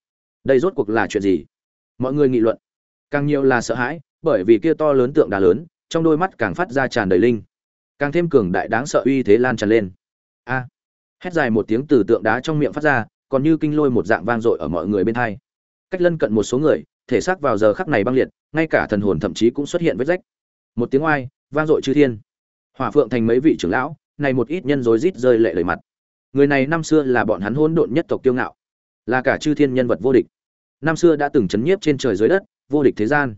Đây rốt cuộc là chuyện gì? Mọi người nghị luận. Càng nhiều là sợ hãi, bởi vì kia to lớn tượng đá lớn, trong đôi mắt càng phát ra tràn đầy linh. Càng thêm cường đại đáng sợ uy thế lan tràn lên. A! Hét dài một tiếng từ tượng đá trong miệng phát ra, còn như kinh lôi một dạng vang dội ở mọi người bên hai. Cách lân cận một số người thể xác vào giờ khắc này băng liệt, ngay cả thần hồn thậm chí cũng xuất hiện vết rách. Một tiếng oai, vang dội chư thiên. Hỏa phượng thành mấy vị trưởng lão, này một ít nhân rối rít rơi lệ lời mặt. Người này năm xưa là bọn hắn hỗn độn nhất tộc tiêu ngạo, là cả chư thiên nhân vật vô địch. Năm xưa đã từng chấn nhiếp trên trời dưới đất, vô địch thế gian.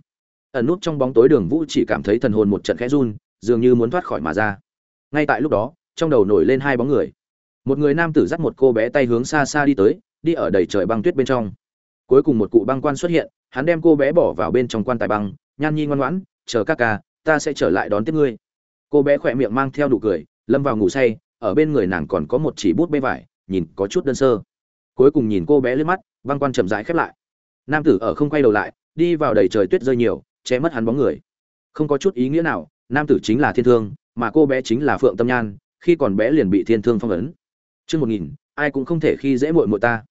Ẩn nút trong bóng tối đường vũ chỉ cảm thấy thần hồn một trận khẽ run, dường như muốn thoát khỏi mà ra. Ngay tại lúc đó, trong đầu nổi lên hai bóng người. Một người nam tử dắt một cô bé tay hướng xa xa đi tới, đi ở đầy trời băng tuyết bên trong cuối cùng một cụ băng quan xuất hiện, hắn đem cô bé bỏ vào bên trong quan tài băng, nhan nhi ngoan ngoãn, chờ các ca, ta sẽ trở lại đón tiếp ngươi. Cô bé khỏe miệng mang theo nụ cười, lâm vào ngủ say, ở bên người nàng còn có một chỉ bút bê vải, nhìn có chút đơn sơ. Cuối cùng nhìn cô bé lên mắt, băng quan chậm rãi khép lại. Nam tử ở không quay đầu lại, đi vào đầy trời tuyết rơi nhiều, che mất hắn bóng người. Không có chút ý nghĩa nào, nam tử chính là thiên thương, mà cô bé chính là phượng tâm nhan, khi còn bé liền bị thiên thương phong ấn. Chương một nghìn, ai cũng không thể khi dễ muội muội ta.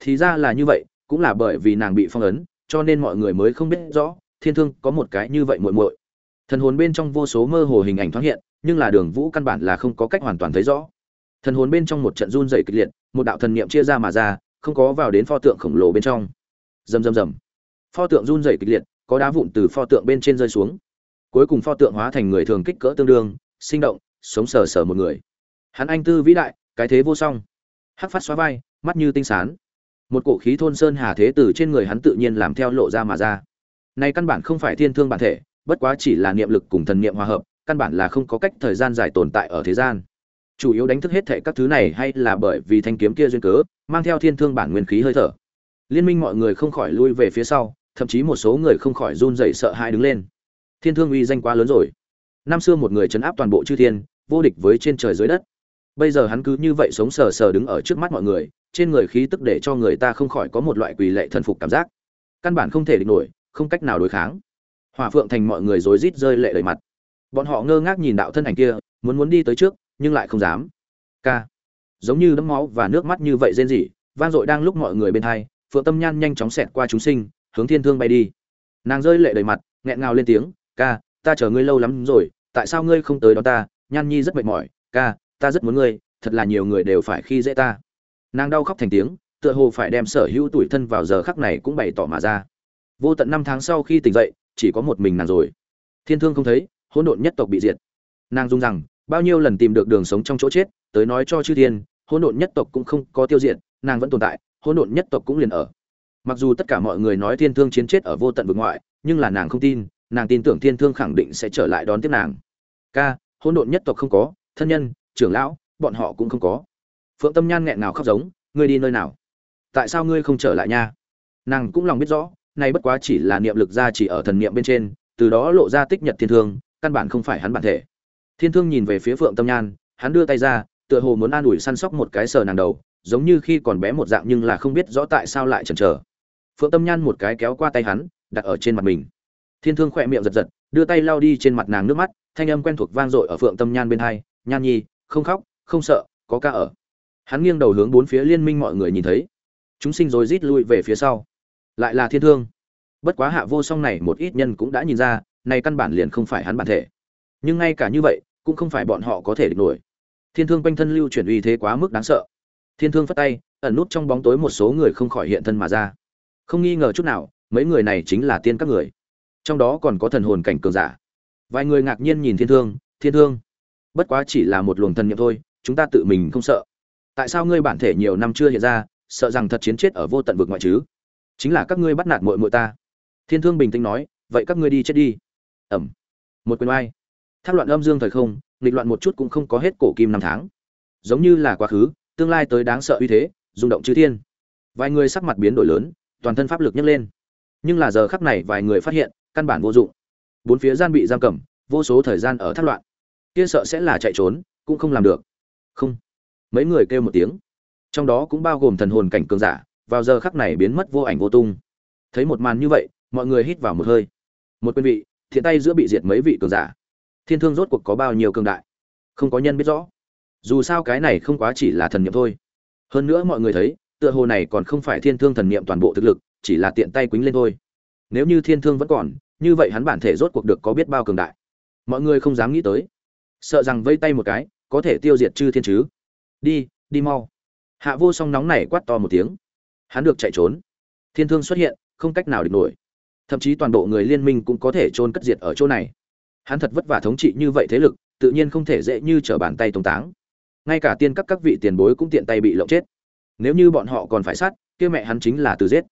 Thì ra là như vậy cũng là bởi vì nàng bị phong ấn, cho nên mọi người mới không biết rõ, thiên thương có một cái như vậy muội muội. Thần hồn bên trong vô số mơ hồ hình ảnh thoáng hiện, nhưng là đường vũ căn bản là không có cách hoàn toàn thấy rõ. Thần hồn bên trong một trận run dày kịch liệt, một đạo thần niệm chia ra mà ra, không có vào đến pho tượng khổng lồ bên trong. Rầm rầm rầm. Pho tượng run dày kịch liệt, có đá vụn từ pho tượng bên trên rơi xuống. Cuối cùng pho tượng hóa thành người thường kích cỡ tương đương, sinh động, sống sờ sờ một người. Hắn anh tư vĩ đại, cái thế vô song. Hắc phát xóa vai, mắt như tinh sán một cổ khí thôn sơn hà thế từ trên người hắn tự nhiên làm theo lộ ra mà ra. Này căn bản không phải thiên thương bản thể, bất quá chỉ là niệm lực cùng thần niệm hòa hợp, căn bản là không có cách thời gian dài tồn tại ở thế gian. Chủ yếu đánh thức hết thệ các thứ này hay là bởi vì thanh kiếm kia duyên cớ, mang theo thiên thương bản nguyên khí hơi thở. Liên minh mọi người không khỏi lui về phía sau, thậm chí một số người không khỏi run rẩy sợ hãi đứng lên. Thiên thương uy danh quá lớn rồi. Năm xưa một người chấn áp toàn bộ chư thiên, vô địch với trên trời dưới đất bây giờ hắn cứ như vậy sống sờ sờ đứng ở trước mắt mọi người, trên người khí tức để cho người ta không khỏi có một loại quỳ lệ thần phục cảm giác. Căn bản không thể địch nổi, không cách nào đối kháng. Hỏa phượng thành mọi người rối rít rơi lệ đầy mặt. Bọn họ ngơ ngác nhìn đạo thân ảnh kia, muốn muốn đi tới trước, nhưng lại không dám. K giống như đấm máu và nước mắt như vậy rên rỉ, vang dội đang lúc mọi người bên thai phượng tâm nhan nhanh chóng xẹt qua chúng sinh, hướng thiên thương bay đi. Nàng rơi lệ đầy mặt, nghẹn ngào lên tiếng, ca, ta chờ ngươi lâu lắm rồi, tại sao ngươi không tới đó ta? Nhan nhi rất mệt mỏi, ca ta rất muốn ngươi, thật là nhiều người đều phải khi dễ ta. Nàng đau khóc thành tiếng, tựa hồ phải đem sở hữu tuổi thân vào giờ khắc này cũng bày tỏ mà ra. Vô tận năm tháng sau khi tỉnh dậy, chỉ có một mình nàng rồi. Thiên thương không thấy, hỗn độn nhất tộc bị diệt. Nàng dung rằng, bao nhiêu lần tìm được đường sống trong chỗ chết, tới nói cho chư thiên, hỗn độn nhất tộc cũng không có tiêu diệt, nàng vẫn tồn tại, hỗn độn nhất tộc cũng liền ở. Mặc dù tất cả mọi người nói thiên thương chiến chết ở vô tận vực ngoại, nhưng là nàng không tin, nàng tin tưởng thiên thương khẳng định sẽ trở lại đón tiếp nàng. Ca, hỗn độn nhất tộc không có, thân nhân trưởng lão, bọn họ cũng không có. Phượng tâm nhan nghẹn nào khóc giống, ngươi đi nơi nào? Tại sao ngươi không trở lại nha? Nàng cũng lòng biết rõ, nay bất quá chỉ là niệm lực ra chỉ ở thần niệm bên trên, từ đó lộ ra tích nhật thiên thương, căn bản không phải hắn bản thể. Thiên thương nhìn về phía phượng tâm nhan, hắn đưa tay ra, tựa hồ muốn an ủi săn sóc một cái sờ nàng đầu, giống như khi còn bé một dạng nhưng là không biết rõ tại sao lại chần chờ. Phượng tâm nhan một cái kéo qua tay hắn, đặt ở trên mặt mình. Thiên thương khỏe miệng giật giật, đưa tay lau đi trên mặt nàng nước mắt, thanh âm quen thuộc vang dội ở phượng tâm nhan bên hai, nhan nhi không khóc, không sợ, có ca ở. Hắn nghiêng đầu hướng bốn phía liên minh mọi người nhìn thấy. Chúng sinh rồi rít lui về phía sau. Lại là thiên thương. Bất quá hạ vô song này một ít nhân cũng đã nhìn ra, này căn bản liền không phải hắn bản thể. Nhưng ngay cả như vậy, cũng không phải bọn họ có thể địch nổi. Thiên thương quanh thân lưu chuyển uy thế quá mức đáng sợ. Thiên thương phất tay, ẩn nút trong bóng tối một số người không khỏi hiện thân mà ra. Không nghi ngờ chút nào, mấy người này chính là tiên các người. Trong đó còn có thần hồn cảnh cường giả. Vài người ngạc nhiên nhìn thiên thương thiên thương bất quá chỉ là một luồng thần niệm thôi, chúng ta tự mình không sợ. Tại sao ngươi bản thể nhiều năm chưa hiện ra, sợ rằng thật chiến chết ở vô tận vực ngoại chứ? Chính là các ngươi bắt nạt muội muội ta. Thiên thương bình tĩnh nói, vậy các ngươi đi chết đi. Ẩm một quyền oai. Thác loạn âm dương thời không, nghịch loạn một chút cũng không có hết cổ kim năm tháng. Giống như là quá khứ, tương lai tới đáng sợ uy thế, rung động chư thiên. Vài người sắc mặt biến đổi lớn, toàn thân pháp lực nhấc lên. Nhưng là giờ khắc này vài người phát hiện, căn bản vô dụng. Bốn phía gian bị giam cầm, vô số thời gian ở thác loạn kia sợ sẽ là chạy trốn, cũng không làm được. Không. Mấy người kêu một tiếng. Trong đó cũng bao gồm thần hồn cảnh cường giả, vào giờ khắc này biến mất vô ảnh vô tung. Thấy một màn như vậy, mọi người hít vào một hơi. Một quân vị, thiện tay giữa bị diệt mấy vị cường giả. Thiên thương rốt cuộc có bao nhiêu cường đại? Không có nhân biết rõ. Dù sao cái này không quá chỉ là thần niệm thôi. Hơn nữa mọi người thấy, tựa hồ này còn không phải thiên thương thần niệm toàn bộ thực lực, chỉ là tiện tay quýnh lên thôi. Nếu như thiên thương vẫn còn, như vậy hắn bản thể rốt cuộc được có biết bao cường đại. Mọi người không dám nghĩ tới sợ rằng vây tay một cái, có thể tiêu diệt chư thiên chứ. Đi đi mau. Hạ vô song nóng này quát to một tiếng. Hắn được chạy trốn. Thiên thương xuất hiện, không cách nào địch nổi. Thậm chí toàn bộ người liên minh cũng có thể trôn cất diệt ở chỗ này. Hắn thật vất vả thống trị như vậy thế lực, tự nhiên không thể dễ như trở bàn tay tống táng. Ngay cả tiên các các vị tiền bối cũng tiện tay bị lộng chết. Nếu như bọn họ còn phải sát, kia mẹ hắn chính là từ giết.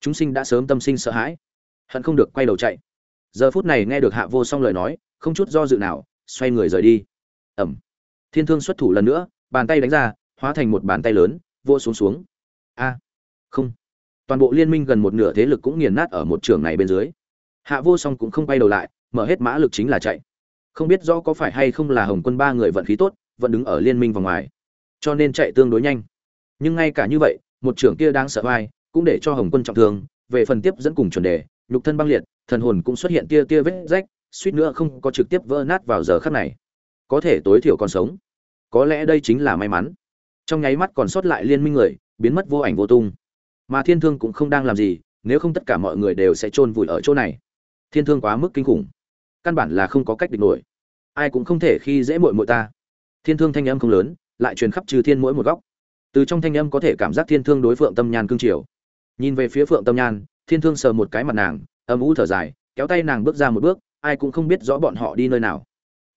Chúng sinh đã sớm tâm sinh sợ hãi. Hắn không được quay đầu chạy. Giờ phút này nghe được hạ vô song lời nói, không chút do dự nào xoay người rời đi. Ẩm. Thiên thương xuất thủ lần nữa, bàn tay đánh ra, hóa thành một bàn tay lớn vô xuống xuống. A. Không. Toàn bộ liên minh gần một nửa thế lực cũng nghiền nát ở một trường này bên dưới. Hạ vô song cũng không bay đầu lại, mở hết mã lực chính là chạy. Không biết rõ có phải hay không là hồng quân ba người vận khí tốt, vẫn đứng ở liên minh vòng ngoài. Cho nên chạy tương đối nhanh. Nhưng ngay cả như vậy, một trưởng kia đang sợ vai, cũng để cho hồng quân trọng thương, về phần tiếp dẫn cùng chuẩn đề, nhục thân băng liệt, thần hồn cũng xuất hiện tia tia vết rách suýt nữa không có trực tiếp vỡ nát vào giờ khắc này. Có thể tối thiểu còn sống. Có lẽ đây chính là may mắn. Trong nháy mắt còn sót lại liên minh người, biến mất vô ảnh vô tung. Mà thiên thương cũng không đang làm gì, nếu không tất cả mọi người đều sẽ chôn vùi ở chỗ này. Thiên thương quá mức kinh khủng. Căn bản là không có cách địch nổi. Ai cũng không thể khi dễ muội muội ta. Thiên thương thanh âm không lớn, lại truyền khắp trừ thiên mỗi một góc. Từ trong thanh âm có thể cảm giác thiên thương đối phượng tâm nhan cương triều. Nhìn về phía phượng tâm nhan, thiên thương sờ một cái mặt nàng, âm ú thở dài, kéo tay nàng bước ra một bước ai cũng không biết rõ bọn họ đi nơi nào.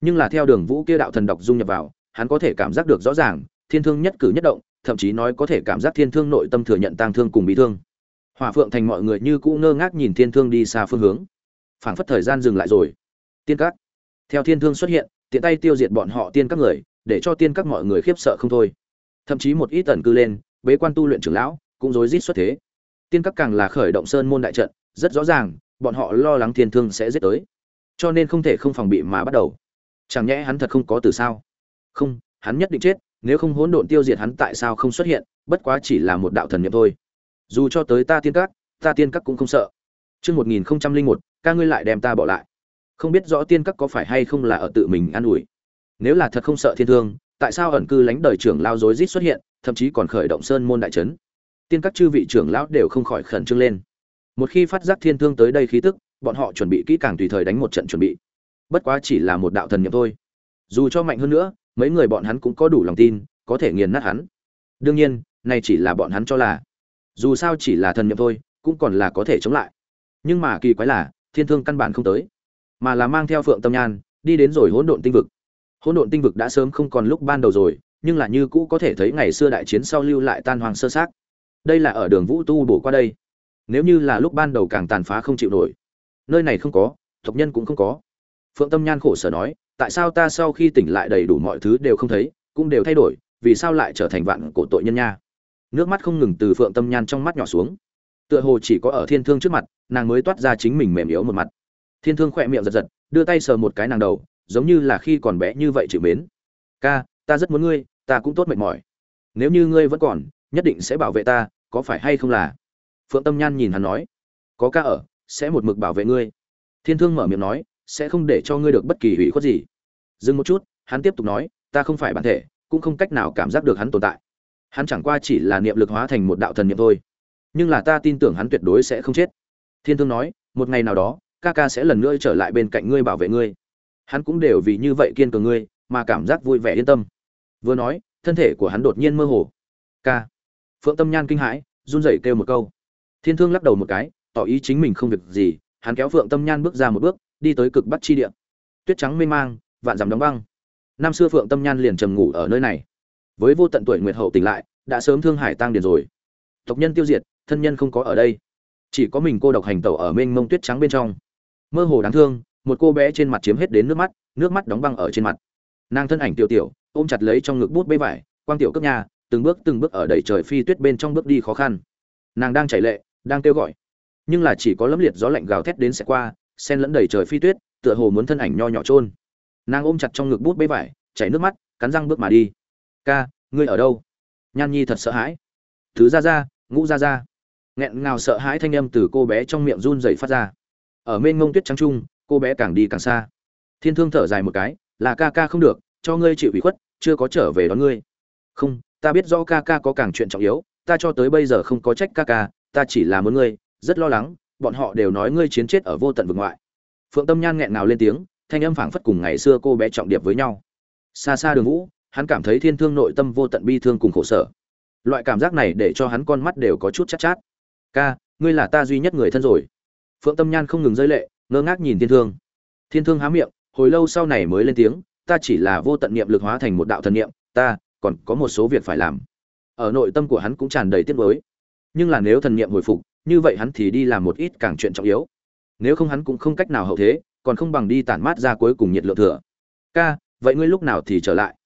Nhưng là theo đường vũ kia đạo thần độc dung nhập vào, hắn có thể cảm giác được rõ ràng, thiên thương nhất cử nhất động, thậm chí nói có thể cảm giác thiên thương nội tâm thừa nhận tang thương cùng bị thương. Hòa phượng thành mọi người như cũ ngơ ngác nhìn thiên thương đi xa phương hướng. Phảng phất thời gian dừng lại rồi. Tiên các. Theo thiên thương xuất hiện, tiện tay tiêu diệt bọn họ tiên các người, để cho tiên các mọi người khiếp sợ không thôi. Thậm chí một ít tần cư lên, bế quan tu luyện trưởng lão, cũng rối rít xuất thế. Tiên các càng là khởi động sơn môn đại trận, rất rõ ràng, bọn họ lo lắng thiên thương sẽ giết tới cho nên không thể không phòng bị mà bắt đầu. Chẳng nhẽ hắn thật không có từ sao? Không, hắn nhất định chết, nếu không hỗn độn tiêu diệt hắn tại sao không xuất hiện, bất quá chỉ là một đạo thần niệm thôi. Dù cho tới ta tiên các, ta tiên các cũng không sợ. Chương một nghìn một, ca ngươi lại đem ta bỏ lại. Không biết rõ tiên các có phải hay không là ở tự mình an ủi. Nếu là thật không sợ thiên thương, tại sao ẩn cư lánh đời trưởng lao rối rít xuất hiện, thậm chí còn khởi động sơn môn đại trấn tiên các chư vị trưởng lão đều không khỏi khẩn trương lên. Một khi phát giác thiên thương tới đây khí tức bọn họ chuẩn bị kỹ càng tùy thời đánh một trận chuẩn bị. Bất quá chỉ là một đạo thần niệm thôi. Dù cho mạnh hơn nữa, mấy người bọn hắn cũng có đủ lòng tin, có thể nghiền nát hắn. Đương nhiên, này chỉ là bọn hắn cho là. Dù sao chỉ là thần niệm thôi, cũng còn là có thể chống lại. Nhưng mà kỳ quái là, thiên thương căn bản không tới. Mà là mang theo phượng tâm nhan, đi đến rồi hỗn độn tinh vực. Hỗn độn tinh vực đã sớm không còn lúc ban đầu rồi, nhưng là như cũ có thể thấy ngày xưa đại chiến sau lưu lại tan hoàng sơ xác. Đây là ở đường vũ tu bổ qua đây. Nếu như là lúc ban đầu càng tàn phá không chịu nổi nơi này không có, tộc nhân cũng không có. Phượng tâm nhan khổ sở nói, tại sao ta sau khi tỉnh lại đầy đủ mọi thứ đều không thấy, cũng đều thay đổi, vì sao lại trở thành vạn cổ tội nhân nha? Nước mắt không ngừng từ phượng tâm nhan trong mắt nhỏ xuống. Tựa hồ chỉ có ở thiên thương trước mặt, nàng mới toát ra chính mình mềm yếu một mặt. Thiên thương khỏe miệng giật giật, đưa tay sờ một cái nàng đầu, giống như là khi còn bé như vậy chịu mến. Ca, ta rất muốn ngươi, ta cũng tốt mệt mỏi. Nếu như ngươi vẫn còn, nhất định sẽ bảo vệ ta, có phải hay không là? Phượng tâm nhan nhìn hắn nói. Có ca ở sẽ một mực bảo vệ ngươi. Thiên thương mở miệng nói, sẽ không để cho ngươi được bất kỳ hủy khuất gì. Dừng một chút, hắn tiếp tục nói, ta không phải bản thể, cũng không cách nào cảm giác được hắn tồn tại. Hắn chẳng qua chỉ là niệm lực hóa thành một đạo thần niệm thôi. Nhưng là ta tin tưởng hắn tuyệt đối sẽ không chết. Thiên thương nói, một ngày nào đó, ca ca sẽ lần nữa trở lại bên cạnh ngươi bảo vệ ngươi. Hắn cũng đều vì như vậy kiên cường ngươi, mà cảm giác vui vẻ yên tâm. Vừa nói, thân thể của hắn đột nhiên mơ hồ. Ca. Phượng tâm nhan kinh hãi, run rẩy kêu một câu. Thiên thương lắc đầu một cái tỏ ý chính mình không việc gì, hắn kéo phượng tâm nhan bước ra một bước, đi tới cực bắc chi địa. Tuyết trắng mê mang, vạn dằm đóng băng. Năm xưa phượng tâm nhan liền trầm ngủ ở nơi này. Với vô tận tuổi nguyệt hậu tỉnh lại, đã sớm thương hải tăng điền rồi. Tộc nhân tiêu diệt, thân nhân không có ở đây. Chỉ có mình cô độc hành tẩu ở mênh mông tuyết trắng bên trong. Mơ hồ đáng thương, một cô bé trên mặt chiếm hết đến nước mắt nước mắt đóng băng ở trên mặt. Nàng thân ảnh tiểu tiểu, ôm chặt lấy trong ngực bút bê vải, quang tiểu cấp nhà, từng bước từng bước ở đầy trời phi tuyết bên trong bước đi khó khăn. Nàng đang chảy lệ, đang kêu gọi nhưng là chỉ có lấm liệt gió lạnh gào thét đến sẽ qua, sen lẫn đầy trời phi tuyết, tựa hồ muốn thân ảnh nho nhỏ trôn nàng ôm chặt trong ngực bút bê vải, chảy nước mắt, cắn răng bước mà đi. Ca, ngươi ở đâu? Nhan nhi thật sợ hãi. Thứ ra ra ngũ ra ra nghẹn ngào sợ hãi thanh âm từ cô bé trong miệng run rẩy phát ra. Ở mênh ngông tuyết trắng trung, cô bé càng đi càng xa. Thiên thương thở dài một cái, là ca ca không được, cho ngươi chịu ủy khuất, chưa có trở về đón ngươi. Không, ta biết rõ ca ca có càng chuyện trọng yếu, ta cho tới bây giờ không có trách ca ca, ta chỉ là muốn ngươi rất lo lắng, bọn họ đều nói ngươi chiến chết ở vô tận vực ngoại. Phượng tâm nhan nghẹn ngào lên tiếng, thanh âm phảng phất cùng ngày xưa cô bé trọng điệp với nhau. Xa xa đường vũ, hắn cảm thấy thiên thương nội tâm vô tận bi thương cùng khổ sở. Loại cảm giác này để cho hắn con mắt đều có chút chát chát. Ca, ngươi là ta duy nhất người thân rồi. Phượng tâm nhan không ngừng rơi lệ, ngơ ngác nhìn thiên thương. Thiên thương há miệng, hồi lâu sau này mới lên tiếng, ta chỉ là vô tận niệm lực hóa thành một đạo thần niệm, ta còn có một số việc phải làm. Ở nội tâm của hắn cũng tràn đầy tiếc nuối. Nhưng là nếu thần niệm hồi phục như vậy hắn thì đi làm một ít càng chuyện trọng yếu. Nếu không hắn cũng không cách nào hậu thế, còn không bằng đi tản mát ra cuối cùng nhiệt lượng thừa. Ca, vậy ngươi lúc nào thì trở lại?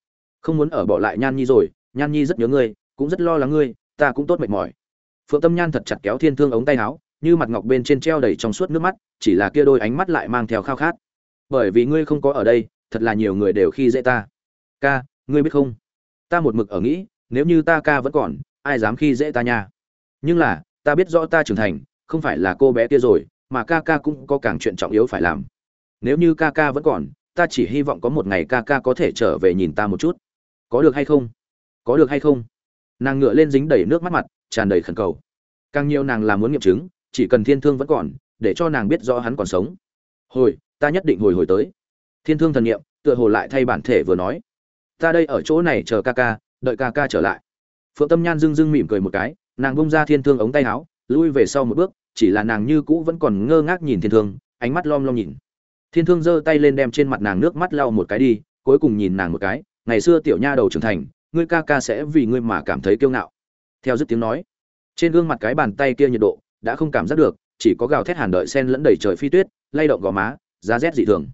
Không muốn ở bỏ lại nhan nhi rồi, nhan nhi rất nhớ ngươi, cũng rất lo lắng ngươi, ta cũng tốt mệt mỏi. Phượng tâm nhan thật chặt kéo thiên thương ống tay áo, như mặt ngọc bên trên treo đầy trong suốt nước mắt, chỉ là kia đôi ánh mắt lại mang theo khao khát. Bởi vì ngươi không có ở đây, thật là nhiều người đều khi dễ ta. Ca, ngươi biết không? Ta một mực ở nghĩ, nếu như ta ca vẫn còn, ai dám khi dễ ta nha? Nhưng là ta biết rõ ta trưởng thành, không phải là cô bé kia rồi, mà ca ca cũng có càng chuyện trọng yếu phải làm. Nếu như ca ca vẫn còn, ta chỉ hy vọng có một ngày ca ca có thể trở về nhìn ta một chút. Có được hay không? Có được hay không? Nàng ngựa lên dính đầy nước mắt mặt, tràn đầy khẩn cầu. Càng nhiều nàng là muốn nghiệm chứng, chỉ cần thiên thương vẫn còn, để cho nàng biết rõ hắn còn sống. Hồi, ta nhất định hồi hồi tới. Thiên thương thần nghiệm, tựa hồ lại thay bản thể vừa nói. Ta đây ở chỗ này chờ ca ca, đợi ca ca trở lại. Phượng tâm nhan dưng dưng mỉm cười một cái nàng bung ra thiên thương ống tay áo, lui về sau một bước, chỉ là nàng như cũ vẫn còn ngơ ngác nhìn thiên thương, ánh mắt lom lom nhìn. Thiên thương giơ tay lên đem trên mặt nàng nước mắt lau một cái đi, cuối cùng nhìn nàng một cái, ngày xưa tiểu nha đầu trưởng thành, ngươi ca ca sẽ vì ngươi mà cảm thấy kiêu ngạo. Theo dứt tiếng nói, trên gương mặt cái bàn tay kia nhiệt độ đã không cảm giác được, chỉ có gào thét hàn đợi sen lẫn đầy trời phi tuyết, lay động gò má, giá rét dị thường.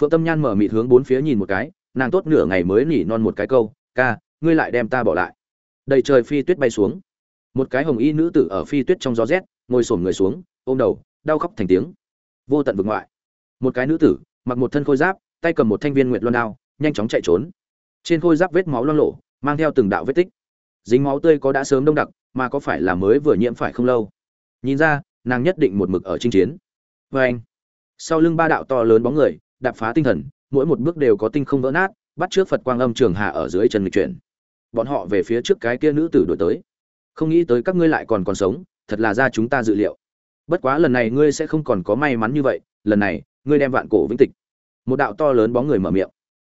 Phượng tâm nhan mở mịt hướng bốn phía nhìn một cái, nàng tốt nửa ngày mới nỉ non một cái câu, ca, ngươi lại đem ta bỏ lại. Đầy trời phi tuyết bay xuống một cái hồng y nữ tử ở phi tuyết trong gió rét, ngồi xổm người xuống, ôm đầu, đau khóc thành tiếng. Vô tận vực ngoại. Một cái nữ tử, mặc một thân khôi giáp, tay cầm một thanh viên nguyệt loan đao, nhanh chóng chạy trốn. Trên khôi giáp vết máu loang lộ mang theo từng đạo vết tích. Dính máu tươi có đã sớm đông đặc, mà có phải là mới vừa nhiễm phải không lâu? Nhìn ra, nàng nhất định một mực ở chinh chiến. Vê anh, sau lưng ba đạo to lớn bóng người, đạp phá tinh thần, mỗi một bước đều có tinh không vỡ nát, bắt trước phật quang âm trường hạ ở dưới chân lịch chuyển. Bọn họ về phía trước cái kia nữ tử đổi tới không nghĩ tới các ngươi lại còn còn sống, thật là ra chúng ta dự liệu. Bất quá lần này ngươi sẽ không còn có may mắn như vậy, lần này, ngươi đem vạn cổ vĩnh tịch. Một đạo to lớn bóng người mở miệng.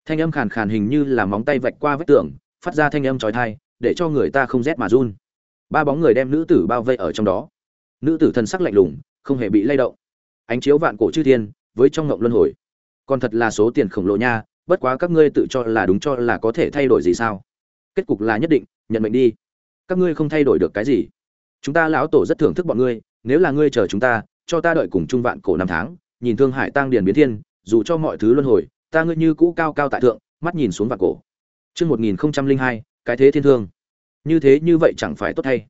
Thanh âm khàn khàn hình như là móng tay vạch qua vách tường, phát ra thanh âm trói thai để cho người ta không rét mà run. Ba bóng người đem nữ tử bao vây ở trong đó. Nữ tử thân sắc lạnh lùng, không hề bị lay động. Ánh chiếu vạn cổ chư thiên, với trong ngộng luân hồi. Còn thật là số tiền khổng lồ nha, bất quá các ngươi tự cho là đúng cho là có thể thay đổi gì sao? Kết cục là nhất định, nhận mệnh đi các ngươi không thay đổi được cái gì. Chúng ta lão tổ rất thưởng thức bọn ngươi, nếu là ngươi chờ chúng ta, cho ta đợi cùng trung vạn cổ năm tháng, nhìn thương hải tăng điền biến thiên, dù cho mọi thứ luân hồi, ta ngươi như cũ cao cao tại thượng, mắt nhìn xuống vạn cổ. Chương một nghìn hai, cái thế thiên thương. Như thế như vậy chẳng phải tốt hay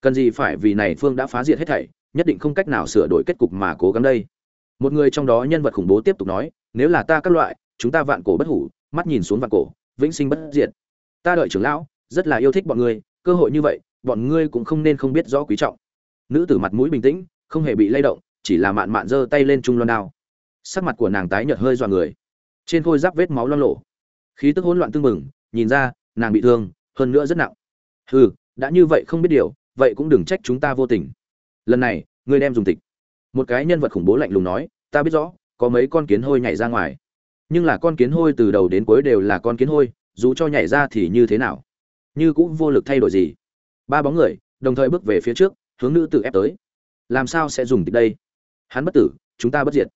cần gì phải vì này phương đã phá diệt hết thảy, nhất định không cách nào sửa đổi kết cục mà cố gắng đây. Một người trong đó nhân vật khủng bố tiếp tục nói, nếu là ta các loại, chúng ta vạn cổ bất hủ, mắt nhìn xuống vạn cổ, vĩnh sinh bất diệt. Ta đợi trưởng lão, rất là yêu thích bọn ngươi cơ hội như vậy, bọn ngươi cũng không nên không biết rõ quý trọng. Nữ tử mặt mũi bình tĩnh, không hề bị lay động, chỉ là mạn mạn giơ tay lên trung loan đao. Sắc mặt của nàng tái nhợt hơi dọa người. Trên khôi giáp vết máu loang lổ. khí tức hỗn loạn tương mừng nhìn ra, nàng bị thương, hơn nữa rất nặng. Hừ, đã như vậy không biết điều, vậy cũng đừng trách chúng ta vô tình. Lần này, ngươi đem dùng tịch. Một cái nhân vật khủng bố lạnh lùng nói, ta biết rõ, có mấy con kiến hôi nhảy ra ngoài. Nhưng là con kiến hôi từ đầu đến cuối đều là con kiến hôi, dù cho nhảy ra thì như thế nào? Như cũng vô lực thay đổi gì. Ba bóng người, đồng thời bước về phía trước, hướng nữ tử ép tới. Làm sao sẽ dùng tịch đây? Hắn bất tử, chúng ta bất diệt.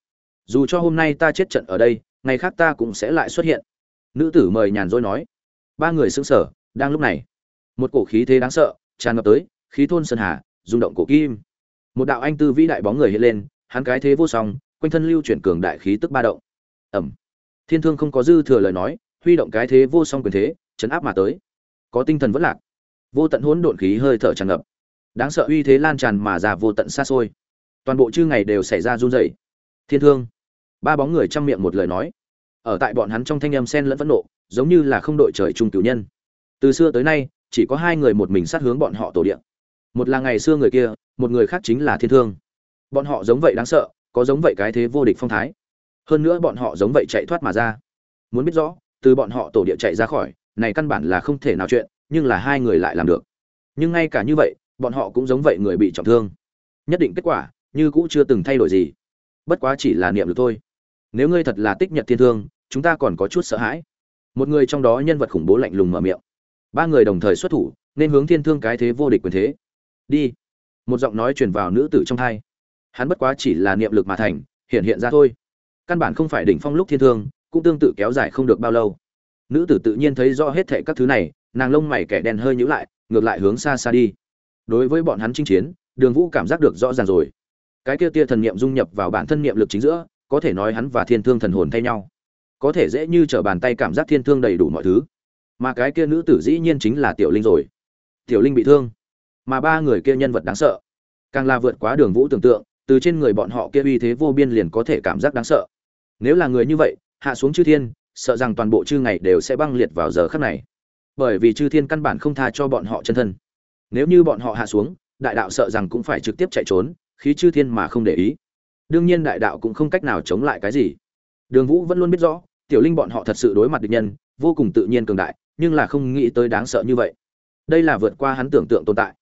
Dù cho hôm nay ta chết trận ở đây, ngày khác ta cũng sẽ lại xuất hiện. Nữ tử mời nhàn rỗi nói. Ba người xứng sở đang lúc này. Một cổ khí thế đáng sợ, tràn ngập tới, khí thôn sơn hà, rung động cổ kim. Một đạo anh tư vĩ đại bóng người hiện lên, hắn cái thế vô song, quanh thân lưu chuyển cường đại khí tức ba động. Ẩm. Thiên thương không có dư thừa lời nói, huy động cái thế vô song quyền thế, chấn áp mà tới có tinh thần vẫn lạc. Vô tận hỗn độn khí hơi thở tràn ngập. Đáng sợ uy thế lan tràn mà ra vô tận xa xôi. Toàn bộ chư ngày đều xảy ra run rẩy. Thiên thương. Ba bóng người chăm miệng một lời nói. Ở tại bọn hắn trong thanh âm sen lẫn phẫn nộ, giống như là không đội trời chung cửu nhân. Từ xưa tới nay, chỉ có hai người một mình sát hướng bọn họ tổ điện một là ngày xưa người kia, một người khác chính là thiên thương. Bọn họ giống vậy đáng sợ, có giống vậy cái thế vô địch phong thái. Hơn nữa bọn họ giống vậy chạy thoát mà ra. Muốn biết rõ, từ bọn họ tổ địa chạy ra khỏi này căn bản là không thể nào chuyện, nhưng là hai người lại làm được. Nhưng ngay cả như vậy, bọn họ cũng giống vậy người bị trọng thương. Nhất định kết quả, như cũ chưa từng thay đổi gì. Bất quá chỉ là niệm được thôi. Nếu ngươi thật là tích nhật thiên thương, chúng ta còn có chút sợ hãi. Một người trong đó nhân vật khủng bố lạnh lùng mở miệng. Ba người đồng thời xuất thủ, nên hướng thiên thương cái thế vô địch quyền thế. Đi. Một giọng nói truyền vào nữ tử trong thai. Hắn bất quá chỉ là niệm lực mà thành, hiện hiện ra thôi. Căn bản không phải đỉnh phong lúc thiên thương, cũng tương tự kéo dài không được bao lâu nữ tử tự nhiên thấy rõ hết thệ các thứ này, nàng lông mày kẻ đen hơi nhữ lại, ngược lại hướng xa xa đi. Đối với bọn hắn chinh chiến, đường vũ cảm giác được rõ ràng rồi. Cái kia tia thần niệm dung nhập vào bản thân niệm lực chính giữa, có thể nói hắn và thiên thương thần hồn thay nhau. Có thể dễ như trở bàn tay cảm giác thiên thương đầy đủ mọi thứ. Mà cái kia nữ tử dĩ nhiên chính là tiểu linh rồi. Tiểu linh bị thương. Mà ba người kia nhân vật đáng sợ. Càng là vượt quá đường vũ tưởng tượng, từ trên người bọn họ kia uy thế vô biên liền có thể cảm giác đáng sợ. Nếu là người như vậy, hạ xuống chư thiên sợ rằng toàn bộ chư ngày đều sẽ băng liệt vào giờ khắc này. Bởi vì chư thiên căn bản không tha cho bọn họ chân thân. Nếu như bọn họ hạ xuống, đại đạo sợ rằng cũng phải trực tiếp chạy trốn, khí chư thiên mà không để ý. Đương nhiên đại đạo cũng không cách nào chống lại cái gì. Đường vũ vẫn luôn biết rõ, tiểu linh bọn họ thật sự đối mặt địch nhân, vô cùng tự nhiên cường đại, nhưng là không nghĩ tới đáng sợ như vậy. Đây là vượt qua hắn tưởng tượng tồn tại.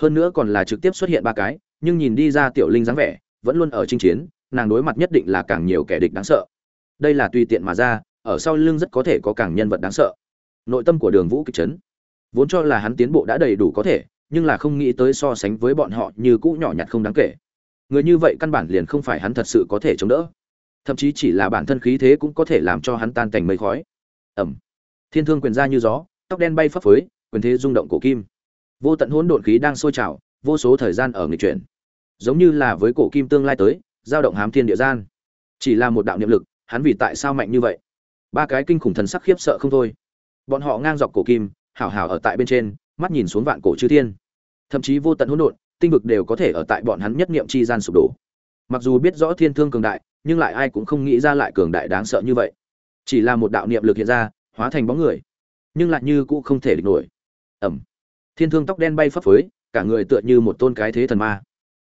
Hơn nữa còn là trực tiếp xuất hiện ba cái, nhưng nhìn đi ra tiểu linh dáng vẻ, vẫn luôn ở chinh chiến, nàng đối mặt nhất định là càng nhiều kẻ địch đáng sợ. Đây là tùy tiện mà ra ở sau lưng rất có thể có càng nhân vật đáng sợ. Nội tâm của đường vũ kịch chấn. Vốn cho là hắn tiến bộ đã đầy đủ có thể, nhưng là không nghĩ tới so sánh với bọn họ như cũ nhỏ nhặt không đáng kể. Người như vậy căn bản liền không phải hắn thật sự có thể chống đỡ. Thậm chí chỉ là bản thân khí thế cũng có thể làm cho hắn tan cảnh mây khói. Ẩm. Thiên thương quyền ra như gió, tóc đen bay phấp phới, quyền thế rung động cổ kim. Vô tận hỗn độn khí đang sôi trào, vô số thời gian ở nghịch chuyển. Giống như là với cổ kim tương lai tới, giao động hám thiên địa gian. Chỉ là một đạo niệm lực, hắn vì tại sao mạnh như vậy? Ba cái kinh khủng thần sắc khiếp sợ không thôi. Bọn họ ngang dọc cổ kim, hảo hảo ở tại bên trên, mắt nhìn xuống vạn cổ chư thiên. Thậm chí vô tận hỗn độn, tinh vực đều có thể ở tại bọn hắn nhất niệm chi gian sụp đổ. Mặc dù biết rõ thiên thương cường đại, nhưng lại ai cũng không nghĩ ra lại cường đại đáng sợ như vậy. Chỉ là một đạo niệm lực hiện ra, hóa thành bóng người. Nhưng lại như cũng không thể địch nổi. Ẩm thiên thương tóc đen bay phấp phới, cả người tựa như một tôn cái thế thần ma.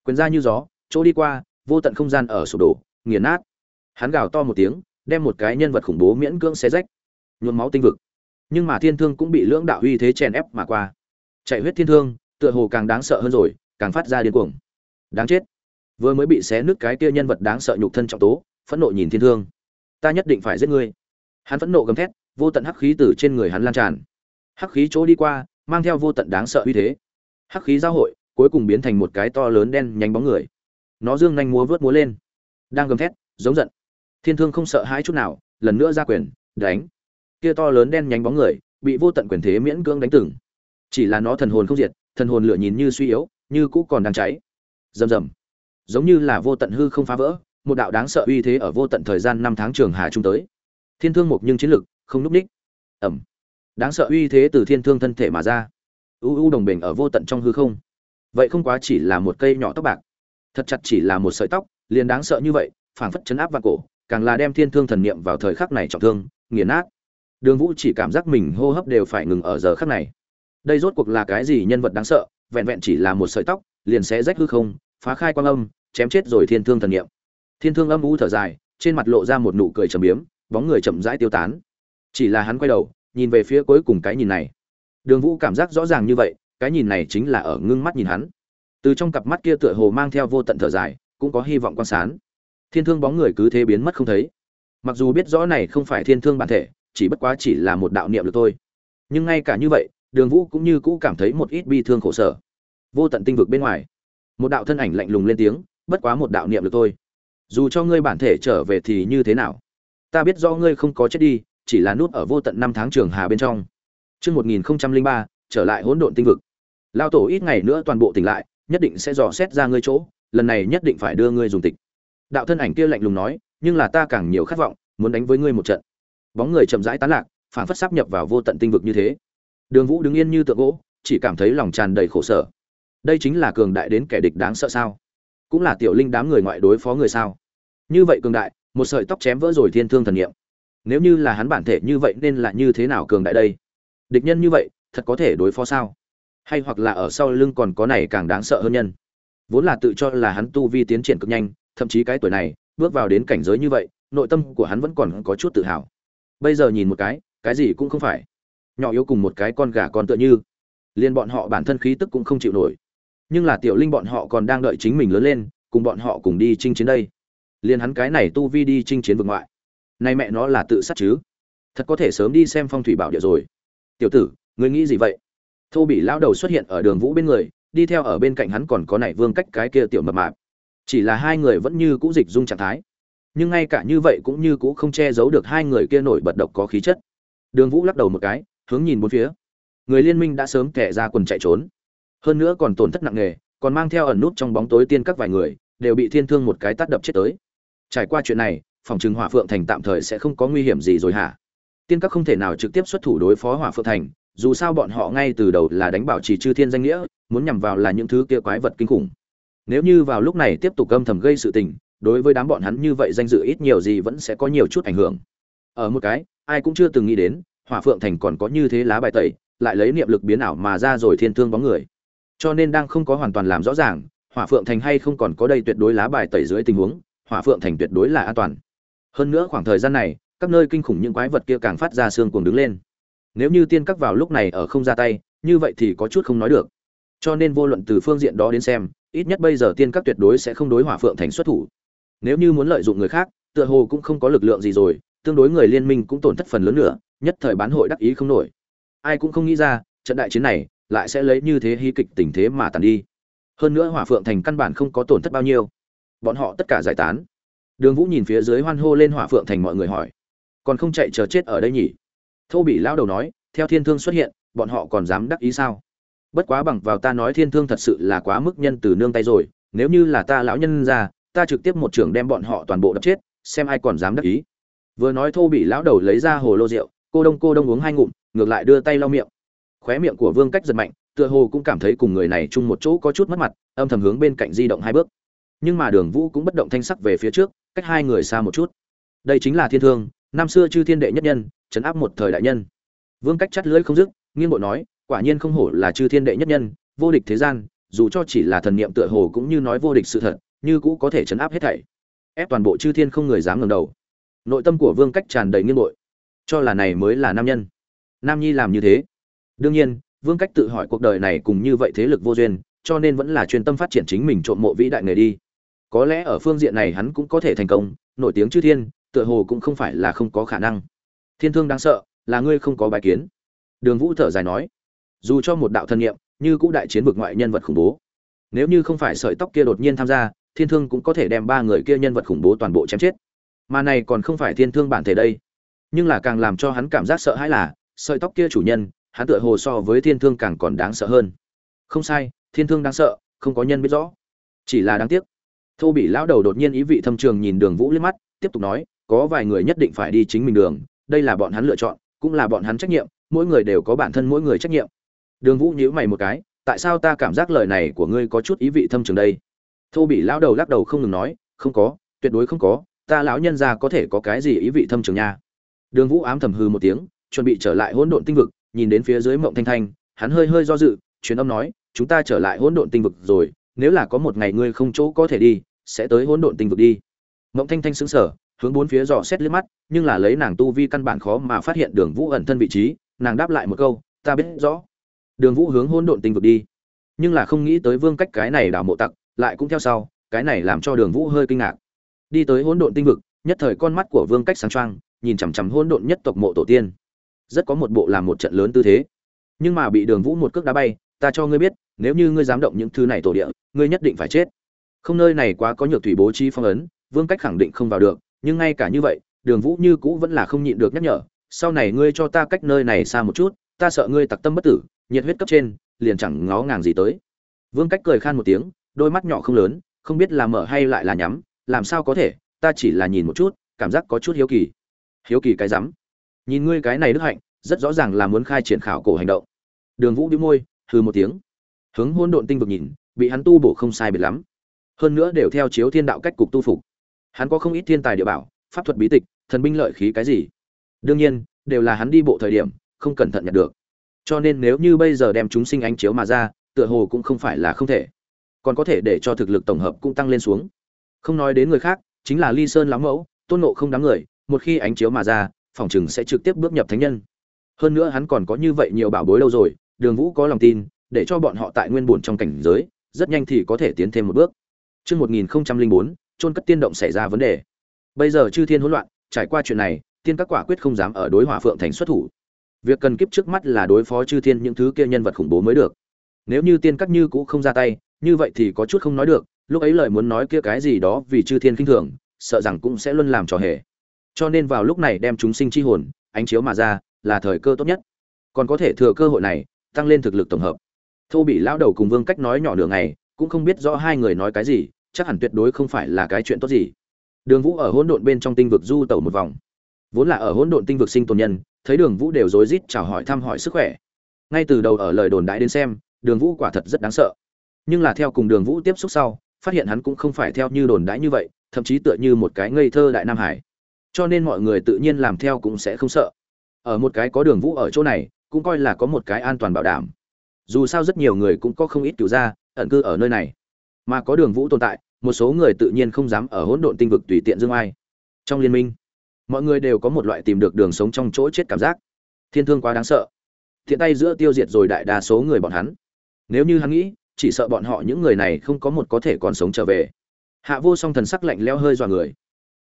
Quyền ra như gió, chỗ đi qua, vô tận không gian ở sụp đổ, nghiền nát. Hắn gào to một tiếng đem một cái nhân vật khủng bố miễn cưỡng xé rách, nhuộm máu tinh vực. Nhưng mà thiên thương cũng bị lưỡng đạo uy thế chèn ép mà qua. Chạy huyết thiên thương, tựa hồ càng đáng sợ hơn rồi, càng phát ra điên cuồng. Đáng chết. Vừa mới bị xé nứt cái kia nhân vật đáng sợ nhục thân trọng tố, phẫn nộ nhìn thiên thương. Ta nhất định phải giết ngươi. Hắn phẫn nộ gầm thét, vô tận hắc khí từ trên người hắn lan tràn. Hắc khí chỗ đi qua, mang theo vô tận đáng sợ uy thế. Hắc khí giao hội, cuối cùng biến thành một cái to lớn đen nhánh bóng người. Nó dương nhanh múa vớt múa lên. Đang gầm thét, giống giận thiên thương không sợ hãi chút nào, lần nữa ra quyền, đánh. Kia to lớn đen nhánh bóng người, bị vô tận quyền thế miễn cưỡng đánh từng. Chỉ là nó thần hồn không diệt, thần hồn lửa nhìn như suy yếu, như cũ còn đang cháy. Rầm rầm. Giống như là vô tận hư không phá vỡ, một đạo đáng sợ uy thế ở vô tận thời gian năm tháng trường hà trung tới. Thiên thương một nhưng chiến lực, không núp ních. Ẩm. Đáng sợ uy thế từ thiên thương thân thể mà ra. U u đồng bình ở vô tận trong hư không. Vậy không quá chỉ là một cây nhỏ tóc bạc. Thật chặt chỉ là một sợi tóc, liền đáng sợ như vậy, phảng phất chấn áp và cổ càng là đem thiên thương thần niệm vào thời khắc này trọng thương, nghiền nát. Đường vũ chỉ cảm giác mình hô hấp đều phải ngừng ở giờ khắc này. Đây rốt cuộc là cái gì nhân vật đáng sợ, vẹn vẹn chỉ là một sợi tóc, liền sẽ rách hư không, phá khai quang âm, chém chết rồi thiên thương thần niệm. Thiên thương âm u thở dài, trên mặt lộ ra một nụ cười trầm biếm, bóng người chậm rãi tiêu tán. Chỉ là hắn quay đầu, nhìn về phía cuối cùng cái nhìn này. Đường vũ cảm giác rõ ràng như vậy, cái nhìn này chính là ở ngưng mắt nhìn hắn. Từ trong cặp mắt kia tựa hồ mang theo vô tận thở dài, cũng có hy vọng quan sán thiên thương bóng người cứ thế biến mất không thấy. Mặc dù biết rõ này không phải thiên thương bản thể, chỉ bất quá chỉ là một đạo niệm được thôi. Nhưng ngay cả như vậy, đường vũ cũng như cũ cảm thấy một ít bi thương khổ sở. Vô tận tinh vực bên ngoài, một đạo thân ảnh lạnh lùng lên tiếng, bất quá một đạo niệm được thôi. Dù cho ngươi bản thể trở về thì như thế nào? Ta biết do ngươi không có chết đi, chỉ là nút ở vô tận năm tháng trường hà bên trong. Chương một nghìn ba, trở lại hỗn độn tinh vực. Lao tổ ít ngày nữa toàn bộ tỉnh lại, nhất định sẽ dò xét ra ngươi chỗ, lần này nhất định phải đưa ngươi dùng tịch đạo thân ảnh kia lạnh lùng nói, nhưng là ta càng nhiều khát vọng, muốn đánh với ngươi một trận. Bóng người chậm rãi tán lạc phản phất sắp nhập vào vô tận tinh vực như thế. Đường vũ đứng yên như tượng gỗ, chỉ cảm thấy lòng tràn đầy khổ sở. Đây chính là cường đại đến kẻ địch đáng sợ sao? Cũng là tiểu linh đám người ngoại đối phó người sao? Như vậy cường đại, một sợi tóc chém vỡ rồi thiên thương thần nghiệm nếu như là hắn bản thể như vậy nên là như thế nào cường đại đây? Địch nhân như vậy, thật có thể đối phó sao? Hay hoặc là ở sau lưng còn có này càng đáng sợ hơn nhân? Vốn là tự cho là hắn tu vi tiến triển cực nhanh thậm chí cái tuổi này, bước vào đến cảnh giới như vậy, nội tâm của hắn vẫn còn có chút tự hào. Bây giờ nhìn một cái cái gì cũng không phải. Nhỏ yếu cùng một cái con gà con tựa như. Liền bọn họ bản thân khí tức cũng không chịu nổi. Nhưng là tiểu linh bọn họ còn đang đợi chính mình lớn lên, cùng bọn họ cùng đi chinh chiến đây. Liền hắn cái này tu vi đi chinh chiến vực ngoại. Nay mẹ nó là tự sát chứ. Thật có thể sớm đi xem phong thủy bảo địa rồi. Tiểu tử, ngươi nghĩ gì vậy? Thô bị lão đầu xuất hiện ở đường vũ bên người, đi theo ở bên cạnh hắn còn có nảy vương cách cái kia tiểu mập mạp chỉ là hai người vẫn như cũ dịch dung trạng thái. Nhưng ngay cả như vậy cũng như cũ không che giấu được hai người kia nổi bật độc có khí chất. Đường vũ lắc đầu một cái, hướng nhìn bốn phía. Người liên minh đã sớm kẻ ra quần chạy trốn. Hơn nữa còn tổn thất nặng nề, còn mang theo ẩn nút trong bóng tối tiên các vài người, đều bị thiên thương một cái tát đập chết tới. Trải qua chuyện này, phòng trừng hỏa phượng thành tạm thời sẽ không có nguy hiểm gì rồi hả? Tiên các không thể nào trực tiếp xuất thủ đối phó hỏa phượng thành, dù sao bọn họ ngay từ đầu là đánh bảo trì chư thiên danh nghĩa, muốn nhằm vào là những thứ kia quái vật kinh khủng nếu như vào lúc này tiếp tục âm thầm gây sự tình, đối với đám bọn hắn như vậy danh dự ít nhiều gì vẫn sẽ có nhiều chút ảnh hưởng. Ở một cái, ai cũng chưa từng nghĩ đến, hỏa phượng thành còn có như thế lá bài tẩy, lại lấy niệm lực biến ảo mà ra rồi thiên thương bóng người. Cho nên đang không có hoàn toàn làm rõ ràng, hỏa phượng thành hay không còn có đây tuyệt đối lá bài tẩy dưới tình huống, hỏa phượng thành tuyệt đối là an toàn. Hơn nữa khoảng thời gian này, các nơi kinh khủng những quái vật kia càng phát ra xương cuồng đứng lên. Nếu như tiên các vào lúc này ở không ra tay, như vậy thì có chút không nói được cho nên vô luận từ phương diện đó đến xem, ít nhất bây giờ tiên các tuyệt đối sẽ không đối hỏa phượng thành xuất thủ. Nếu như muốn lợi dụng người khác, tựa hồ cũng không có lực lượng gì rồi, tương đối người liên minh cũng tổn thất phần lớn nữa, nhất thời bán hội đắc ý không nổi. Ai cũng không nghĩ ra, trận đại chiến này lại sẽ lấy như thế hy kịch tình thế mà tàn đi. Hơn nữa hỏa phượng thành căn bản không có tổn thất bao nhiêu. Bọn họ tất cả giải tán. Đường vũ nhìn phía dưới hoan hô lên hỏa phượng thành mọi người hỏi. Còn không chạy chờ chết ở đây nhỉ? Thô bị lao đầu nói, theo thiên thương xuất hiện, bọn họ còn dám đắc ý sao? Bất quá bằng vào ta nói thiên thương thật sự là quá mức nhân từ nương tay rồi, nếu như là ta lão nhân ra, ta trực tiếp một trưởng đem bọn họ toàn bộ đập chết, xem ai còn dám đắc ý. Vừa nói thô bị lão đầu lấy ra hồ lô rượu, cô đông cô đông uống hai ngụm, ngược lại đưa tay lau miệng. Khóe miệng của vương cách giật mạnh, tựa hồ cũng cảm thấy cùng người này chung một chỗ có chút mất mặt, âm thầm hướng bên cạnh di động hai bước. Nhưng mà đường vũ cũng bất động thanh sắc về phía trước, cách hai người xa một chút. Đây chính là thiên thương, năm xưa chư thiên đệ nhất nhân chấn áp một thời đại nhân. Vương cách chắt lưỡi không dứt, nghiêng bộ nói quả nhiên không hổ là chư thiên đệ nhất nhân, vô địch thế gian, dù cho chỉ là thần niệm tựa hồ cũng như nói vô địch sự thật, như cũ có thể chấn áp hết thảy. Ép toàn bộ chư thiên không người dám ngẩng đầu. Nội tâm của vương cách tràn đầy nghiêng bội. Cho là này mới là nam nhân. Nam nhi làm như thế. Đương nhiên, vương cách tự hỏi cuộc đời này cùng như vậy thế lực vô duyên, cho nên vẫn là chuyên tâm phát triển chính mình trộm mộ vĩ đại nghề đi. Có lẽ ở phương diện này hắn cũng có thể thành công, nổi tiếng chư thiên, tựa hồ cũng không phải là không có khả năng. Thiên thương đáng sợ, là ngươi không có bài kiến. Đường vũ thở dài nói dù cho một đạo thân nhiệm, như cũ đại chiến vực ngoại nhân vật khủng bố. Nếu như không phải sợi tóc kia đột nhiên tham gia, thiên thương cũng có thể đem ba người kia nhân vật khủng bố toàn bộ chém chết. Mà này còn không phải thiên thương bản thể đây. Nhưng là càng làm cho hắn cảm giác sợ hãi là, sợi tóc kia chủ nhân, hắn tựa hồ so với thiên thương càng còn đáng sợ hơn. Không sai, thiên thương đáng sợ, không có nhân biết rõ. Chỉ là đáng tiếc. Thô bị lão đầu đột nhiên ý vị thâm trường nhìn đường vũ liếc mắt, tiếp tục nói, có vài người nhất định phải đi chính mình đường, đây là bọn hắn lựa chọn, cũng là bọn hắn trách nhiệm, mỗi người đều có bản thân mỗi người trách nhiệm đường vũ nhíu mày một cái, tại sao ta cảm giác lời này của ngươi có chút ý vị thâm trường đây? Thô bị lão đầu lắc đầu không ngừng nói, không có, tuyệt đối không có, ta lão nhân ra có thể có cái gì ý vị thâm trường nha? Đường vũ ám thầm hư một tiếng, chuẩn bị trở lại hỗn độn tinh vực, nhìn đến phía dưới mộng thanh thanh, hắn hơi hơi do dự, truyền âm nói, chúng ta trở lại hỗn độn tinh vực rồi, nếu là có một ngày ngươi không chỗ có thể đi, sẽ tới hỗn độn tinh vực đi. Mộng thanh thanh sững sờ, hướng bốn phía dò xét liếc mắt, nhưng là lấy nàng tu vi căn bản khó mà phát hiện đường vũ ẩn thân vị trí, nàng đáp lại một câu, ta biết rõ đường vũ hướng hỗn độn tinh vực đi. Nhưng là không nghĩ tới vương cách cái này đảo mộ tặc, lại cũng theo sau, cái này làm cho đường vũ hơi kinh ngạc. Đi tới hỗn độn tinh vực, nhất thời con mắt của vương cách sáng trang nhìn chằm chằm hỗn độn nhất tộc mộ tổ tiên. Rất có một bộ làm một trận lớn tư thế. Nhưng mà bị đường vũ một cước đá bay, ta cho ngươi biết, nếu như ngươi dám động những thứ này tổ địa, ngươi nhất định phải chết. Không nơi này quá có nhược thủy bố trí phong ấn, vương cách khẳng định không vào được, nhưng ngay cả như vậy, đường vũ như cũ vẫn là không nhịn được nhắc nhở, sau này ngươi cho ta cách nơi này xa một chút, ta sợ ngươi tặc tâm bất tử nhiệt huyết cấp trên, liền chẳng ngó ngàng gì tới. Vương cách cười khan một tiếng, đôi mắt nhỏ không lớn, không biết là mở hay lại là nhắm, làm sao có thể, ta chỉ là nhìn một chút, cảm giác có chút hiếu kỳ. Hiếu kỳ cái rắm. Nhìn ngươi cái này đức hạnh, rất rõ ràng là muốn khai triển khảo cổ hành động. Đường vũ đĩu môi, hừ một tiếng. Hướng hôn độn tinh vực nhìn, bị hắn tu bổ không sai biệt lắm. Hơn nữa đều theo chiếu thiên đạo cách cục tu phục. Hắn có không ít thiên tài địa bảo, pháp thuật bí tịch, thần binh lợi khí cái gì. Đương nhiên, đều là hắn đi bộ thời điểm, không cẩn thận nhận được cho nên nếu như bây giờ đem chúng sinh ánh chiếu mà ra tựa hồ cũng không phải là không thể còn có thể để cho thực lực tổng hợp cũng tăng lên xuống không nói đến người khác chính là ly sơn lắm mẫu tôn nộ không đám người một khi ánh chiếu mà ra phòng chừng sẽ trực tiếp bước nhập thánh nhân hơn nữa hắn còn có như vậy nhiều bảo bối lâu rồi đường vũ có lòng tin để cho bọn họ tại nguyên bổn trong cảnh giới rất nhanh thì có thể tiến thêm một bước Trước 1004, trôn cất tiên động xảy ra vấn đề. Bây giờ chư thiên hỗn loạn, trải qua chuyện này, tiên các quả quyết không dám ở đối hỏa phượng thành xuất thủ. Việc cần kiếp trước mắt là đối phó chư thiên những thứ kia nhân vật khủng bố mới được. Nếu như tiên các như cũ không ra tay, như vậy thì có chút không nói được, lúc ấy lời muốn nói kia cái gì đó vì chư thiên kinh thường, sợ rằng cũng sẽ luôn làm trò hề. Cho nên vào lúc này đem chúng sinh chi hồn, ánh chiếu mà ra, là thời cơ tốt nhất. Còn có thể thừa cơ hội này, tăng lên thực lực tổng hợp. Thô bị lão đầu cùng Vương Cách nói nhỏ nửa ngày, cũng không biết rõ hai người nói cái gì, chắc hẳn tuyệt đối không phải là cái chuyện tốt gì. Đường Vũ ở hỗn độn bên trong tinh vực du tẩu một vòng. Vốn là ở hỗn độn tinh vực sinh tồn nhân, thấy Đường Vũ đều rối rít chào hỏi thăm hỏi sức khỏe. Ngay từ đầu ở lời đồn đại đến xem, Đường Vũ quả thật rất đáng sợ. Nhưng là theo cùng Đường Vũ tiếp xúc sau, phát hiện hắn cũng không phải theo như đồn đãi như vậy, thậm chí tựa như một cái ngây thơ đại nam hải. Cho nên mọi người tự nhiên làm theo cũng sẽ không sợ. Ở một cái có Đường Vũ ở chỗ này, cũng coi là có một cái an toàn bảo đảm. Dù sao rất nhiều người cũng có không ít tiểu gia ẩn cư ở nơi này, mà có Đường Vũ tồn tại, một số người tự nhiên không dám ở hỗn độn tinh vực tùy tiện dương ai. Trong liên minh, mọi người đều có một loại tìm được đường sống trong chỗ chết cảm giác. Thiên thương quá đáng sợ. Thiện tay giữa tiêu diệt rồi đại đa số người bọn hắn. Nếu như hắn nghĩ, chỉ sợ bọn họ những người này không có một có thể còn sống trở về. Hạ Vô Song thần sắc lạnh lẽo hơi dọa người.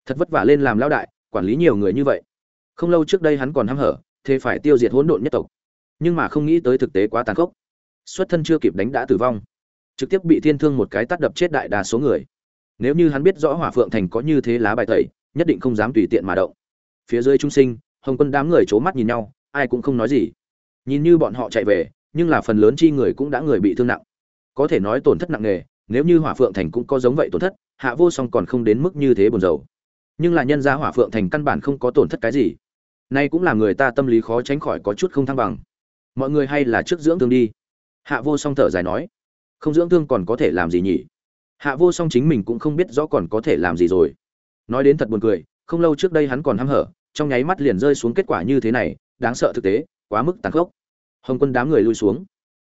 Thật vất vả lên làm lão đại, quản lý nhiều người như vậy. Không lâu trước đây hắn còn hăm hở, thế phải tiêu diệt hỗn độn nhất tộc. Nhưng mà không nghĩ tới thực tế quá tàn khốc. Xuất thân chưa kịp đánh đã tử vong, trực tiếp bị thiên thương một cái tát đập chết đại đa số người nếu như hắn biết rõ hỏa phượng thành có như thế lá bài tẩy nhất định không dám tùy tiện mà động. Phía dưới trung sinh, hồng quân đám người c h ố mắt nhìn nhau, ai cũng không nói gì. Nhìn như bọn họ chạy về, nhưng là phần lớn chi người cũng đã người bị thương nặng. Có thể nói tổn thất nặng nề, nếu như hỏa phượng thành cũng có giống vậy tổn thất, hạ vô song còn không đến mức như thế buồn rầu. Nhưng là nhân gia hỏa phượng thành căn bản không có tổn thất cái gì. Nay cũng là người ta tâm lý khó tránh khỏi có chút không thăng bằng. Mọi người hay là trước dưỡng thương đi. Hạ vô song thở dài nói, không dưỡng thương còn có thể làm gì nhỉ? Hạ vô song chính mình cũng không biết rõ còn có thể làm gì rồi nói đến thật buồn cười, không lâu trước đây hắn còn hăm hở, trong nháy mắt liền rơi xuống kết quả như thế này, đáng sợ thực tế, quá mức tàn khốc. Hồng quân đám người lui xuống.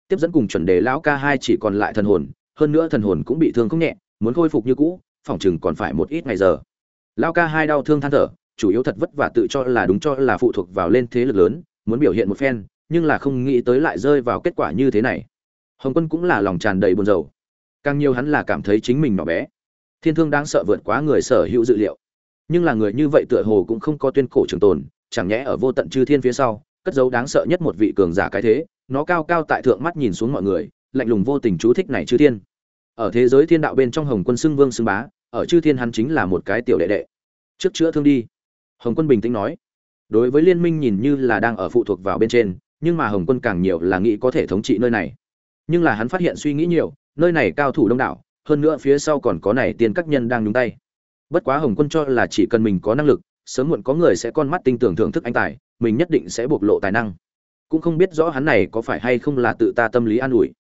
Tiếp dẫn cùng chuẩn đề lão ca hai chỉ còn lại thần hồn, hơn nữa thần hồn cũng bị thương không nhẹ, muốn khôi phục như cũ, phòng chừng còn phải một ít ngày giờ. Lão ca hai đau thương than thở, chủ yếu thật vất vả tự cho là đúng cho là phụ thuộc vào lên thế lực lớn, muốn biểu hiện một phen, nhưng là không nghĩ tới lại rơi vào kết quả như thế này. Hồng quân cũng là lòng tràn đầy buồn rầu. Càng nhiều hắn là cảm thấy chính mình nhỏ bé thiên thương đang sợ vượt quá người sở hữu dự liệu. Nhưng là người như vậy tựa hồ cũng không có tuyên cổ trường tồn, chẳng nhẽ ở vô tận chư thiên phía sau, cất dấu đáng sợ nhất một vị cường giả cái thế, nó cao cao tại thượng mắt nhìn xuống mọi người, lạnh lùng vô tình chú thích này chư thiên. Ở thế giới thiên đạo bên trong hồng quân xưng vương xưng bá, ở chư thiên hắn chính là một cái tiểu đệ đệ. Trước chữa thương đi. Hồng quân bình tĩnh nói. Đối với liên minh nhìn như là đang ở phụ thuộc vào bên trên, nhưng mà hồng quân càng nhiều là nghĩ có thể thống trị nơi này. Nhưng là hắn phát hiện suy nghĩ nhiều, nơi này cao thủ đông đảo hơn nữa phía sau còn có này tiền các nhân đang nhúng tay. Bất quá hồng quân cho là chỉ cần mình có năng lực, sớm muộn có người sẽ con mắt tinh tưởng thưởng thức anh tài, mình nhất định sẽ bộc lộ tài năng. Cũng không biết rõ hắn này có phải hay không là tự ta tâm lý an ủi.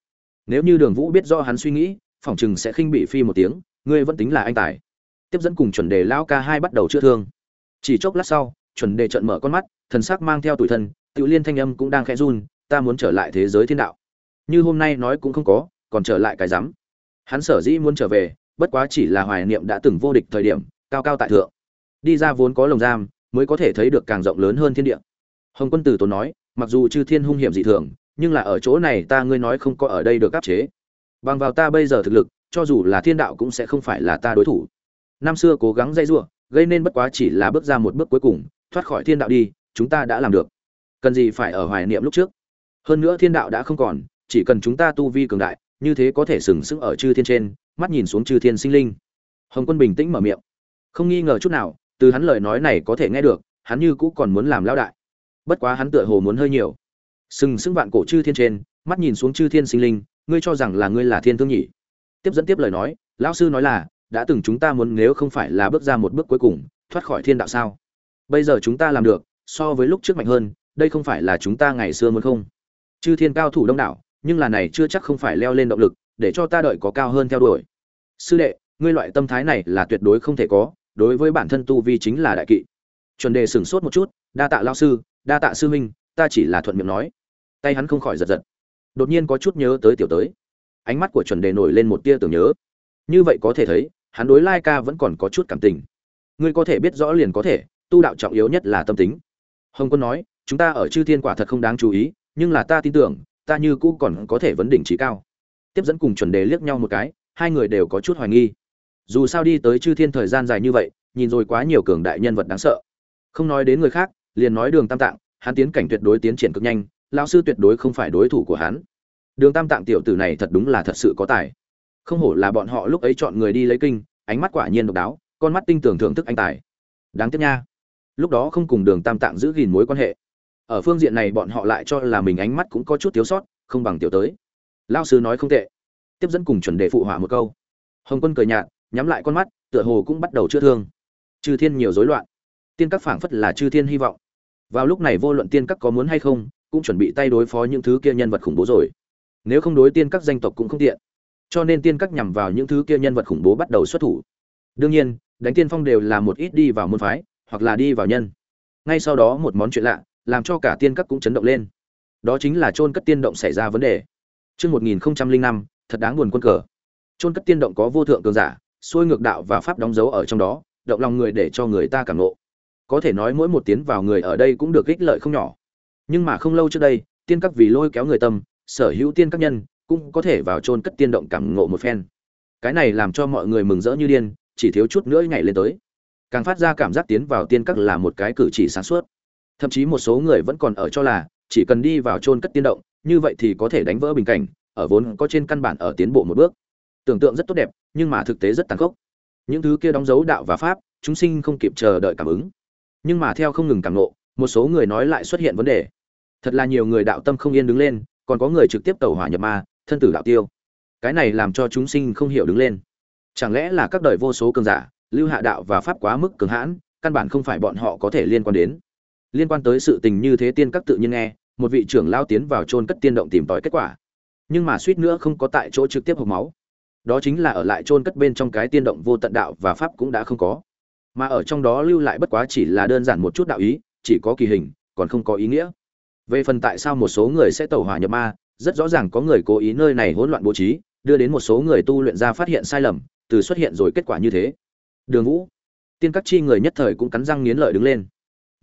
Nếu như đường vũ biết rõ hắn suy nghĩ, phỏng chừng sẽ khinh bị phi một tiếng, ngươi vẫn tính là anh tài. Tiếp dẫn cùng chuẩn đề lão ca hai bắt đầu chữa thương. Chỉ chốc lát sau, chuẩn đề trận mở con mắt, thần sắc mang theo tuổi thân, tự liên thanh âm cũng đang khẽ run, ta muốn trở lại thế giới thiên đạo. Như hôm nay nói cũng không có, còn trở lại cái rắm hắn sở dĩ muốn trở về bất quá chỉ là hoài niệm đã từng vô địch thời điểm cao cao tại thượng. Đi ra vốn có lồng giam mới có thể thấy được càng rộng lớn hơn thiên địa. Hồng quân tử tốn nói mặc dù chư thiên hung hiểm dị thường nhưng là ở chỗ này ta ngươi nói không có ở đây được áp chế. Bằng vào ta bây giờ thực lực cho dù là thiên đạo cũng sẽ không phải là ta đối thủ. Năm xưa cố gắng dây dưa, gây nên bất quá chỉ là bước ra một bước cuối cùng thoát khỏi thiên đạo đi chúng ta đã làm được. Cần gì phải ở hoài niệm lúc trước? Hơn nữa thiên đạo đã không còn chỉ cần chúng ta tu vi cường đại như thế có thể sừng sững ở chư thiên trên, mắt nhìn xuống chư thiên sinh linh. Hồng quân bình tĩnh mở miệng. Không nghi ngờ chút nào, từ hắn lời nói này có thể nghe được, hắn như cũ còn muốn làm lão đại. Bất quá hắn tựa hồ muốn hơi nhiều. Sừng sững vạn cổ chư thiên trên, mắt nhìn xuống chư thiên sinh linh, ngươi cho rằng là ngươi là thiên thương nhỉ tiếp dẫn tiếp lời nói, lão sư nói là, đã từng chúng ta muốn nếu không phải là bước ra một bước cuối cùng, thoát khỏi thiên đạo sao? Bây giờ chúng ta làm được, so với lúc trước mạnh hơn, đây không phải là chúng ta ngày xưa muốn không? Chư thiên cao thủ đông đảo nhưng là này chưa chắc không phải leo lên động lực, để cho ta đợi có cao hơn theo đuổi. Sư đệ, ngươi loại tâm thái này là tuyệt đối không thể có, đối với bản thân tu vi chính là đại kỵ. Chuẩn đề sửng sốt một chút, đa tạ lao sư, đa tạ sư huynh, ta chỉ là thuận miệng nói. Tay hắn không khỏi giật giật. Đột nhiên có chút nhớ tới tiểu tới. Ánh mắt của chuẩn đề nổi lên một tia tưởng nhớ. Như vậy có thể thấy, hắn đối lai ca vẫn còn có chút cảm tình. Ngươi có thể biết rõ liền có thể, tu đạo trọng yếu nhất là tâm tính. Hồng quân nói, chúng ta ở chư thiên quả thật không đáng chú ý, nhưng là ta tin tưởng ta như cũ còn có thể vấn đỉnh trí cao. Tiếp dẫn cùng chuẩn đề liếc nhau một cái, hai người đều có chút hoài nghi. Dù sao đi tới chư thiên thời gian dài như vậy, nhìn rồi quá nhiều cường đại nhân vật đáng sợ. Không nói đến người khác, liền nói đường tam tạng, hắn tiến cảnh tuyệt đối tiến triển cực nhanh, lão sư tuyệt đối không phải đối thủ của hắn. Đường tam tạng tiểu tử này thật đúng là thật sự có tài. Không hổ là bọn họ lúc ấy chọn người đi lấy kinh, ánh mắt quả nhiên độc đáo, con mắt tinh tưởng thưởng thức anh tài. Đáng tiếc nha. Lúc đó không cùng đường tam tạng giữ gìn mối quan hệ ở phương diện này bọn họ lại cho là mình ánh mắt cũng có chút thiếu sót, không bằng tiểu tới. Lao sư nói không tệ. Tiếp dẫn cùng chuẩn đề phụ hỏa một câu. Hồng quân cười nhạt, nhắm lại con mắt, tựa hồ cũng bắt đầu chữa thương. Chư thiên nhiều rối loạn. Tiên các phảng phất là chư thiên hy vọng. Vào lúc này vô luận tiên các có muốn hay không, cũng chuẩn bị tay đối phó những thứ kia nhân vật khủng bố rồi. Nếu không đối tiên các danh tộc cũng không tiện. Cho nên tiên các nhằm vào những thứ kia nhân vật khủng bố bắt đầu xuất thủ. Đương nhiên, đánh tiên phong đều là một ít đi vào môn phái, hoặc là đi vào nhân. Ngay sau đó một món chuyện lạ làm cho cả tiên các cũng chấn động lên đó chính là chôn cất tiên động xảy ra vấn đề Trước 1005, thật đáng buồn quân cờ. Chôn cất tiên động có vô thượng cường giả, xuôi ngược đạo và pháp đóng dấu ở trong đó, động lòng người để cho người ta cảm ngộ. Có thể nói mỗi một tiến vào người ở đây cũng được ích lợi không nhỏ. Nhưng mà không lâu trước đây, tiên các vì lôi kéo người tâm, sở hữu tiên các nhân cũng có thể vào chôn cất tiên động cảm ngộ một phen. Cái này làm cho mọi người mừng rỡ như điên, chỉ thiếu chút nữa nhảy lên tới. Càng phát ra cảm giác tiến vào tiên các là một cái cử chỉ sáng suốt. Thậm chí một số người vẫn còn ở cho là chỉ cần đi vào chôn cất tiên động, như vậy thì có thể đánh vỡ bình cảnh, ở vốn có trên căn bản ở tiến bộ một bước. Tưởng tượng rất tốt đẹp, nhưng mà thực tế rất tàn khốc. Những thứ kia đóng dấu đạo và pháp, chúng sinh không kịp chờ đợi cảm ứng. Nhưng mà theo không ngừng cảm nộ một số người nói lại xuất hiện vấn đề. Thật là nhiều người đạo tâm không yên đứng lên, còn có người trực tiếp tẩu hỏa nhập ma, thân tử đạo tiêu. Cái này làm cho chúng sinh không hiểu đứng lên. Chẳng lẽ là các đời vô số cường giả, lưu hạ đạo và pháp quá mức cường hãn, căn bản không phải bọn họ có thể liên quan đến. Liên quan tới sự tình như thế tiên các tự nhiên nghe, một vị trưởng lao tiến vào chôn cất tiên động tìm tòi kết quả. Nhưng mà suýt nữa không có tại chỗ trực tiếp hộp máu. Đó chính là ở lại chôn cất bên trong cái tiên động vô tận đạo và pháp cũng đã không có. Mà ở trong đó lưu lại bất quá chỉ là đơn giản một chút đạo ý chỉ có kỳ hình còn không có ý nghĩa. Về phần tại sao một số người sẽ tẩu hỏa nhập ma rất rõ ràng có người cố ý nơi này hỗn loạn bố trí đưa đến một số người tu luyện ra phát hiện sai lầm từ xuất hiện rồi kết quả như thế. Đường vũ tiên các chi người nhất thời cũng cắn răng nghiến lợi đứng lên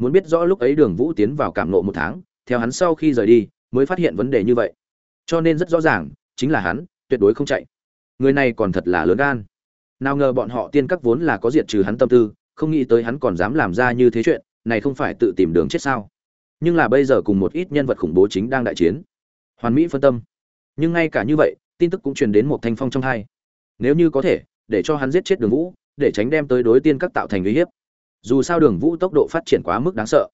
muốn biết rõ lúc ấy đường vũ tiến vào cảm nộ một tháng, theo hắn sau khi rời đi, mới phát hiện vấn đề như vậy. Cho nên rất rõ ràng, chính là hắn, tuyệt đối không chạy. Người này còn thật là lớn gan. Nào ngờ bọn họ tiên các vốn là có diệt trừ hắn tâm tư, không nghĩ tới hắn còn dám làm ra như thế chuyện, này không phải tự tìm đường chết sao? Nhưng là bây giờ cùng một ít nhân vật khủng bố chính đang đại chiến. Hoàn mỹ phân tâm. Nhưng ngay cả như vậy, tin tức cũng truyền đến một thanh phong trong hai. Nếu như có thể, để cho hắn giết chết đường vũ, để tránh đem tới đối tiên các tạo thành uy hiếp dù sao đường vũ tốc độ phát triển quá mức đáng sợ.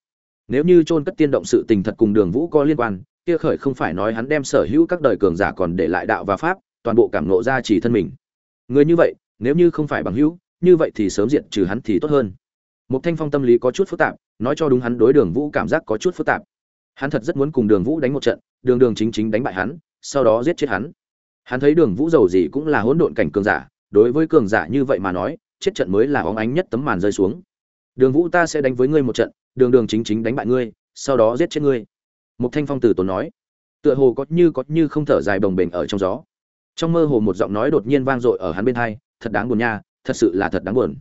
Nếu như chôn cất tiên động sự tình thật cùng đường vũ có liên quan, kia khởi không phải nói hắn đem sở hữu các đời cường giả còn để lại đạo và pháp, toàn bộ cảm nộ ra chỉ thân mình. Người như vậy, nếu như không phải bằng hữu, như vậy thì sớm diệt trừ hắn thì tốt hơn. Một thanh phong tâm lý có chút phức tạp, nói cho đúng hắn đối đường vũ cảm giác có chút phức tạp. Hắn thật rất muốn cùng đường vũ đánh một trận, đường đường chính chính đánh bại hắn, sau đó giết chết hắn. Hắn thấy đường vũ giàu gì cũng là hỗn độn cảnh cường giả, đối với cường giả như vậy mà nói, chết trận mới là óng ánh nhất tấm màn rơi xuống đường vũ ta sẽ đánh với ngươi một trận, đường đường chính chính đánh bại ngươi, sau đó giết chết ngươi. Một thanh phong tử tốn nói. Tựa hồ có như có như không thở dài bồng bềnh ở trong gió. Trong mơ hồ một giọng nói đột nhiên vang dội ở hắn bên hai, thật đáng buồn nha, thật sự là thật đáng buồn.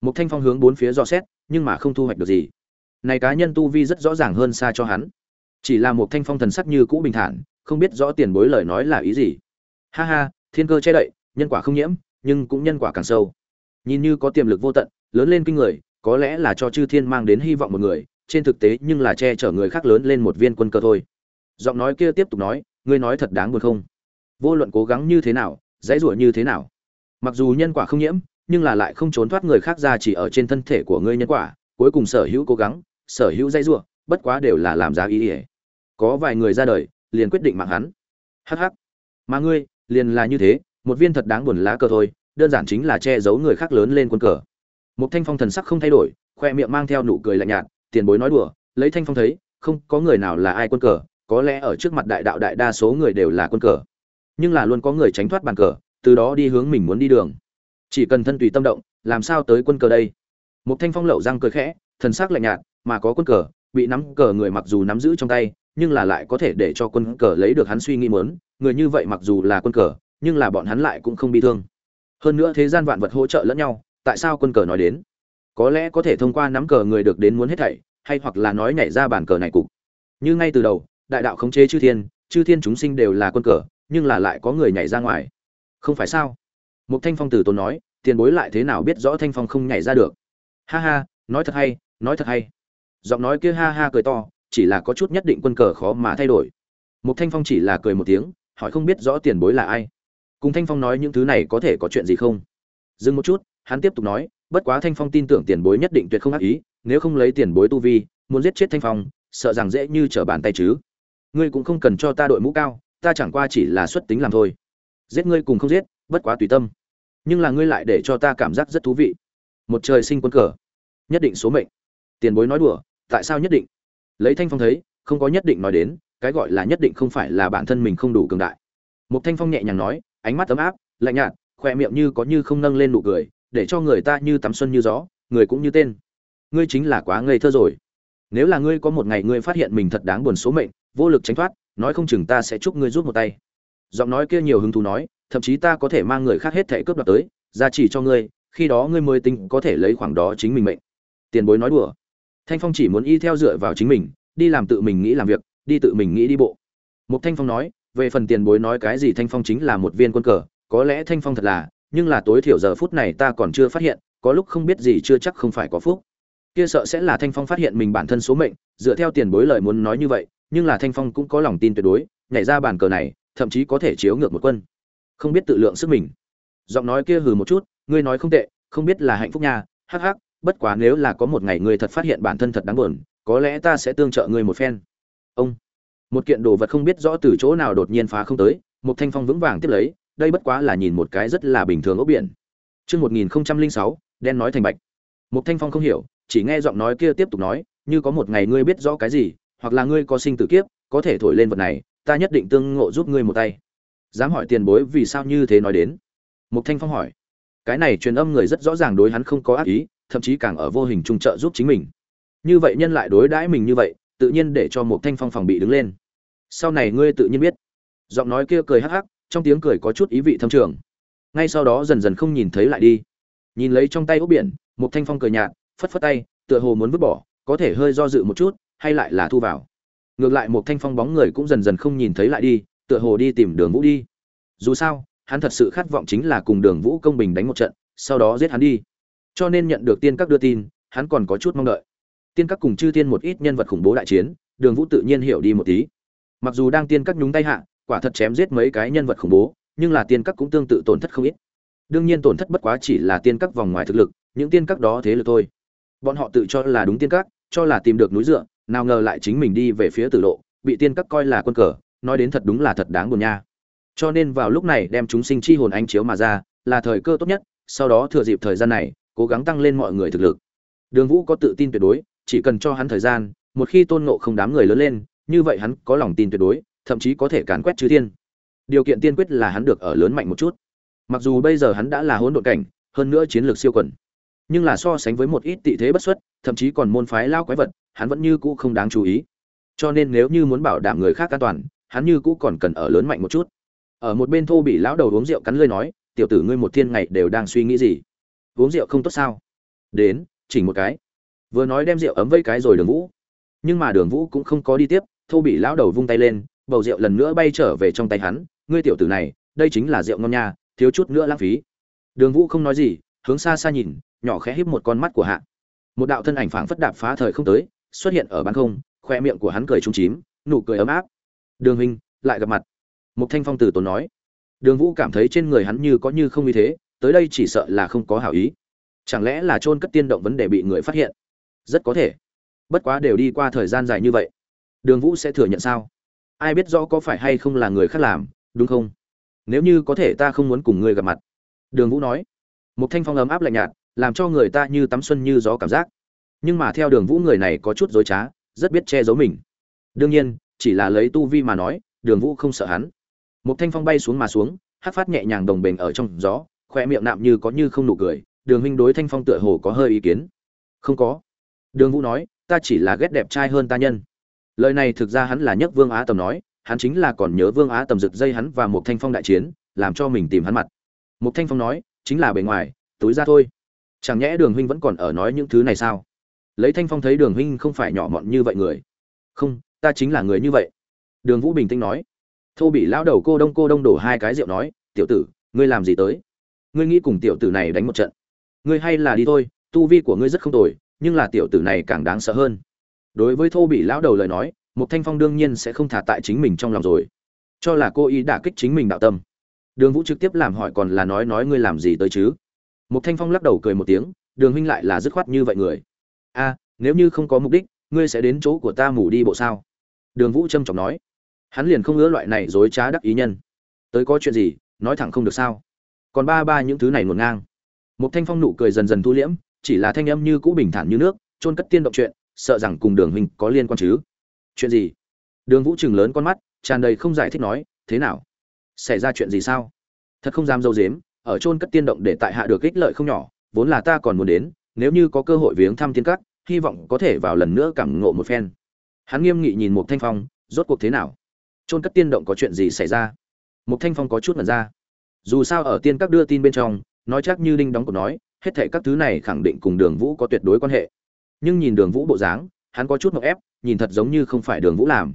Một thanh phong hướng bốn phía dò xét, nhưng mà không thu hoạch được gì. Này cá nhân tu vi rất rõ ràng hơn xa cho hắn. Chỉ là một thanh phong thần sắc như cũ bình thản, không biết rõ tiền bối lời nói là ý gì. Ha ha, thiên cơ che đậy, nhân quả không nhiễm, nhưng cũng nhân quả càng sâu. Nhìn như có tiềm lực vô tận, lớn lên kinh người có lẽ là cho chư thiên mang đến hy vọng một người, trên thực tế nhưng là che chở người khác lớn lên một viên quân cơ thôi. Giọng nói kia tiếp tục nói, ngươi nói thật đáng buồn không? Vô luận cố gắng như thế nào, dãy rủa như thế nào? Mặc dù nhân quả không nhiễm, nhưng là lại không trốn thoát người khác ra chỉ ở trên thân thể của ngươi nhân quả, cuối cùng sở hữu cố gắng, sở hữu dãy rủa, bất quá đều là làm giá ý ỉa có vài người ra đời, liền quyết định mạng hắn. Hh mà ngươi, liền là như thế, một viên thật đáng buồn lá cờ thôi, đơn giản chính là che giấu người khác lớn lên quân cờ một thanh phong thần sắc không thay đổi, khoe miệng mang theo nụ cười lạnh nhạt, tiền bối nói đùa, lấy thanh phong thấy, không có người nào là ai quân cờ, có lẽ ở trước mặt đại đạo đại đa số người đều là quân cờ. Nhưng là luôn có người tránh thoát bàn cờ, từ đó đi hướng mình muốn đi đường. Chỉ cần thân tùy tâm động, làm sao tới quân cờ đây? Một thanh phong lậu răng cười khẽ, thần sắc lạnh nhạt, mà có quân cờ, bị nắm cờ người mặc dù nắm giữ trong tay, nhưng là lại có thể để cho quân cờ lấy được hắn suy nghĩ muốn, người như vậy mặc dù là quân cờ, nhưng là bọn hắn lại cũng không bị thương. Hơn nữa thế gian vạn vật hỗ trợ lẫn nhau tại sao quân cờ nói đến? Có lẽ có thể thông qua nắm cờ người được đến muốn hết thảy, hay hoặc là nói nhảy ra bản cờ này cục. Như ngay từ đầu, đại đạo khống chế chư thiên chư thiên chúng sinh đều là quân cờ, nhưng là lại có người nhảy ra ngoài. Không phải sao? Một thanh phong tử tốn nói, tiền bối lại thế nào biết rõ thanh phong không nhảy ra được? Ha ha, nói thật hay, nói thật hay. Giọng nói kia ha ha cười to, chỉ là có chút nhất định quân cờ khó mà thay đổi. Một thanh phong chỉ là cười một tiếng, hỏi không biết rõ tiền bối là ai. Cùng thanh phong nói những thứ này có thể có chuyện gì không? Dừng một chút hắn tiếp tục nói, bất quá thanh phong tin tưởng tiền bối nhất định tuyệt không ác ý, nếu không lấy tiền bối tu vi, muốn giết chết thanh phong, sợ rằng dễ như trở bàn tay chứ. Ngươi cũng không cần cho ta đội mũ cao, ta chẳng qua chỉ là xuất tính làm thôi. Giết ngươi cùng không giết, bất quá tùy tâm. Nhưng là ngươi lại để cho ta cảm giác rất thú vị. Một trời sinh quân cờ. Nhất định số mệnh. Tiền bối nói đùa, tại sao nhất định? Lấy thanh phong thấy, không có nhất định nói đến, cái gọi là nhất định không phải là bản thân mình không đủ cường đại. Một thanh phong nhẹ nhàng nói, ánh mắt ấm áp, lạnh nhạt khoe miệng như có như không nâng lên nụ cười để cho người ta như tắm xuân như gió, người cũng như tên. Ngươi chính là quá ngây thơ rồi. Nếu là ngươi có một ngày ngươi phát hiện mình thật đáng buồn số mệnh, vô lực tránh thoát, nói không chừng ta sẽ chúc ngươi rút một tay. Giọng nói kia nhiều hứng thú nói, thậm chí ta có thể mang người khác hết thẻ cướp đoạt tới, ra chỉ cho ngươi, khi đó ngươi mới tính có thể lấy khoảng đó chính mình mệnh. Tiền bối nói đùa. Thanh phong chỉ muốn y theo dựa vào chính mình, đi làm tự mình nghĩ làm việc, đi tự mình nghĩ đi bộ. Một thanh phong nói, về phần tiền bối nói cái gì thanh phong chính là một viên quân cờ, có lẽ thanh phong thật là nhưng là tối thiểu giờ phút này ta còn chưa phát hiện, có lúc không biết gì chưa chắc không phải có phúc. Kia sợ sẽ là thanh phong phát hiện mình bản thân số mệnh, dựa theo tiền bối lời muốn nói như vậy, nhưng là thanh phong cũng có lòng tin tuyệt đối, nhảy ra bàn cờ này, thậm chí có thể chiếu ngược một quân. Không biết tự lượng sức mình. Giọng nói kia hừ một chút, ngươi nói không tệ, không biết là hạnh phúc nha, hắc hắc, bất quá nếu là có một ngày ngươi thật phát hiện bản thân thật đáng buồn, có lẽ ta sẽ tương trợ ngươi một phen. Ông. Một kiện đồ vật không biết rõ từ chỗ nào đột nhiên phá không tới, một thanh phong vững vàng tiếp lấy đây bất quá là nhìn một cái rất là bình thường ốc biển Trước 1006, đen nói thành bạch. Một thanh phong không hiểu, chỉ nghe giọng nói kia tiếp tục nói, như có một ngày ngươi biết rõ cái gì, hoặc là ngươi có sinh tử kiếp, có thể thổi lên vật này, ta nhất định tương ngộ giúp ngươi một tay. Dám hỏi tiền bối vì sao như thế nói đến? Một thanh phong hỏi. Cái này truyền âm người rất rõ ràng đối hắn không có ác ý, thậm chí càng ở vô hình trung trợ giúp chính mình. Như vậy nhân lại đối đãi mình như vậy, tự nhiên để cho một thanh phong phòng bị đứng lên. Sau này ngươi tự nhiên biết. Giọng nói kia cười hắc hắc, trong tiếng cười có chút ý vị thâm trường. Ngay sau đó dần dần không nhìn thấy lại đi. Nhìn lấy trong tay ốc biển một thanh phong cười nhạt, phất phất tay, tựa hồ muốn vứt bỏ, có thể hơi do dự một chút, hay lại là thu vào. Ngược lại một thanh phong bóng người cũng dần dần không nhìn thấy lại đi, tựa hồ đi tìm đường vũ đi. Dù sao, hắn thật sự khát vọng chính là cùng đường vũ công bình đánh một trận, sau đó giết hắn đi. Cho nên nhận được tiên các đưa tin, hắn còn có chút mong đợi. Tiên các cùng chư tiên một ít nhân vật khủng bố đại chiến, đường vũ tự nhiên hiểu đi một tí. Mặc dù đang tiên các nhúng tay hạ quả thật chém giết mấy cái nhân vật khủng bố, nhưng là tiên các cũng tương tự tổn thất không ít. Đương nhiên tổn thất bất quá chỉ là tiên các vòng ngoài thực lực, những tiên các đó thế lực thôi. Bọn họ tự cho là đúng tiên các, cho là tìm được núi dựa, nào ngờ lại chính mình đi về phía tử lộ, bị tiên các coi là quân cờ, nói đến thật đúng là thật đáng buồn nha. Cho nên vào lúc này đem chúng sinh chi hồn ánh chiếu mà ra, là thời cơ tốt nhất, sau đó thừa dịp thời gian này, cố gắng tăng lên mọi người thực lực. Đường vũ có tự tin tuyệt đối, chỉ cần cho hắn thời gian, một khi tôn ngộ không đám người lớn lên, như vậy hắn có lòng tin tuyệt đối thậm chí có thể càn quét chư thiên. Điều kiện tiên quyết là hắn được ở lớn mạnh một chút. Mặc dù bây giờ hắn đã là hỗn độn cảnh, hơn nữa chiến lược siêu quần, nhưng là so sánh với một ít tị thế bất xuất, thậm chí còn môn phái lao quái vật, hắn vẫn như cũ không đáng chú ý. Cho nên nếu như muốn bảo đảm người khác an toàn, hắn như cũ còn cần ở lớn mạnh một chút. Ở một bên thô bị lão đầu uống rượu cắn lơi nói, tiểu tử ngươi một thiên ngày đều đang suy nghĩ gì? Uống rượu không tốt sao? Đến, chỉnh một cái. Vừa nói đem rượu ấm vây cái rồi đường vũ. Nhưng mà đường vũ cũng không có đi tiếp, thô bị lão đầu vung tay lên bầu rượu lần nữa bay trở về trong tay hắn, ngươi tiểu tử này, đây chính là rượu ngon nha, thiếu chút nữa lãng phí. Đường vũ không nói gì, hướng xa xa nhìn, nhỏ khẽ híp một con mắt của hạ. Một đạo thân ảnh phảng phất đạp phá thời không tới, xuất hiện ở bán không, khoe miệng của hắn cười trúng chím, nụ cười ấm áp. Đường huynh, lại gặp mặt. Một thanh phong tử tốn nói. Đường vũ cảm thấy trên người hắn như có như không như thế, tới đây chỉ sợ là không có hảo ý. Chẳng lẽ là chôn cất tiên động vấn đề bị người phát hiện? Rất có thể. Bất quá đều đi qua thời gian dài như vậy. Đường vũ sẽ thừa nhận sao? Ai biết rõ có phải hay không là người khác làm, đúng không? Nếu như có thể ta không muốn cùng ngươi gặp mặt. Đường vũ nói. Một thanh phong ấm áp lạnh nhạt, làm cho người ta như tắm xuân như gió cảm giác. Nhưng mà theo đường vũ người này có chút dối trá, rất biết che giấu mình. Đương nhiên, chỉ là lấy tu vi mà nói, đường vũ không sợ hắn. Một thanh phong bay xuống mà xuống, hát phát nhẹ nhàng đồng bền ở trong gió khoe miệng nạm như có như không nụ cười, đường huynh đối thanh phong tựa hồ có hơi ý kiến. Không có. Đường vũ nói, ta chỉ là ghét đẹp trai hơn ta nhân lời này thực ra hắn là nhất vương á tầm nói, hắn chính là còn nhớ vương á tầm rực dây hắn và một thanh phong đại chiến, làm cho mình tìm hắn mặt. Một thanh phong nói, chính là bề ngoài, túi ra thôi. Chẳng nhẽ đường huynh vẫn còn ở nói những thứ này sao? Lấy thanh phong thấy đường huynh không phải nhỏ mọn như vậy người. Không, ta chính là người như vậy. Đường vũ bình tĩnh nói. Thô bị lão đầu cô đông cô đông đổ hai cái rượu nói, tiểu tử, ngươi làm gì tới? Ngươi nghĩ cùng tiểu tử này đánh một trận. Ngươi hay là đi thôi, tu vi của ngươi rất không tồi, nhưng là tiểu tử này càng đáng sợ hơn đối với thô bị lão đầu lời nói một thanh phong đương nhiên sẽ không thả tại chính mình trong lòng rồi. Cho là cô ý đả kích chính mình đạo tâm. Đường vũ trực tiếp làm hỏi còn là nói nói ngươi làm gì tới chứ? Một thanh phong lắc đầu cười một tiếng, đường huynh lại là dứt khoát như vậy người. A, nếu như không có mục đích, ngươi sẽ đến chỗ của ta mủ đi bộ sao? Đường vũ trâm trọng nói. Hắn liền không ngứa loại này dối trá đắc ý nhân. Tới có chuyện gì, nói thẳng không được sao? Còn ba ba những thứ này ngổn ngang. Một thanh phong nụ cười dần dần thu liễm, chỉ là thanh âm như cũ bình thản như nước trôn cất tiên động chuyện sợ rằng cùng đường huynh có liên quan chứ. Chuyện gì? Đường vũ chừng lớn con mắt, tràn đầy không giải thích nói, thế nào? Xảy ra chuyện gì sao? Thật không dám dâu dếm, ở trôn cất tiên động để tại hạ được ích lợi không nhỏ, vốn là ta còn muốn đến, nếu như có cơ hội viếng thăm tiên cắt hy vọng có thể vào lần nữa cảm ngộ một phen. Hắn nghiêm nghị nhìn một thanh phong, rốt cuộc thế nào? Trôn cất tiên động có chuyện gì xảy ra? Một thanh phong có chút mật ra. Dù sao ở tiên các đưa tin bên trong, nói chắc như đinh đóng cột nói, hết thệ các thứ này khẳng định cùng đường vũ có tuyệt đối quan hệ nhưng nhìn đường vũ bộ dáng, hắn có chút ngọc ép, nhìn thật giống như không phải đường vũ làm.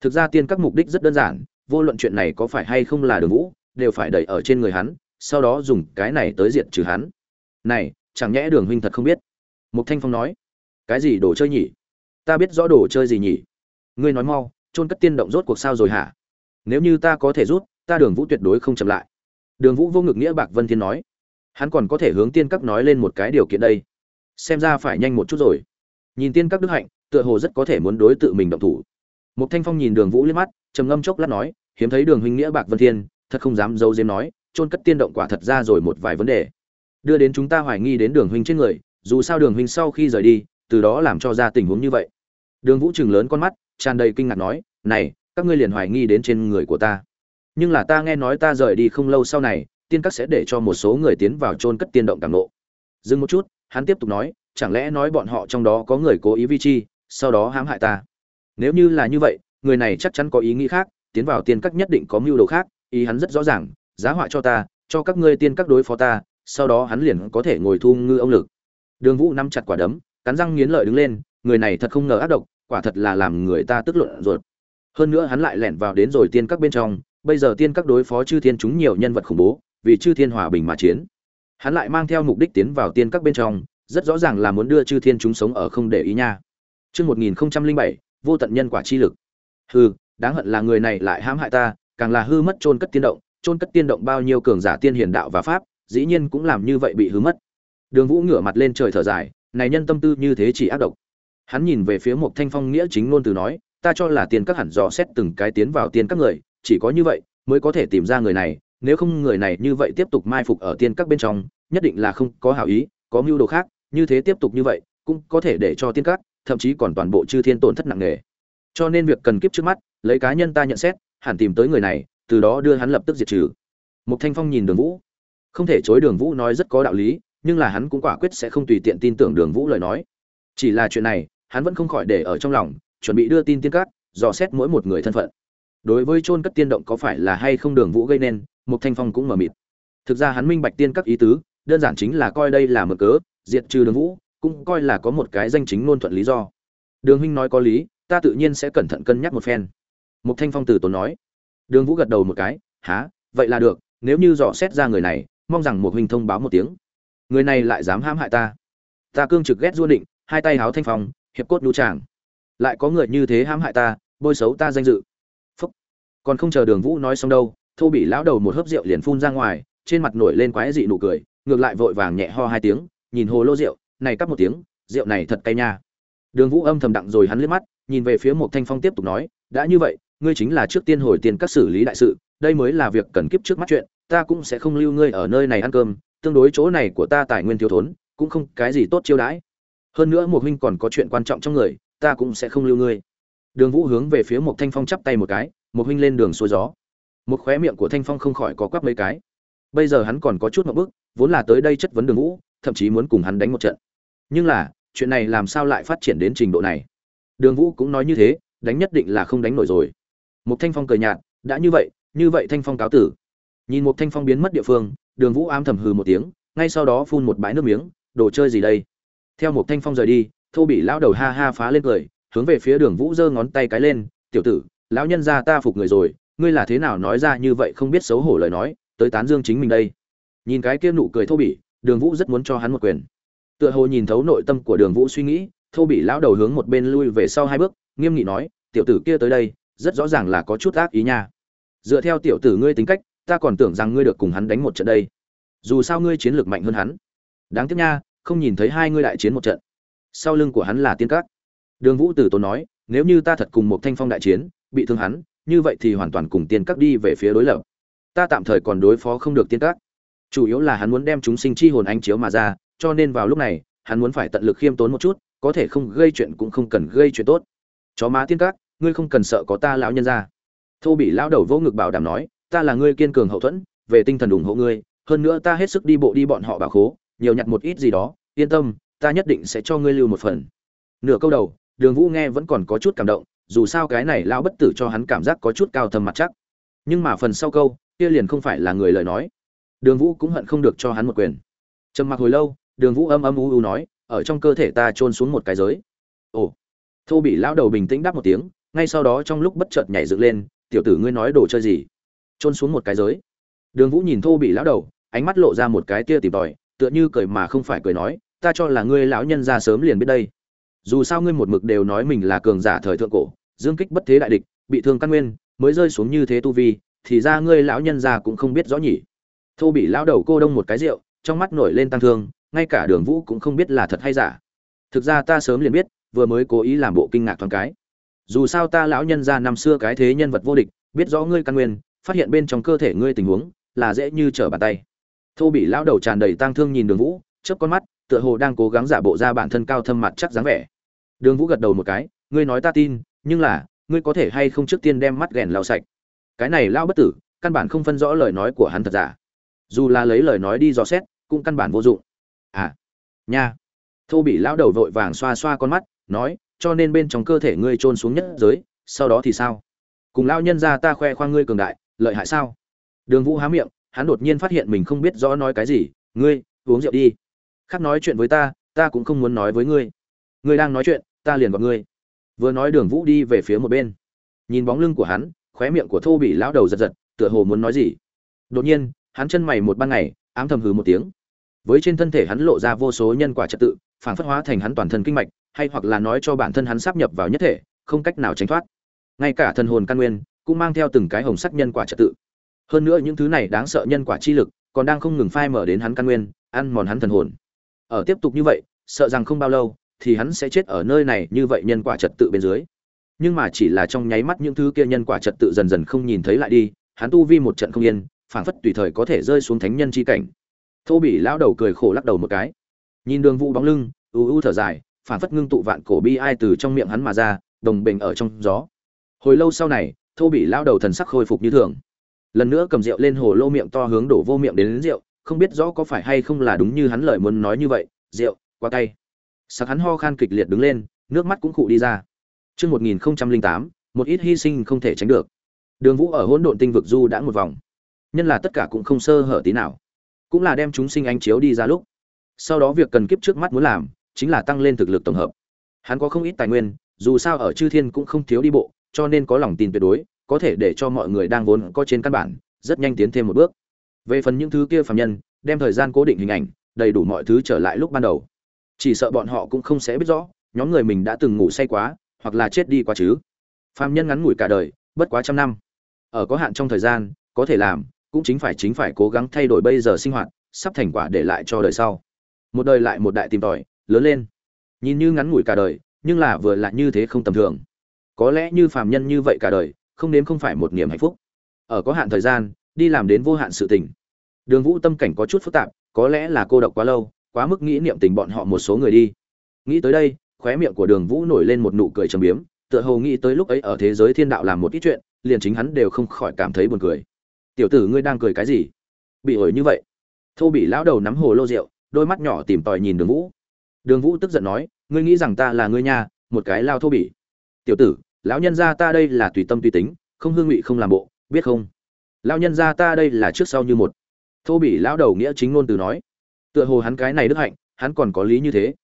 Thực ra tiên các mục đích rất đơn giản, vô luận chuyện này có phải hay không là đường vũ, đều phải đẩy ở trên người hắn, sau đó dùng cái này tới diện trừ hắn. Này, chẳng nhẽ đường huynh thật không biết? Mục thanh phong nói. Cái gì đồ chơi nhỉ? Ta biết rõ đồ chơi gì nhỉ? Ngươi nói mau trôn cất tiên động rốt cuộc sao rồi hả? Nếu như ta có thể rút, ta đường vũ tuyệt đối không chậm lại. Đường vũ vô ngực nghĩa bạc vân thiên nói. Hắn còn có thể hướng tiên các nói lên một cái điều kiện đây xem ra phải nhanh một chút rồi. Nhìn tiên các đức hạnh, tựa hồ rất có thể muốn đối tự mình động thủ. Một thanh phong nhìn đường vũ liếc mắt, trầm ngâm chốc lát nói, hiếm thấy đường huynh nghĩa bạc vân thiên, thật không dám giấu diếm nói trôn cất tiên động quả thật ra rồi một vài vấn đề. Đưa đến chúng ta hoài nghi đến đường huynh trên người, dù sao đường huynh sau khi rời đi, từ đó làm cho ra tình huống như vậy. Đường vũ chừng lớn con mắt, tràn đầy kinh ngạc nói, này, các ngươi liền hoài nghi đến trên người của ta. Nhưng là ta nghe nói ta rời đi không lâu sau này, tiên các sẽ để cho một số người tiến vào chôn cất tiên động cảm nộ dừng một chút hắn tiếp tục nói, chẳng lẽ nói bọn họ trong đó có người cố ý vi chi, sau đó hãm hại ta? Nếu như là như vậy, người này chắc chắn có ý nghĩ khác, tiến vào tiên các nhất định có mưu đồ khác, ý hắn rất rõ ràng, giá họa cho ta, cho các ngươi tiên các đối phó ta, sau đó hắn liền có thể ngồi thu ngư ông lực. Đường vũ nắm chặt quả đấm, cắn răng nghiến lợi đứng lên, người này thật không ngờ ác độc, quả thật là làm người ta tức luận ruột. Hơn nữa hắn lại lẻn vào đến rồi tiên các bên trong, bây giờ tiên các đối phó chư thiên chúng nhiều nhân vật khủng bố, vì chư thiên hòa bình mà chiến hắn lại mang theo mục đích tiến vào tiên các bên trong rất rõ ràng là muốn đưa chư thiên chúng sống ở không để ý nha Chương 1007, vô tận nhân quả chi lực. hư, đáng hận là người này lại hãm hại ta, càng là hư mất trôn cất tiên động, trôn cất tiên động bao nhiêu cường giả tiên hiền đạo và pháp, dĩ nhiên cũng làm như vậy bị hư mất. Đường Vũ ngửa mặt lên trời thở dài, này nhân tâm tư như thế chỉ ác độc. Hắn nhìn về phía một Thanh Phong nghĩa chính ngôn từ nói, ta cho là tiên các hẳn dò xét từng cái tiến vào tiên các người, chỉ có như vậy mới có thể tìm ra người này, nếu không người này như vậy tiếp tục mai phục ở tiên các bên trong, nhất định là không có hảo ý, có mưu đồ khác, như thế tiếp tục như vậy, cũng có thể để cho tiên các, thậm chí còn toàn bộ chư thiên tổn thất nặng nề. Cho nên việc cần kiếp trước mắt, lấy cá nhân ta nhận xét, hẳn tìm tới người này, từ đó đưa hắn lập tức diệt trừ. Mục Thanh Phong nhìn Đường Vũ, không thể chối Đường Vũ nói rất có đạo lý, nhưng là hắn cũng quả quyết sẽ không tùy tiện tin tưởng Đường Vũ lời nói. Chỉ là chuyện này, hắn vẫn không khỏi để ở trong lòng, chuẩn bị đưa tin tiên các, dò xét mỗi một người thân phận. Đối với chôn cất tiên động có phải là hay không Đường Vũ gây nên, Mục Thanh Phong cũng mở mịt. Thực ra hắn minh bạch tiên các ý tứ, đơn giản chính là coi đây là mở cớ, diệt trừ Đường Vũ, cũng coi là có một cái danh chính ngôn thuận lý do. Đường huynh nói có lý, ta tự nhiên sẽ cẩn thận cân nhắc một phen. Mục Thanh Phong từ tốn nói. Đường Vũ gật đầu một cái, há, vậy là được, nếu như dò xét ra người này, mong rằng một huynh thông báo một tiếng. Người này lại dám hãm hại ta. Ta cương trực ghét du định, hai tay háo thanh phong, hiệp cốt đu tràng. Lại có người như thế hãm hại ta, bôi xấu ta danh dự. Phúc. Còn không chờ Đường Vũ nói xong đâu, Thô bị lão đầu một hớp rượu liền phun ra ngoài, trên mặt nổi lên quái dị nụ cười, ngược lại vội vàng nhẹ ho hai tiếng, nhìn hồ lô rượu, này cắp một tiếng, rượu này thật cay nha. Đường Vũ âm thầm đặng rồi hắn liếc mắt, nhìn về phía một Thanh Phong tiếp tục nói, đã như vậy, ngươi chính là trước tiên hồi tiền các xử lý đại sự, đây mới là việc cần kiếp trước mắt chuyện, ta cũng sẽ không lưu ngươi ở nơi này ăn cơm, tương đối chỗ này của ta tài nguyên thiếu thốn, cũng không cái gì tốt chiêu đãi. Hơn nữa một huynh còn có chuyện quan trọng trong người, ta cũng sẽ không lưu ngươi. Đường Vũ hướng về phía một Thanh Phong chắp tay một cái, một huynh lên đường xuôi gió. Một khóe miệng của Thanh Phong không khỏi có quắp mấy cái. Bây giờ hắn còn có chút một bước, vốn là tới đây chất vấn Đường Vũ, thậm chí muốn cùng hắn đánh một trận. Nhưng là, chuyện này làm sao lại phát triển đến trình độ này đường vũ cũng nói như thế đánh nhất định là không đánh nổi rồi một thanh phong cười nhạt đã như vậy như vậy thanh phong cáo tử nhìn một thanh phong biến mất địa phương đường vũ ám thầm hừ một tiếng ngay sau đó phun một bãi nước miếng đồ chơi gì đây theo một thanh phong rời đi thô bị lão đầu ha ha phá lên cười hướng về phía đường vũ giơ ngón tay cái lên tiểu tử lão nhân gia ta phục người rồi ngươi là thế nào nói ra như vậy không biết xấu hổ lời nói, tới tán dương chính mình đây. Nhìn cái kia nụ cười thô bỉ, đường vũ rất muốn cho hắn một quyền. Tựa hồ nhìn thấu nội tâm của đường vũ suy nghĩ, thô bỉ lão đầu hướng một bên lui về sau hai bước, nghiêm nghị nói, tiểu tử kia tới đây, rất rõ ràng là có chút ác ý nha. Dựa theo tiểu tử ngươi tính cách, ta còn tưởng rằng ngươi được cùng hắn đánh một trận đây. Dù sao ngươi chiến lược mạnh hơn hắn. Đáng tiếc nha, không nhìn thấy hai ngươi đại chiến một trận. Sau lưng của hắn là tiên các. Đường vũ tử tốn nói, nếu như ta thật cùng một thanh phong đại chiến, bị thương hắn như vậy thì hoàn toàn cùng tiên các đi về phía đối lập. Ta tạm thời còn đối phó không được tiên các. Chủ yếu là hắn muốn đem chúng sinh chi hồn ánh chiếu mà ra, cho nên vào lúc này, hắn muốn phải tận lực khiêm tốn một chút, có thể không gây chuyện cũng không cần gây chuyện tốt. Chó má tiên các, ngươi không cần sợ có ta lão nhân ra. Thô bị lão đầu vô ngực bảo đảm nói, ta là ngươi kiên cường hậu thuẫn, về tinh thần ủng hộ ngươi, hơn nữa ta hết sức đi bộ đi bọn họ bảo khố, nhiều nhặt một ít gì đó, yên tâm, ta nhất định sẽ cho ngươi lưu một phần. Nửa câu đầu, đường vũ nghe vẫn còn có chút cảm động dù sao cái này lão bất tử cho hắn cảm giác có chút cao thâm mặt chắc. Nhưng mà phần sau câu, kia liền không phải là người lời nói. Đường vũ cũng hận không được cho hắn một quyền. Trầm mặc hồi lâu, đường vũ âm âm u u nói, ở trong cơ thể ta trôn xuống một cái giới. Ồ. Thô bị lão đầu bình tĩnh đáp một tiếng, ngay sau đó trong lúc bất chợt nhảy dựng lên, tiểu tử ngươi nói đồ chơi gì? Trôn xuống một cái giới. Đường vũ nhìn thô bị lão đầu, ánh mắt lộ ra một cái tia tìm tòi, tựa như cười mà không phải cười nói, ta cho là ngươi lão nhân ra sớm liền biết đây dù sao ngươi một mực đều nói mình là cường giả thời thượng cổ, dương kích bất thế đại địch, bị thương căn nguyên, mới rơi xuống như thế tu vi, thì ra ngươi lão nhân già cũng không biết rõ nhỉ. Thô bị lão đầu cô đông một cái rượu, trong mắt nổi lên tăng thương, ngay cả đường vũ cũng không biết là thật hay giả. Thực ra ta sớm liền biết, vừa mới cố ý làm bộ kinh ngạc thoáng cái. Dù sao ta lão nhân ra năm xưa cái thế nhân vật vô địch, biết rõ ngươi căn nguyên, phát hiện bên trong cơ thể ngươi tình huống, là dễ như trở bàn tay. Thô bị lão đầu tràn đầy tang thương nhìn đường vũ, chớp con mắt, tựa hồ đang cố gắng giả bộ ra bản thân cao thâm mặt chắc dáng vẻ đường vũ gật đầu một cái, ngươi nói ta tin, nhưng là, ngươi có thể hay không trước tiên đem mắt ghen lau sạch? Cái này lao bất tử, căn bản không phân rõ lời nói của hắn thật giả. Dù là lấy lời nói đi dò xét, cũng căn bản vô dụng. À nha. Thô bị lão đầu vội vàng xoa xoa con mắt, nói, cho nên bên trong cơ thể ngươi trôn xuống nhất giới, sau đó thì sao? Cùng lao nhân ra ta khoe khoang ngươi cường đại, lợi hại sao? Đường vũ há miệng, hắn đột nhiên phát hiện mình không biết rõ nói cái gì, ngươi, uống rượu đi. Khác nói chuyện với ta ta cũng không muốn nói với ngươi ngươi đang nói chuyện, ta liền gọi ngươi. Vừa nói đường vũ đi về phía một bên. Nhìn bóng lưng của hắn, khóe miệng của thô bị lão đầu giật giật, tựa hồ muốn nói gì. Đột nhiên, hắn chân mày một ban ngày, ám thầm hừ một tiếng. Với trên thân thể hắn lộ ra vô số nhân quả trật tự, phản phất hóa thành hắn toàn thân kinh mạch, hay hoặc là nói cho bản thân hắn sắp nhập vào nhất thể, không cách nào tránh thoát. Ngay cả thần hồn căn nguyên, cũng mang theo từng cái hồng sắc nhân quả trật tự. Hơn nữa những thứ này đáng sợ nhân quả chi lực, còn đang không ngừng phai mở đến hắn căn nguyên, ăn mòn hắn thần hồn. Ở tiếp tục như vậy, sợ rằng không bao lâu thì hắn sẽ chết ở nơi này như vậy nhân quả trật tự bên dưới. Nhưng mà chỉ là trong nháy mắt những thứ kia nhân quả trật tự dần dần không nhìn thấy lại đi hắn tu vi một trận không yên phảng phất tùy thời có thể rơi xuống thánh nhân chi cảnh. Thô bị lão đầu cười khổ lắc đầu một cái. Nhìn đường vũ bóng lưng u u thở dài phảng phất ngưng tụ vạn cổ bi ai từ trong miệng hắn mà ra đồng bình ở trong gió. Hồi lâu sau này thô bị lão đầu thần sắc khôi phục như thường. Lần nữa cầm rượu lên hồ lô miệng to hướng đổ vô miệng đến, đến rượu không biết rõ có phải hay không là đúng như hắn lời muốn nói như vậy rượu quá cay Sặc hắn ho khan kịch liệt đứng lên nước mắt cũng khụ đi ra Trước 1008, một ít hy sinh không thể tránh được. Đường Vũ ở hỗn độn tinh vực du đã một vòng. Nhân là tất cả cũng không sơ hở tí nào. Cũng là đem chúng sinh ánh chiếu đi ra lúc. Sau đó việc cần kiếp trước mắt muốn làm, chính là tăng lên thực lực tổng hợp. Hắn có không ít tài nguyên, dù sao ở Chư Thiên cũng không thiếu đi bộ, cho nên có lòng tin tuyệt đối, có thể để cho mọi người đang vốn có trên căn bản, rất nhanh tiến thêm một bước. Về phần những thứ kia phàm nhân, đem thời gian cố định hình ảnh, đầy đủ mọi thứ trở lại lúc ban đầu. Chỉ sợ bọn họ cũng không sẽ biết rõ, nhóm người mình đã từng ngủ say quá, hoặc là chết đi quá chứ. Phàm nhân ngắn ngủi cả đời bất quá trăm năm. Ở có hạn trong thời gian có thể làm cũng chính phải chính phải cố gắng thay đổi bây giờ sinh hoạt sắp thành quả để lại cho đời sau. Một đời lại một đại tìm tòi lớn lên. Nhìn như ngắn ngủi cả đời nhưng là vừa lại như thế không tầm thường. Có lẽ như phàm nhân như vậy cả đời không đến không phải một niềm hạnh phúc. Ở có hạn thời gian đi làm đến vô hạn sự tình. Đường vũ tâm cảnh có chút phức tạp có lẽ là cô độc quá lâu quá mức nghĩ niệm tình bọn họ một số người đi nghĩ tới đây khóe miệng của Đường Vũ nổi lên một nụ cười trầm biếm, tựa hồ nghĩ tới lúc ấy ở thế giới thiên đạo làm một ít chuyện, liền chính hắn đều không khỏi cảm thấy buồn cười. "Tiểu tử ngươi đang cười cái gì?" Bị ổi như vậy. Thô bị lão đầu nắm hồ lô rượu, đôi mắt nhỏ tìm tòi nhìn Đường Vũ. Đường Vũ tức giận nói, ngươi nghĩ rằng ta là ngươi nha một cái lao thô bỉ tiểu tử lão nhân gia ta đây là tùy tâm tùy tính không hương vị không làm bộ biết không lão nhân gia ta đây là trước sau như một thô bỉ lão đầu nghĩa chính ngôn từ nói tựa hồ hắn cái này đức hạnh, hắn còn có lý như thế.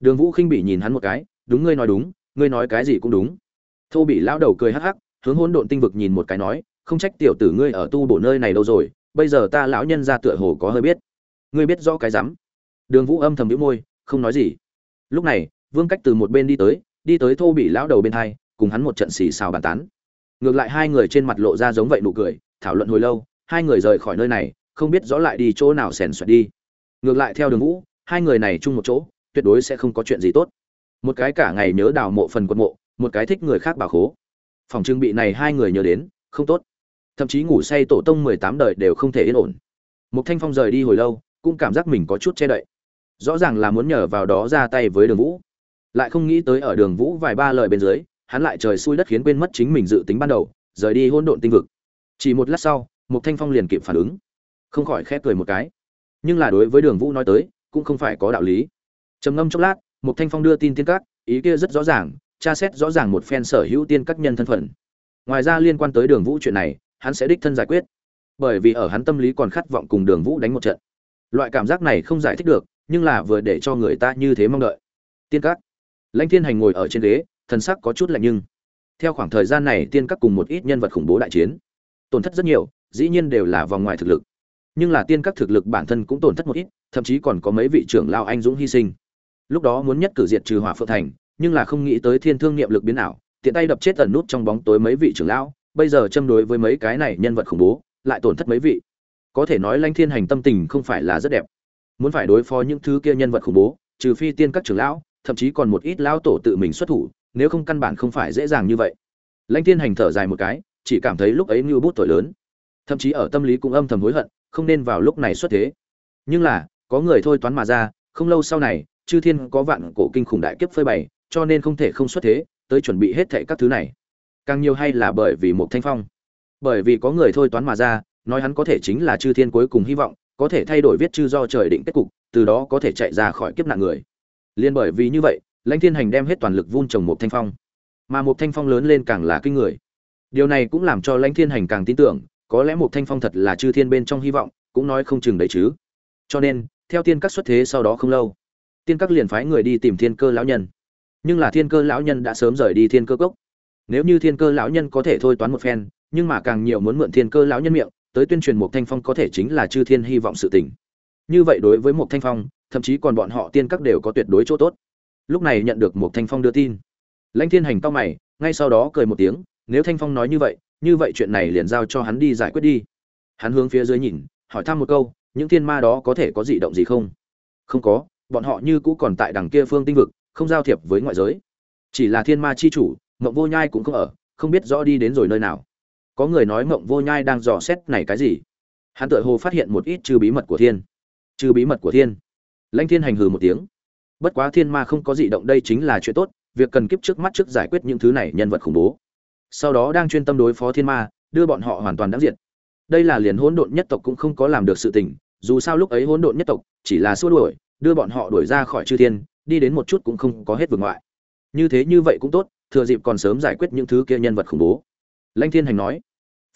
Đường vũ khinh bỉ nhìn hắn một cái, đúng ngươi nói đúng, ngươi nói cái gì cũng đúng. Thô bỉ lão đầu cười hắc hắc, hướng hỗn độn tinh vực nhìn một cái nói, không trách tiểu tử ngươi ở tu bổ nơi này đâu rồi, bây giờ ta lão nhân gia tựa hồ có hơi biết. Ngươi biết rõ cái rắm. Đường vũ âm thầm đĩu môi, không nói gì. Lúc này, vương cách từ một bên đi tới đi tới thô bị lão đầu bên hai, cùng hắn một trận xì xào bàn tán. Ngược lại hai người trên mặt lộ ra giống vậy nụ cười, thảo luận hồi lâu, hai người rời khỏi nơi này, không biết rõ lại đi chỗ nào xèn xoẹt đi ngược lại theo đường vũ, hai người này chung một chỗ, tuyệt đối sẽ không có chuyện gì tốt. Một cái cả ngày nhớ đào mộ phần quân mộ, một cái thích người khác bà khố. Phòng trưng bị này hai người nhớ đến, không tốt. Thậm chí ngủ say tổ tông mười tám đời đều không thể yên ổn. Một thanh phong rời đi hồi lâu, cũng cảm giác mình có chút che đậy. Rõ ràng là muốn nhờ vào đó ra tay với đường vũ. Lại không nghĩ tới ở đường vũ vài ba lời bên dưới, hắn lại trời xui đất khiến quên mất chính mình dự tính ban đầu, rời đi hôn độn tinh vực. Chỉ một lát sau một thanh phong liền kịp phản ứng. Không khỏi khép cười một cái nhưng là đối với đường vũ nói tới, cũng không phải có đạo lý. Trầm ngâm chốc lát một thanh phong đưa tin tiên các, ý kia rất rõ ràng, tra xét rõ ràng một phen sở hữu tiên các nhân thân phận. Ngoài ra liên quan tới đường vũ chuyện này, hắn sẽ đích thân giải quyết. Bởi vì ở hắn tâm lý còn khát vọng cùng đường vũ đánh một trận. Loại cảm giác này không giải thích được, nhưng là vừa để cho người ta như thế mong đợi. Tiên các. Lãnh thiên hành ngồi ở trên ghế, thần sắc có chút lạnh nhưng. Theo khoảng thời gian này, tiên các cùng một ít nhân vật khủng bố đại chiến. Tổn thất rất nhiều, dĩ nhiên đều là vòng ngoài thực lực nhưng là tiên các thực lực bản thân cũng tổn thất một ít, thậm chí còn có mấy vị trưởng lao anh dũng hy sinh. Lúc đó muốn nhất cử diệt trừ hỏa phượng thành, nhưng là không nghĩ tới thiên thương niệm lực biến ảo, tiện tay đập chết ẩn nút trong bóng tối mấy vị trưởng lão, bây giờ châm đối với mấy cái này nhân vật khủng bố, lại tổn thất mấy vị. Có thể nói lãnh thiên hành tâm tình không phải là rất đẹp. Muốn phải đối phó những thứ kia nhân vật khủng bố, trừ phi tiên các trưởng lão, thậm chí còn một ít lão tổ tự mình xuất thủ, nếu không căn bản không phải dễ dàng như vậy. Lãnh thiên hành thở dài một cái, chỉ cảm thấy lúc ấy như bút tuổi lớn. Thậm chí ở tâm lý cũng âm thầm hối hận không nên vào lúc này xuất thế. Nhưng là, có người thôi toán mà ra, không lâu sau này, chư thiên có vạn cổ kinh khủng đại kiếp phơi bày, cho nên không thể không xuất thế, tới chuẩn bị hết thệ các thứ này. Càng nhiều hay là bởi vì một thanh phong. Bởi vì có người thôi toán mà ra, nói hắn có thể chính là chư thiên cuối cùng hy vọng, có thể thay đổi viết chư do trời định kết cục, từ đó có thể chạy ra khỏi kiếp nạn người. Liên bởi vì như vậy, lãnh thiên hành đem hết toàn lực vun trồng một thanh phong. Mà một thanh phong lớn lên càng là kinh người. Điều này cũng làm cho lãnh thiên hành càng tin tưởng có lẽ một thanh phong thật là chư thiên bên trong hy vọng, cũng nói không chừng đấy chứ. Cho nên, theo tiên các xuất thế sau đó không lâu, tiên các liền phái người đi tìm thiên cơ lão nhân. Nhưng là thiên cơ lão nhân đã sớm rời đi thiên cơ cốc. Nếu như thiên cơ lão nhân có thể thôi toán một phen, nhưng mà càng nhiều muốn mượn thiên cơ lão nhân miệng, tới tuyên truyền một thanh phong có thể chính là chư thiên hy vọng sự tình. Như vậy đối với một thanh phong, thậm chí còn bọn họ tiên các đều có tuyệt đối chỗ tốt. Lúc này nhận được một thanh phong đưa tin, lãnh thiên hành cao mày, ngay sau đó cười một tiếng, nếu thanh phong nói như vậy như vậy chuyện này liền giao cho hắn đi giải quyết đi. Hắn hướng phía dưới nhìn, hỏi thăm một câu, những thiên ma đó có thể có dị động gì không? Không có, bọn họ như cũ còn tại đằng kia phương tinh vực, không giao thiệp với ngoại giới. Chỉ là thiên ma chi chủ, mộng vô nhai cũng không ở, không biết rõ đi đến rồi nơi nào. Có người nói mộng vô nhai đang dò xét này cái gì? Hắn tựa hồ phát hiện một ít trừ bí mật của thiên. Trừ bí mật của thiên. Lãnh thiên hành hừ một tiếng. Bất quá thiên ma không có gì động đây chính là chuyện tốt, việc cần kiếp trước mắt trước giải quyết những thứ này nhân vật khủng bố sau đó đang chuyên tâm đối phó thiên ma, đưa bọn họ hoàn toàn đáng diệt. Đây là liền hỗn độn nhất tộc cũng không có làm được sự tình, dù sao lúc ấy hỗn độn nhất tộc chỉ là xua đuổi, đưa bọn họ đuổi ra khỏi chư thiên, đi đến một chút cũng không có hết vực ngoại. Như thế như vậy cũng tốt, thừa dịp còn sớm giải quyết những thứ kia nhân vật khủng bố. Lãnh thiên hành nói,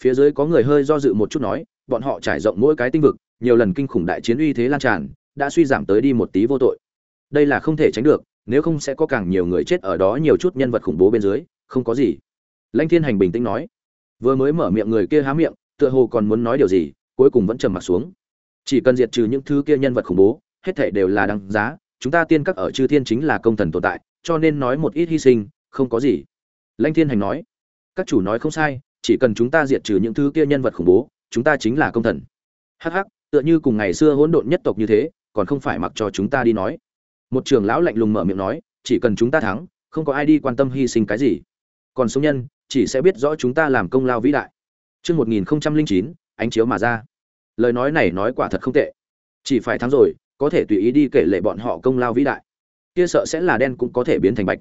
phía dưới có người hơi do dự một chút nói, bọn họ trải rộng mỗi cái tinh vực, nhiều lần kinh khủng đại chiến uy thế lan tràn, đã suy giảm tới đi một tí vô tội. Đây là không thể tránh được, nếu không sẽ có càng nhiều người chết ở đó nhiều chút nhân vật khủng bố bên dưới, không có gì lãnh thiên hành bình tĩnh nói, vừa mới mở miệng người kia há miệng, tựa hồ còn muốn nói điều gì, cuối cùng vẫn trầm mặt xuống. Chỉ cần diệt trừ những thứ kia nhân vật khủng bố, hết thảy đều là đăng giá, chúng ta tiên các ở chư thiên chính là công thần tồn tại, cho nên nói một ít hy sinh, không có gì. Lãnh thiên hành nói, các chủ nói không sai, chỉ cần chúng ta diệt trừ những thứ kia nhân vật khủng bố, chúng ta chính là công thần. Hắc hắc, tựa như cùng ngày xưa hỗn độn nhất tộc như thế, còn không phải mặc cho chúng ta đi nói. Một trưởng lão lạnh lùng mở miệng nói, chỉ cần chúng ta thắng, không có ai đi quan tâm hy sinh cái gì. Còn sống nhân chỉ sẽ biết rõ chúng ta làm công lao vĩ đại Chương 1009, ánh chiếu mà ra. Lời nói này nói quả thật không tệ. Chỉ phải thắng rồi, có thể tùy ý đi kể lệ bọn họ công lao vĩ đại. Kia sợ sẽ là đen cũng có thể biến thành bạch,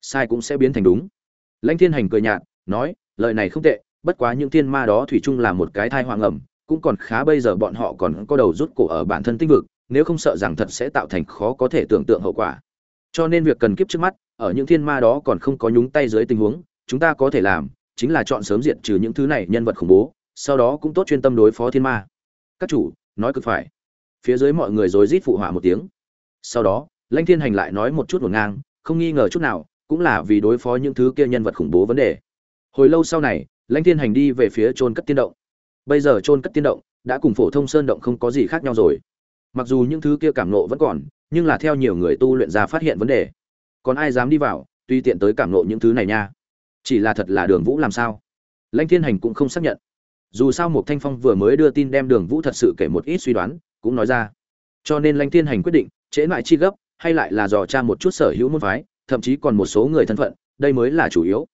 sai cũng sẽ biến thành đúng. Lãnh Thiên Hành cười nhạt, nói, lời này không tệ, bất quá những thiên ma đó thủy chung là một cái thai hoang ẩm, cũng còn khá bây giờ bọn họ còn có đầu rút cổ ở bản thân tinh vực, nếu không sợ rằng thật sẽ tạo thành khó có thể tưởng tượng hậu quả. cho nên việc cần kiếp trước mắt ở những thiên ma đó còn không có nhúng tay dưới tình huống chúng ta có thể làm, chính là chọn sớm diệt trừ những thứ này nhân vật khủng bố, sau đó cũng tốt chuyên tâm đối phó thiên ma. Các chủ, nói cực phải. Phía dưới mọi người rồi rít phụ họa một tiếng. Sau đó, lãnh thiên hành lại nói một chút một ngang, không nghi ngờ chút nào, cũng là vì đối phó những thứ kia nhân vật khủng bố vấn đề. Hồi lâu sau này, lãnh thiên hành đi về phía trôn cất tiên động. Bây giờ trôn cất tiên động đã cùng phổ thông sơn động không có gì khác nhau rồi. Mặc dù những thứ kia cảm nộ vẫn còn, nhưng là theo nhiều người tu luyện ra phát hiện vấn đề. Còn ai dám đi vào tuy tiện tới cảm nộ những thứ này nha chỉ là thật là đường vũ làm sao? Lãnh thiên hành cũng không xác nhận. Dù sao một thanh phong vừa mới đưa tin đem đường vũ thật sự kể một ít suy đoán, cũng nói ra. Cho nên lãnh thiên hành quyết định, trễ lại chi gấp, hay lại là dò tra một chút sở hữu môn phái, thậm chí còn một số người thân phận, đây mới là chủ yếu.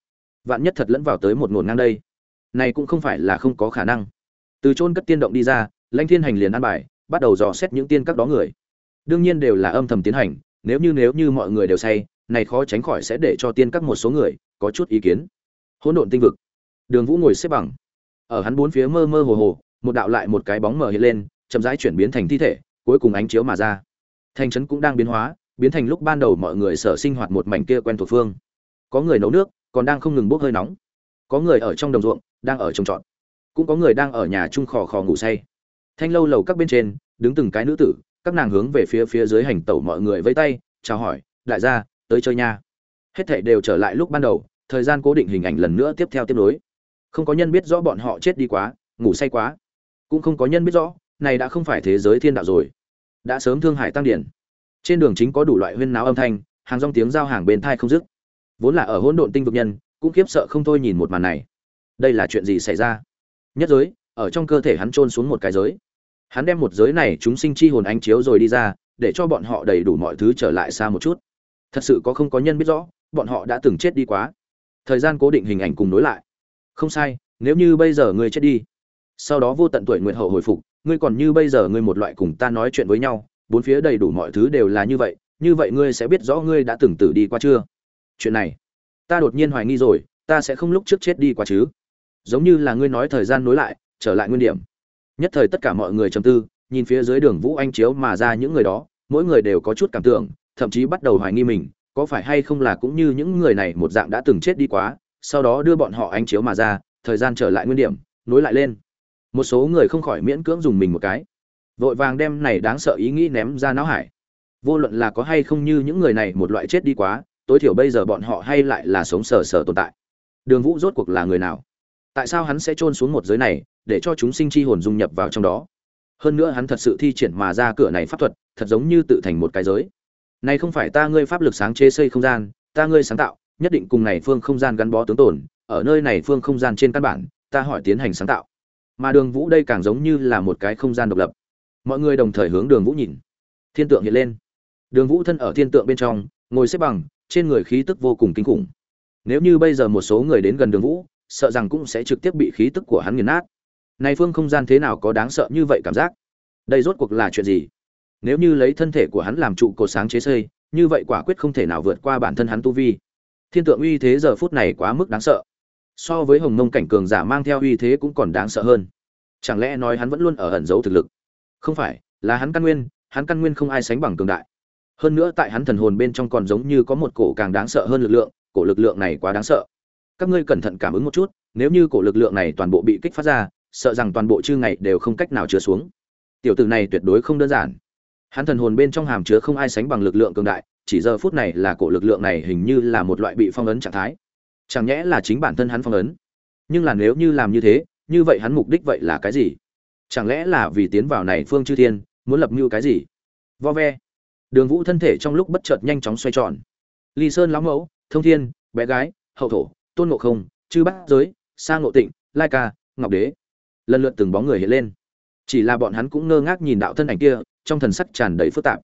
Vạn nhất thật lẫn vào tới một ngổn ngang đây, này cũng không phải là không có khả năng. Từ chôn cất tiên động đi ra, lãnh thiên hành liền ăn bài, bắt đầu dò xét những tiên các đó người. Đương nhiên đều là âm thầm tiến hành, nếu như nếu như mọi người đều say, này khó tránh khỏi sẽ để cho tiên các một số người có chút ý kiến. Hỗn độn tinh vực. Đường vũ ngồi xếp bằng. Ở hắn bốn phía mơ mơ hồ hồ, một đạo lại một cái bóng mở hiện lên, chậm rãi chuyển biến thành thi thể, cuối cùng ánh chiếu mà ra. Thành trấn cũng đang biến hóa, biến thành lúc ban đầu mọi người sở sinh hoạt một mảnh kia quen thuộc phương. Có người nấu nước, còn đang không ngừng bốc hơi nóng. Có người ở trong đồng ruộng, đang ở trồng trọt. Cũng có người đang ở nhà chung khò khò ngủ say. Thanh lâu lầu các bên trên, đứng từng cái nữ tử, các nàng hướng về phía phía dưới hành tẩu mọi người vẫy tay, chào hỏi, đại gia, tới chơi nha hết thảy đều trở lại lúc ban đầu, thời gian cố định hình ảnh lần nữa tiếp theo tiếp nối. Không có nhân biết rõ bọn họ chết đi quá, ngủ say quá. Cũng không có nhân biết rõ, này đã không phải thế giới thiên đạo rồi. Đã sớm thương hải tăng điển. Trên đường chính có đủ loại huyên náo âm thanh, hàng rong tiếng giao hàng bên thai không dứt. Vốn là ở hỗn độn tinh vực nhân, cũng khiếp sợ không thôi nhìn một màn này. Đây là chuyện gì xảy ra? Nhất giới, ở trong cơ thể hắn trôn xuống một cái giới. Hắn đem một giới này chúng sinh chi hồn ánh chiếu rồi đi ra, để cho bọn họ đầy đủ mọi thứ trở lại xa một chút. Thật sự có không có nhân biết rõ bọn họ đã từng chết đi quá. Thời gian cố định hình ảnh cùng nối lại. Không sai, nếu như bây giờ ngươi chết đi, sau đó vô tận tuổi nguyện hậu hồi phục, ngươi còn như bây giờ ngươi một loại cùng ta nói chuyện với nhau, bốn phía đầy đủ mọi thứ đều là như vậy như vậy ngươi sẽ biết rõ ngươi đã từng tử đi qua chưa? Chuyện này, ta đột nhiên hoài nghi rồi, ta sẽ không lúc trước chết đi qua chứ? Giống như là ngươi nói thời gian nối lại, trở lại nguyên điểm. Nhất thời tất cả mọi người trầm tư, nhìn phía dưới đường vũ anh chiếu mà ra những người đó, mỗi người đều có chút cảm tưởng, thậm chí bắt đầu hoài nghi mình có phải hay không là cũng như những người này một dạng đã từng chết đi quá, sau đó đưa bọn họ ánh chiếu mà ra, thời gian trở lại nguyên điểm, nối lại lên. Một số người không khỏi miễn cưỡng dùng mình một cái. Vội vàng đem này đáng sợ ý nghĩ ném ra não hải. Vô luận là có hay không như những người này một loại chết đi quá, tối thiểu bây giờ bọn họ hay lại là sống sờ sờ tồn tại. Đường vũ rốt cuộc là người nào? Tại sao hắn sẽ trôn xuống một giới này, để cho chúng sinh chi hồn dung nhập vào trong đó? Hơn nữa hắn thật sự thi triển mà ra cửa này pháp thuật, thật giống như tự thành một cái giới này không phải ta ngươi pháp lực sáng chế xây không gian, ta ngươi sáng tạo, nhất định cùng này phương không gian gắn bó tướng tồn, ở nơi này phương không gian trên căn bản, ta hỏi tiến hành sáng tạo. Mà đường vũ đây càng giống như là một cái không gian độc lập. Mọi người đồng thời hướng đường vũ nhìn. Thiên tượng hiện lên. Đường vũ thân ở thiên tượng bên trong, ngồi xếp bằng, trên người khí tức vô cùng kinh khủng. Nếu như bây giờ một số người đến gần đường vũ, sợ rằng cũng sẽ trực tiếp bị khí tức của hắn nghiền nát. Này phương không gian thế nào có đáng sợ như vậy cảm giác? Đây rốt cuộc là chuyện gì? Nếu như lấy thân thể của hắn làm trụ cột sáng chế xây, như vậy quả quyết không thể nào vượt qua bản thân hắn tu vi. Thiên tượng uy thế giờ phút này quá mức đáng sợ. So với hồng mông cảnh cường giả mang theo uy thế cũng còn đáng sợ hơn. Chẳng lẽ nói hắn vẫn luôn ở ẩn giấu thực lực? Không phải, là hắn căn nguyên, hắn căn nguyên không ai sánh bằng cường đại. Hơn nữa tại hắn thần hồn bên trong còn giống như có một cổ càng đáng sợ hơn lực lượng, cổ lực lượng này quá đáng sợ. Các ngươi cẩn thận cảm ứng một chút, nếu như cổ lực lượng này toàn bộ bị kích phát ra, sợ rằng toàn bộ chư ngày đều không cách nào chứa xuống. Tiểu tử này tuyệt đối không đơn giản hắn thần hồn bên trong hàm chứa không ai sánh bằng lực lượng cường đại, chỉ giờ phút này là cổ lực lượng này hình như là một loại bị phong ấn trạng thái. Chẳng nhẽ là chính bản thân hắn phong ấn? Nhưng là nếu như làm như thế, như vậy hắn mục đích vậy là cái gì? Chẳng lẽ là vì tiến vào này phương chư thiên, muốn lập mưu cái gì? Vo ve. Đường vũ thân thể trong lúc bất chợt nhanh chóng xoay tròn. Ly sơn lão mẫu, thông thiên, bé gái, hậu thổ, tôn ngộ không, chư bát giới, sa ngộ tịnh, lai ca, ngọc đế. Lần lượt từng bóng người hiện lên. Chỉ là bọn hắn cũng ngơ ngác nhìn đạo thân ảnh kia trong thần sắc tràn đầy phức tạp.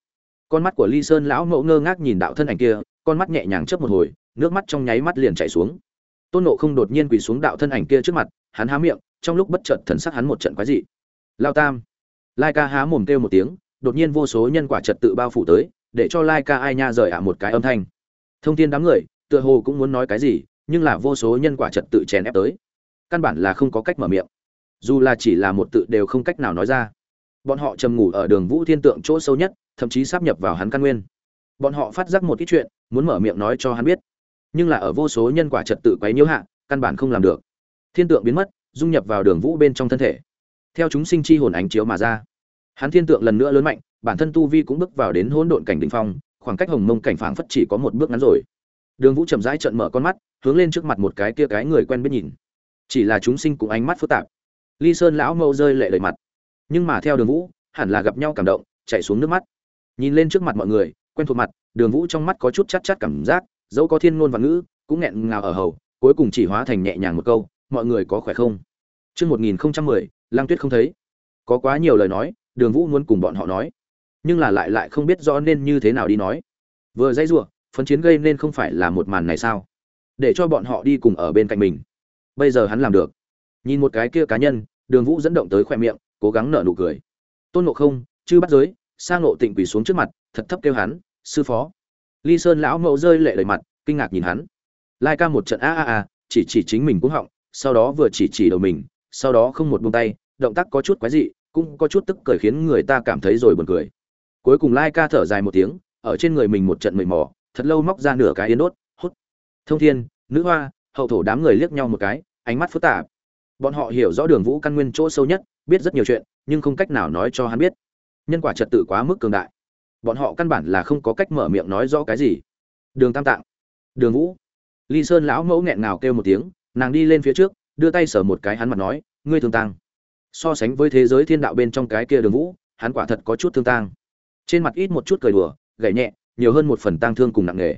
Con mắt của ly sơn lão mẫu ngơ ngác nhìn đạo thân ảnh kia, con mắt nhẹ nhàng chớp một hồi, nước mắt trong nháy mắt liền chảy xuống. Tôn nộ không đột nhiên quỳ xuống đạo thân ảnh kia trước mặt, hắn há miệng, trong lúc bất chợt thần sắc hắn một trận quái dị. Lao tam. Lai ca há mồm kêu một tiếng, đột nhiên vô số nhân quả trật tự bao phủ tới, để cho lai ca ai nha rời ả một cái âm thanh. Thông tin đám người, tựa hồ cũng muốn nói cái gì, nhưng là vô số nhân quả trật tự chèn ép tới. Căn bản là không có cách mở miệng. Dù là chỉ là một tự đều không cách nào nói ra bọn họ trầm ngủ ở đường vũ thiên tượng chỗ sâu nhất, thậm chí sắp nhập vào hắn căn nguyên. Bọn họ phát giác một ít chuyện, muốn mở miệng nói cho hắn biết. Nhưng là ở vô số nhân quả trật tự quấy nhiễu hạ, căn bản không làm được. Thiên tượng biến mất, dung nhập vào đường vũ bên trong thân thể. Theo chúng sinh chi hồn ánh chiếu mà ra. Hắn thiên tượng lần nữa lớn mạnh, bản thân tu vi cũng bước vào đến hỗn độn cảnh đỉnh phong, khoảng cách hồng mông cảnh phảng phất chỉ có một bước ngắn rồi. Đường vũ chậm rãi trận mở con mắt, hướng lên trước mặt một cái kia cái người quen biết nhìn. Chỉ là chúng sinh cũng ánh mắt phức tạp. Ly sơn lão mâu rơi lệ lệ mặt nhưng mà theo đường vũ hẳn là gặp nhau cảm động chạy xuống nước mắt nhìn lên trước mặt mọi người quen thuộc mặt đường vũ trong mắt có chút chát chát cảm giác dẫu có thiên ngôn và ngữ cũng nghẹn ngào ở hầu cuối cùng chỉ hóa thành nhẹ nhàng một câu mọi người có khỏe không Trước 1010, Lang Tuyết không thấy. Có quá nhiều lời nói, Đường Vũ muốn cùng bọn họ nói, nhưng là lại lại không biết rõ nên như thế nào đi nói. Vừa dây rủa, phấn chiến gây nên không phải là một màn này sao? Để cho bọn họ đi cùng ở bên cạnh mình. Bây giờ hắn làm được. Nhìn một cái kia cá nhân, Đường Vũ dẫn động tới khóe miệng, cố gắng nở nụ cười. Tôn Ngộ Không, chư bắt giới, sang ngộ tịnh quỳ xuống trước mặt, thật thấp kêu hắn, "Sư phó." Ly Sơn lão mẫu rơi lệ đầy mặt, kinh ngạc nhìn hắn. Lai ca một trận a a a, chỉ chỉ chính mình cũng họng, sau đó vừa chỉ chỉ đầu mình, sau đó không một buông tay, động tác có chút quái dị, cũng có chút tức cười khiến người ta cảm thấy rồi buồn cười. Cuối cùng Lai ca thở dài một tiếng, ở trên người mình một trận mệt mỏ thật lâu móc ra nửa cái yến đốt, hút. Thông Thiên, Nữ Hoa, hậu thổ đám người liếc nhau một cái, ánh mắt phức tạp. Bọn họ hiểu rõ Đường Vũ căn nguyên chỗ sâu nhất, biết rất nhiều chuyện, nhưng không cách nào nói cho hắn biết. Nhân quả trật tự quá mức cường đại. Bọn họ căn bản là không có cách mở miệng nói rõ cái gì. Đường Tam Tạng, Đường Vũ. Ly Sơn lão mẫu nghẹn ngào kêu một tiếng, nàng đi lên phía trước, đưa tay sờ một cái hắn mặt nói, ngươi thương tang. So sánh với thế giới thiên đạo bên trong cái kia Đường Vũ, hắn quả thật có chút thương tang. Trên mặt ít một chút cười đùa, gậy nhẹ, nhiều hơn một phần tang thương cùng nặng nề.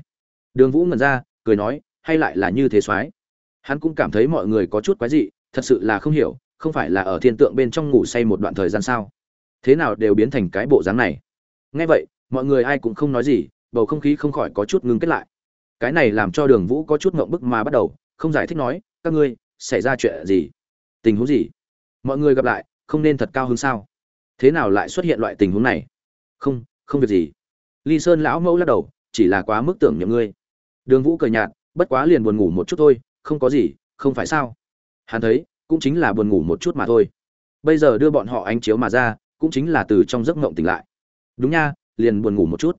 Đường Vũ ngẩn ra, cười nói, hay lại là như thế soái. Hắn cũng cảm thấy mọi người có chút quái dị, thật sự là không hiểu, không phải là ở thiên tượng bên trong ngủ say một đoạn thời gian sao? Thế nào đều biến thành cái bộ dáng này? Nghe vậy, mọi người ai cũng không nói gì, bầu không khí không khỏi có chút ngưng kết lại. Cái này làm cho đường vũ có chút ngộng bức mà bắt đầu không giải thích nói các ngươi xảy ra chuyện gì? Tình huống gì? Mọi người gặp lại không nên thật cao hơn sao? Thế nào lại xuất hiện loại tình huống này? Không không việc gì. Ly sơn lão mẫu lắc đầu chỉ là quá mức tưởng nhậm ngươi. Đường vũ cười nhạt bất quá liền buồn ngủ một chút thôi không có gì không phải sao? Hắn thấy cũng chính là buồn ngủ một chút mà thôi. Bây giờ đưa bọn họ ánh chiếu mà ra, cũng chính là từ trong giấc ngộng tỉnh lại. Đúng nha, liền buồn ngủ một chút.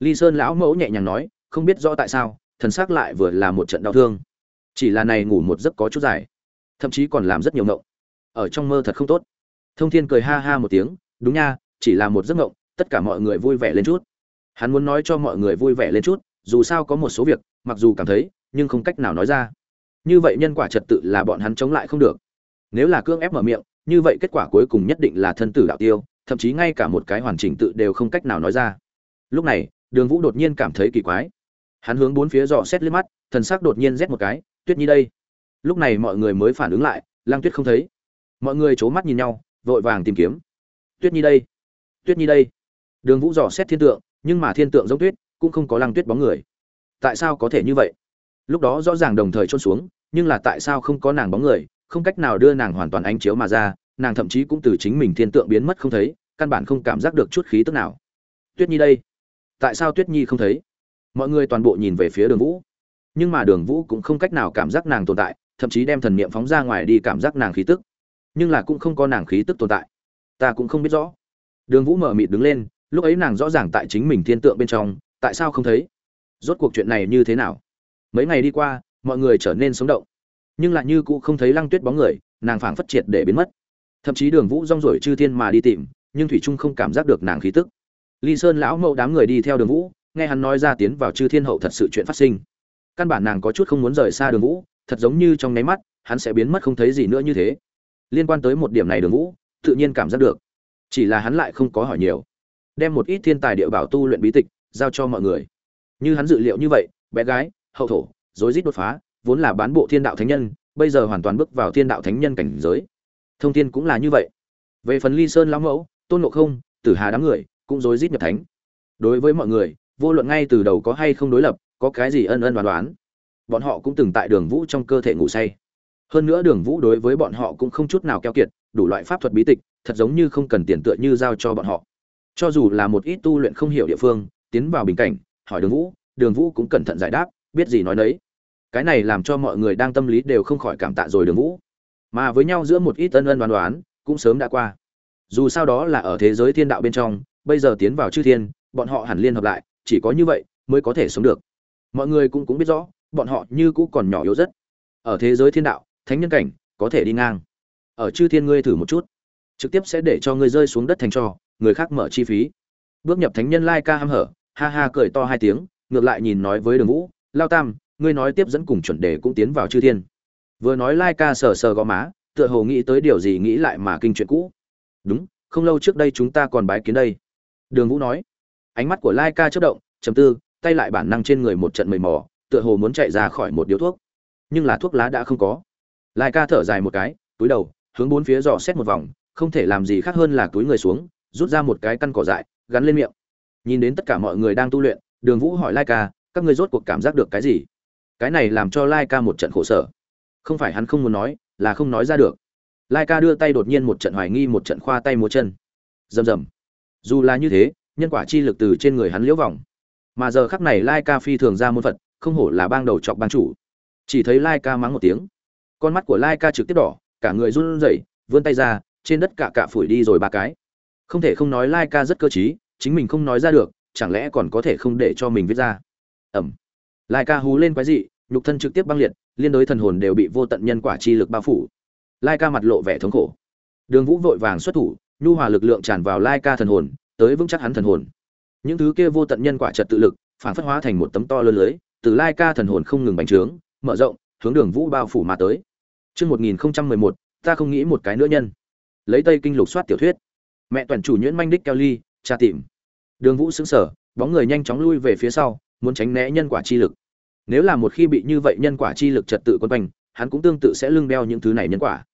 Ly sơn lão mẫu nhẹ nhàng nói, không biết rõ tại sao, thần xác lại vừa là một trận đau thương. Chỉ là này ngủ một giấc có chút dài, thậm chí còn làm rất nhiều ngộng ở trong mơ thật không tốt. Thông thiên cười ha ha một tiếng, đúng nha, chỉ là một giấc ngộng tất cả mọi người vui vẻ lên chút. Hắn muốn nói cho mọi người vui vẻ lên chút, dù sao có một số việc, mặc dù cảm thấy, nhưng không cách nào nói ra. Như vậy nhân quả trật tự là bọn hắn chống lại không được nếu là cương ép mở miệng, như vậy kết quả cuối cùng nhất định là thân tử đạo tiêu, thậm chí ngay cả một cái hoàn chỉnh tự đều không cách nào nói ra. Lúc này, đường vũ đột nhiên cảm thấy kỳ quái. Hắn hướng bốn phía dò xét lên mắt, thần sắc đột nhiên rét một cái, tuyết nhi đây. Lúc này mọi người mới phản ứng lại lang tuyết không thấy. Mọi người c h ố mắt nhìn nhau, vội vàng tìm kiếm. Tuyết nhi đây, tuyết nhi đây. Đường vũ dò xét thiên tượng, nhưng mà thiên tượng giống tuyết, cũng không có lăng tuyết bóng người. Tại sao có thể như vậy? Lúc đó rõ ràng đồng thời trôn xuống, nhưng là tại sao không có nàng bóng người không cách nào đưa nàng hoàn toàn ánh chiếu mà ra, nàng thậm chí cũng từ chính mình thiên tượng biến mất không thấy, căn bản không cảm giác được chút khí tức nào. Tuyết nhi đây? Tại sao tuyết nhi không thấy? Mọi người toàn bộ nhìn về phía đường vũ. Nhưng mà đường vũ cũng không cách nào cảm giác nàng tồn tại, thậm chí đem thần niệm phóng ra ngoài đi cảm giác nàng khí tức. Nhưng là cũng không có nàng khí tức tồn tại. Ta cũng không biết rõ. Đường vũ mở mịt đứng lên, lúc ấy nàng rõ ràng tại chính mình thiên tượng bên trong, tại sao không thấy? Rốt cuộc chuyện này như thế nào? Mấy ngày đi qua, mọi người trở nên sống động nhưng lại như cũ không thấy lăng tuyết bóng người, nàng phảng phất triệt để biến mất. Thậm chí đường vũ rong rổi chư thiên mà đi tìm, nhưng thủy trung không cảm giác được nàng khí tức. Ly sơn lão mẫu đám người đi theo đường vũ, nghe hắn nói ra tiến vào chư thiên hậu thật sự chuyện phát sinh. Căn bản nàng có chút không muốn rời xa đường vũ, thật giống như trong nháy mắt, hắn sẽ biến mất không thấy gì nữa như thế. Liên quan tới một điểm này đường vũ, tự nhiên cảm giác được. Chỉ là hắn lại không có hỏi nhiều. Đem một ít thiên tài địa bảo tu luyện bí tịch, giao cho mọi người. Như hắn dự liệu như vậy, bé gái, hậu thổ, rối rít đột phá vốn là bán bộ thiên đạo thánh nhân, bây giờ hoàn toàn bước vào thiên đạo thánh nhân cảnh giới. Thông thiên cũng là như vậy. Về phần ly sơn lão mẫu, tôn ngộ không, tử hà đám người cũng rối rít nhập thánh. Đối với mọi người, vô luận ngay từ đầu có hay không đối lập, có cái gì ân ân đoán đoán bọn họ cũng từng tại đường vũ trong cơ thể ngủ say. Hơn nữa đường vũ đối với bọn họ cũng không chút nào keo kiệt, đủ loại pháp thuật bí tịch, thật giống như không cần tiền tựa như giao cho bọn họ. Cho dù là một ít tu luyện không hiểu địa phương, tiến vào bình cảnh, hỏi đường vũ đường vũ cũng cẩn thận giải đáp, biết gì nói nấy cái này làm cho mọi người đang tâm lý đều không khỏi cảm tạ rồi đường vũ. Mà với nhau giữa một ít ân ân đoán đoán cũng sớm đã qua. Dù sao đó là ở thế giới thiên đạo bên trong, bây giờ tiến vào chư thiên, bọn họ hẳn liên hợp lại, chỉ có như vậy mới có thể sống được. Mọi người cũng cũng biết rõ, bọn họ như cũ còn nhỏ yếu rất. Ở thế giới thiên đạo, thánh nhân cảnh có thể đi ngang. Ở chư thiên ngươi thử một chút. Trực tiếp sẽ để cho ngươi rơi xuống đất thành trò, người khác mở chi phí. Bước nhập thánh nhân lai ca ham hở, ha ha cười to hai tiếng, ngược lại nhìn nói với đường vũ, lao tam ngươi nói tiếp dẫn cùng chuẩn đề cũng tiến vào chư thiên. Vừa nói lai ca sờ sờ gò má, tựa hồ nghĩ tới điều gì nghĩ lại mà kinh chuyện cũ. Đúng, không lâu trước đây chúng ta còn bái kiến đây. Đường vũ nói. Ánh mắt của lai ca chớp động chầm tư, tay lại bản năng trên người một trận mầy mò, tựa hồ muốn chạy ra khỏi một điếu thuốc. Nhưng là thuốc lá đã không có. Lai ca thở dài một cái, túi đầu, hướng bốn phía dò xét một vòng, không thể làm gì khác hơn là túi người xuống, rút ra một cái căn cỏ dại, gắn lên miệng. Nhìn đến tất cả mọi người đang tu luyện, đường vũ hỏi lai ca, các ngươi rốt cuộc cảm giác được cái gì? Cái này làm cho lai ca một trận khổ sở. Không phải hắn không muốn nói, là không nói ra được. Lai ca đưa tay đột nhiên một trận hoài nghi, một trận khoa tay múa chân. Rầm rầm. Dù là như thế, nhân quả chi lực từ trên người hắn liễu vòng. Mà giờ khắc này lai ca phi thường ra môn phật, không hổ là bang đầu chọc bang chủ. Chỉ thấy lai ca mắng một tiếng. Con mắt của lai ca trực tiếp đỏ, cả người run rẩy, vươn tay ra, trên đất cạ cạ phủi đi rồi ba cái. Không thể không nói lai ca rất cơ t chính mình không nói ra được, chẳng lẽ còn có thể không để cho mình viết ra? Ẩm lai ca hú lên quái dị nhục thân trực tiếp băng liệt liên đối thần hồn đều bị vô tận nhân quả chi lực bao phủ lai ca mặt lộ vẻ thống khổ đường vũ vội vàng xuất thủ nhu hòa lực lượng tràn vào lai ca thần hồn tới vững chắc hắn thần hồn những thứ kia vô tận nhân quả trật tự lực phản phất hóa thành một tấm to lớn lưới từ lai ca thần hồn không ngừng bành trướng mở rộng hướng đường vũ bao phủ mà tới Trước 1011, ta không nghĩ một cái nữa nhân. Lấy Tây Kinh lục soát tiểu thuyết. Mẹ toàn chủ nhuyễn manh đích Kelly, tra tìm. Đường Vũ sững sờ, bóng người nhanh chóng lui về phía sau, muốn tránh né nhân quả chi lực. Nếu là một khi bị như vậy nhân quả chi lực trật tự quấn quanh, hắn cũng tương tự sẽ lưng đeo những thứ này nhân quả.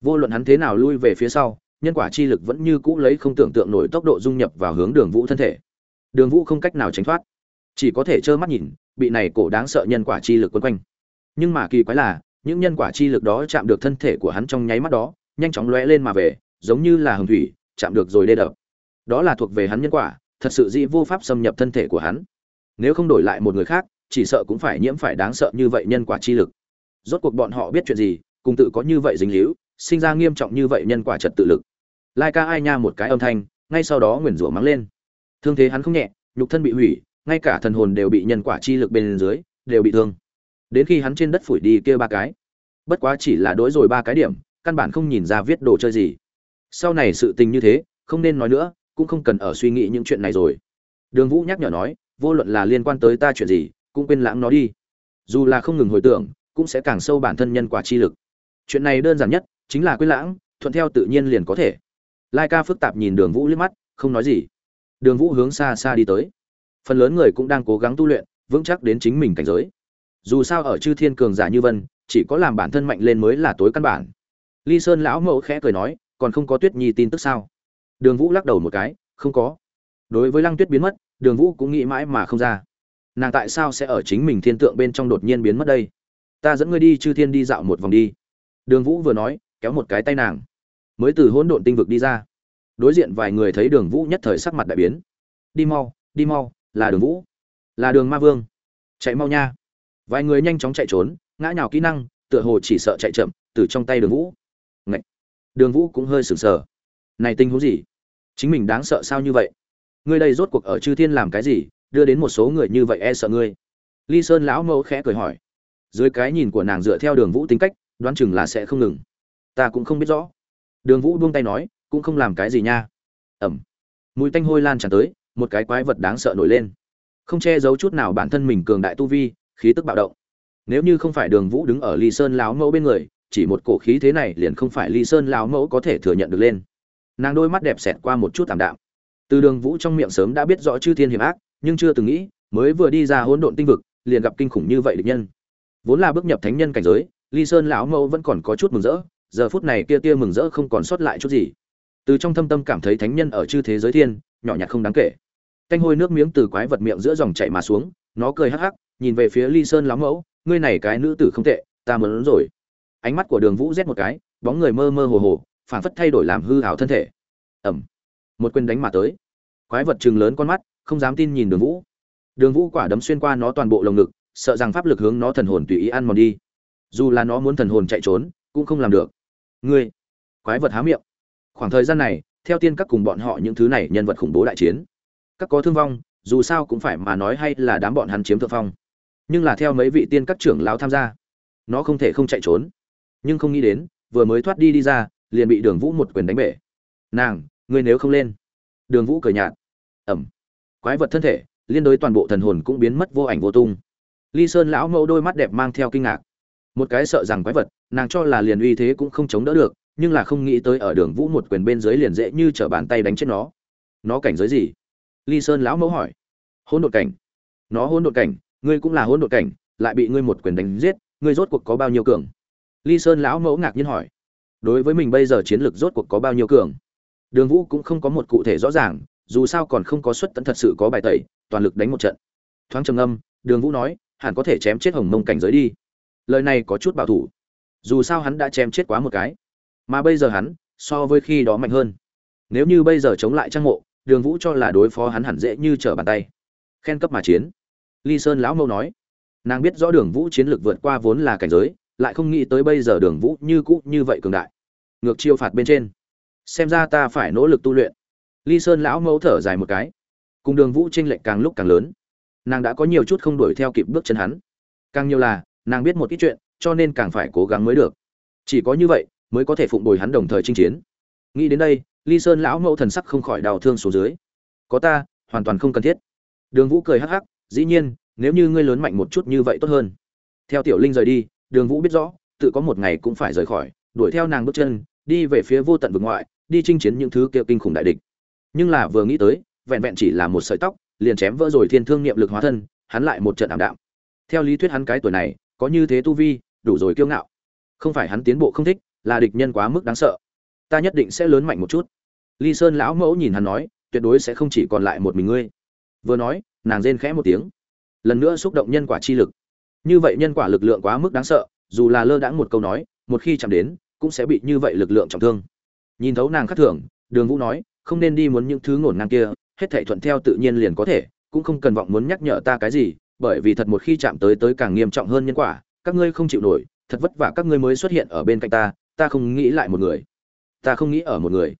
Vô luận hắn thế nào lui về phía sau, nhân quả chi lực vẫn như cũ lấy không tưởng tượng nổi tốc độ dung nhập vào hướng Đường Vũ thân thể. Đường Vũ không cách nào tránh thoát, chỉ có thể trơ mắt nhìn, bị này cổ đáng sợ nhân quả chi lực quấn quanh. Nhưng mà kỳ quái là, những nhân quả chi lực đó chạm được thân thể của hắn trong nháy mắt đó, nhanh chóng lóe lên mà về, giống như là hồng thủy, chạm được rồi đê đập. Đó là thuộc về hắn nhân quả, thật sự dĩ vô pháp xâm nhập thân thể của hắn. Nếu không đổi lại một người khác, chỉ sợ cũng phải nhiễm phải đáng sợ như vậy nhân quả chi lực. Rốt cuộc bọn họ biết chuyện gì, cùng tự có như vậy dính líu, sinh ra nghiêm trọng như vậy nhân quả trật tự lực. Lai ca ai nha một cái âm thanh, ngay sau đó nguyền rủa mắng lên. Thương thế hắn không nhẹ, nhục thân bị hủy, ngay cả thần hồn đều bị nhân quả chi lực bên dưới, đều bị thương. Đến khi hắn trên đất phủi đi kia ba cái, bất quá chỉ là đối rồi ba cái điểm, căn bản không nhìn ra viết đồ chơi gì. Sau này sự tình như thế, không nên nói nữa, cũng không cần ở suy nghĩ những chuyện này rồi. Đường Vũ nhắc nhở nói, vô luận là liên quan tới ta chuyện gì, cũng quên lãng nó đi. Dù là không ngừng hồi tưởng, cũng sẽ càng sâu bản thân nhân quả chi lực. Chuyện này đơn giản nhất, chính là quên lãng, thuận theo tự nhiên liền có thể. Lai Ca phức tạp nhìn Đường Vũ liếc mắt, không nói gì. Đường Vũ hướng xa xa đi tới. Phần lớn người cũng đang cố gắng tu luyện, vững chắc đến chính mình cảnh giới. Dù sao ở chư thiên cường giả như vân, chỉ có làm bản thân mạnh lên mới là tối căn bản. Ly Sơn lão mẫu khẽ cười nói, còn không có Tuyết Nhi tin tức sao? Đường Vũ lắc đầu một cái, không có. Đối với Lăng Tuyết biến mất, Đường Vũ cũng nghĩ mãi mà không ra. Nàng tại sao sẽ ở chính mình thiên tượng bên trong đột nhiên biến mất đây? Ta dẫn ngươi đi chư thiên đi dạo một vòng đi. Đường Vũ vừa nói, kéo một cái tay nàng. Mới từ hỗn độn tinh vực đi ra. Đối diện vài người thấy Đường Vũ nhất thời sắc mặt đại biến. Đi mau, đi mau, là Đường Vũ. Là Đường Ma Vương. Chạy mau nha. Vài người nhanh chóng chạy trốn, ngã nhào kỹ năng, tựa hồ chỉ sợ chạy chậm, từ trong tay Đường Vũ. Ngậy. Đường Vũ cũng hơi sửng sờ. Này tình huống gì? Chính mình đáng sợ sao như vậy? Ngươi đây rốt cuộc ở Chư Thiên làm cái gì, đưa đến một số người như vậy e sợ ngươi? Ly Sơn lão mẫu khẽ cười hỏi. Dưới cái nhìn của nàng dựa theo Đường Vũ tính cách, đoán chừng là sẽ không ngừng. Ta cũng không biết rõ. Đường Vũ buông tay nói, cũng không làm cái gì nha. Ẩm. Mùi tanh hôi lan tràn tới, một cái quái vật đáng sợ nổi lên. Không che giấu chút nào bản thân mình cường đại tu vi, khí tức bạo động. Nếu như không phải Đường Vũ đứng ở Ly Sơn lão mẫu bên người, chỉ một cổ khí thế này liền không phải Ly Sơn lão mẫu có thể thừa nhận được lên. Nàng đôi mắt đẹp xẹt qua một chút tạm đạm. Từ Đường Vũ trong miệng sớm đã biết rõ chư thiên hiểm ác, nhưng chưa từng nghĩ, mới vừa đi ra hỗn độn tinh vực, liền gặp kinh khủng như vậy địch nhân. Vốn là bước nhập thánh nhân cảnh giới, Ly Sơn lão mẫu vẫn còn có chút mừng rỡ, giờ phút này kia kia mừng rỡ không còn sót lại chút gì. Từ trong thâm tâm cảm thấy thánh nhân ở chư thế giới thiên, nhỏ nhặt không đáng kể. Canh hôi nước miếng từ quái vật miệng giữa dòng chảy mà xuống, nó cười hắc hắc, nhìn về phía Ly Sơn lão mẫu, ngươi này cái nữ tử không tệ, ta muốn rồi. Ánh mắt của Đường Vũ rét một cái, bóng người mơ mơ hồ hồ, phản phất thay đổi làm hư ảo thân thể. Ầm. Một quyền đánh mà tới. Quái vật trừng lớn con mắt, không dám tin nhìn Đường Vũ. Đường Vũ quả đấm xuyên qua nó toàn bộ lồng ngực, sợ rằng pháp lực hướng nó thần hồn tùy ý ăn mòn đi. Dù là nó muốn thần hồn chạy trốn, cũng không làm được. Ngươi, quái vật há miệng. Khoảng thời gian này, theo tiên các cùng bọn họ những thứ này nhân vật khủng bố đại chiến, các có thương vong, dù sao cũng phải mà nói hay là đám bọn hắn chiếm thượng phong nhưng là theo mấy vị tiên các trưởng lão tham gia nó không thể không chạy trốn nhưng không nghĩ đến vừa mới thoát đi đi ra liền bị đường vũ một quyền đánh bể nàng ngươi nếu không lên. Đường vũ cười nhạt. Ẩm. Quái vật thân thể, liên đối toàn bộ thần hồn cũng biến mất vô ảnh vô tung. Ly sơn lão mẫu đôi mắt đẹp mang theo kinh ngạc. Một cái sợ rằng quái vật, nàng cho là liền uy thế cũng không chống đỡ được, nhưng là không nghĩ tới ở đường vũ một quyền bên dưới liền dễ như t bàn tay đánh chết nó. Nó cảnh giới gì? Ly sơn lão mẫu hỏi. Hôn đột cảnh. Nó hôn đột cảnh, ngươi cũng là hôn đột cảnh, lại bị ngươi một quyền đánh giết, ngươi rốt cuộc có bao nhiêu cường? Ly sơn lão mẫu ngạc nhiên hỏi. Đối với mình bây giờ chiến lược rốt cuộc có bao nhiêu cường? Đường vũ cũng không có một cụ thể rõ ràng dù sao còn không có xuất tận thật sự có bài tẩy toàn lực đánh một trận. Thoáng trầm ngâm, đường vũ nói hẳn có thể chém chết hồng mông cảnh giới đi. Lời này có chút bảo thủ. Dù sao hắn đã chém chết quá một cái. Mà bây giờ hắn so với khi đó mạnh hơn. Nếu như bây giờ chống lại trang mộ đường vũ cho là đối phó hắn hẳn dễ như trở bàn tay. Khen cấp mà chiến. Ly sơn lão mâu nói nàng biết rõ đường vũ chiến lược vượt qua vốn là cảnh giới lại không nghĩ tới bây giờ đường vũ như cũ như vậy cường đại. Ngược chiêu phạt bên trên xem ra ta phải nỗ lực tu luyện. Ly sơn lão mẫu thở dài một cái. Cùng đường vũ tranh lệch càng lúc càng lớn. Nàng đã có nhiều chút không đuổi theo kịp bước chân hắn. Càng nhiều là, nàng biết một ít chuyện, cho nên càng phải cố gắng mới được. Chỉ có như vậy, mới có thể phụng bồi hắn đồng thời chinh chiến. Nghĩ đến đây, ly sơn lão mẫu thần sắc không khỏi đau thương xuống dưới. Có ta, hoàn toàn không cần thiết. Đường vũ cười hắc hắc, dĩ nhiên, nếu như ngươi lớn mạnh một chút như vậy tốt hơn. Theo tiểu linh rời đi, đường vũ biết rõ, tự có một ngày cũng phải rời khỏi, đuổi theo nàng bước chân, đi về phía vô tận vực ngoại đi chinh chiến những thứ kia kinh khủng đại địch. Nhưng là vừa nghĩ tới, vẹn vẹn chỉ là một sợi tóc, liền chém vỡ rồi thiên thương niệm lực hóa thân, hắn lại một trận ảm đạm. Theo lý thuyết hắn cái tuổi này, có như thế tu vi, đủ rồi kiêu ngạo. Không phải hắn tiến bộ không thích, là địch nhân quá mức đáng sợ. Ta nhất định sẽ lớn mạnh một chút. Ly sơn lão mẫu nhìn hắn nói, tuyệt đối sẽ không chỉ còn lại một mình ngươi. Vừa nói, nàng rên khẽ một tiếng. Lần nữa xúc động nhân quả chi lực. Như vậy nhân quả lực lượng quá mức đáng sợ, dù là lơ đãng một câu nói, một khi chạm đến, cũng sẽ bị như vậy lực lượng trọng thương nhìn thấu nàng khắc thường, đường vũ nói, không nên đi muốn những thứ ngổn ngang kia, hết thảy thuận theo tự nhiên liền có thể, cũng không cần vọng muốn nhắc nhở ta cái gì, bởi vì thật một khi chạm tới tới càng nghiêm trọng hơn nhân quả, các ngươi không chịu nổi, thật vất vả các ngươi mới xuất hiện ở bên cạnh ta ta không nghĩ lại một người. Ta không nghĩ ở một người.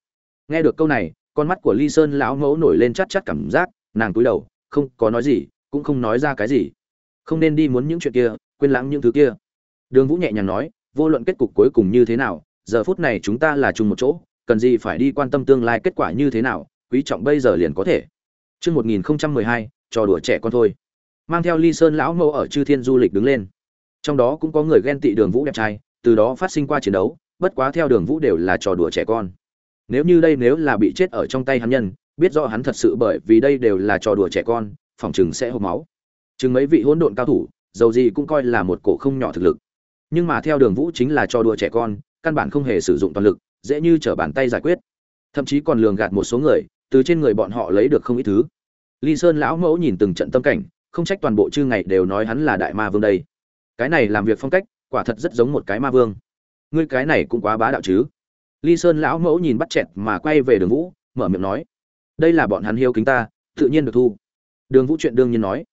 Nghe được câu này, con mắt của ly sơn lão mẫu nổi lên chát chát cảm giác, nàng cúi đầu, không có nói gì, cũng không nói ra cái gì. Không nên đi muốn những chuyện kia, quên lãng những thứ kia. Đường vũ nhẹ nhàng nói, vô luận kết cục cuối cùng như thế nào, giờ phút này chúng ta là chung một chỗ cần gì phải đi quan tâm tương lai kết quả như thế nào quý trọng bây giờ liền có thể Trước 1012, trò đùa trẻ con thôi. Mang theo ly sơn lão mẫu ở chư thiên du lịch đứng lên. Trong đó cũng có người ghen tị đường vũ đẹp trai, từ đó phát sinh qua chiến đấu, bất quá theo đường vũ đều là trò đùa trẻ con. Nếu như đây nếu là bị chết ở trong tay hắn nhân, biết rõ hắn thật sự bởi vì đây đều là trò đùa trẻ con, phòng trừng sẽ hô máu. Chừng mấy vị hỗn độn cao thủ, dầu gì cũng coi là một cổ không nhỏ thực lực. Nhưng mà theo đường vũ chính là trò đùa trẻ con, căn bản không hề sử dụng toàn lực, dễ như trở bàn tay giải quyết. Thậm chí còn lường gạt một số người, từ trên người bọn họ lấy được không ít thứ. Ly sơn lão mẫu nhìn từng trận tâm cảnh không trách toàn bộ chư ngày đều nói hắn là đại ma vương đây. Cái này làm việc phong cách quả thật rất giống một cái ma vương. Ngươi cái này cũng quá bá đạo chứ. Ly sơn lão mẫu nhìn bắt chẹt mà quay về đường vũ mở miệng nói đây là bọn hắn hiếu kính ta tự nhiên được thu. Đường vũ chuyện đương nhiên nói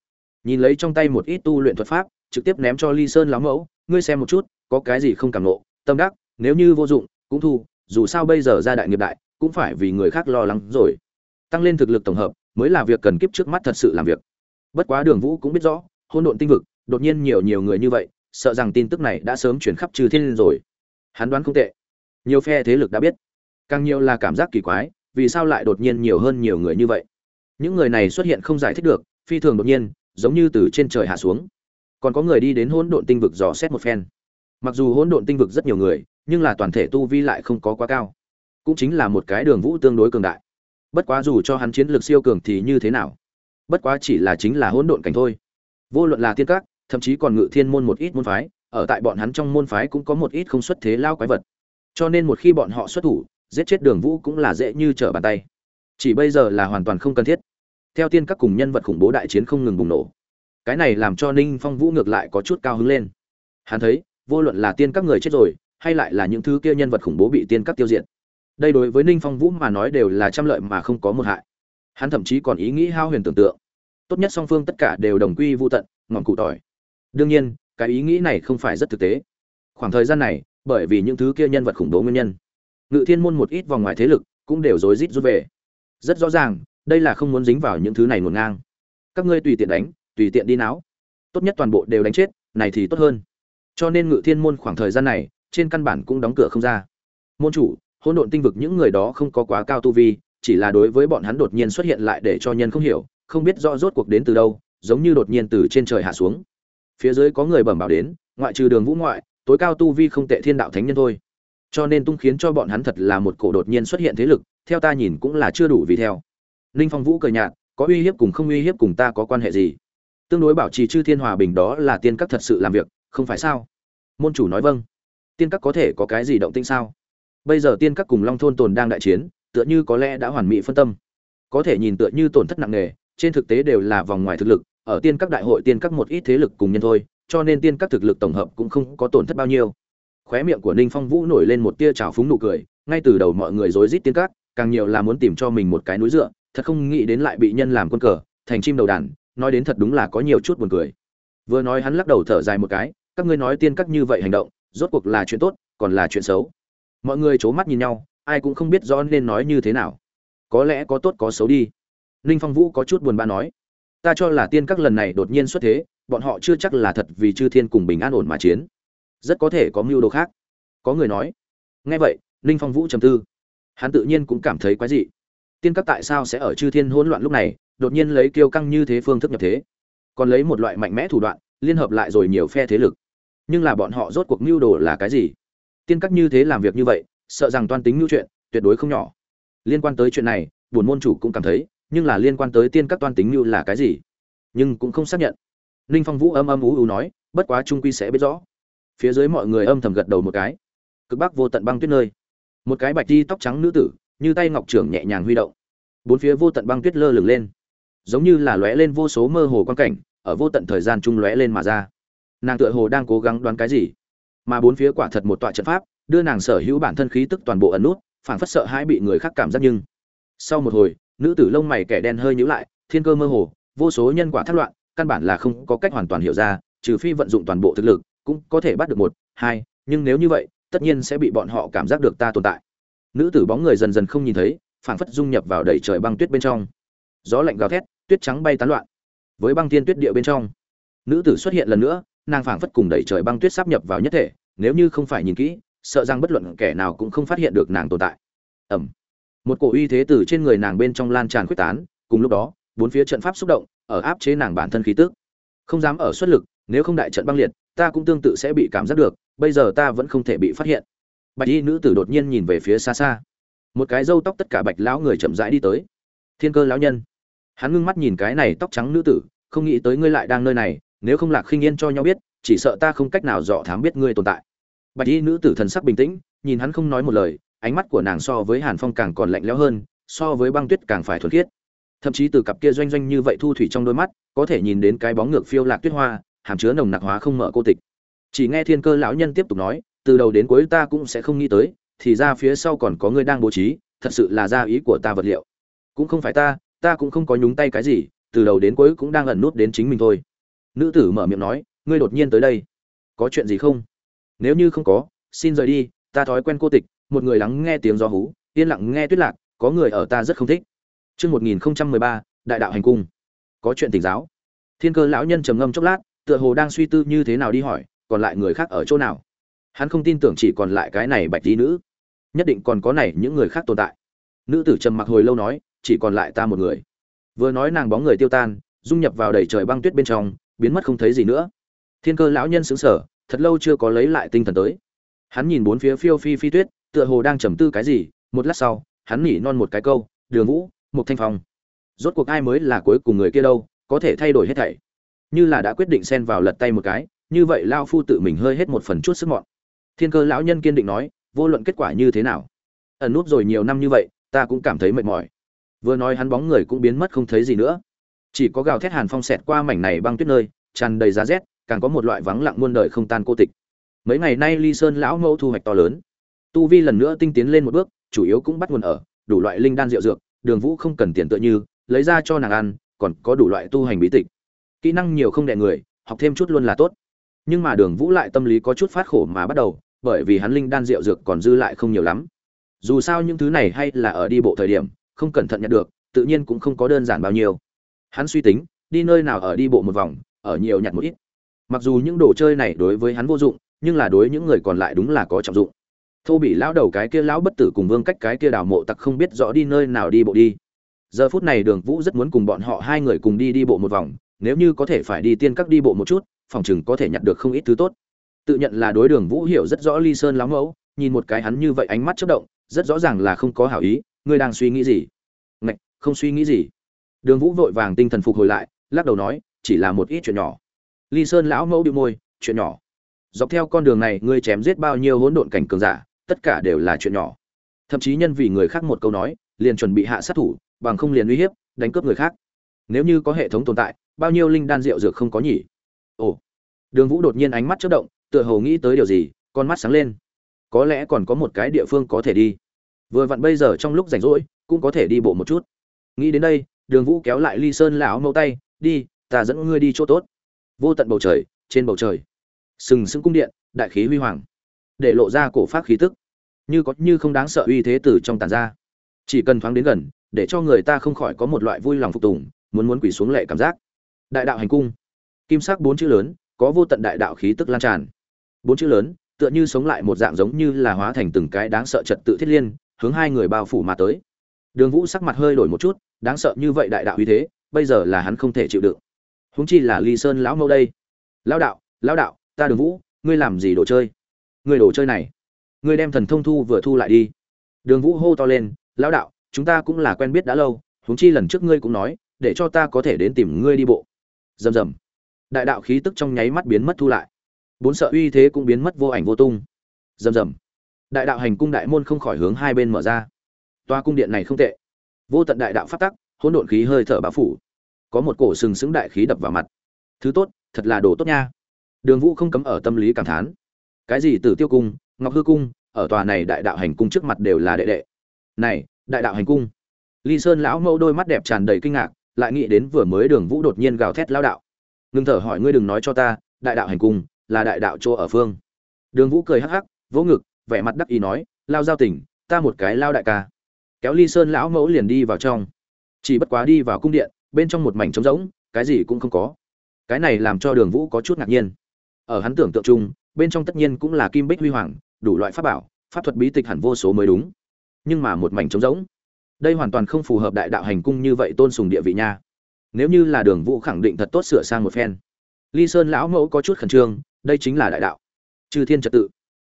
nhìn lấy trong tay một ít tu luyện thuật pháp trực tiếp ném cho ly sơn lão mẫu ngươi xem một chút có cái gì không cảm nộ tâm đắc nếu như vô dụng cũng thu dù sao bây giờ ra đại nghiệp đại, cũng phải vì người khác lo lắng rồi. Tăng lên thực lực tổng hợp, mới là việc cần kiếp trước mắt thật sự làm việc. Bất quá đường vũ cũng biết rõ hôn độn tinh vực, đột nhiên nhiều nhiều người như vậy, sợ rằng tin tức này đã sớm chuyển khắp trừ thiên liên rồi. Hắn đoán không tệ. Nhiều phe thế lực đã biết. Càng nhiều là cảm giác kỳ quái, vì sao lại đột nhiên nhiều hơn nhiều người như vậy? Những người này xuất hiện không giải thích được, phi thường đột nhiên, giống như từ trên trời hạ xuống. Còn có người đi đến hỗn độn tinh vực dò xét một phen mặc dù hỗn độn tinh vực rất nhiều người, nhưng là toàn thể tu vi lại không có quá cao. Cũng chính là một cái đường vũ tương đối cường đại. Bất quá dù cho hắn chiến lược siêu cường thì như thế nào? Bất quá chỉ là chính là hỗn độn cảnh thôi. Vô luận là tiên các, thậm chí còn ngự thiên môn một ít môn phái, ở tại bọn hắn trong môn phái cũng có một ít không xuất thế lao quái vật. Cho nên một khi bọn họ xuất thủ, giết chết đường vũ cũng là dễ như trở bàn tay. Chỉ bây giờ là hoàn toàn không cần thiết. Theo tiên các cùng nhân vật khủng bố đại chiến không ngừng bùng nổ. Cái này làm cho ninh phong vũ ngược lại có chút cao hứng lên. Hắn thấy vô luận là tiên các người chết rồi, hay lại là những thứ kia nhân vật khủng bố bị tiên các tiêu diệt. Đây đối với ninh phong vũ mà nói đều là trăm lợi mà không có một hại. Hắn thậm chí còn ý nghĩ hao huyền tưởng tượng. Tốt nhất song phương tất cả đều đồng quy vô tận, ngọn cụ tỏi. Đương nhiên, cái ý nghĩ này không phải rất thực tế. Khoảng thời gian này, bởi vì những thứ kia nhân vật khủng bố nguyên nhân, ngự thiên môn một ít vòng ngoài thế lực cũng đều rối rít rút về. Rất rõ ràng, đây là không muốn dính vào những thứ này ngổn ngang. Các ngươi tùy tiện đánh, tùy tiện đi náo. Tốt nhất toàn bộ đều đánh chết, này thì tốt hơn cho nên ngự thiên môn khoảng thời gian này, trên căn bản cũng đóng cửa không ra. Môn chủ, hỗn độn tinh vực những người đó không có quá cao tu vi, chỉ là đối với bọn hắn đột nhiên xuất hiện lại để cho nhân không hiểu, không biết rõ rốt cuộc đến từ đâu, giống như đột nhiên từ trên trời hạ xuống. Phía dưới có người bẩm bảo đến, ngoại trừ đường vũ ngoại, tối cao tu vi không tệ thiên đạo thánh nhân thôi. Cho nên tung khiến cho bọn hắn thật là một cổ đột nhiên xuất hiện thế lực, theo ta nhìn cũng là chưa đủ vì theo. Ninh phong vũ cười nhạt, có uy hiếp cùng không uy hiếp cùng ta có quan hệ gì? Tương đối bảo trì chư thiên hòa bình đó là tiên các thật sự làm việc không phải sao? Môn chủ nói vâng. Tiên các có thể có cái gì động tĩnh sao? Bây giờ tiên các cùng long thôn tồn đang đại chiến, tựa như có lẽ đã hoàn mỹ phân tâm. Có thể nhìn tựa như tổn thất nặng nề, trên thực tế đều là vòng ngoài thực lực, ở tiên các đại hội tiên các một ít thế lực cùng nhân thôi, cho nên tiên các thực lực tổng hợp cũng không có tổn thất bao nhiêu. Khóe miệng của ninh phong vũ nổi lên một tia trào phúng nụ cười, ngay từ đầu mọi người rối rít tiên các, càng nhiều là muốn tìm cho mình một cái núi dựa, thật không nghĩ đến lại bị nhân làm quân cờ, thành chim đầu đàn, nói đến thật đúng là có nhiều chút buồn cười. Vừa nói hắn lắc đầu thở dài một cái các ngươi nói tiên các như vậy hành động, rốt cuộc là chuyện tốt, còn là chuyện xấu. Mọi người c mắt nhìn nhau, ai cũng không biết rõ nên nói như thế nào. Có lẽ có tốt có xấu đi. Ninh phong vũ có chút buồn bã nói, ta cho là tiên các lần này đột nhiên xuất thế, bọn họ chưa chắc là thật vì chư thiên cùng bình an ổn mà chiến. Rất có thể có mưu đồ khác. Có người nói, nghe vậy ninh phong vũ trầm tư. Hắn tự nhiên cũng cảm thấy quái dị. Tiên các tại sao sẽ ở chư thiên hỗn loạn lúc này, đột nhiên lấy kiêu căng như thế phương thức nhập thế? Còn lấy một loại mạnh mẽ thủ đoạn, liên hợp lại rồi nhiều phe thế lực nhưng là bọn họ rốt cuộc mưu đồ là cái gì? Tiên các như thế làm việc như vậy, sợ rằng toan tính mưu chuyện, tuyệt đối không nhỏ. Liên quan tới chuyện này, buồn môn chủ cũng cảm thấy, nhưng là liên quan tới tiên các toan tính mưu là cái gì? Nhưng cũng không xác nhận. Ninh phong vũ âm âm ú ú nói, bất quá trung quy sẽ biết rõ. Phía dưới mọi người âm thầm gật đầu một cái. Cực bắc vô tận băng tuyết nơi. Một cái bạch đi tóc trắng nữ tử, như tay ngọc trưởng nhẹ nhàng huy động. Bốn phía vô tận băng tuyết lơ lửng lên. Giống như là lóe lên vô số mơ hồ quan cảnh, ở vô tận thời gian chung lóe lên mà ra nàng tựa hồ đang cố gắng đoán cái gì. Mà bốn phía quả thật một tọa trận pháp, đưa nàng sở hữu bản thân khí tức toàn bộ ẩn nút, phảng phất sợ hãi bị người khác cảm giác nhưng. Sau một hồi, nữ tử lông mày kẻ đen hơi nhíu lại, thiên cơ mơ hồ, vô số nhân quả thất loạn, căn bản là không có cách hoàn toàn hiểu ra, trừ phi vận dụng toàn bộ thực lực, cũng có thể bắt được một, hai, nhưng nếu như vậy, tất nhiên sẽ bị bọn họ cảm giác được ta tồn tại. Nữ tử bóng người dần dần không nhìn thấy, phảng phất dung nhập vào đầy trời băng tuyết bên trong. Gió lạnh gào thét, tuyết trắng bay tán loạn. Với băng thiên tuyết địa bên trong, nữ tử xuất hiện lần nữa nàng phảng phất cùng đẩy trời băng tuyết sắp nhập vào nhất thể, nếu như không phải nhìn kỹ, sợ rằng bất luận kẻ nào cũng không phát hiện được nàng tồn tại. Ẩm một cổ uy thế từ trên người nàng bên trong lan tràn quyết tán, cùng lúc đó, bốn phía trận pháp xúc động, ở áp chế nàng bản thân khí tức. Không dám ở xuất lực, nếu không đại trận băng liệt, ta cũng tương tự sẽ bị cảm giác được, bây giờ ta vẫn không thể bị phát hiện. Bạch y nữ tử đột nhiên nhìn về phía xa xa. Một cái râu tóc tất cả bạch lão người chậm rãi đi tới. Thiên cơ lão nhân. Hắn ngưng mắt nhìn cái này tóc trắng nữ tử, không nghĩ tới ngươi lại đang nơi này nếu không lạc khinh yên cho nhau biết, chỉ sợ ta không cách nào dò thám biết ngươi tồn tại. Bạch y nữ tử thần sắc bình tĩnh, nhìn hắn không nói một lời, ánh mắt của nàng so với hàn phong càng còn lạnh lẽo hơn, so với băng tuyết càng phải thuần khiết. Thậm chí từ cặp kia doanh doanh như vậy thu thủy trong đôi mắt, có thể nhìn đến cái bóng ngược phiêu lạc tuyết hoa, hàm chứa nồng nặc hóa không mở cô tịch. Chỉ nghe thiên cơ lão nhân tiếp tục nói, từ đầu đến cuối ta cũng sẽ không nghĩ tới, thì ra phía sau còn có người đang bố trí, thật sự là ra ý của ta vật liệu. Cũng không phải ta ta cũng không có nhúng tay cái gì, từ đầu đến cuối cũng đang ẩn nút đến chính mình thôi nữ tử mở miệng nói ngươi đột nhiên tới đây có chuyện gì không nếu như không có xin rời đi ta thói quen cô tịch một người lắng nghe tiếng gió hú yên lặng nghe tuyết lạc có người ở ta rất không thích Trước 1013, đại đạo hành cung. Có chuyện tỉnh giáo. Thiên cơ lão nhân trầm ngâm chốc lát, tựa hồ đang suy tư như thế nào đi hỏi, còn lại người khác ở chỗ nào. Hắn không tin tưởng chỉ còn lại cái này bạch tí nữ. Nhất định còn có này những người khác tồn tại. Nữ tử trầm mặc hồi lâu nói, chỉ còn lại ta một người. Vừa nói nàng bóng người tiêu tan, dung nhập vào đầy trời băng tuyết bên trong, biến mất không thấy gì nữa. Thiên cơ lão nhân xứng sở thật lâu chưa có lấy lại tinh thần tới. Hắn nhìn bốn phía phiêu phi phi tuyết, tựa hồ đang trầm tư cái gì, một lát sau, hắn nhỉ non một cái câu, "Đường Vũ, một thanh phong." Rốt cuộc ai mới là cuối cùng người kia đâu, có thể thay đổi hết thảy. Như là đã quyết định xen vào lật tay một cái, như vậy lao phu tự mình hơi hết một phần chút sức mọn. Thiên cơ lão nhân kiên định nói, vô luận kết quả như thế nào, ẩn nút rồi nhiều năm như vậy, ta cũng cảm thấy mệt mỏi. Vừa nói hắn bóng người cũng biến mất không thấy gì nữa. Chỉ có gào thét hàn phong xẹt qua mảnh này băng tuyết nơi, tràn đầy giá rét, càng có một loại vắng lặng muôn đời không tan cô tịch. Mấy ngày nay ly sơn lão mẫu thu hoạch to lớn. Tu vi lần nữa tinh tiến lên một bước chủ yếu cũng bắt nguồn ở đủ loại linh đan rượu dược đường vũ không cần tiền tựa như lấy ra cho nàng ăn còn có đủ loại tu hành bí tịch. Kỹ năng nhiều không đẻ người học thêm chút luôn là tốt. Nhưng mà đường vũ lại tâm lý có chút phát khổ mà bắt đầu bởi vì hắn linh đan rượu dược còn dư lại không nhiều lắm. Dù sao những thứ này hay là ở đi bộ thời điểm không cẩn thận nhận được tự nhiên cũng không có đơn giản bao nhiêu hắn suy tính, đi nơi nào ở đi bộ một vòng, ở nhiều nhặt một ít. Mặc dù những đồ chơi này đối với hắn vô dụng, nhưng là đối những người còn lại đúng là có trọng dụng. Thô bị lão đầu cái kia lão bất tử cùng vương cách cái kia đào mộ tặc không biết rõ đi nơi nào đi bộ đi. Giờ phút này đường vũ rất muốn cùng bọn họ hai người cùng đi đi bộ một vòng, nếu như có thể phải đi tiên các đi bộ một chút, phòng chừng có thể nhặt được không ít thứ tốt. Tự nhận là đối đường vũ hiểu rất rõ ly sơn lắm mẫu, nhìn một cái hắn như vậy ánh mắt chất động, rất rõ ràng là không có hảo ý, ngươi đang suy nghĩ gì? Ngạch, không suy nghĩ gì đường vũ vội vàng tinh thần phục hồi lại, lắc đầu nói, chỉ là một ít chuyện nhỏ. Ly sơn lão mẫu bị môi, chuyện nhỏ. Dọc theo con đường này, ngươi chém giết bao nhiêu hỗn độn cảnh cường giả, tất cả đều là chuyện nhỏ. Thậm chí nhân vì người khác một câu nói, liền chuẩn bị hạ sát thủ, bằng không liền uy hiếp, đánh cướp người khác. Nếu như có hệ thống tồn tại, bao nhiêu linh đan rượu dược không có nhỉ? Ồ. Đường vũ đột nhiên ánh mắt chớp động, tựa hồ nghĩ tới điều gì, con mắt sáng lên. Có lẽ còn có một cái địa phương có thể đi. Vừa vặn bây giờ trong lúc rảnh rỗi, cũng có thể đi bộ một chút. Nghĩ đến đây đường vũ kéo lại ly sơn lão mẫu tay, đi, ta dẫn ngươi đi chỗ tốt. Vô tận bầu trời, trên bầu trời, sừng sững cung điện, đại khí huy hoàng, để lộ ra cổ phát khí tức, như có như không đáng sợ uy thế từ trong tàn ra. Chỉ cần thoáng đến gần, để cho người ta không khỏi có một loại vui lòng phục tùng, muốn muốn quỷ xuống lệ cảm giác. Đại đạo hành cung, kim sắc bốn chữ lớn, có vô tận đại đạo khí tức lan tràn. Bốn chữ lớn, tựa như sống lại một dạng giống như là hóa thành từng cái đáng sợ trật tự thiết liên, hướng hai người bao phủ mà tới. Đường vũ sắc mặt hơi đổi một chút đáng sợ như vậy đại đạo uy thế, bây giờ là hắn không thể chịu đựng. Huống chi là ly sơn lão mẫu đây. Lão đạo lão đạo, ta đường vũ, ngươi làm gì đồ chơi? Ngươi đồ chơi này, ngươi đem thần thông thu vừa thu lại đi. Đường vũ hô to lên, lão đạo, chúng ta cũng là quen biết đã lâu, huống chi lần trước ngươi cũng nói, để cho ta có thể đến tìm ngươi đi bộ. Rầm rầm. Đại đạo khí tức trong nháy mắt biến mất thu lại. Bốn sợ uy thế cũng biến mất vô ảnh vô tung. Rầm rầm. Đại đạo hành cung đại môn không khỏi hướng hai bên mở ra. Toa cung điện này không tệ vô tận đại đạo phát tắc, hỗn độn khí hơi thở bão phủ. Có một cổ sừng sững đại khí đập vào mặt. Thứ tốt, thật là đồ tốt nha. Đường vũ không cấm ở tâm lý cảm thán. Cái gì tử tiêu cung, ngọc hư cung, ở tòa này đại đạo hành cung trước mặt đều là đệ đệ. Này, đại đạo hành cung. Ly sơn lão mẫu đôi mắt đẹp tràn đầy kinh ngạc, lại nghĩ đến vừa mới đường vũ đột nhiên gào thét lao đạo. Ngưng thở hỏi ngươi đừng nói cho ta, đại đạo hành cung là đại đạo chỗ ở phương. Đường vũ cười hắc hắc, vỗ ngực, vẻ mặt đắc ý nói, lao giao tỉnh ta một cái lao đại ca kéo ly sơn lão mẫu liền đi vào trong. Chỉ bất quá đi vào cung điện, bên trong một mảnh trống rỗng, cái gì cũng không có. Cái này làm cho đường vũ có chút ngạc nhiên. Ở hắn tưởng tượng chung, bên trong tất nhiên cũng là kim bích huy hoàng, đủ loại pháp bảo, pháp thuật bí tịch hẳn vô số mới đúng. Nhưng mà một mảnh trống rỗng, đây hoàn toàn không phù hợp đại đạo hành cung như vậy tôn sùng địa vị nha. Nếu như là đường vũ khẳng định thật tốt sửa sang một phen. Ly sơn lão mẫu có chút khẩn trương, đây chính là đại đạo. Chư thiên trật tự.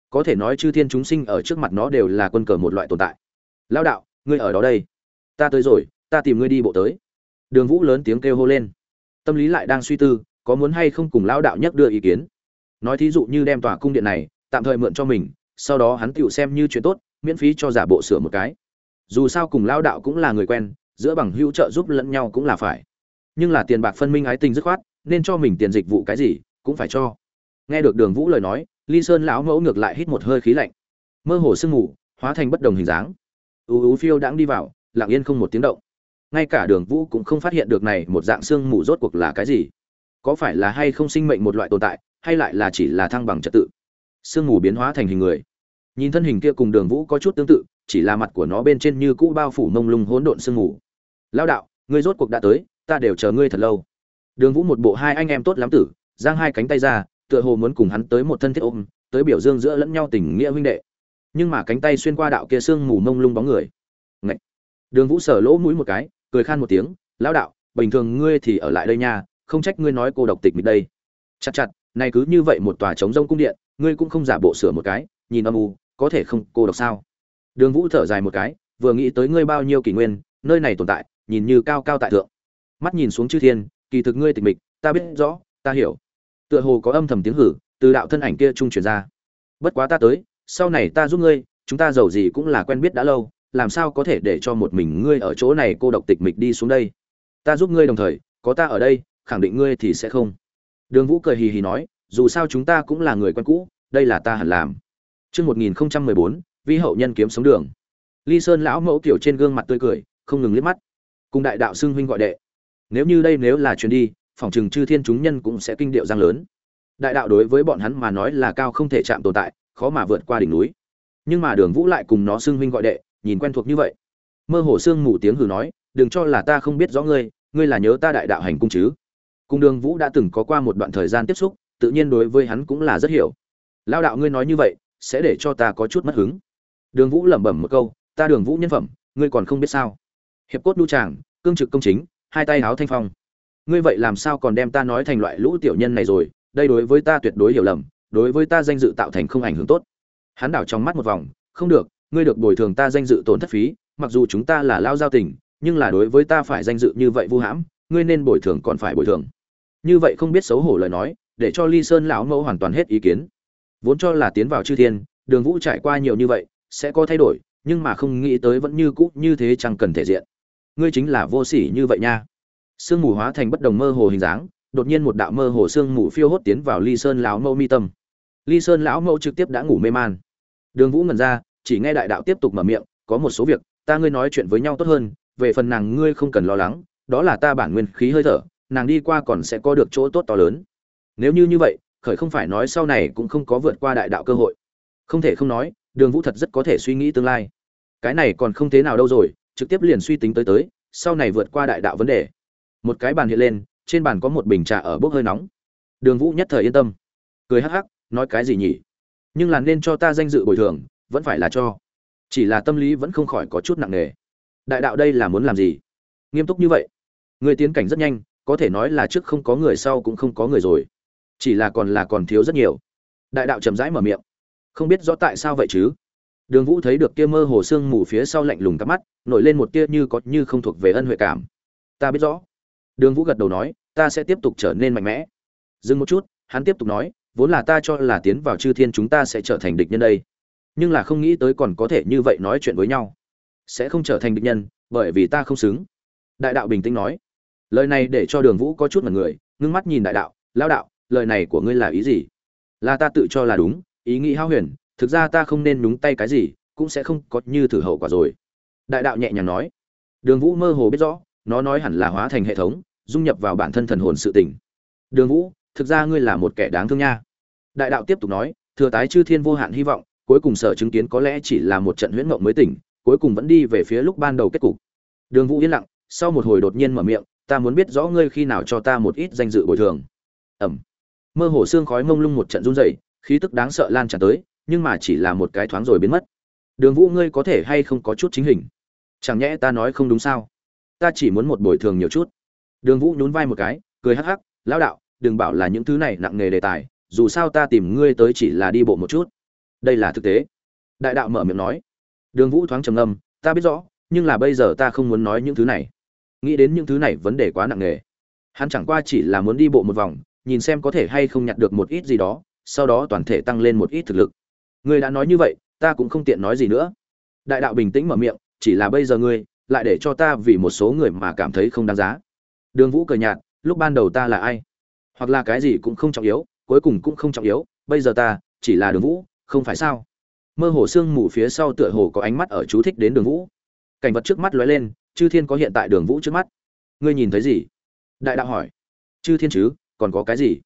Có thể nói chư thiên chúng sinh ở trước mặt nó đều là quân cờ một loại tồn tại. Lao đạo ngươi ở đó đây. Ta tới rồi, ta tìm ngươi đi bộ tới. Đường vũ lớn tiếng kêu hô lên. Tâm lý lại đang suy tư, có muốn hay không cùng lao đạo nhắc đưa ý kiến. Nói thí dụ như đem tòa cung điện này, tạm thời mượn cho mình, sau đó hắn tựu xem như chuyện tốt, miễn phí cho giả bộ sửa một cái. Dù sao cùng lao đạo cũng là người quen, giữa bằng hữu trợ giúp lẫn nhau cũng là phải. Nhưng là tiền bạc phân minh ái tình dứt khoát, nên cho mình tiền dịch vụ cái gì, cũng phải cho. Nghe được đường vũ lời nói, ly sơn lão mẫu ngược lại hít một hơi khí lạnh. Mơ hồ sương mù, hóa thành bất đồng hình dáng. U U phiêu đãng đi vào, lặng yên không một tiếng động. Ngay cả đường vũ cũng không phát hiện được này một dạng sương mù rốt cuộc là cái gì. Có phải là hay không sinh mệnh một loại tồn tại, hay lại là chỉ là thăng bằng trật tự? Sương mù biến hóa thành hình người. Nhìn thân hình kia cùng đường vũ có chút tương tự, chỉ là mặt của nó bên trên như cũ bao phủ mông lung hỗn độn sương mù. Lao đạo, ngươi rốt cuộc đã tới, ta đều chờ ngươi thật lâu. Đường vũ một bộ hai anh em tốt lắm tử, giang hai cánh tay ra, tựa hồ muốn cùng hắn tới một thân thiết ôm, tới biểu dương giữa lẫn nhau tình nghĩa huynh đệ nhưng mà cánh tay xuyên qua đạo kia sương mù mông lung bóng người. Ngậy! đường vũ sở lỗ mũi một cái, cười khan một tiếng, lão đạo, bình thường ngươi thì ở lại đây nha, không trách ngươi nói cô độc tịch mịch đây. Chặt chặt, này cứ như vậy một tòa trống rông cung điện, ngươi cũng không giả bộ sửa một cái, nhìn âm u, có thể không cô độc sao? Đường vũ thở dài một cái, vừa nghĩ tới ngươi bao nhiêu kỷ nguyên, nơi này tồn tại, nhìn như cao cao tại thượng. Mắt nhìn xuống chư thiên, kỳ thực ngươi tịch mịch, ta biết rõ, ta hiểu. Tựa hồ có âm thầm tiếng hử từ đạo thân ảnh kia trung truyền ra. Bất quá ta tới sau này ta giúp ngươi chúng ta giàu gì cũng là quen biết đã lâu làm sao có thể để cho một mình ngươi ở chỗ này cô độc tịch mịch đi xuống đây ta giúp ngươi đồng thời có ta ở đây khẳng định ngươi thì sẽ không đường vũ cười hì hì nói dù sao chúng ta cũng là người quen cũ đây là ta hẳn làm Trước 1014, vi hậu nhân kiếm sống đường. Ly Sơn lão mẫu kiểu trên gương mặt tươi cười, không ngừng liếc mắt. Cùng đại đạo xưng huynh gọi đệ. Nếu như đây nếu là chuyến đi, phòng trừng chư thiên chúng nhân cũng sẽ kinh điệu giang lớn. Đại đạo đối với bọn hắn mà nói là cao không thể chạm tồn tại, khó mà vượt qua đỉnh núi. Nhưng mà Đường Vũ lại cùng nó xưng huynh gọi đệ, nhìn quen thuộc như vậy. Mơ hồ xương mù tiếng hừ nói, đừng cho là ta không biết rõ ngươi, ngươi là nhớ ta đại đạo hành cung chứ? cùng đường vũ đã từng có qua một đoạn thời gian tiếp xúc tự nhiên đối với hắn cũng là rất hiểu lao đạo ngươi nói như vậy sẽ để cho ta có chút mất hứng đường vũ lẩm bẩm một câu ta đường vũ nhân phẩm ngươi còn không biết sao hiệp cốt đu tràng cương trực công chính hai tay háo thanh phong ngươi vậy làm sao còn đem ta nói thành loại lũ tiểu nhân này rồi đây đối với ta tuyệt đối hiểu lầm đối với ta danh dự tạo thành không ảnh hưởng tốt. Hắn đảo trong mắt một vòng, không được, ngươi được bồi thường ta danh dự tổn thất phí, mặc dù chúng ta là lao giao tình, nhưng là đối với ta phải danh dự như vậy vu hãm, ngươi nên bồi thường còn phải bồi thường. Như vậy không biết xấu hổ lời nói, để cho ly sơn lão mẫu hoàn toàn hết ý kiến. Vốn cho là tiến vào chư thiên, đường vũ trải qua nhiều như vậy, sẽ có thay đổi, nhưng mà không nghĩ tới vẫn như cũ như thế chẳng cần thể diện. Ngươi chính là vô sỉ như vậy nha. Sương mù hóa thành bất đồng mơ hồ hình dáng, đột nhiên một đạo mơ hồ sương mù phiêu hốt tiến vào ly sơn lão mẫu mi tâm ly sơn lão mẫu trực tiếp đã ngủ mê man. Đường vũ ngẩn ra, chỉ nghe đại đạo tiếp tục mở miệng, có một số việc, ta ngươi nói chuyện với nhau tốt hơn, về phần nàng ngươi không cần lo lắng, đó là ta bản nguyên khí hơi thở, nàng đi qua còn sẽ có được chỗ tốt to lớn. Nếu như như vậy, khởi không phải nói sau này cũng không có vượt qua đại đạo cơ hội. Không thể không nói, đường vũ thật rất có thể suy nghĩ tương lai. Cái này còn không thế nào đâu rồi, trực tiếp liền suy tính tới tới, sau này vượt qua đại đạo vấn đề. Một cái bàn hiện lên, trên bàn có một bình trà ở bốc hơi nóng. Đường vũ nhất thời yên tâm. Cười hắc hắc nói cái gì nhỉ? Nhưng là nên cho ta danh dự bồi thường, vẫn phải là cho. Chỉ là tâm lý vẫn không khỏi có chút nặng nề. Đại đạo đây là muốn làm gì? Nghiêm túc như vậy. Người tiến cảnh rất nhanh, có thể nói là trước không có người sau cũng không có người rồi. Chỉ là còn là còn thiếu rất nhiều. Đại đạo chậm rãi mở miệng. Không biết rõ tại sao vậy chứ? Đường vũ thấy được kia mơ hồ sương mù phía sau lạnh lùng cắp mắt, nổi lên một tia như có như không thuộc về ân huệ cảm. Ta biết rõ. Đường vũ gật đầu nói, ta sẽ tiếp tục trở nên mạnh mẽ. Dừng một chút, hắn tiếp tục nói vốn là ta cho là tiến vào chư thiên chúng ta sẽ trở thành địch nhân đây. Nhưng là không nghĩ tới còn có thể như vậy nói chuyện với nhau. Sẽ không trở thành địch nhân, bởi vì ta không xứng. Đại đạo bình tĩnh nói. Lời này để cho đường vũ có chút mật người, ngưng mắt nhìn đại đạo, lao đạo, lời này của ngươi là ý gì? Là ta tự cho là đúng, ý nghĩ hao huyền, thực ra ta không nên nhúng tay cái gì, cũng sẽ không có như thử hậu quả rồi. Đại đạo nhẹ nhàng nói. Đường vũ mơ hồ biết rõ, nó nói hẳn là hóa thành hệ thống, dung nhập vào bản thân thần hồn sự tình. Đường vũ thực ra ngươi là một kẻ đáng thương nha. Đại đạo tiếp tục nói, thừa tái chư thiên vô hạn hy vọng, cuối cùng sở chứng kiến có lẽ chỉ là một trận huyễn mộng mới tỉnh, cuối cùng vẫn đi về phía lúc ban đầu kết cục. Đường vũ yên lặng, sau một hồi đột nhiên mở miệng, ta muốn biết rõ ngươi khi nào cho ta một ít danh dự bồi thường. Ẩm. Mơ hồ xương khói mông lung một trận run rẩy, khí tức đáng sợ lan tràn tới, nhưng mà chỉ là một cái thoáng rồi biến mất. Đường vũ ngươi có thể hay không có chút chính hình? Chẳng nhẽ ta nói không đúng sao? Ta chỉ muốn một bồi thường nhiều chút. Đường vũ nhún vai một cái, cười hắc hắc, lão đạo đừng bảo là những thứ này nặng nghề đề tài, dù sao ta tìm ngươi tới chỉ là đi bộ một chút. Đây là thực tế. Đại đạo mở miệng nói. Đường vũ thoáng trầm ngâm, ta biết rõ, nhưng là bây giờ ta không muốn nói những thứ này. Nghĩ đến những thứ này vấn đề quá nặng nề hắn chẳng qua chỉ là muốn đi bộ một vòng, nhìn xem có thể hay không nhặt được một ít gì đó, sau đó toàn thể tăng lên một ít thực lực. Ngươi đã nói như vậy, ta cũng không tiện nói gì nữa. Đại đạo bình tĩnh mở miệng, chỉ là bây giờ ngươi, lại để cho ta vì một số người mà cảm thấy không đáng giá. Đường vũ cười nhạt, lúc ban đầu ta là ai? Hoặc là cái gì cũng không trọng yếu, cuối cùng cũng không trọng yếu, bây giờ ta, chỉ là đường vũ, không phải sao? Mơ hồ sương mù phía sau tựa hồ có ánh mắt ở chú thích đến đường vũ. Cảnh vật trước mắt lóe lên, chư thiên có hiện tại đường vũ trước mắt. Ngươi nhìn thấy gì? Đại đạo hỏi. Chư thiên chứ, còn có cái gì?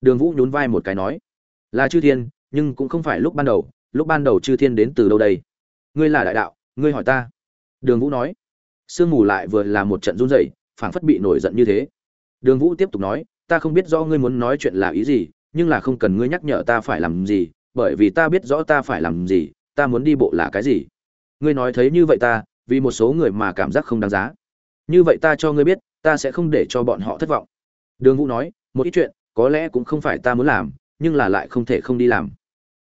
Đường vũ nhún vai một cái nói. Là chư thiên, nhưng cũng không phải lúc ban đầu, lúc ban đầu chư thiên đến từ đâu đây? Ngươi là đại đạo, ngươi hỏi ta. Đường vũ nói. Sương mù lại vừa là một trận run rẩy, phảng phất bị nổi giận như thế. Đường vũ tiếp tục nói ta không biết rõ ngươi muốn nói chuyện là ý gì, nhưng là không cần ngươi nhắc nhở ta phải làm gì, bởi vì ta biết rõ ta phải làm gì, ta muốn đi bộ là cái gì. Ngươi nói thấy như vậy ta, vì một số người mà cảm giác không đáng giá. Như vậy ta cho ngươi biết, ta sẽ không để cho bọn họ thất vọng. Đường vũ nói, một ít chuyện, có lẽ cũng không phải ta muốn làm, nhưng là lại không thể không đi làm.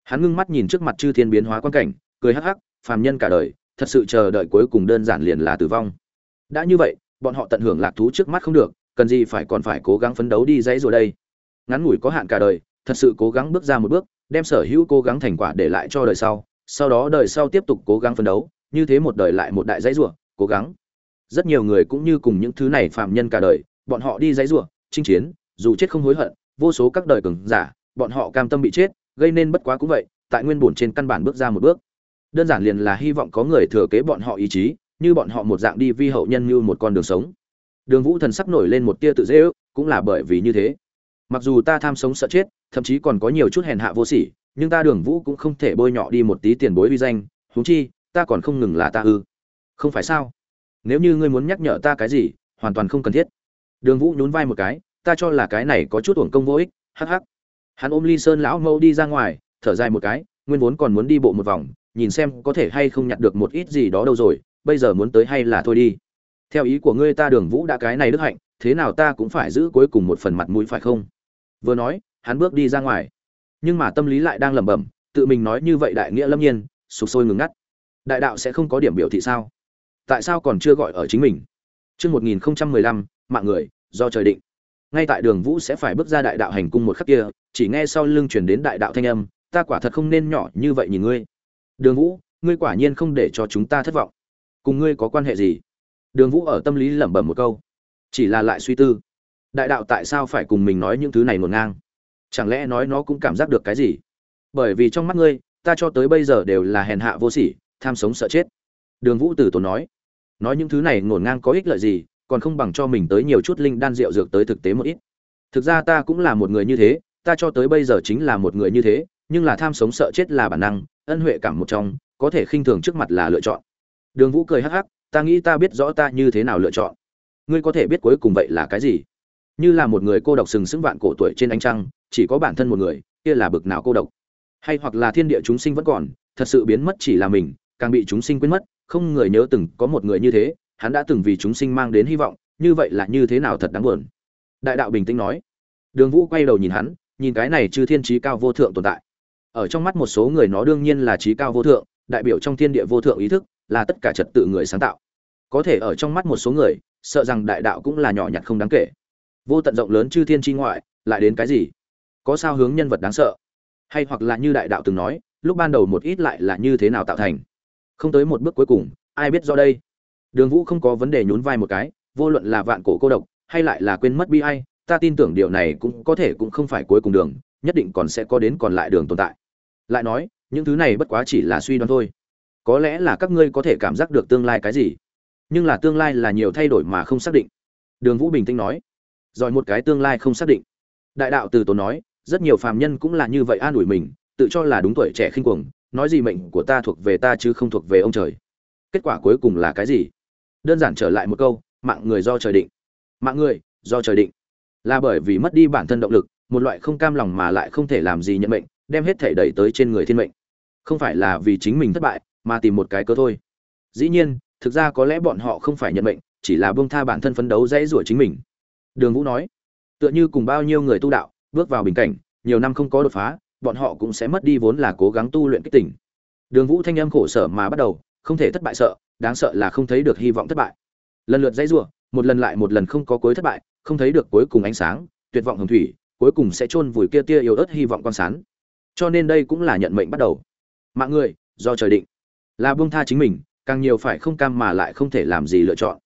Hắn ngưng mắt nhìn trước mặt chư thiên biến hóa quan cảnh, cười hắc hắc, phàm nhân cả đời, thật sự chờ đợi cuối cùng đơn giản liền là tử vong. Đã như vậy, bọn họ tận hưởng lạc thú trước mắt không được cần gì phải còn phải cố gắng phấn đấu đi dãy rồi đây. Ngắn ngủi có hạn cả đời, thật sự cố gắng bước ra một bước, đem sở hữu cố gắng thành quả để lại cho đời sau sau đó đời sau tiếp tục cố gắng phấn đấu, như thế một đời lại một đại dãy rủa cố gắng. Rất nhiều người cũng như cùng những thứ này phạm nhân cả đời, bọn họ đi dãy rủa chinh chiến, dù chết không hối hận, vô số các đời cường giả, bọn họ cam tâm bị chết, gây nên bất quá cũng vậy, tại nguyên bổn trên căn bản bước ra một bước. Đơn giản liền là hy vọng có người thừa kế bọn họ ý chí, như bọn họ một dạng đi vi hậu nhân như một con đường sống đường vũ thần sắc nổi lên một tia tự dễ ước, cũng là bởi vì như thế. Mặc dù ta tham sống sợ chết, thậm chí còn có nhiều chút hèn hạ vô sỉ, nhưng ta đường vũ cũng không thể bôi nhọ đi một tí tiền bối uy danh, huống chi, ta còn không ngừng là ta ư. Không phải sao? Nếu như ngươi muốn nhắc nhở ta cái gì, hoàn toàn không cần thiết. Đường vũ nhún vai một cái, ta cho là cái này có chút uổng công vô ích, hắc hắc. Hắn ôm ly sơn lão mẫu đi ra ngoài, thở dài một cái, nguyên vốn còn muốn đi bộ một vòng, nhìn xem có thể hay không nhặt được một ít gì đó đâu rồi, bây giờ muốn tới hay là thôi đi theo ý của ngươi ta đường vũ đã cái này đức hạnh thế nào ta cũng phải giữ cuối cùng một phần mặt mũi phải không vừa nói hắn bước đi ra ngoài nhưng mà tâm lý lại đang lẩm bẩm tự mình nói như vậy đại nghĩa lâm nhiên sụp sôi ngừng ngắt đại đạo sẽ không có điểm biểu thị sao tại sao còn chưa gọi ở chính mình Trước 1015, mạng người, do trời định. Ngay tại đường Vũ sẽ phải bước ra đại đạo hành cung một khắc kia, chỉ nghe sau lưng truyền đến đại đạo thanh âm, ta quả thật không nên nhỏ như vậy nhìn ngươi. Đường Vũ, ngươi quả nhiên không để cho chúng ta thất vọng. Cùng ngươi có quan hệ gì? Đường Vũ ở tâm lý lẩm bẩm một câu, chỉ là lại suy tư. Đại đạo tại sao phải cùng mình nói những thứ này ngổn ngang? Chẳng lẽ nói nó cũng cảm giác được cái gì? Bởi vì trong mắt ngươi, ta cho tới bây giờ đều là hèn hạ vô sỉ, tham sống sợ chết. Đường Vũ Tử tốn nói, nói những thứ này ngổn ngang có ích lợi gì, còn không bằng cho mình tới nhiều chút linh đan rượu dược tới thực tế một ít. Thực ra ta cũng là một người như thế, ta cho tới bây giờ chính là một người như thế, nhưng là tham sống sợ chết là bản năng, ân huệ cảm một trong, có thể khinh thường trước mặt là lựa chọn. Đường Vũ cười hắc hắc, ta nghĩ ta biết rõ ta như thế nào lựa chọn. Ngươi có thể biết cuối cùng vậy là cái gì? Như là một người cô độc sừng sững vạn cổ tuổi trên ánh trăng, chỉ có bản thân một người, kia là bực nào cô độc. Hay hoặc là thiên địa chúng sinh vẫn còn, thật sự biến mất chỉ là mình, càng bị chúng sinh quên mất, không người nhớ từng có một người như thế, hắn đã từng vì chúng sinh mang đến hy vọng, như vậy là như thế nào thật đáng buồn. Đại đạo bình tĩnh nói. Đường Vũ quay đầu nhìn hắn, nhìn cái này chư thiên trí cao vô thượng tồn tại. Ở trong mắt một số người nó đương nhiên là trí cao vô thượng, đại biểu trong thiên địa vô thượng ý thức, là tất cả trật tự người sáng tạo. Có thể ở trong mắt một số người, sợ rằng đại đạo cũng là nhỏ nhặt không đáng kể. Vô tận rộng lớn chư thiên chi ngoại, lại đến cái gì? Có sao hướng nhân vật đáng sợ? Hay hoặc là như đại đạo từng nói, lúc ban đầu một ít lại là như thế nào tạo thành? Không tới một bước cuối cùng, ai biết do đây? Đường Vũ không có vấn đề nhún vai một cái, vô luận là vạn cổ cô độc, hay lại là quên mất bi ai, ta tin tưởng điều này cũng có thể cũng không phải cuối cùng đường, nhất định còn sẽ có đến còn lại đường tồn tại. Lại nói, những thứ này bất quá chỉ là suy đoán thôi. Có lẽ là các ngươi có thể cảm giác được tương lai cái gì, nhưng là tương lai là nhiều thay đổi mà không xác định. Đường Vũ bình tĩnh nói, rồi một cái tương lai không xác định. Đại đạo từ tốn nói, rất nhiều phàm nhân cũng là như vậy an ủi mình, tự cho là đúng tuổi trẻ khinh cuồng, nói gì mệnh của ta thuộc về ta chứ không thuộc về ông trời. Kết quả cuối cùng là cái gì? đơn giản trở lại một câu mạng người do trời định mạng người do trời định là bởi vì mất đi bản thân động lực một loại không cam lòng mà lại không thể làm gì nhận mệnh đem hết thể đẩy tới trên người thiên mệnh không phải là vì chính mình thất bại mà tìm một cái cơ thôi. Dĩ nhiên, thực ra có lẽ bọn họ không phải nhận mệnh, chỉ là buông tha bản thân phấn đấu dễ rủa chính mình. Đường vũ nói, tựa như cùng bao nhiêu người tu đạo, bước vào bình cảnh, nhiều năm không có đột phá, bọn họ cũng sẽ mất đi vốn là cố gắng tu luyện kích tỉnh. Đường vũ thanh âm khổ sở mà bắt đầu, không thể thất bại sợ, đáng sợ là không thấy được hy vọng thất bại. Lần lượt dãy rủa, một lần lại một lần không có cuối thất bại, không thấy được cuối cùng ánh sáng, tuyệt vọng hồng thủy, cuối cùng sẽ chôn vùi kia tia yếu ớt hy vọng con sán cho nên đây cũng là nhận mệnh bắt đầu. Mạng người, do trời định là buông tha chính mình, càng nhiều phải không cam mà lại không thể làm gì lựa chọn.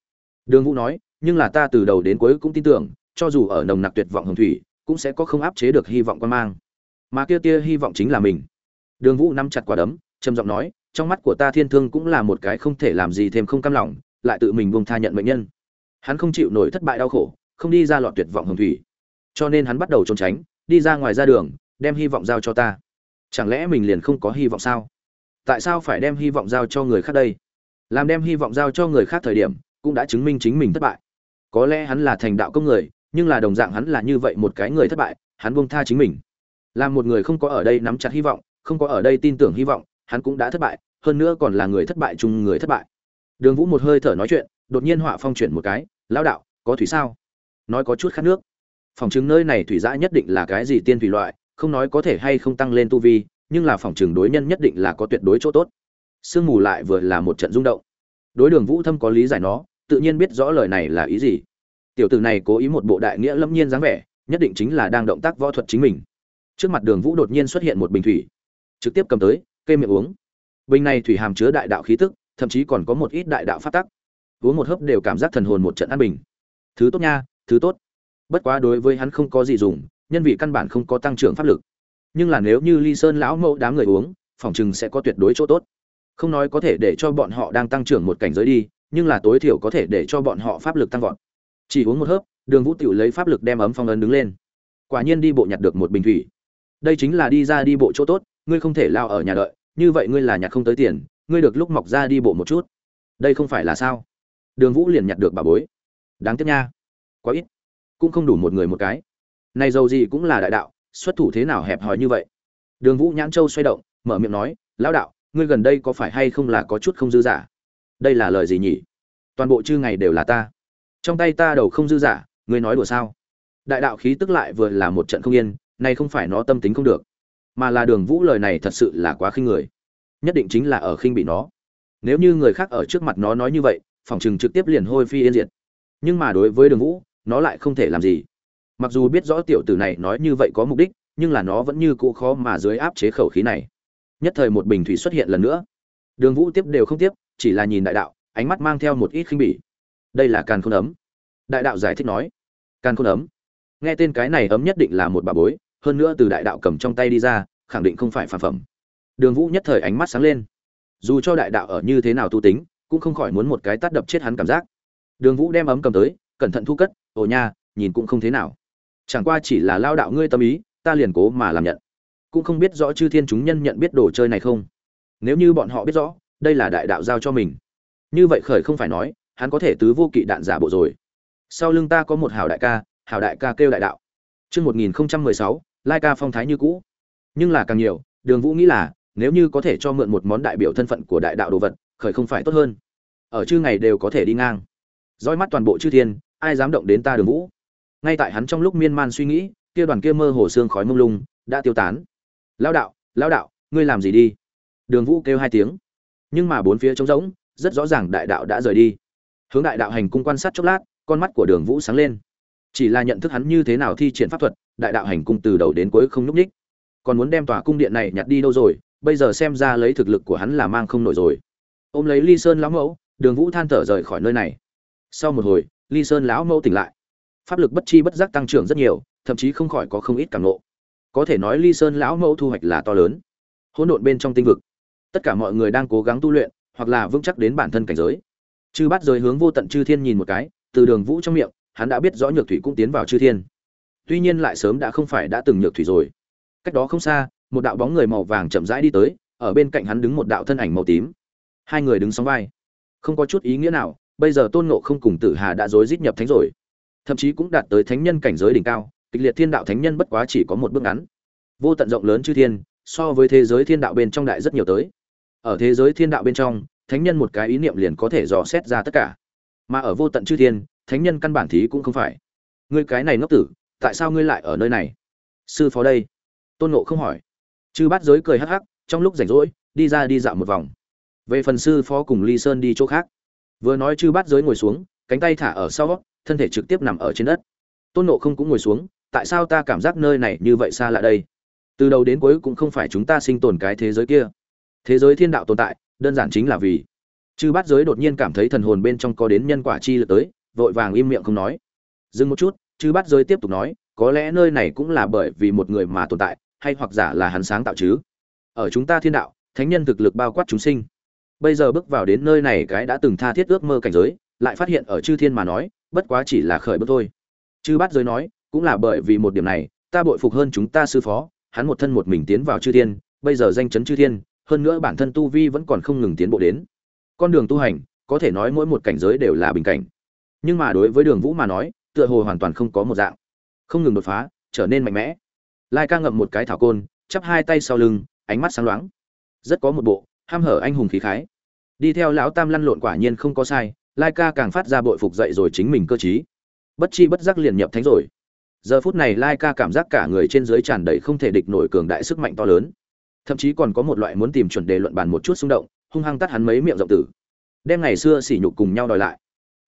Đường vũ nói, nhưng là ta từ đầu đến cuối cũng tin tưởng, cho dù ở nồng nặc tuyệt vọng hồng thủy, cũng sẽ có không áp chế được hy vọng quan mang. Mà kia tia hy vọng chính là mình. Đường vũ nắm chặt quả đấm, trầm giọng nói, trong mắt của ta thiên thương cũng là một cái không thể làm gì thêm không cam lòng, lại tự mình buông tha nhận bệnh nhân. Hắn không chịu nổi thất bại đau khổ, không đi ra lọt tuyệt vọng hồng thủy. Cho nên hắn bắt đầu trốn tránh, đi ra ngoài ra đường, đem hy vọng giao cho ta. Chẳng lẽ mình liền không có hy vọng sao? Tại sao phải đem hy vọng giao cho người khác đây? Làm đem hy vọng giao cho người khác thời điểm, cũng đã chứng minh chính mình thất bại. Có lẽ hắn là thành đạo công người, nhưng là đồng dạng hắn là như vậy một cái người thất bại, hắn buông tha chính mình. Làm một người không có ở đây nắm chặt hy vọng, không có ở đây tin tưởng hy vọng, hắn cũng đã thất bại, hơn nữa còn là người thất bại chung người thất bại. Đường vũ một hơi thở nói chuyện, đột nhiên họa phong chuyển một cái, lão đạo, có thủy sao? Nói có chút khát nước. Phòng chứng nơi này thủy giã nhất định là cái gì tiên thủy loại, không nói có thể hay không tăng lên tu vi nhưng là phòng trường đối nhân nhất định là có tuyệt đối chỗ tốt. Sương mù lại vừa là một trận rung động. Đối đường vũ thâm có lý giải nó, tự nhiên biết rõ lời này là ý gì. Tiểu tử này cố ý một bộ đại nghĩa lâm nhiên dáng vẻ, nhất định chính là đang động tác võ thuật chính mình. Trước mặt đường vũ đột nhiên xuất hiện một bình thủy. Trực tiếp cầm tới cây miệng uống. Bình này thủy hàm chứa đại đạo khí tức, thậm chí còn có một ít đại đạo phát tắc. Uống một hớp đều cảm giác thần hồn một trận an bình. Thứ tốt nha, thứ tốt. Bất quá đối với hắn không có gì dùng, nhân vị căn bản không có tăng trưởng pháp lực nhưng là nếu như ly sơn lão mẫu đám người uống, phòng chừng sẽ có tuyệt đối chỗ tốt. Không nói có thể để cho bọn họ đang tăng trưởng một cảnh giới đi, nhưng là tối thiểu có thể để cho bọn họ pháp lực tăng vọt. Chỉ uống một hớp, đường vũ tiểu lấy pháp lực đem ấm phong ấn đứng lên. Quả nhiên đi bộ nhặt được một bình thủy. Đây chính là đi ra đi bộ chỗ tốt, ngươi không thể lao ở nhà đợi, như vậy ngươi là nhặt không tới tiền, ngươi được lúc mọc ra đi bộ một chút. Đây không phải là sao? Đường vũ liền nhặt được bà bối. Đáng tiếc nha. Quá ít. Cũng không đủ một người một cái. Này dầu gì cũng là đại đạo xuất thủ thế nào hẹp hòi như vậy? Đường vũ nhãn châu xoay động, mở miệng nói, lão đạo, ngươi gần đây có phải hay không là có chút không dư giả đây là lời gì nhỉ? Toàn bộ chư ngày đều là ta. Trong tay ta đầu không dư giả ngươi nói đùa sao? Đại đạo khí tức lại vừa là một trận không yên, nay không phải nó tâm tính không được, mà là đường vũ lời này thật sự là quá khinh người. Nhất định chính là ở khinh bị nó. Nếu như người khác ở trước mặt nó nói như vậy, phòng chừng trực tiếp liền hôi phi yên diệt. Nhưng mà đối với đường vũ, nó lại không thể làm gì mặc dù biết rõ tiểu tử này nói như vậy có mục đích, nhưng là nó vẫn như cũ khó mà dưới áp chế khẩu khí này. Nhất thời một bình thủy xuất hiện lần nữa. Đường vũ tiếp đều không tiếp, chỉ là nhìn đại đạo, ánh mắt mang theo một ít khinh bỉ. Đây là càn khôn ấm. Đại đạo giải thích nói, càn khôn ấm, nghe tên cái này ấm nhất định là một bà bối, hơn nữa từ đại đạo cầm trong tay đi ra, khẳng định không phải phản phẩm. Đường vũ nhất thời ánh mắt sáng lên. Dù cho đại đạo ở như thế nào tu tính, cũng không khỏi muốn một cái tát đập chết hắn cảm giác. Đường vũ đem ấm cầm tới, cẩn thận thu cất, ồ nha, nhìn cũng không thế nào chẳng qua chỉ là lao đạo ngươi tâm ý, ta liền cố mà làm nhận. Cũng không biết rõ chư thiên chúng nhân nhận biết đồ chơi này không. Nếu như bọn họ biết rõ, đây là đại đạo giao cho mình. Như vậy khởi không phải nói, hắn có thể tứ vô kỵ đạn giả bộ rồi. Sau lưng ta có một hào đại ca hào đại ca kêu đại đạo. Chương một nghìn mười sáu, lai ca phong thái như cũ. Nhưng là càng nhiều, đường vũ nghĩ là, nếu như có thể cho mượn một món đại biểu thân phận của đại đạo đồ vật, khởi không phải tốt hơn. Ở chư ngày đều có thể đi ngang. Roi mắt toàn bộ chư thiên, ai dám động đến ta đường vũ? Ngay tại hắn trong lúc miên man suy nghĩ, kia đoàn kia mơ hồ xương khói mông lung đã tiêu tán. Lao đạo lao đạo, ngươi làm gì đi? Đường vũ kêu hai tiếng. Nhưng mà bốn phía trống rỗng, rất rõ ràng đại đạo đã rời đi. Hướng đại đạo hành cung quan sát chốc lát, con mắt của đường vũ sáng lên. Chỉ là nhận thức hắn như thế nào thi triển pháp thuật, đại đạo hành cung từ đầu đến cuối không nhúc ních còn muốn đem tòa cung điện này nhặt đi đâu rồi, bây giờ xem ra lấy thực lực của hắn là mang không nổi rồi. Ôm lấy ly sơn lão mẫu, đường vũ than thở rời khỏi nơi này. Sau một hồi, ly sơn lão mẫu tỉnh lại pháp lực bất chi bất giác tăng trưởng rất nhiều, thậm chí không khỏi có không ít cảm nộ có thể nói ly sơn lão mẫu thu hoạch là to lớn. Hỗn độn bên trong tinh vực, tất cả mọi người đang cố gắng tu luyện, hoặc là vững chắc đến bản thân cảnh giới. Chư bắt giới hướng vô tận chư thiên nhìn một cái, từ đường vũ trong miệng, hắn đã biết rõ nhược thủy cũng tiến vào chư thiên. Tuy nhiên lại sớm đã không phải đã từng nhược thủy rồi. Cách đó không xa, một đạo bóng người màu vàng chậm rãi đi tới, ở bên cạnh hắn đứng một đạo thân ảnh màu tím. Hai người đứng sóng vai. Không có chút ý nghĩa nào, bây giờ tôn nộ không cùng tử hà đã rối rít nhập thánh rồi thậm chí cũng đạt tới thánh nhân cảnh giới đỉnh cao, kịch liệt thiên đạo thánh nhân bất quá chỉ có một bước ngắn. Vô tận rộng lớn chư thiên, so với thế giới thiên đạo bên trong đại rất nhiều tới. Ở thế giới thiên đạo bên trong, thánh nhân một cái ý niệm liền có thể dò xét ra tất cả. Mà ở vô tận chư thiên, thánh nhân căn bản thí cũng không phải. Ngươi cái này ngốc tử, tại sao ngươi lại ở nơi này? Sư phó đây. Tôn nộ không hỏi. Chư bát giới cười hắc hắc, trong lúc rảnh rỗi, đi ra đi dạo một vòng. Về phần sư phó cùng ly sơn đi chỗ khác. Vừa nói chư bát giới ngồi xuống, cánh tay thả ở sau thân thể trực tiếp nằm ở trên đất. Tôn nộ không cũng ngồi xuống, tại sao ta cảm giác nơi này như vậy xa lạ đây? Từ đầu đến cuối cũng không phải chúng ta sinh tồn cái thế giới kia. Thế giới thiên đạo tồn tại, đơn giản chính là vì. Chư bát giới đột nhiên cảm thấy thần hồn bên trong có đến nhân quả chi lực tới, vội vàng im miệng không nói. Dừng một chút, chư bát giới tiếp tục nói, có lẽ nơi này cũng là bởi vì một người mà tồn tại, hay hoặc giả là hắn sáng tạo chứ? Ở chúng ta thiên đạo, thánh nhân thực lực bao quát chúng sinh. Bây giờ bước vào đến nơi này cái đã từng tha thiết ước mơ cảnh giới lại phát hiện ở chư thiên mà nói, bất quá chỉ là khởi bước thôi. Chư bát giới nói, cũng là bởi vì một điểm này, ta bội phục hơn chúng ta sư phó, hắn một thân một mình tiến vào chư thiên, bây giờ danh chấn chư thiên, hơn nữa bản thân tu vi vẫn còn không ngừng tiến bộ đến. Con đường tu hành, có thể nói mỗi một cảnh giới đều là bình cảnh. Nhưng mà đối với đường vũ mà nói, tựa hồ hoàn toàn không có một dạng. Không ngừng đột phá, trở nên mạnh mẽ. Lai ca ngậm một cái thảo côn, chắp hai tay sau lưng, ánh mắt sáng loáng. Rất có một bộ, ham hở anh hùng khí khái. Đi theo lão tam lăn lộn quả nhiên không có sai lai ca càng phát ra bội phục dậy rồi chính mình cơ t bất chi bất giác liền nhập thánh rồi. Giờ phút này lai ca cảm giác cả người trên dưới tràn đầy không thể địch nổi cường đại sức mạnh to lớn. Thậm chí còn có một loại muốn tìm chuẩn đề luận bàn một chút xung động, hung hăng tắt hắn mấy miệng rộng tử. Đem ngày xưa sỉ nhục cùng nhau đòi lại.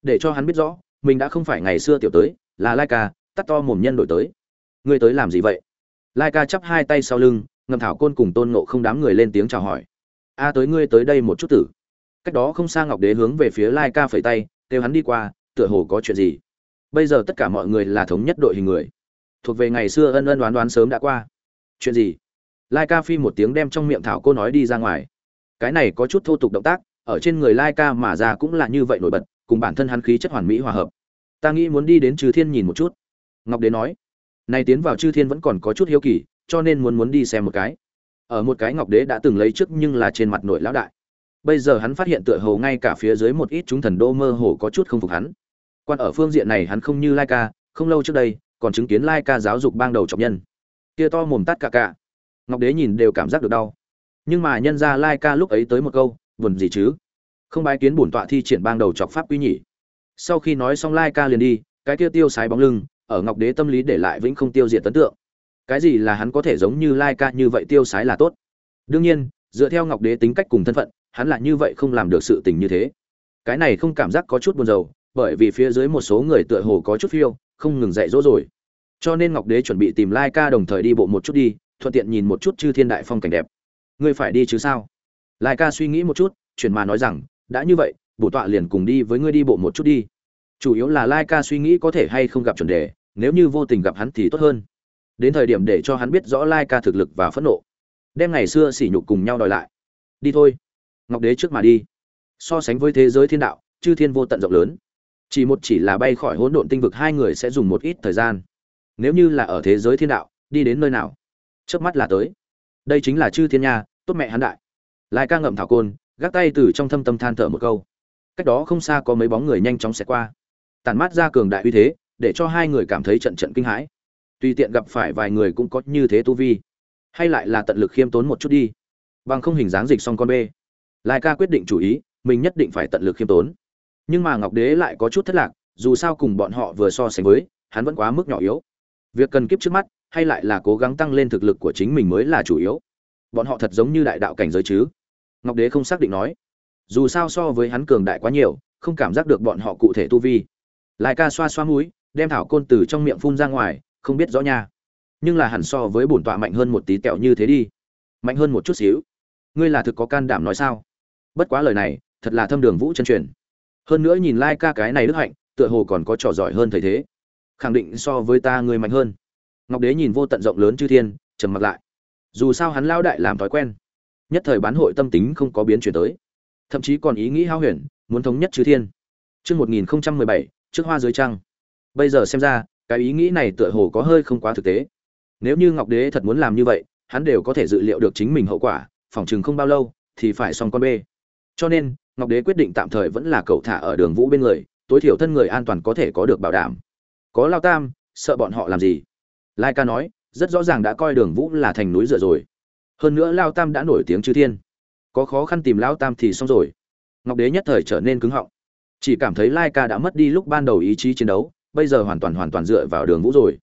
Để cho hắn biết rõ, mình đã không phải ngày xưa tiểu tới, là lai ca, tắt to mồm nhân đổi tới. Ngươi tới làm gì vậy? Lai ca chắp hai tay sau lưng, ngầm thảo côn cùng tôn nộ không đám người lên tiếng chào hỏi. A tới ngươi tới đây một chút tử cách đó không xa ngọc đế hướng về phía lai ca phẩy tay, kêu hắn đi qua, tựa hồ có chuyện gì. Bây giờ tất cả mọi người là thống nhất đội hình người. Thuộc về ngày xưa ân ân đoán đoán sớm đã qua. Chuyện gì? Lai ca phi một tiếng đem trong miệng thảo cô nói đi ra ngoài. Cái này có chút thô tục động tác, ở trên người lai ca mà ra cũng là như vậy nổi bật, cùng bản thân hắn khí chất hoàn mỹ hòa hợp. Ta nghĩ muốn đi đến trừ thiên nhìn một chút. Ngọc đế nói, nay tiến vào chư thiên vẫn còn có chút hiếu kỳ, cho nên muốn muốn đi xem một cái. Ở một cái ngọc đế đã từng lấy trước nhưng là trên mặt nội lão đại bây giờ hắn phát hiện tựa hồ ngay cả phía dưới một ít chúng thần đô mơ hồ có chút không phục hắn. Quan ở phương diện này hắn không như lai ca, không lâu trước đây, còn chứng kiến lai ca giáo dục bang đầu trọng nhân. Kia to mồm tắt cả cả. Ngọc đế nhìn đều cảm giác được đau. Nhưng mà nhân ra lai ca lúc ấy tới một câu, buồn gì chứ? Không bái kiến bổn tọa thi triển bang đầu chọc pháp quy nhỉ. Sau khi nói xong lai ca liền đi, cái kia tiêu sái bóng lưng, ở ngọc đế tâm lý để lại vĩnh không tiêu diệt tấn tượng. Cái gì là hắn có thể giống như lai ca như vậy tiêu sái là tốt? Đương nhiên, dựa theo ngọc đế tính cách cùng thân phận hắn là như vậy không làm được sự tình như thế. Cái này không cảm giác có chút buồn rầu, bởi vì phía dưới một số người tựa hồ có chút phiêu, không ngừng dạy dỗ rồi. Cho nên ngọc đế chuẩn bị tìm lai ca đồng thời đi bộ một chút đi, thuận tiện nhìn một chút chư thiên đại phong cảnh đẹp. Ngươi phải đi chứ sao? Lai ca suy nghĩ một chút, chuyển mà nói rằng, đã như vậy, bổ tọa liền cùng đi với ngươi đi bộ một chút đi. Chủ yếu là lai ca suy nghĩ có thể hay không gặp chuẩn đề, nếu như vô tình gặp hắn thì tốt hơn. Đến thời điểm để cho hắn biết rõ lai ca thực lực và phẫn nộ. Đem ngày xưa sỉ nhục cùng nhau đòi lại. Đi thôi ngọc đế trước mà đi. So sánh với thế giới thiên đạo, chư thiên vô tận rộng lớn. Chỉ một chỉ là bay khỏi hỗn độn tinh vực, hai người sẽ dùng một ít thời gian. Nếu như là ở thế giới thiên đạo, đi đến nơi nào? Trước mắt là tới. Đây chính là chư thiên nha, tốt mẹ hắn đại. Lai ca ngậm thảo côn, gác tay từ trong thâm tâm than thở một câu. Cách đó không xa có mấy bóng người nhanh chóng xẹt qua. Tàn mát ra cường đại uy thế, để cho hai người cảm thấy trận trận kinh hãi. Tùy tiện gặp phải vài người cũng có như thế tu vi. Hay lại là tận lực khiêm tốn một chút đi. Bằng không hình dáng dịch xong con bê lai ca quyết định chủ ý, mình nhất định phải tận lực khiêm tốn. Nhưng mà ngọc đế lại có chút thất lạc, dù sao cùng bọn họ vừa so sánh với, hắn vẫn quá mức nhỏ yếu. Việc cần kiếp trước mắt, hay lại là cố gắng tăng lên thực lực của chính mình mới là chủ yếu. Bọn họ thật giống như đại đạo cảnh giới chứ? Ngọc đế không xác định nói. Dù sao so với hắn cường đại quá nhiều, không cảm giác được bọn họ cụ thể tu vi. Lai ca xoa xoa mũi, đem thảo côn từ trong miệng phun ra ngoài, không biết rõ nha. Nhưng là hẳn so với bổn tọa mạnh hơn một tí tẹo như thế đi. Mạnh hơn một chút xíu. Ngươi là thực có can đảm nói sao? Bất quá lời này thật là thâm đường vũ chân truyền. Hơn nữa nhìn lai ca cái này đức hạnh tựa hồ còn có trò giỏi hơn thầy thế. Khẳng định so với ta người mạnh hơn. Ngọc đế nhìn vô tận rộng lớn chư thiên trầm mặc lại. Dù sao hắn lao đại làm thói quen. Nhất thời bán hội tâm tính không có biến chuyển tới. Thậm chí còn ý nghĩ hao huyền muốn thống nhất chư thiên. Trước 1017, trước hoa dưới trăng. Bây giờ xem ra, cái ý nghĩ này tựa hồ có hơi không quá thực tế. Nếu như Ngọc Đế thật muốn làm như vậy, hắn đều có thể dự liệu được chính mình hậu quả, phỏng chừng không bao lâu thì phải xong con bê. Cho nên, Ngọc Đế quyết định tạm thời vẫn là cậu thả ở Đường Vũ bên người, tối thiểu thân người an toàn có thể có được bảo đảm. Có Lao Tam, sợ bọn họ làm gì? Lai Ca nói, rất rõ ràng đã coi Đường Vũ là thành núi dựa rồi. Hơn nữa Lao Tam đã nổi tiếng chư thiên, có khó khăn tìm Lao Tam thì xong rồi. Ngọc Đế nhất thời trở nên cứng họng chỉ cảm thấy lai ca đã mất đi lúc ban đầu ý chí chiến đấu bây giờ hoàn toàn hoàn toàn dựa vào đường vũ rồi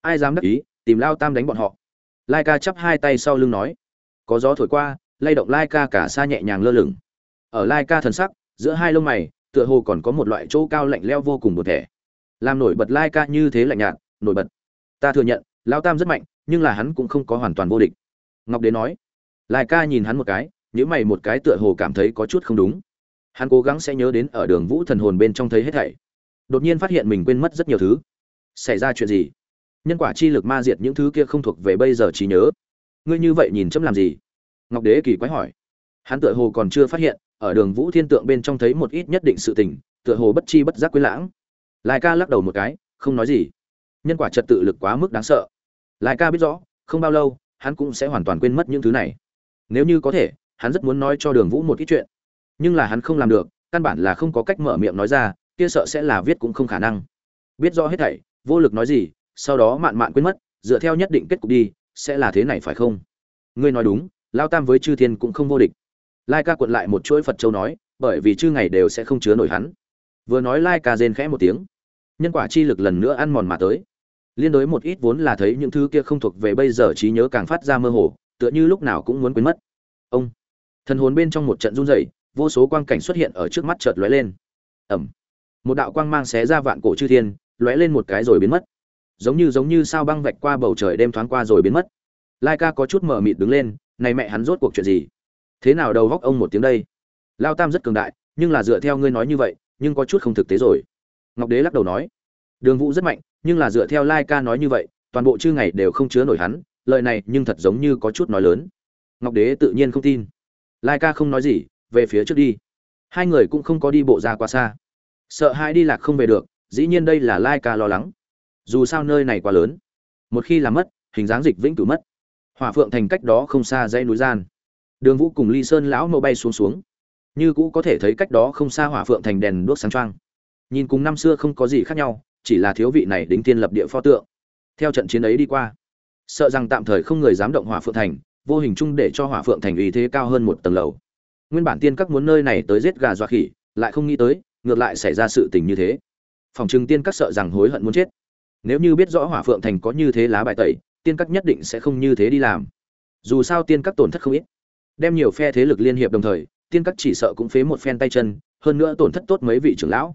ai dám đắc ý tìm lao tam đánh bọn họ lai ca chắp hai tay sau lưng nói có gió thổi qua lay động lai ca cả xa nhẹ nhàng lơ lửng ở lai ca thần sắc, giữa hai lông mày, tựa hồ còn có một loại chỗ cao lạnh leo vô cùng một thể làm nổi bật lai ca như thế lạnh nhạt, nổi bật. Ta thừa nhận lao tam rất mạnh, nhưng là hắn cũng không có hoàn toàn vô địch. Ngọc đế nói. Lai ca nhìn hắn một cái nhữ mày một cái tựa hồ cảm thấy có chút không đúng. Hắn cố gắng sẽ nhớ đến ở đường vũ thần hồn bên trong thấy hết thảy. Đột nhiên phát hiện mình quên mất rất nhiều thứ. Xảy ra chuyện gì? Nhân quả chi lực ma diệt những thứ kia không thuộc về bây giờ trí nhớ. Ngươi như vậy nhìn chấm làm gì? Ngọc đế kỳ quái hỏi. Hắn tựa hồ còn chưa phát hiện ở đường vũ thiên tượng bên trong thấy một ít nhất định sự tình, tựa hồ bất chi bất giác quên lãng. Lai ca lắc đầu một cái, không nói gì. Nhân quả trật tự lực quá mức đáng sợ. Lai ca biết rõ, không bao lâu, hắn cũng sẽ hoàn toàn quên mất những thứ này. Nếu như có thể, hắn rất muốn nói cho đường vũ một ít chuyện. Nhưng là hắn không làm được, căn bản là không có cách mở miệng nói ra, kia sợ sẽ là viết cũng không khả năng. Biết rõ hết thảy, vô lực nói gì, sau đó mạn mạn quên mất, dựa theo nhất định kết cục đi, sẽ là thế này phải không? Ngươi nói đúng, lao tam với chư thiên cũng không vô địch lai ca cuộn lại một chuỗi phật châu nói, bởi vì chư ngày đều sẽ không chứa nổi hắn. Vừa nói lai ca rên khẽ một tiếng. Nhân quả chi lực lần nữa ăn mòn mà tới. Liên đối một ít vốn là thấy những thứ kia không thuộc về bây giờ trí nhớ càng phát ra mơ hồ, tựa như lúc nào cũng muốn quên mất. Ông. Thần hồn bên trong một trận run rẩy, vô số quang cảnh xuất hiện ở trước mắt chợt lóe lên. Ẩm. Một đạo quang mang xé ra vạn cổ chư thiên, lóe lên một cái rồi biến mất. Giống như giống như sao băng vạch qua bầu trời đêm thoáng qua rồi biến mất. Lai ca có chút mở mịt đứng lên, này mẹ hắn rốt cuộc chuyện gì? Thế nào đầu góc ông một tiếng đây? Lao tam rất cường đại, nhưng là dựa theo ngươi nói như vậy, nhưng có chút không thực tế rồi. Ngọc đế lắc đầu nói, đường vũ rất mạnh, nhưng là dựa theo lai ca nói như vậy, toàn bộ chư ngày đều không chứa nổi hắn lợi này nhưng thật giống như có chút nói lớn. Ngọc đế tự nhiên không tin. Lai ca không nói gì, về phía trước đi. Hai người cũng không có đi bộ ra quá xa. Sợ hai đi lạc không về được, dĩ nhiên đây là lai ca lo lắng. Dù sao nơi này quá lớn. Một khi làm mất, hình dáng dịch vĩnh cửu mất. Hỏa phượng thành cách đó không xa dãy núi gian đường vũ cùng ly sơn lão mẫu bay xuống xuống. Như cũ có thể thấy cách đó không xa hỏa phượng thành đèn đuốc sáng trang nhìn cùng năm xưa không có gì khác nhau, chỉ là thiếu vị này đính tiên lập địa pho tượng. Theo trận chiến ấy đi qua, sợ rằng tạm thời không người dám động hỏa phượng thành, vô hình chung để cho hỏa phượng thành uy thế cao hơn một tầng lầu. Nguyên bản tiên các muốn nơi này tới giết gà dọa khỉ, lại không nghĩ tới, ngược lại xảy ra sự tình như thế. Phòng trừng tiên các sợ rằng hối hận muốn chết. Nếu như biết rõ hỏa phượng thành có như thế lá bài tẩy, tiên các nhất định sẽ không như thế đi làm. Dù sao tiên các tổn thất không ít đem nhiều phe thế lực liên hiệp đồng thời, tiên các chỉ sợ cũng phế một phen tay chân, hơn nữa tổn thất tốt mấy vị trưởng lão.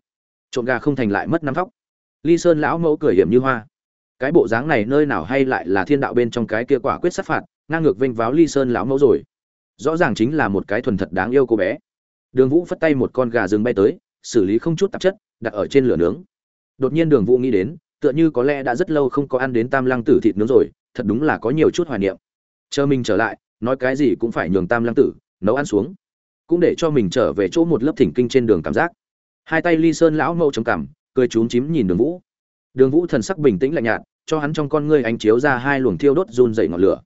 Trộm gà không thành lại mất năm vóc ly sơn lão mẫu cười hiểm như hoa. Cái bộ dáng này nơi nào hay lại là thiên đạo bên trong cái kia quả quyết sát phạt, ngang ngược vênh váo ly sơn lão mẫu rồi. Rõ ràng chính là một cái thuần thật đáng yêu cô bé. Đường vũ phất tay một con gà rừng bay tới, xử lý không chút tạp chất, đặt ở trên lửa nướng. Đột nhiên đường vũ nghĩ đến, tựa như có lẽ đã rất lâu không có ăn đến tam lăng tử thịt nướng rồi, thật đúng là có nhiều chút hoài niệm. Chờ mình trở lại nói cái gì cũng phải nhường tam lăng tử, nấu ăn xuống. Cũng để cho mình trở về chỗ một lớp thỉnh kinh trên đường cảm giác. Hai tay ly sơn lão mâu trầm cảm cười trúng chím nhìn đường vũ. Đường vũ thần sắc bình tĩnh lạnh nhạt, cho hắn trong con ngươi ánh chiếu ra hai luồng thiêu đốt run dậy ngọn lửa.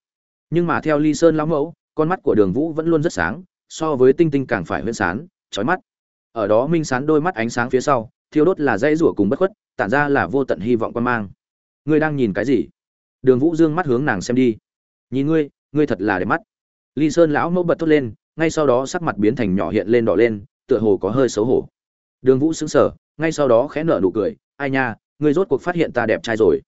Nhưng mà theo ly sơn lão mẫu, con mắt của đường vũ vẫn luôn rất sáng, so với tinh tinh càng phải huyên sán trói mắt. Ở đó minh sán đôi mắt ánh sáng phía sau, thiêu đốt là dây rủa cùng bất khuất, tản ra là vô tận hy vọng quan mang. Ngươi đang nhìn cái gì? Đường vũ dương mắt hướng nàng xem đi. Nhìn ngươi ngươi thật là đẹp mắt. Ly sơn lão mẫu bật thốt lên, ngay sau đó sắc mặt biến thành nhỏ hiện lên đỏ lên, tựa hồ có hơi xấu hổ. Đường vũ sững sờ, ngay sau đó khẽ nở nụ cười, ai nha, ngươi rốt cuộc phát hiện ta đẹp trai rồi.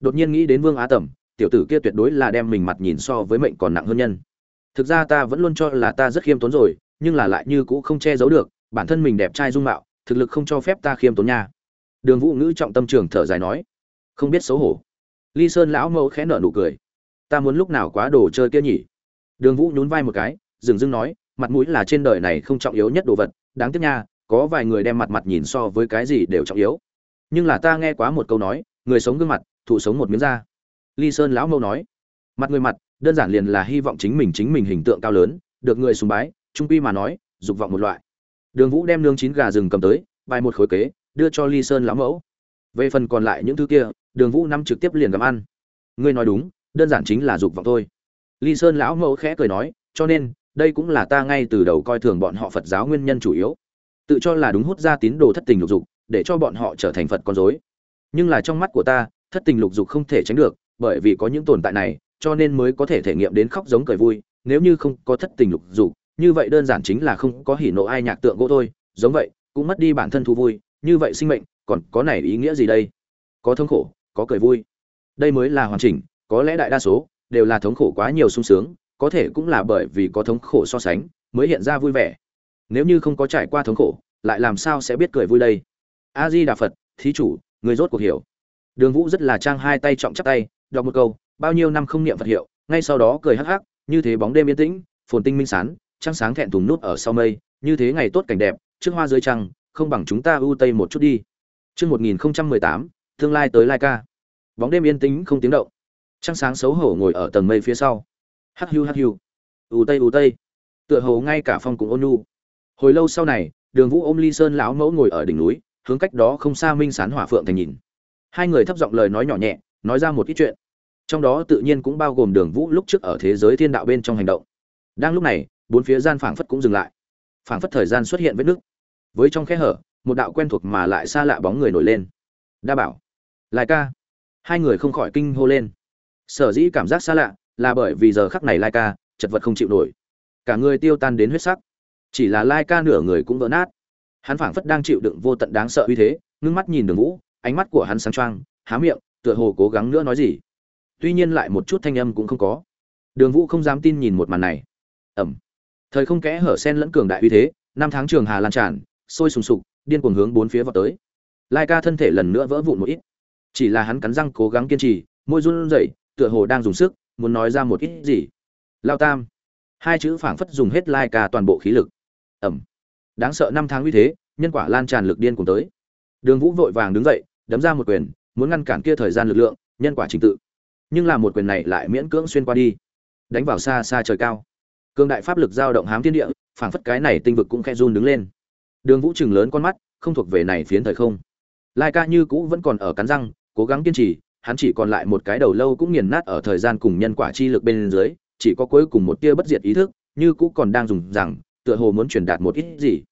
Đột nhiên nghĩ đến vương á tẩm, tiểu tử kia tuyệt đối là đem mình mặt nhìn so với mệnh còn nặng hơn nhân. Thực ra ta vẫn luôn cho là ta rất khiêm tốn rồi, nhưng là lại như cũ không che giấu được, bản thân mình đẹp trai dung mạo, thực lực không cho phép ta khiêm tốn nha. Đường vũ ngữ trọng tâm trường thở dài nói, không biết xấu hổ. Ly sơn lão mẫu khẽ nở nụ cười ta muốn lúc nào quá đồ chơi kia nhỉ? Đường vũ nhún vai một cái, dừng dưng nói, mặt mũi là trên đời này không trọng yếu nhất đồ vật, đáng tiếc nha, có vài người đem mặt mặt nhìn so với cái gì đều trọng yếu. Nhưng là ta nghe quá một câu nói, người sống gương mặt thụ sống một miếng da. Ly sơn lão mâu nói, mặt người mặt, đơn giản liền là hy vọng chính mình chính mình hình tượng cao lớn, được người sùng bái, trung quy mà nói, dục vọng một loại. Đường vũ đem nướng chín gà rừng cầm tới, bài một khối kế, đưa cho ly sơn lão mẫu. Về phần còn lại những thứ kia, đường vũ năm trực tiếp liền gặm ăn. Ngươi nói đúng đơn giản chính là dục vọng thôi. Ly sơn lão mẫu khẽ cười nói, cho nên, đây cũng là ta ngay từ đầu coi thường bọn họ phật giáo nguyên nhân chủ yếu. Tự cho là đúng hút ra tín đồ thất tình lục dục, để cho bọn họ trở thành phật con dối nhưng là trong mắt của ta, thất tình lục dục không thể tránh được, bởi vì có những tồn tại này, cho nên mới có thể thể nghiệm đến khóc giống cười vui, nếu như không có thất tình lục dục, như vậy đơn giản chính là không có hỉ nộ ai nhạc tượng gỗ thôi, giống vậy, cũng mất đi bản thân thú vui, như vậy sinh mệnh, còn có này ý nghĩa gì đây? Có thống khổ, có cười vui. Đây mới là hoàn chỉnh có lẽ đại đa số đều là thống khổ quá nhiều sung sướng, có thể cũng là bởi vì có thống khổ so sánh mới hiện ra vui vẻ. Nếu như không có trải qua thống khổ, lại làm sao sẽ biết cười vui đây? A di đà phật thí chủ, người rốt cuộc hiểu. Đường vũ rất là trang hai tay trọng chắp tay, đọc một câu, bao nhiêu năm không niệm phật hiệu, ngay sau đó cười hắc hắc, như thế bóng đêm yên tĩnh, phồn tinh minh sán, trăng sáng thẹn thùng nút ở sau mây, như thế ngày tốt cảnh đẹp, trước hoa dưới trăng, không bằng chúng ta ưu tây một chút đi. Chương một nghìn tám, tương lai tới lai ca. Bóng đêm yên tĩnh không tiếng động trăng sáng xấu hổ ngồi ở tầng mây phía sau. Hắc hiu hắc hiu. Ù tây ù tây. Tựa hồ ngay cả phong cũng ôn nhu. Hồi lâu sau này, đường vũ ôm ly sơn lão mẫu ngồi ở đỉnh núi, hướng cách đó không xa minh sán hỏa phượng thành nhìn. Hai người thấp giọng lời nói nhỏ nhẹ, nói ra một ít chuyện. Trong đó tự nhiên cũng bao gồm đường vũ lúc trước ở thế giới thiên đạo bên trong hành động. Đang lúc này, bốn phía gian phảng phất cũng dừng lại. Phảng phất thời gian xuất hiện vết nước với trong khe hở, một đạo quen thuộc mà lại xa lạ bóng người nổi lên. Đa bảo. Lại ca. Hai người không khỏi kinh hô lên sở dĩ cảm giác xa lạ là bởi vì giờ khắc này lai ca chật vật không chịu nổi. Cả người tiêu tan đến huyết sắc. Chỉ là lai ca nửa người cũng vỡ nát. Hắn phảng phất đang chịu đựng vô tận đáng sợ uy thế, ngưng mắt nhìn đường vũ, ánh mắt của hắn sáng choang, há miệng, tựa hồ cố gắng nữa nói gì. Tuy nhiên lại một chút thanh âm cũng không có. Đường vũ không dám tin nhìn một màn này. Ẩm. Thời không kẽ hở sen lẫn cường đại uy thế, năm tháng trường hà lan tràn, sôi sùng sục, điên cuồng hướng bốn phía vào tới. Lai ca thân thể lần nữa vỡ vụn một ít. Chỉ là hắn cắn răng cố gắng kiên trì, môi run rẩy tựa hồ đang dùng sức, muốn nói ra một ít gì. Lao tam. Hai chữ phảng phất dùng hết lai ca toàn bộ khí lực. Ẩm. Đáng sợ năm tháng uy thế, nhân quả lan tràn lực điên cùng tới. Đường vũ vội vàng đứng dậy, đấm ra một quyền, muốn ngăn cản kia thời gian lực lượng, nhân quả trình tự. Nhưng là một quyền này lại miễn cưỡng xuyên qua đi. Đánh vào xa xa trời cao. Cương đại pháp lực dao động hám thiên địa, phảng phất cái này tinh vực cũng khe run đứng lên. Đường vũ chừng lớn con mắt, không thuộc về này phiến thời không. Lai ca như cũ vẫn còn ở cắn răng, cố gắng kiên trì hắn chỉ còn lại một cái đầu lâu cũng nghiền nát ở thời gian cùng nhân quả chi lực bên dưới, chỉ có cuối cùng một tia bất diệt ý thức, như cũ còn đang dùng rằng, tựa hồ muốn truyền đạt một ít gì.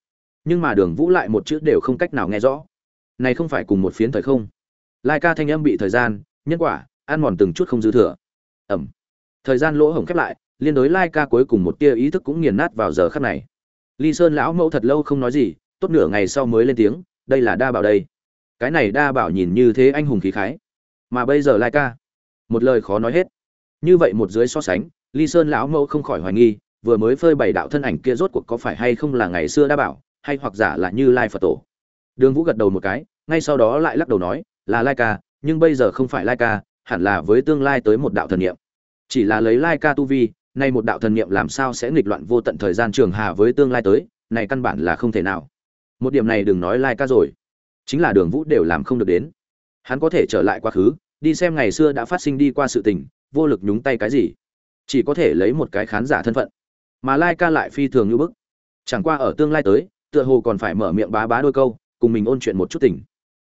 Nhưng mà đường vũ lại một chữ đều không cách nào nghe rõ. Này không phải cùng một phiến thời không. Lai ca thanh âm bị thời gian, nhân quả, ăn mòn từng chút không dư thừa. Ẩm. Thời gian lỗ hổng khép lại, liên đối lai ca cuối cùng một tia ý thức cũng nghiền nát vào giờ khắc này. Ly sơn lão mẫu thật lâu không nói gì, tốt nửa ngày sau mới lên tiếng, đây là đa bảo đây. Cái này đa bảo nhìn như thế anh hùng khí khái mà bây giờ lai ca. Một lời khó nói hết. Như vậy một dưới so sánh, ly sơn lão mẫu không khỏi hoài nghi, vừa mới phơi bày đạo thân ảnh kia rốt cuộc có phải hay không là ngày xưa đã bảo, hay hoặc giả là như lai phật tổ. Đường vũ gật đầu một cái, ngay sau đó lại lắc đầu nói, là lai ca, nhưng bây giờ không phải lai ca, hẳn là với tương lai tới một đạo thần niệm. Chỉ là lấy lai ca tu vi, nay một đạo thần niệm làm sao sẽ nghịch loạn vô tận thời gian trường hà với tương lai tới, này căn bản là không thể nào. Một điểm này đừng nói lai ca rồi. Chính là đường vũ đều làm không được đến hắn có thể trở lại quá khứ, đi xem ngày xưa đã phát sinh đi qua sự tình, vô lực nhúng tay cái gì. Chỉ có thể lấy một cái khán giả thân phận. Mà lai ca lại phi thường như bức. Chẳng qua ở tương lai tới, tựa hồ còn phải mở miệng bá bá đôi câu, cùng mình ôn chuyện một chút tình.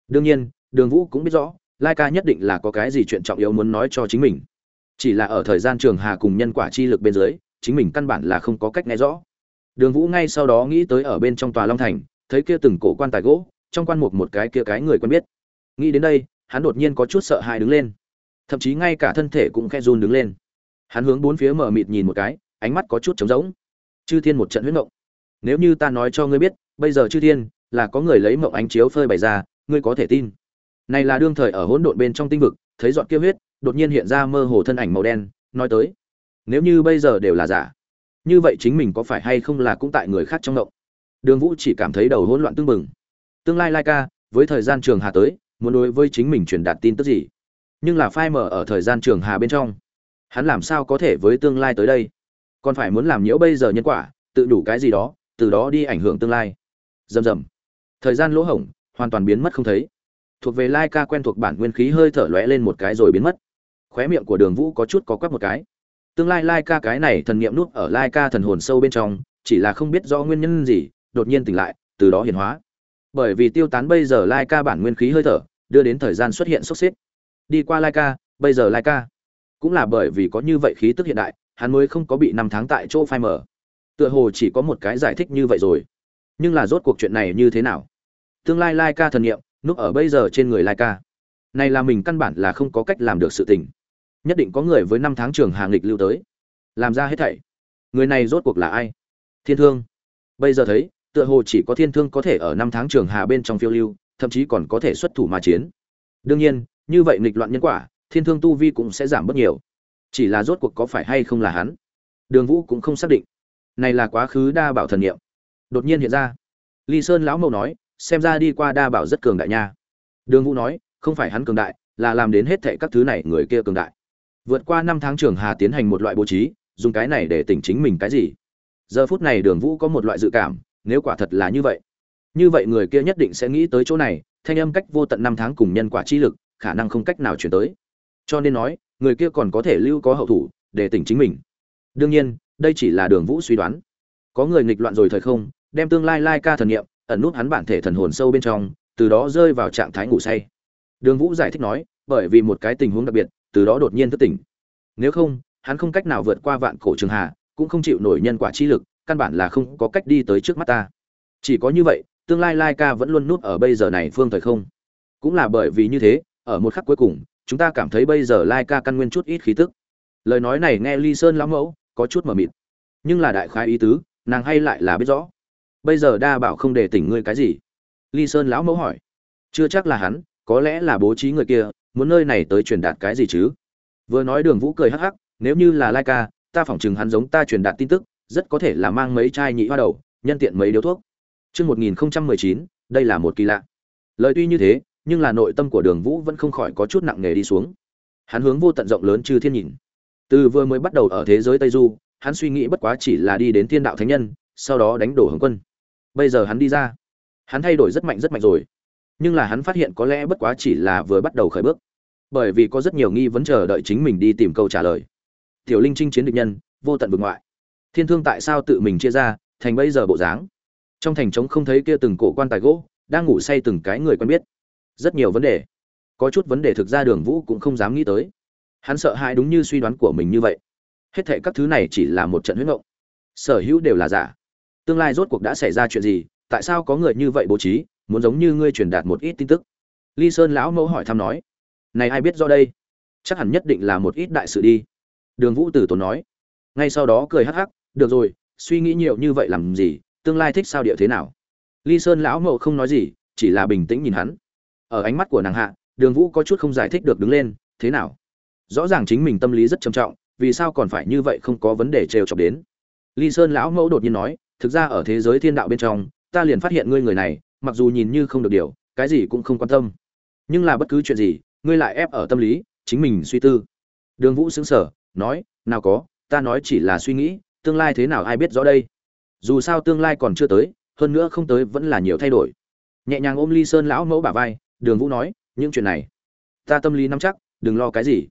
Đương nhiên, đường vũ cũng biết rõ, lai ca nhất định là có cái gì chuyện trọng yếu muốn nói cho chính mình. Chỉ là ở thời gian trường hà cùng nhân quả chi lực bên dưới, chính mình căn bản là không có cách nghe rõ. Đường vũ ngay sau đó nghĩ tới ở bên trong tòa long thành, thấy kia từng cổ quan tài gỗ, trong quan mục một cái kia cái người quen biết nghĩ đến đây, hắn đột nhiên có chút sợ hãi đứng lên. Thậm chí ngay cả thân thể cũng khe run đứng lên. Hắn hướng bốn phía mở mịt nhìn một cái, ánh mắt có chút trống rỗng. Chư thiên một trận huyết mộng. Nếu như ta nói cho ngươi biết, bây giờ chư thiên là có người lấy mộng ánh chiếu phơi bày ra, ngươi có thể tin. Này là đương thời ở hỗn độn bên trong tinh vực, thấy dọn kia huyết, đột nhiên hiện ra mơ hồ thân ảnh màu đen, nói tới. Nếu như bây giờ đều là giả, như vậy chính mình có phải hay không là cũng tại người khác trong động đường vũ chỉ cảm thấy đầu hỗn loạn tương mừng tương lai lai ca, với thời gian trường hà tới muốn đối với chính mình truyền đạt tin tức gì. Nhưng là phai mở ở thời gian trường hà bên trong, hắn làm sao có thể với tương lai tới đây? Còn phải muốn làm nhiễu bây giờ nhân quả, tự đủ cái gì đó, từ đó đi ảnh hưởng tương lai. Rầm rầm. Thời gian lỗ hổng, hoàn toàn biến mất không thấy. Thuộc về lai ca quen thuộc bản nguyên khí hơi thở lóe lên một cái rồi biến mất. Khóe miệng của đường vũ có chút có quắp một cái. Tương lai lai ca cái này thần nghiệm nút ở lai ca thần hồn sâu bên trong, chỉ là không biết do nguyên nhân gì, đột nhiên tỉnh lại, từ đó hiển hóa bởi vì tiêu tán bây giờ lai ca bản nguyên khí hơi thở, đưa đến thời gian xuất hiện sốc xếp. Đi qua lai ca, bây giờ lai ca cũng là bởi vì có như vậy khí tức hiện đại, hắn mới không có bị năm tháng tại chỗ phai mở tựa hồ chỉ có một cái giải thích như vậy rồi. Nhưng là rốt cuộc chuyện này như thế nào? Tương lai lai ca thần nghiệm núp ở bây giờ trên người lai ca. Này là mình căn bản là không có cách làm được sự tình. Nhất định có người với năm tháng trường hàng lịch lưu tới. Làm ra hết thảy. Người này rốt cuộc là ai? Thiên thương. Bây giờ thấy tựa hồ chỉ có thiên thương có thể ở năm tháng trường hà bên trong phiêu lưu, thậm chí còn có thể xuất thủ mà chiến. Đương nhiên, như vậy nghịch loạn nhân quả, thiên thương tu vi cũng sẽ giảm bớt nhiều. Chỉ là rốt cuộc có phải hay không là hắn? Đường vũ cũng không xác định. Này là quá khứ đa bảo thần nghiệm đột nhiên hiện ra. Ly sơn lão mẫu nói, xem ra đi qua đa bảo rất cường đại nha. Đường vũ nói, không phải hắn cường đại, là làm đến hết thệ các thứ này người kia cường đại. Vượt qua năm tháng trường hà tiến hành một loại bố trí, dùng cái này để tỉnh chính mình cái gì? Giờ phút này đường vũ có một loại dự cảm nếu quả thật là như vậy như vậy người kia nhất định sẽ nghĩ tới chỗ này, thanh âm cách vô tận năm tháng cùng nhân quả chi lực, khả năng không cách nào chuyển tới. Cho nên nói, người kia còn có thể lưu có hậu thủ, để tỉnh chính mình. Đương nhiên, đây chỉ là đường vũ suy đoán. Có người nghịch loạn rồi thời không, đem tương lai lai ca thần nghiệm ẩn nút hắn bản thể thần hồn sâu bên trong, từ đó rơi vào trạng thái ngủ say. Đường vũ giải thích nói, bởi vì một cái tình huống đặc biệt, từ đó đột nhiên thức tỉnh. Nếu không, hắn không cách nào vượt qua vạn cổ trường hà cũng không chịu nổi nhân quả chi lực căn bản là không có cách đi tới trước mắt ta. Chỉ có như vậy, tương lai lai ca vẫn luôn núp ở bây giờ này phương thời không. Cũng là bởi vì như thế, ở một khắc cuối cùng, chúng ta cảm thấy bây giờ lai ca căn nguyên chút ít khí tức. Lời nói này nghe ly sơn lão mẫu, có chút mờ mịt. Nhưng là đại khái ý tứ, nàng hay lại là biết rõ. Bây giờ đa bảo không để tỉnh ngươi cái gì? Ly sơn lão mẫu hỏi. Chưa chắc là hắn, có lẽ là bố trí người kia, muốn nơi này tới truyền đạt cái gì chứ? Vừa nói đường vũ cười hắc hắc, nếu như là lai ca, ta phỏng chừng hắn giống ta truyền đạt tin tức rất có thể là mang mấy chai nhị hoa đầu nhân tiện mấy điếu thuốc Chương 1019, đây là một kỳ lạ. Lời tuy như thế, nhưng là nội tâm của Đường Vũ vẫn không khỏi có chút nặng nề đi xuống. Hắn hướng vô tận rộng lớn chư thiên nhìn. Từ vừa mới bắt đầu ở thế giới Tây Du, hắn suy nghĩ bất quá chỉ là đi đến thiên đạo thánh nhân, sau đó đánh đổ hưng quân. Bây giờ hắn đi ra, hắn thay đổi rất mạnh rất mạnh rồi. Nhưng là hắn phát hiện có lẽ bất quá chỉ là vừa bắt đầu khởi bước. Bởi vì có rất nhiều nghi vấn chờ đợi chính mình đi tìm câu trả lời. Tiểu Linh trinh chiến địch nhân, vô tận vực ngoại. Thiên thương tại sao tự mình chia ra, thành bây giờ bộ dáng? Trong thành trống không thấy kia từng cổ quan tài gỗ, đang ngủ say từng cái người quen biết. Rất nhiều vấn đề. Có chút vấn đề thực ra Đường Vũ cũng không dám nghĩ tới. Hắn sợ hãi đúng như suy đoán của mình như vậy. Hết thệ các thứ này chỉ là một trận huyết ngộng. Sở hữu đều là giả. Tương lai rốt cuộc đã xảy ra chuyện gì tại sao có người như vậy bố trí muốn giống như ngươi truyền đạt một ít tin tức? Ly sơn lão mẫu hỏi thăm nói. Này ai biết do đây? Chắc hẳn nhất định là một ít đại sự đi. Đường vũ tử tốn nói. Ngay sau đó cười hắc hắc được rồi, suy nghĩ nhiều như vậy làm gì, tương lai thích sao địa thế nào? Ly sơn lão mẫu không nói gì, chỉ là bình tĩnh nhìn hắn. Ở ánh mắt của nàng hạ, đường vũ có chút không giải thích được đứng lên, thế nào? Rõ ràng chính mình tâm lý rất trầm trọng, vì sao còn phải như vậy không có vấn đề trêu chọc đến? Ly sơn lão mẫu đột nhiên nói, thực ra ở thế giới thiên đạo bên trong, ta liền phát hiện ngươi người này, mặc dù nhìn như không được điều, cái gì cũng không quan tâm. Nhưng là bất cứ chuyện gì, ngươi lại ép ở tâm lý, chính mình suy tư. Đường vũ xứng sở nói, nào có, ta nói chỉ là suy nghĩ tương lai thế nào ai biết rõ đây? Dù sao tương lai còn chưa tới, hơn nữa không tới vẫn là nhiều thay đổi. Nhẹ nhàng ôm ly sơn lão mẫu bả vai, đường vũ nói, những chuyện này, ta tâm lý nắm chắc, đừng lo cái gì.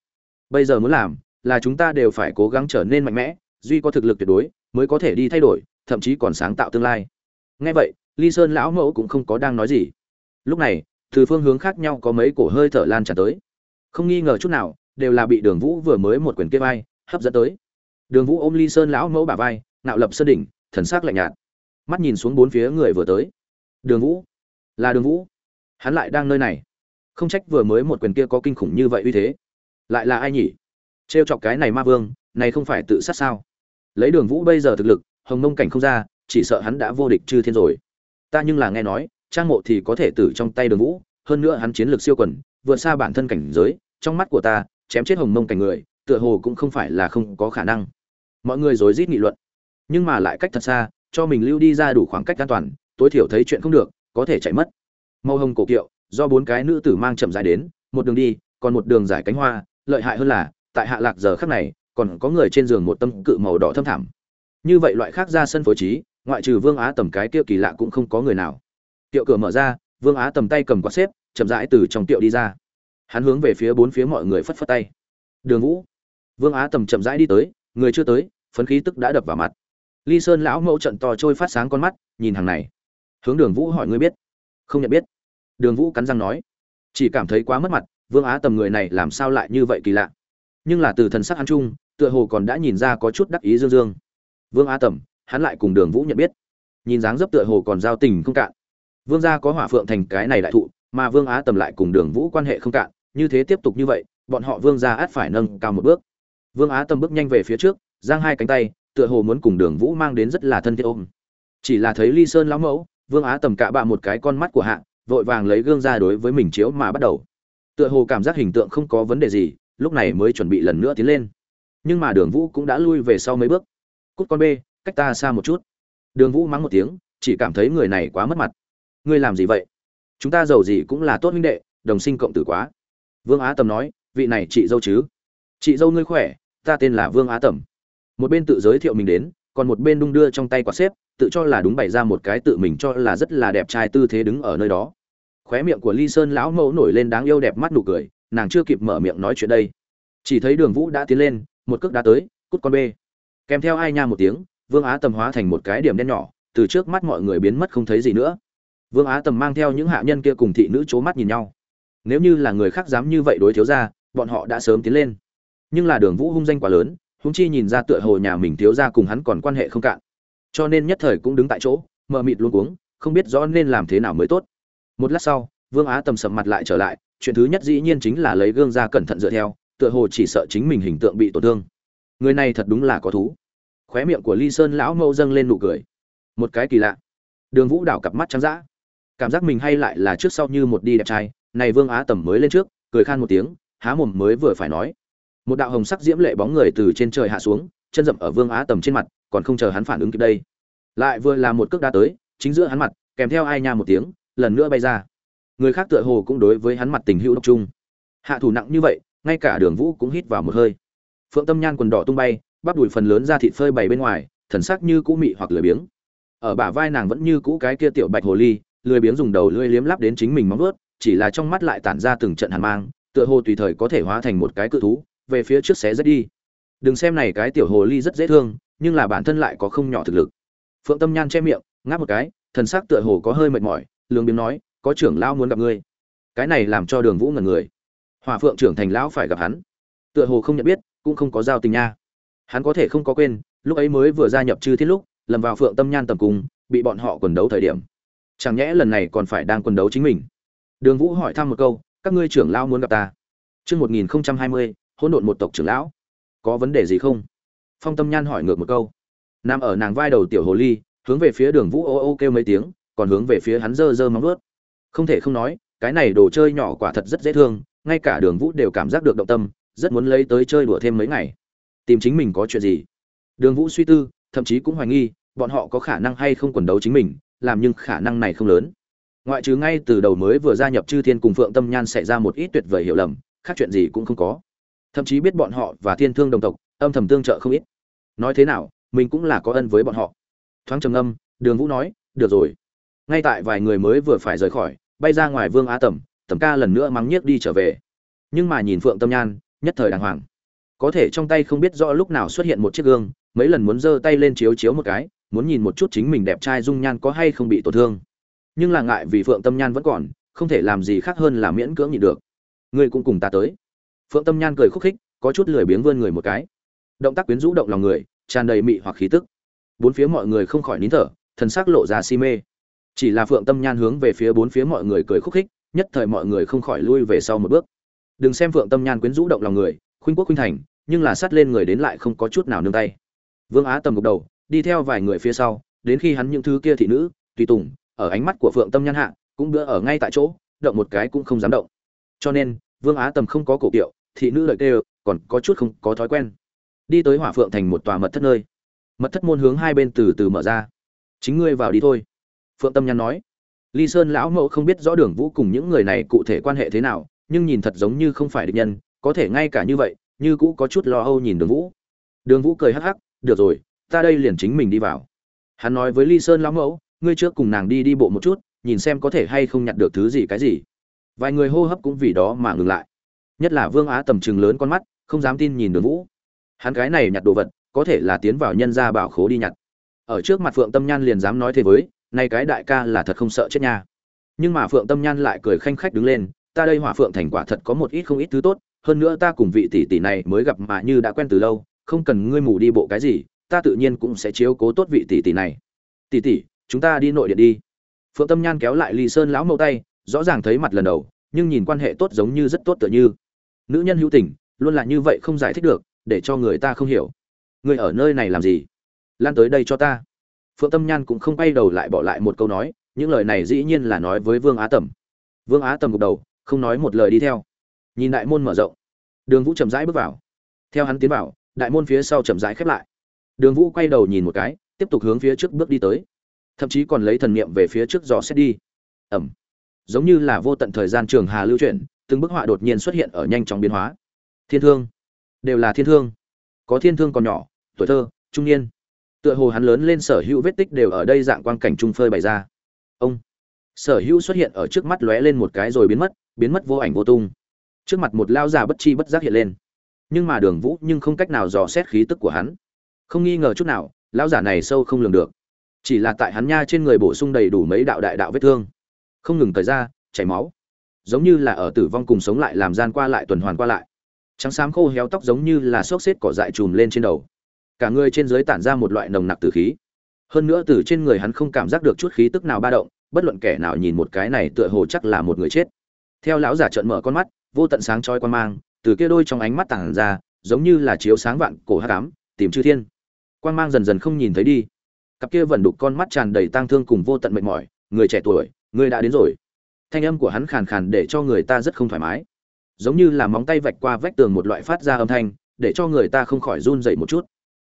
Bây giờ muốn làm là chúng ta đều phải cố gắng trở nên mạnh mẽ, duy có thực lực tuyệt đối mới có thể đi thay đổi, thậm chí còn sáng tạo tương lai. Ngay vậy, ly sơn lão mẫu cũng không có đang nói gì. Lúc này, từ phương hướng khác nhau có mấy cổ hơi thở lan tràn tới. Không nghi ngờ chút nào, đều là bị đường vũ vừa mới một quyền kia vai, hấp dẫn tới đường vũ ôm ly sơn lão mẫu bà vai nạo lập sơn đỉnh, thần sắc lạnh nhạt. Mắt nhìn xuống bốn phía người vừa tới. Đường vũ? Là đường vũ. Hắn lại đang nơi này. Không trách vừa mới một quyền kia có kinh khủng như vậy uy thế. Lại là ai nhỉ? Trêu chọc cái này ma vương, này không phải tự sát sao? Lấy đường vũ bây giờ thực lực, hồng mông cảnh không ra, chỉ sợ hắn đã vô địch chư thiên rồi. Ta nhưng là nghe nói, trang mộ thì có thể tử trong tay đường vũ, hơn nữa hắn chiến lược siêu quần, vượt xa bản thân cảnh giới, trong mắt của ta, chém chết hồng mông cảnh người, tựa hồ cũng không phải là không có khả năng mọi người rối rít nghị luận. Nhưng mà lại cách thật xa, cho mình lưu đi ra đủ khoảng cách an toàn, tối thiểu thấy chuyện không được, có thể chạy mất. Màu hồng cổ kiệu, do bốn cái nữ tử mang chậm dài đến, một đường đi, còn một đường giải cánh hoa, lợi hại hơn là, tại hạ lạc giờ khắc này, còn có người trên giường một tâm cự màu đỏ thâm thẳm. Như vậy loại khác ra sân phối trí, ngoại trừ vương á tầm cái kia kỳ lạ cũng không có người nào. Tiệu cửa mở ra, vương á tầm tay cầm quạt xếp, chậm rãi từ trong tiệu đi ra. Hắn hướng về phía bốn phía mọi người phất phất tay. Đường vũ. Vương á tầm chậm rãi đi tới, người chưa tới phấn khí tức đã đập vào mặt. Ly sơn lão mẫu trận to trôi phát sáng con mắt, nhìn hàng này. Hướng đường vũ hỏi ngươi biết? Không nhận biết. Đường vũ cắn răng nói. Chỉ cảm thấy quá mất mặt, vương á tầm người này làm sao lại như vậy kỳ lạ? Nhưng là từ thần sắc hắn trung, tựa hồ còn đã nhìn ra có chút đắc ý dương dương. Vương á tầm, hắn lại cùng đường vũ nhận biết. Nhìn dáng dấp tựa hồ còn giao tình không cạn. Vương gia có hỏa phượng thành cái này đại thụ, mà vương á tầm lại cùng đường vũ quan hệ không cạn, như thế tiếp tục như vậy, bọn họ vương gia át phải nâng cao một bước. Vương á tầm bước nhanh về phía trước giang hai cánh tay, tựa hồ muốn cùng đường vũ mang đến rất là thân thiết ôm. Chỉ là thấy ly sơn lão mẫu, vương á tầm cạ bạ một cái con mắt của hạ, vội vàng lấy gương ra đối với mình chiếu mà bắt đầu. Tựa hồ cảm giác hình tượng không có vấn đề gì, lúc này mới chuẩn bị lần nữa tiến lên. Nhưng mà đường vũ cũng đã lui về sau mấy bước. Cút con bê, cách ta xa một chút. Đường vũ mắng một tiếng, chỉ cảm thấy người này quá mất mặt. Ngươi làm gì vậy? Chúng ta giàu gì cũng là tốt huynh đệ, đồng sinh cộng tử quá. Vương á tầm nói, vị này chị dâu chứ? Chị dâu ngươi khỏe, ta tên là vương á tầm một bên tự giới thiệu mình đến, còn một bên đung đưa trong tay quả xếp, tự cho là đúng bày ra một cái tự mình cho là rất là đẹp trai tư thế đứng ở nơi đó. Khóe miệng của ly sơn lão mẫu nổi lên đáng yêu đẹp mắt nụ cười, nàng chưa kịp mở miệng nói chuyện đây. Chỉ thấy đường vũ đã tiến lên, một cước đá tới, cút con bê. Kèm theo ai nha một tiếng, vương á tầm hóa thành một cái điểm đen nhỏ, từ trước mắt mọi người biến mất không thấy gì nữa. Vương á tầm mang theo những hạ nhân kia cùng thị nữ c h ố mắt nhìn nhau. Nếu như là người khác dám như vậy đối thiếu ra bọn họ đã sớm tiến lên. Nhưng là đường vũ hung danh quá lớn húng chi nhìn ra tựa hồ nhà mình thiếu ra cùng hắn còn quan hệ không cạn. Cho nên nhất thời cũng đứng tại chỗ, mờ mịt luôn cuống, không biết rõ nên làm thế nào mới tốt. Một lát sau, vương á tầm sầm mặt lại trở lại, chuyện thứ nhất dĩ nhiên chính là lấy gương ra cẩn thận dựa theo, tựa hồ chỉ sợ chính mình hình tượng bị tổn thương. Người này thật đúng là có thú. Khóe miệng của ly sơn lão mâu dâng lên nụ cười. Một cái kỳ lạ. Đường vũ đảo cặp mắt trắng d ã cảm giác mình hay lại là trước sau như một đi đẹp trai, này vương á tầm mới lên trước, cười khan một tiếng, há mồm mới vừa phải nói một đạo hồng sắc diễm lệ bóng người từ trên trời hạ xuống, chân rậm ở vương á tầm trên mặt, còn không chờ hắn phản ứng kịp đây. Lại vừa là một cước đá tới, chính giữa hắn mặt, kèm theo ai nha một tiếng, lần nữa bay ra. Người khác tựa hồ cũng đối với hắn mặt tình hữu độc trung hạ thủ nặng như vậy, ngay cả đường vũ cũng hít vào một hơi. Phượng tâm nhan quần đỏ tung bay, bắp đùi phần lớn ra thịt phơi bày bên ngoài, thần sắc như cũ mị hoặc lười biếng. Ở bả vai nàng vẫn như cũ cái kia tiểu bạch hồ ly, lười biếng dùng đầu lưỡi liếm lắp đến chính mình móng vuốt, chỉ là trong mắt lại tản ra từng trận hàn mang, tựa hồ tùy thời có thể hóa thành một cái cự thú về phía trước xé rất đi. Đừng xem này cái tiểu hồ ly rất dễ thương, nhưng là bản thân lại có không nhỏ thực lực. Phượng tâm nhan che miệng, ngáp một cái, thần sắc tựa hồ có hơi mệt mỏi lương biếng nói, có trưởng lão muốn gặp ngươi. Cái này làm cho đường vũ ngẩn người. Hòa phượng trưởng thành lão phải gặp hắn. Tựa hồ không nhận biết, cũng không có giao tình nha. Hắn có thể không có quên, lúc ấy mới vừa gia nhập chư thiết lúc, lầm vào phượng tâm nhan tầm cung bị bọn họ quần đấu thời điểm. Chẳng nhẽ lần này còn phải đang quần đấu chính mình? Đường vũ hỏi thăm một câu, các ngươi trưởng lão muốn gặp ta? Chương một nghìn hai mươi hỗn độn một tộc trưởng lão. Có vấn đề gì không? Phong tâm nhan hỏi ngược một câu. Nằm ở nàng vai đầu tiểu hồ ly, hướng về phía đường vũ ô ô kêu mấy tiếng, còn hướng về phía hắn dơ dơ móng vuốt. Không thể không nói, cái này đồ chơi nhỏ quả thật rất dễ thương, ngay cả đường vũ đều cảm giác được động tâm, rất muốn lấy tới chơi đùa thêm mấy ngày. Tìm chính mình có chuyện gì? Đường vũ suy tư, thậm chí cũng hoài nghi, bọn họ có khả năng hay không quần đấu chính mình, làm nhưng khả năng này không lớn. Ngoại trừ ngay từ đầu mới vừa gia nhập chư thiên cùng phượng tâm nhan xảy ra một ít tuyệt vời hiểu lầm, khác chuyện gì cũng không có thậm chí biết bọn họ và thiên thương đồng tộc, âm thầm tương trợ không ít. Nói thế nào, mình cũng là có ân với bọn họ. Thoáng trầm âm đường vũ nói, được rồi. Ngay tại vài người mới vừa phải rời khỏi, bay ra ngoài vương á tẩm tẩm ca lần nữa mắng nhiếc đi trở về. Nhưng mà nhìn phượng tâm nhan, nhất thời đàng hoàng. Có thể trong tay không biết rõ lúc nào xuất hiện một chiếc gương, mấy lần muốn giơ tay lên chiếu chiếu một cái, muốn nhìn một chút chính mình đẹp trai dung nhan có hay không bị tổn thương. Nhưng là ngại vì phượng tâm nhan vẫn còn, không thể làm gì khác hơn là miễn cưỡng nhịn được. Ngươi cũng cùng ta tới phượng tâm nhan cười khúc khích, có chút lười biếng vươn người một cái. Động tác quyến rũ động lòng người, tràn đầy mị hoặc khí tức. Bốn phía mọi người không khỏi nín thở, thần sắc lộ ra si mê. Chỉ là phượng tâm nhan hướng về phía bốn phía mọi người cười khúc khích, nhất thời mọi người không khỏi lui về sau một bước. Đừng xem phượng tâm nhan quyến rũ động lòng người, khuynh quốc khuynh thành, nhưng là sát lên người đến lại không có chút nào nương tay. Vương á tầm gục đầu, đi theo vài người phía sau, đến khi hắn những thứ kia thị nữ, tùy tùng, ở ánh mắt của phượng tâm nhan hạ, cũng bữa ở ngay tại chỗ, động một cái cũng không dám động. Cho nên, vương á tầm không có cổ kiệu thị nữ lợi kêu, còn có chút không có thói quen. Đi tới hỏa phượng thành một tòa mật thất nơi. Mật thất môn hướng hai bên từ từ mở ra. Chính ngươi vào đi thôi. Phượng tâm nhan nói. Ly sơn lão mẫu không biết rõ đường vũ cùng những người này cụ thể quan hệ thế nào, nhưng nhìn thật giống như không phải địch nhân, có thể ngay cả như vậy, như cũ có chút lo âu nhìn đường vũ. Đường vũ cười hắc hắc, được rồi, ta đây liền chính mình đi vào. Hắn nói với ly sơn lão mẫu, ngươi trước cùng nàng đi đi bộ một chút, nhìn xem có thể hay không nhặt được thứ gì cái gì. Vài người hô hấp cũng vì đó mà ngừng lại nhất là vương á tầm chừng lớn con mắt, không dám tin nhìn đường vũ. Hắn cái này nhặt đồ vật, có thể là tiến vào nhân gia bảo khố đi nhặt. Ở trước mặt phượng tâm nhan liền dám nói thế với, nay cái đại ca là thật không sợ chết nha. Nhưng mà phượng tâm nhan lại cười khanh khách đứng lên, ta đây hỏa phượng thành quả thật có một ít không ít thứ tốt, hơn nữa ta cùng vị tỷ tỷ này mới gặp mà như đã quen từ lâu, không cần ngươi mù đi bộ cái gì, ta tự nhiên cũng sẽ chiếu cố tốt vị tỷ tỷ này. Tỷ tỷ, chúng ta đi nội điện đi. Phượng tâm nhan kéo lại ly sơn lão mẫu tay, rõ ràng thấy mặt lần đầu, nhưng nhìn quan hệ tốt giống như rất tốt tựa như nữ nhân hữu tình, luôn là như vậy không giải thích được, để cho người ta không hiểu. Người ở nơi này làm gì? Lan tới đây cho ta. Phượng tâm nhan cũng không bay đầu lại bỏ lại một câu nói, những lời này dĩ nhiên là nói với vương á tầm. Vương á tầm gục đầu, không nói một lời đi theo. Nhìn đại môn mở rộng. Đường vũ chậm rãi bước vào. Theo hắn tiến vào, đại môn phía sau chậm rãi khép lại. Đường vũ quay đầu nhìn một cái, tiếp tục hướng phía trước bước đi tới. Thậm chí còn lấy thần niệm về phía trước dò xét đi. Ẩm. Giống như là vô tận thời gian trường hà lưu chuyển từng bức họa đột nhiên xuất hiện ở nhanh chóng biến hóa. Thiên thương. Đều là thiên thương. Có thiên thương còn nhỏ, tuổi thơ, trung niên. Tựa hồ hắn lớn lên sở hữu vết tích đều ở đây dạng quang cảnh trung phơi bày ra. Ông. Sở hữu xuất hiện ở trước mắt lóe lên một cái rồi biến mất biến mất vô ảnh vô tung. Trước mặt một lao già bất chi bất giác hiện lên. Nhưng mà đường vũ nhưng không cách nào dò xét khí tức của hắn. Không nghi ngờ chút nào lão giả này sâu không lường được. Chỉ là tại hắn nha trên người bổ sung đầy đủ mấy đạo đại đạo vết thương. Không ngừng thời ra, chảy máu giống như là ở tử vong cùng sống lại làm gian qua lại tuần hoàn qua lại. Trắng xám khô héo tóc giống như là xốc xếp cỏ dại trùm lên trên đầu. Cả người trên dưới tản ra một loại nồng nặc tử khí. Hơn nữa từ trên người hắn không cảm giác được chút khí tức nào ba động, bất luận kẻ nào nhìn một cái này tựa hồ chắc là một người chết. Theo lão giả trợn mở con mắt, vô tận sáng chói quan mang, từ kia đôi trong ánh mắt tản ra, giống như là chiếu sáng vạn cổ hắc ám, tìm chư thiên. Quan mang dần dần không nhìn thấy đi. Cặp kia vẫn đục con mắt tràn đầy tang thương cùng vô tận mệt mỏi, người trẻ tuổi, người đã đến rồi thanh âm của hắn khàn khàn để cho người ta rất không thoải mái. Giống như là móng tay vạch qua vách tường một loại phát ra âm thanh, để cho người ta không khỏi run dậy một chút.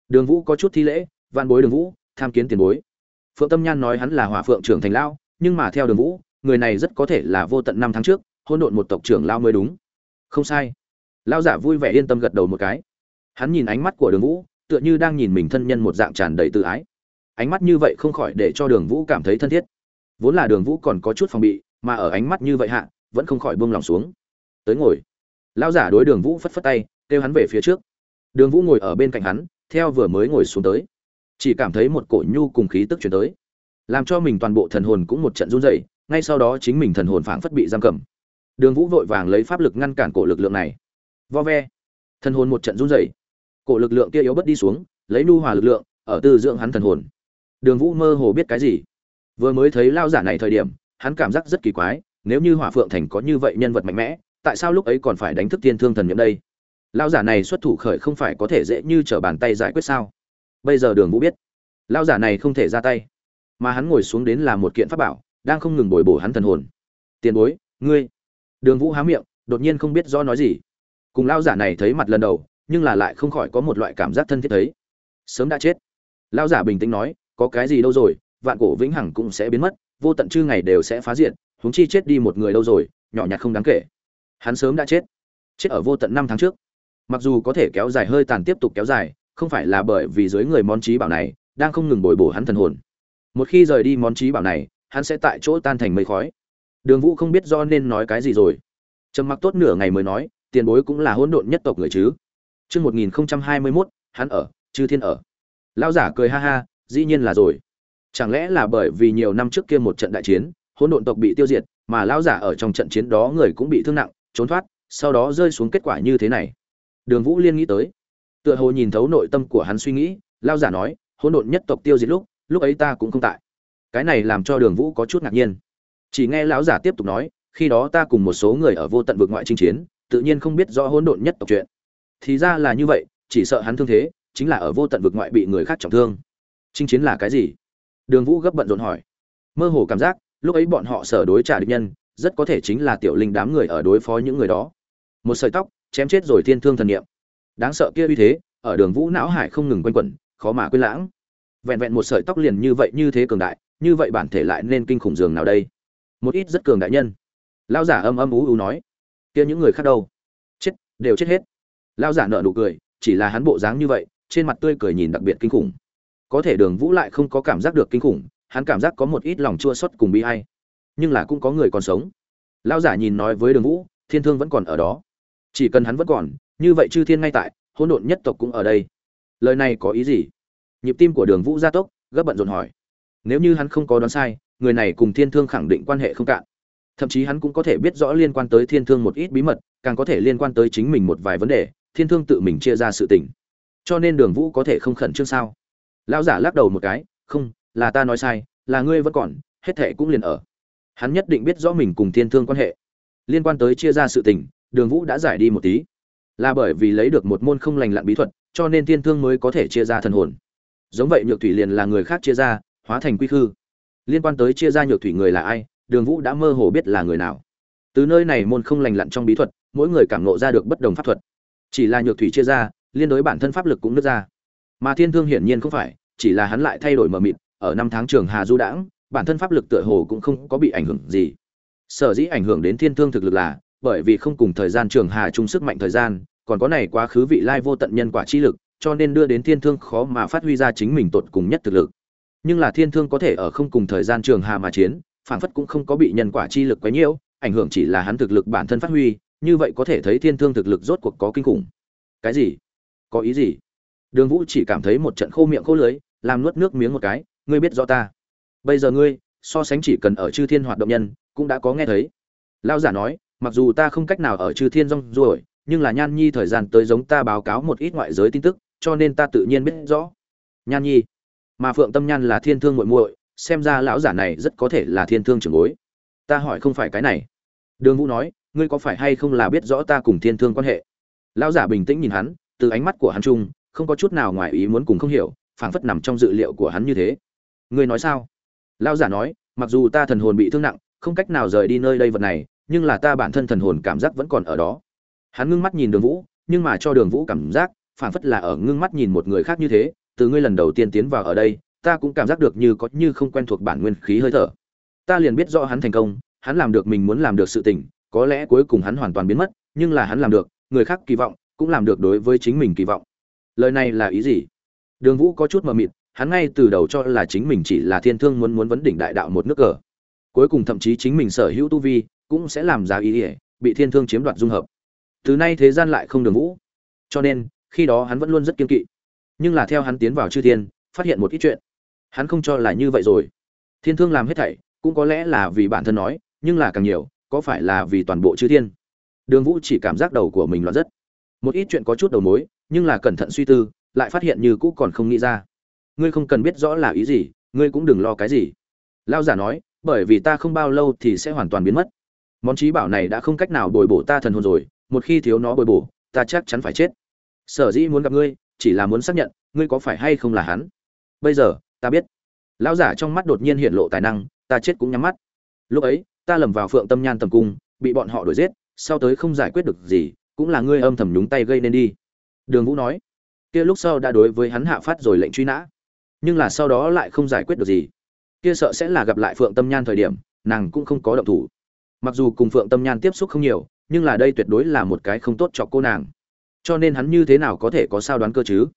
Đường vũ có chút thi lễ van bối đường vũ, tham kiến tiền bối. Phượng tâm nhan nói hắn là hỏa phượng trưởng thành lão, nhưng mà theo đường vũ, người này rất có thể là vô tận năm tháng trước hôn độn một tộc trưởng lao mới đúng. Không sai. Lao giả vui vẻ yên tâm gật đầu một cái. Hắn nhìn ánh mắt của đường vũ, tựa như đang nhìn mình thân nhân một dạng tràn đầy tự ái. Ánh mắt như vậy không khỏi để cho đường vũ cảm thấy thân thiết. Vốn là đường vũ còn có chút phòng bị mà ở ánh mắt như vậy hạ, vẫn không khỏi buông lòng xuống. Tới ngồi. Lao giả đối đường vũ phất phất tay, kêu hắn về phía trước. Đường vũ ngồi ở bên cạnh hắn, theo vừa mới ngồi xuống tới. Chỉ cảm thấy một cổ nhu cùng khí tức chuyển tới. Làm cho mình toàn bộ thần hồn cũng một trận run rẩy, ngay sau đó chính mình thần hồn phảng phất bị giam cầm. Đường vũ vội vàng lấy pháp lực ngăn cản cổ lực lượng này. Vo ve. Thần hồn một trận run rẩy. Cổ lực lượng kia yếu bất đi xuống, lấy nu hòa lực lượng, ở tư dưỡng hắn thần hồn. Đường vũ mơ hồ biết cái gì. Vừa mới thấy lao giả này thời điểm hắn cảm giác rất kỳ quái, nếu như hỏa phượng thành có như vậy nhân vật mạnh mẽ, tại sao lúc ấy còn phải đánh thức thiên thương thần nhiệm đây? Lao giả này xuất thủ khởi không phải có thể dễ như t r ở bàn tay giải quyết sao? Bây giờ đường vũ biết. Lao giả này không thể ra tay. Mà hắn ngồi xuống đến là một kiện pháp bảo, đang không ngừng bồi bổ hắn thần hồn. Tiền bối, ngươi. Đường vũ há miệng, đột nhiên không biết do nói gì. Cùng lao giả này thấy mặt lần đầu, nhưng là lại không khỏi có một loại cảm giác thân thiết thấy. Sớm đã chết. Lao giả bình tĩnh nói, có cái gì đâu rồi, vạn cổ vĩnh hằng cũng sẽ biến mất vô tận chư ngày đều sẽ phá diện huống chi chết đi một người đâu rồi nhỏ nhặt không đáng kể. Hắn sớm đã chết. Chết ở vô tận năm tháng trước. Mặc dù có thể kéo dài hơi tàn tiếp tục kéo dài không phải là bởi vì dưới người món trí bảo này đang không ngừng bồi bổ hắn thần hồn. Một khi rời đi món trí bảo này hắn sẽ tại chỗ tan thành mây khói. Đường vũ không biết do nên nói cái gì rồi. Trầm mặc tốt nửa ngày mới nói tiền bối cũng là hỗn độn nhất tộc người chứ. Trước 1021, hắn ở, chư thiên ở. Lão giả cười ha ha, dĩ nhiên là rồi. Chẳng lẽ là bởi vì nhiều năm trước kia một trận đại chiến, hỗn độn tộc bị tiêu diệt, mà lão giả ở trong trận chiến đó người cũng bị thương nặng, trốn thoát, sau đó rơi xuống kết quả như thế này. Đường Vũ Liên nghĩ tới, tựa hồ nhìn thấu nội tâm của hắn suy nghĩ, lão giả nói, hỗn độn nhất tộc tiêu diệt lúc, lúc ấy ta cũng không tại. Cái này làm cho Đường Vũ có chút ngạc nhiên. Chỉ nghe lão giả tiếp tục nói, khi đó ta cùng một số người ở vô tận vực ngoại chinh chiến, tự nhiên không biết rõ hỗn độn nhất tộc chuyện. Thì ra là như vậy, chỉ sợ hắn thương thế, chính là ở vô tận vực ngoại bị người khác trọng thương. Chinh chiến là cái gì? Đường Vũ gấp bận rộn hỏi. Mơ hồ cảm giác, lúc ấy bọn họ sở đối trả địch nhân, rất có thể chính là tiểu linh đám người ở đối phó những người đó. Một sợi tóc, chém chết rồi thiên thương thần niệm. Đáng sợ kia uy thế, ở Đường Vũ não hải không ngừng quanh quẩn, khó mà quên lãng. Vẹn vẹn một sợi tóc liền như vậy như thế cường đại, như vậy bản thể lại nên kinh khủng dường nào đây? Một ít rất cường đại nhân. Lão giả âm âm ú ú nói, kia những người khác đâu? Chết, đều chết hết. Lão giả nở nụ cười, chỉ là hắn bộ dáng như vậy, trên mặt tươi cười nhìn đặc biệt kinh khủng. Có thể Đường Vũ lại không có cảm giác được kinh khủng, hắn cảm giác có một ít lòng chua xót cùng bi ai. Nhưng là cũng có người còn sống. Lão giả nhìn nói với đường vũ thiên thương vẫn còn ở đó. Chỉ cần hắn vẫn còn như vậy chư thiên ngay tại hỗn độn nhất tộc cũng ở đây. Lời này có ý gì? Nhịp tim của đường vũ gia tốc gấp bận rộn hỏi. Nếu như hắn không có đoán sai người này cùng thiên thương khẳng định quan hệ không cạn. Thậm chí hắn cũng có thể biết rõ liên quan tới thiên thương một ít bí mật càng có thể liên quan tới chính mình một vài vấn đề thiên thương tự mình chia ra sự tình. Cho nên đường vũ có thể không khẩn trương sao? Lão giả lắc đầu một cái, không, là ta nói sai, là ngươi vẫn còn, hết thệ cũng liền ở. Hắn nhất định biết rõ mình cùng thiên thương quan hệ. Liên quan tới chia ra sự tình, đường vũ đã giải đi một tí. Là bởi vì lấy được một môn không lành lặn bí thuật, cho nên thiên thương mới có thể chia ra thần hồn. Giống vậy nhược thủy liền là người khác chia ra, hóa thành quy khư. Liên quan tới chia ra nhược thủy người là ai, đường vũ đã mơ hồ biết là người nào. Từ nơi này môn không lành lặn trong bí thuật, mỗi người cảm nộ ra được bất đồng pháp thuật. Chỉ là nhược thủy chia ra, liên đối bản thân pháp lực cũng nứt ra mà thiên thương hiển nhiên không phải, chỉ là hắn lại thay đổi mờ mịt, ở năm tháng trường hà du đãng, bản thân pháp lực tựa hồ cũng không có bị ảnh hưởng gì. Sở dĩ ảnh hưởng đến thiên thương thực lực là, bởi vì không cùng thời gian trường hà chung sức mạnh thời gian, còn có này quá khứ vị lai vô tận nhân quả chi lực, cho nên đưa đến thiên thương khó mà phát huy ra chính mình tột cùng nhất thực lực. Nhưng là thiên thương có thể ở không cùng thời gian trường hà mà chiến, phản phất cũng không có bị nhân quả chi lực quấy nhiễu, ảnh hưởng chỉ là hắn thực lực bản thân phát huy, như vậy có thể thấy thiên thương thực lực rốt cuộc có kinh khủng. Cái gì? Có ý gì? Đường vũ chỉ cảm thấy một trận khô miệng khô lưới, làm nuốt nước miếng một cái, ngươi biết rõ ta. Bây giờ ngươi, so sánh chỉ cần ở chư thiên hoạt động nhân, cũng đã có nghe thấy. Lao giả nói, mặc dù ta không cách nào ở chư thiên rong ruổi, nhưng là nhan nhi thời gian tới giống ta báo cáo một ít ngoại giới tin tức, cho nên ta tự nhiên biết rõ. Nhan nhi, mà phượng tâm nhan là thiên thương muội muội, xem ra lão giả này rất có thể là thiên thương trưởng bối. Ta hỏi không phải cái này. Đường vũ nói, ngươi có phải hay không là biết rõ ta cùng thiên thương quan hệ? Lão giả bình tĩnh nhìn hắn, từ ánh mắt của hắn trung không có chút nào ngoài ý muốn cùng không hiểu, phảng phất nằm trong dự liệu của hắn như thế. Ngươi nói sao? Lão giả nói, mặc dù ta thần hồn bị thương nặng, không cách nào rời đi nơi đây vật này, nhưng là ta bản thân thần hồn cảm giác vẫn còn ở đó. Hắn ngưng mắt nhìn đường vũ, nhưng mà cho đường vũ cảm giác, phảng phất là ở ngưng mắt nhìn một người khác như thế, từ ngươi lần đầu tiên tiến vào ở đây, ta cũng cảm giác được như có như không quen thuộc bản nguyên khí hơi thở. Ta liền biết rõ hắn thành công, hắn làm được mình muốn làm được sự tình, có lẽ cuối cùng hắn hoàn toàn biến mất, nhưng là hắn làm được, người khác kỳ vọng, cũng làm được đối với chính mình kỳ vọng lời này là ý gì? Đường vũ có chút mờ mịt, hắn ngay từ đầu cho là chính mình chỉ là thiên thương muốn muốn vấn đỉnh đại đạo một nước cờ. Cuối cùng thậm chí chính mình sở hữu tu vi cũng sẽ làm ra ý ỉa bị thiên thương chiếm đoạt dung hợp. Từ nay thế gian lại không đường vũ. Cho nên, khi đó hắn vẫn luôn rất kiên kỵ. Nhưng là theo hắn tiến vào chư thiên, phát hiện một ít chuyện. Hắn không cho là như vậy rồi. Thiên thương làm hết thảy, cũng có lẽ là vì bản thân nói, nhưng là càng nhiều, có phải là vì toàn bộ chư thiên? Đường vũ chỉ cảm giác đầu của mình loạn rất. Một ít chuyện có chút đầu mối nhưng là cẩn thận suy tư, lại phát hiện như cũ còn không nghĩ ra. Ngươi không cần biết rõ là ý gì, ngươi cũng đừng lo cái gì. Lao giả nói, bởi vì ta không bao lâu thì sẽ hoàn toàn biến mất. Món trí bảo này đã không cách nào bồi bổ ta thần hồn rồi, một khi thiếu nó bồi bổ, ta chắc chắn phải chết. Sở dĩ muốn gặp ngươi, chỉ là muốn xác nhận, ngươi có phải hay không là hắn. Bây giờ, ta biết. Lão giả trong mắt đột nhiên hiện lộ tài năng, ta chết cũng nhắm mắt. Lúc ấy, ta lầm vào phượng tâm nhan tầm cung, bị bọn họ đuổi giết, sau tới không giải quyết được gì, cũng là ngươi âm thầm nhúng tay gây nên đi đường vũ nói, kia lúc sau đã đối với hắn hạ phát rồi lệnh truy nã, nhưng là sau đó lại không giải quyết được gì. Kia sợ sẽ là gặp lại phượng tâm nhan thời điểm, nàng cũng không có động thủ. Mặc dù cùng phượng tâm nhan tiếp xúc không nhiều, nhưng là đây tuyệt đối là một cái không tốt cho cô nàng. Cho nên hắn như thế nào có thể có sao đoán cơ chứ?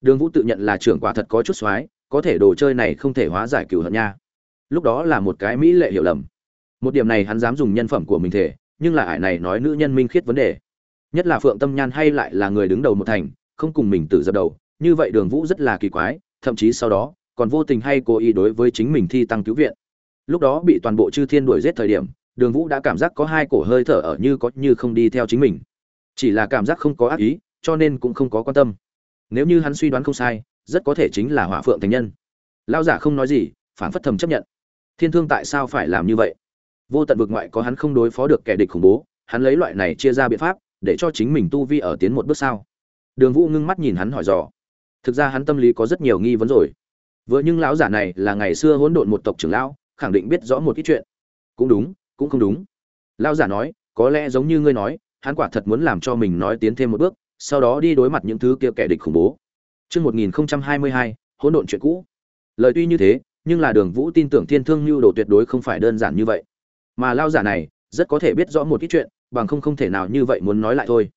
Đường vũ tự nhận là trưởng quả thật có chút x có thể đồ chơi này không thể hóa giải cửu hận nha. Lúc đó là một cái mỹ lệ hiểu lầm. Một điểm này hắn dám dùng nhân phẩm của mình thể, nhưng là ải này nói nữ nhân minh khiết vấn đề nhất là phượng tâm nhan hay lại là người đứng đầu một thành, không cùng mình tự dập đầu, như vậy đường vũ rất là kỳ quái, thậm chí sau đó, còn vô tình hay cố ý đối với chính mình thi tăng cứu viện. Lúc đó bị toàn bộ chư thiên đuổi giết thời điểm, đường vũ đã cảm giác có hai cổ hơi thở ở như có như không đi theo chính mình. Chỉ là cảm giác không có ác ý, cho nên cũng không có quan tâm. Nếu như hắn suy đoán không sai, rất có thể chính là hỏa phượng thành nhân. Lao giả không nói gì phản phất thầm chấp nhận. Thiên thương tại sao phải làm như vậy? Vô tận vực ngoại có hắn không đối phó được kẻ địch khủng bố, hắn lấy loại này chia ra biện pháp để cho chính mình tu vi ở tiến một bước sao? Đường vũ ngưng mắt nhìn hắn hỏi dò. Thực ra hắn tâm lý có rất nhiều nghi vấn rồi. Vừa nhưng lão giả này là ngày xưa hỗn độn một tộc trưởng lão khẳng định biết rõ một ít chuyện. Cũng đúng cũng không đúng. Lão giả nói có lẽ giống như ngươi nói hắn quả thật muốn làm cho mình nói tiến thêm một bước sau đó đi đối mặt những thứ kia kẻ địch khủng bố. Chương 1022, hỗn độn chuyện cũ. Lời tuy như thế, nhưng là Đường Vũ tin tưởng Thiên Thương Nưu đồ tuyệt đối không phải đơn giản như vậy. Mà lão giả này, rất có thể biết rõ một ít chuyện, bằng không không thể nào như vậy muốn nói lại thôi.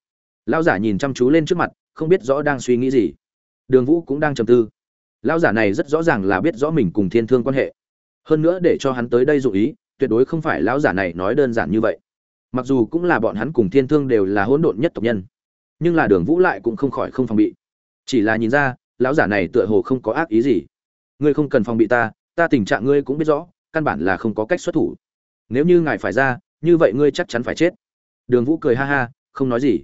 Lão giả nhìn chăm chú lên trước mặt, không biết rõ đang suy nghĩ gì. Đường Vũ cũng đang trầm tư. Lão giả này rất rõ ràng là biết rõ mình cùng Thiên Thương quan hệ. Hơn nữa để cho hắn tới đây dụ ý, tuyệt đối không phải lão giả này nói đơn giản như vậy. Mặc dù cũng là bọn hắn cùng Thiên Thương đều là hỗn độn nhất tộc nhân, nhưng là Đường Vũ lại cũng không khỏi không phòng bị chỉ là nhìn ra lão giả này tựa hồ không có ác ý gì ngươi không cần phòng bị ta ta tình trạng ngươi cũng biết rõ căn bản là không có cách xuất thủ nếu như ngài phải ra như vậy ngươi chắc chắn phải chết đường vũ cười ha ha, không nói gì.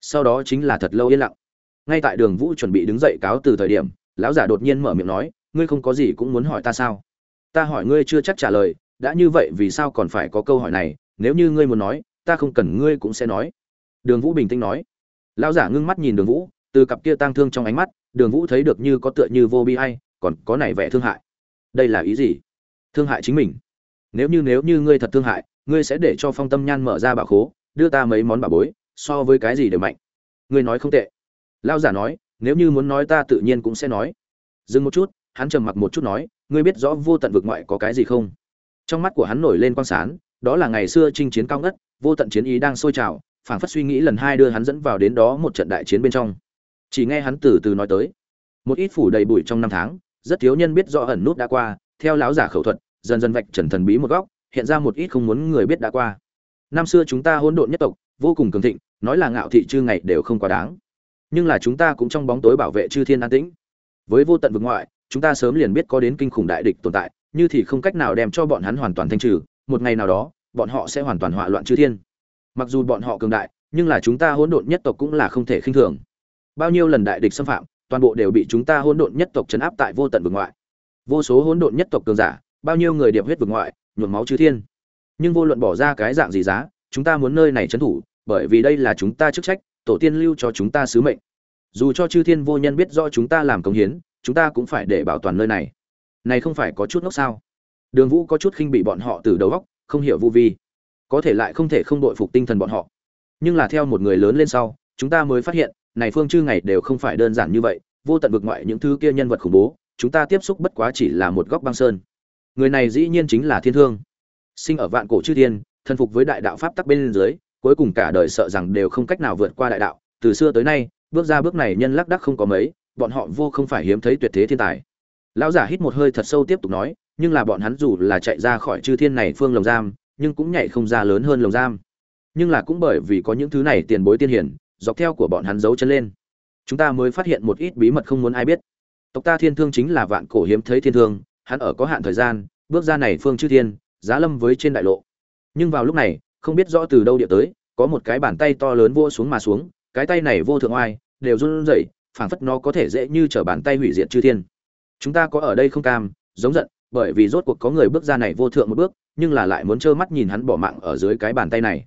Sau đó chính là thật lâu yên lặng. Ngay tại đường vũ chuẩn bị đứng dậy cáo từ thời điểm, lão giả đột nhiên mở miệng nói, ngươi không có gì cũng muốn hỏi ta sao? Ta hỏi ngươi chưa chắc trả lời, đã như vậy vì sao còn phải có câu hỏi này, nếu như ngươi muốn nói, ta không cần ngươi cũng sẽ nói. Đường vũ bình tĩnh nói. Lão giả ngưng mắt nhìn đường vũ, từ cặp kia tang thương trong ánh mắt, đường vũ thấy được như có tựa như vô bi hay còn có nảy vẻ thương hại. Đây là ý gì? Thương hại chính mình. Nếu như nếu như ngươi thật thương hại, ngươi sẽ để cho phong tâm nhan mở ra bạo khố đưa ta mấy món bảo bối, so với cái gì đều mạnh. Ngươi nói không tệ. Lao giả nói, nếu như muốn nói ta tự nhiên cũng sẽ nói. Dừng một chút, hắn trầm mặc một chút nói, ngươi biết rõ vô tận vực ngoại có cái gì không? Trong mắt của hắn nổi lên quang sán đó là ngày xưa chinh chiến cao ngất, vô tận chiến ý đang sôi trào, phảng phất suy nghĩ lần hai đưa hắn dẫn vào đến đó một trận đại chiến bên trong. Chỉ nghe hắn từ từ nói tới. Một ít phủ đầy bụi trong năm tháng, rất thiếu nhân biết rõ ẩn nút đã qua, theo lão giả khẩu thuật, dần dần vạch trần thần bí một góc, hiện ra một ít không muốn người biết đã qua năm xưa chúng ta hỗn độn nhất tộc, vô cùng cường thịnh, nói là ngạo thị chư ngày đều không quá đáng. Nhưng là chúng ta cũng trong bóng tối bảo vệ chư thiên an tĩnh. Với vô tận vực ngoại, chúng ta sớm liền biết có đến kinh khủng đại địch tồn tại, như thì không cách nào đem cho bọn hắn hoàn toàn thanh trừ, một ngày nào đó, bọn họ sẽ hoàn toàn hỏa loạn chư thiên. Mặc dù bọn họ cường đại, nhưng là chúng ta hỗn độn nhất tộc cũng là không thể khinh thường. Bao nhiêu lần đại địch xâm phạm, toàn bộ đều bị chúng ta hỗn độn nhất tộc chấn áp tại vô tận vực ngoại. Vô số hỗn độn nhất tộc cường giả, bao nhiêu người điệp huyết vực ngoại, nhuộm máu chư thiên nhưng vô luận bỏ ra cái dạng gì giá, chúng ta muốn nơi này trấn thủ, bởi vì đây là chúng ta chức trách, tổ tiên lưu cho chúng ta sứ mệnh. Dù cho chư thiên vô nhân biết do chúng ta làm công hiến, chúng ta cũng phải để bảo toàn nơi này. Này không phải có chút ngốc sao? Đường vũ có chút khinh bị bọn họ từ đầu góc không hiểu vô vi. Có thể lại không thể không đội phục tinh thần bọn họ. Nhưng là theo một người lớn lên sau, chúng ta mới phát hiện, này phương chư ngày đều không phải đơn giản như vậy, vô tận vực ngoại những thứ kia nhân vật khủng bố, chúng ta tiếp xúc bất quá chỉ là một góc băng sơn. Người này dĩ nhiên chính là thiên thương sinh ở vạn cổ chư thiên thân phục với đại đạo pháp tắc bên dưới, cuối cùng cả đời sợ rằng đều không cách nào vượt qua đại đạo. Từ xưa tới nay, bước ra bước này nhân lắc đắc không có mấy, bọn họ vô không phải hiếm thấy tuyệt thế thiên tài. Lão giả hít một hơi thật sâu tiếp tục nói, nhưng là bọn hắn dù là chạy ra khỏi chư thiên này phương lồng giam, nhưng cũng nhảy không ra lớn hơn lồng giam. Nhưng là cũng bởi vì có những thứ này tiền bối tiên hiển dọc theo của bọn hắn giấu chân lên. Chúng ta mới phát hiện một ít bí mật không muốn ai biết. Tộc ta thiên thương chính là vạn cổ hiếm thấy thiên thương, hắn ở có hạn thời gian, bước ra này phương chư thiên giá lâm với trên đại lộ. Nhưng vào lúc này, không biết rõ từ đâu địa tới, có một cái bàn tay to lớn vô xuống mà xuống, cái tay này vô thượng oai, đều run rẩy, phảng phất nó có thể dễ như trở bàn tay hủy diệt chư thiên. Chúng ta có ở đây không cam, giống giận, bởi vì rốt cuộc có người bước ra này vô thượng một bước, nhưng là lại muốn trơ mắt nhìn hắn bỏ mạng ở dưới cái bàn tay này.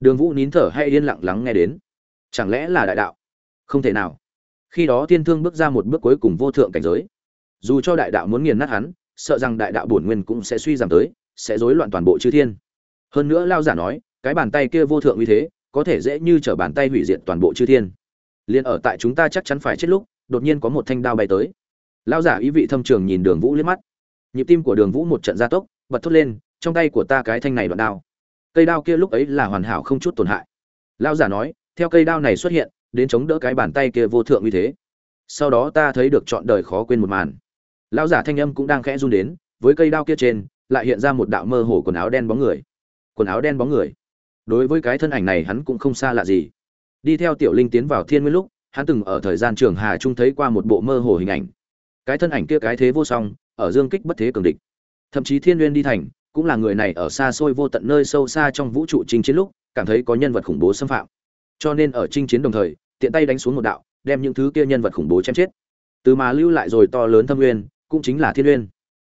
Đường vũ nín thở hay yên lặng lắng nghe đến. Chẳng lẽ là đại đạo? Không thể nào. Khi đó thiên thương bước ra một bước cuối cùng vô thượng cảnh giới. Dù cho đại đạo muốn nghiền nát hắn, sợ rằng đại đạo bổn nguyên cũng sẽ suy giảm tới sẽ rối loạn toàn bộ chư thiên. Hơn nữa lao giả nói, cái bàn tay kia vô thượng uy thế, có thể dễ như trở bàn tay hủy diệt toàn bộ chư thiên. Liền ở tại chúng ta chắc chắn phải chết lúc, đột nhiên có một thanh đao bay tới. Lao giả ý vị thâm trường nhìn đường vũ liếc mắt. Nhịp tim của đường vũ một trận gia tốc, bật thốt lên, trong tay của ta cái thanh này đoạn đao. Cây đao kia lúc ấy là hoàn hảo không chút tổn hại. Lao giả nói, theo cây đao này xuất hiện, đến chống đỡ cái bàn tay kia vô thượng uy thế. Sau đó ta thấy được chọn đời khó quên một màn. Lão giả thanh âm cũng đang khẽ run đến, với cây đao kia trên lại hiện ra một đạo mơ hồ quần áo đen bóng người. Quần áo đen bóng người? Đối với cái thân ảnh này hắn cũng không xa lạ gì. Đi theo tiểu linh tiến vào thiên nguyên lúc, hắn từng ở thời gian trường hà trung thấy qua một bộ mơ hồ hình ảnh. Cái thân ảnh kia cái thế vô song, ở dương kích bất thế cường địch. Thậm chí thiên nguyên đi thành, cũng là người này ở xa xôi vô tận nơi sâu xa trong vũ trụ chinh chiến lúc, cảm thấy có nhân vật khủng bố xâm phạm. Cho nên ở chinh chiến đồng thời, tiện tay đánh xuống một đạo, đem những thứ kia nhân vật khủng bố chém chết. Từ mà lưu lại rồi to lớn thâm nguyên, cũng chính là thiên nguyên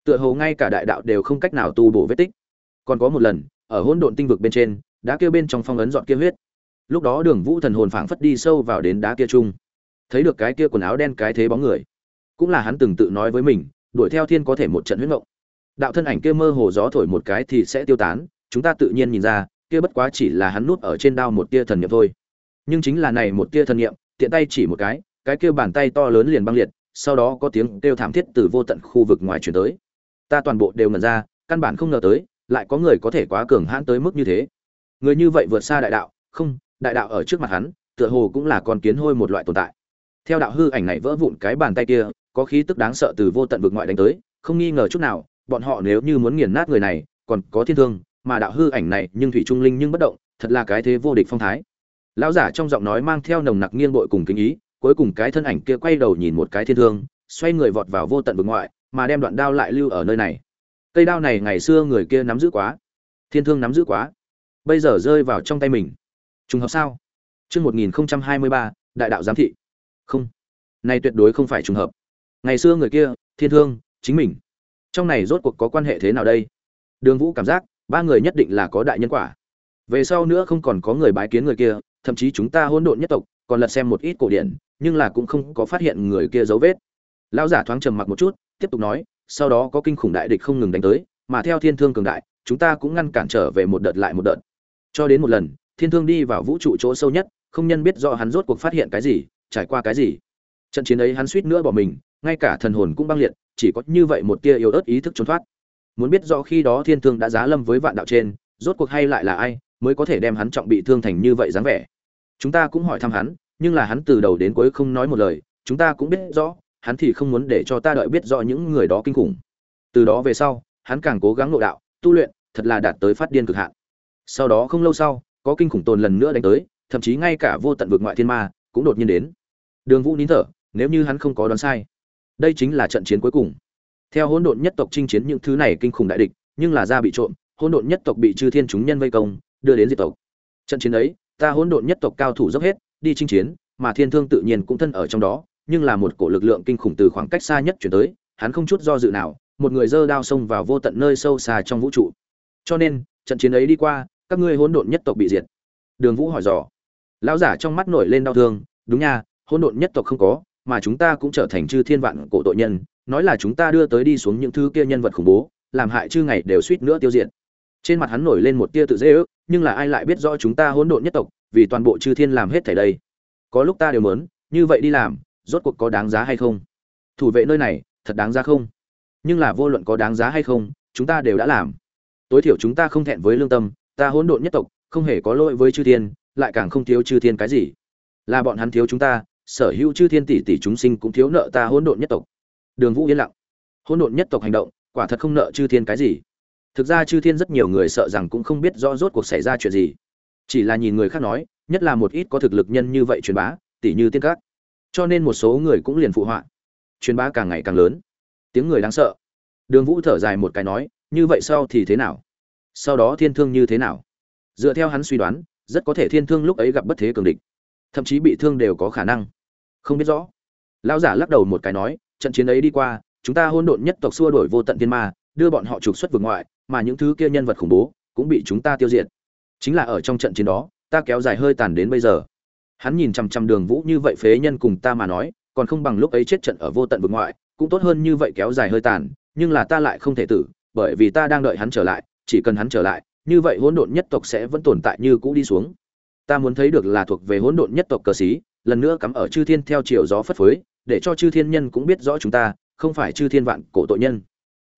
tựa hồ ngay cả đại đạo đều không cách nào tu bổ vết tích. Còn có một lần, ở hỗn độn tinh vực bên trên, đá kia bên trong phong ấn dọn kia huyết. Lúc đó đường vũ thần hồn phảng phất đi sâu vào đến đá kia chung. Thấy được cái kia quần áo đen cái thế bóng người, cũng là hắn từng tự nói với mình, đuổi theo thiên có thể một trận huyết mộng đạo thân ảnh kia mơ hồ gió thổi một cái thì sẽ tiêu tán, chúng ta tự nhiên nhìn ra, kia bất quá chỉ là hắn nuốt ở trên đao một tia thần niệm thôi. Nhưng chính là này một tia thần niệm, tiện tay chỉ một cái cái kia bàn tay to lớn liền băng liệt, sau đó có tiếng kêu thảm thiết từ vô tận khu vực ngoài truyền tới ta toàn bộ đều ngẩn ra, căn bản không ngờ tới, lại có người có thể quá cường hãn tới mức như thế. Người như vậy vượt xa đại đạo, không, đại đạo ở trước mặt hắn, tựa hồ cũng là con kiến hôi một loại tồn tại. Theo đạo hư ảnh này vỡ vụn cái bàn tay kia, có khí tức đáng sợ từ vô tận vực ngoại đánh tới, không nghi ngờ chút nào, bọn họ nếu như muốn nghiền nát người này, còn có thiên thương, mà đạo hư ảnh này nhưng thủy trung linh nhưng bất động, thật là cái thế vô địch phong thái. Lão giả trong giọng nói mang theo nồng nặc nghiêng bội cùng kính ý, cuối cùng cái thân ảnh kia quay đầu nhìn một cái thiên thương, xoay người vọt vào vô tận vực ngoại mà đem đoạn đao lại lưu ở nơi này. Cây đao này ngày xưa người kia nắm giữ quá. Thiên thương nắm giữ quá. Bây giờ rơi vào trong tay mình. Trùng hợp sao? Chương một nghìn hai mươi ba, đại đạo giám thị. Không. Này tuyệt đối không phải trùng hợp. Ngày xưa người kia, thiên thương, chính mình. Trong này rốt cuộc có quan hệ thế nào đây? Đường vũ cảm giác, ba người nhất định là có đại nhân quả. Về sau nữa không còn có người bái kiến người kia, thậm chí chúng ta hỗn độn nhất tộc, còn lật xem một ít cổ điển, nhưng là cũng không có phát hiện người kia dấu vết. Lão giả thoáng trầm mặc một chút tiếp tục nói, sau đó có kinh khủng đại địch không ngừng đánh tới, mà theo thiên thương cường đại, chúng ta cũng ngăn cản trở về một đợt lại một đợt. Cho đến một lần, thiên thương đi vào vũ trụ chỗ sâu nhất, không nhân biết rõ hắn rốt cuộc phát hiện cái gì, trải qua cái gì. Trận chiến ấy hắn suýt nữa bỏ mình, ngay cả thần hồn cũng băng liệt, chỉ có như vậy một tia yếu ớt ý thức trốn thoát. Muốn biết rõ khi đó thiên thương đã giá lâm với vạn đạo trên, rốt cuộc hay lại là ai, mới có thể đem hắn trọng bị thương thành như vậy dáng vẻ. Chúng ta cũng hỏi thăm hắn, nhưng là hắn từ đầu đến cuối không nói một lời, chúng ta cũng biết rõ hắn thì không muốn để cho ta đợi biết rõ những người đó kinh khủng. Từ đó về sau, hắn càng cố gắng nội đạo, tu luyện, thật là đạt tới phát điên cực hạn. Sau đó không lâu sau, có kinh khủng tồn lần nữa đánh tới, thậm chí ngay cả vô tận vực ngoại thiên ma cũng đột nhiên đến. Đường vũ nín thở, nếu như hắn không có đoán sai, đây chính là trận chiến cuối cùng. Theo hỗn độn nhất tộc chinh chiến những thứ này kinh khủng đại địch, nhưng là ra bị trộm, hỗn độn nhất tộc bị chư thiên chúng nhân vây công, đưa đến diệt tộc. Trận chiến ấy, ta hỗn độn nhất tộc cao thủ dốc hết, đi chinh chiến, mà thiên thương tự nhiên cũng thân ở trong đó nhưng là một cổ lực lượng kinh khủng từ khoảng cách xa nhất chuyển tới, hắn không chút do dự nào, một người dơ đao xông vào vô tận nơi sâu xa trong vũ trụ. Cho nên, trận chiến ấy đi qua, các ngươi hỗn độn nhất tộc bị diệt. Đường vũ hỏi dò. Lão giả trong mắt nổi lên đau thương, đúng nha, hỗn độn nhất tộc không có, mà chúng ta cũng trở thành chư thiên vạn cổ tội nhân, nói là chúng ta đưa tới đi xuống những thứ kia nhân vật khủng bố, làm hại chư ngày đều suýt nữa tiêu diệt. Trên mặt hắn nổi lên một tia tự dễ ước, nhưng là ai lại biết rõ chúng ta hỗn độn nhất tộc, vì toàn bộ chư thiên làm hết thảy đây? Có lúc ta đều muốn, như vậy đi làm rốt cuộc có đáng giá hay không? Thủ vệ nơi này, thật đáng giá không? Nhưng là vô luận có đáng giá hay không, chúng ta đều đã làm. Tối thiểu chúng ta không thẹn với lương tâm, ta hỗn độn nhất tộc, không hề có lỗi với chư thiên, lại càng không thiếu chư thiên cái gì. Là bọn hắn thiếu chúng ta, sở hữu chư thiên tỷ tỷ chúng sinh cũng thiếu nợ ta hỗn độn nhất tộc. Đường vũ yên lặng. Hỗn độn nhất tộc hành động, quả thật không nợ chư thiên cái gì. Thực ra chư thiên rất nhiều người sợ rằng cũng không biết rõ rốt cuộc xảy ra chuyện gì. Chỉ là nhìn người khác nói, nhất là một ít có thực lực nhân như vậy truyền bá, tỷ như tiên các cho nên một số người cũng liền phụ họa. Truyền bá càng ngày càng lớn. Tiếng người đáng sợ. Đường vũ thở dài một cái nói, như vậy sau thì thế nào? Sau đó thiên thương như thế nào? Dựa theo hắn suy đoán, rất có thể thiên thương lúc ấy gặp bất thế cường địch. Thậm chí bị thương đều có khả năng. Không biết rõ. Lão giả lắc đầu một cái nói, trận chiến ấy đi qua, chúng ta hôn độn nhất tộc xua đổi vô tận thiên ma, đưa bọn họ trục xuất vực ngoại, mà những thứ kia nhân vật khủng bố cũng bị chúng ta tiêu diệt. Chính là ở trong trận chiến đó, ta kéo dài hơi tàn đến bây giờ hắn nhìn chằm chằm đường vũ như vậy phế nhân cùng ta mà nói, còn không bằng lúc ấy chết trận ở vô tận vực ngoại, cũng tốt hơn như vậy kéo dài hơi tàn, nhưng là ta lại không thể tử, bởi vì ta đang đợi hắn trở lại, chỉ cần hắn trở lại, như vậy hỗn độn nhất tộc sẽ vẫn tồn tại như cũ đi xuống. Ta muốn thấy được là thuộc về hỗn độn nhất tộc cờ xí, lần nữa cắm ở chư thiên theo chiều gió phất phới, để cho chư thiên nhân cũng biết rõ chúng ta, không phải chư thiên vạn cổ tội nhân.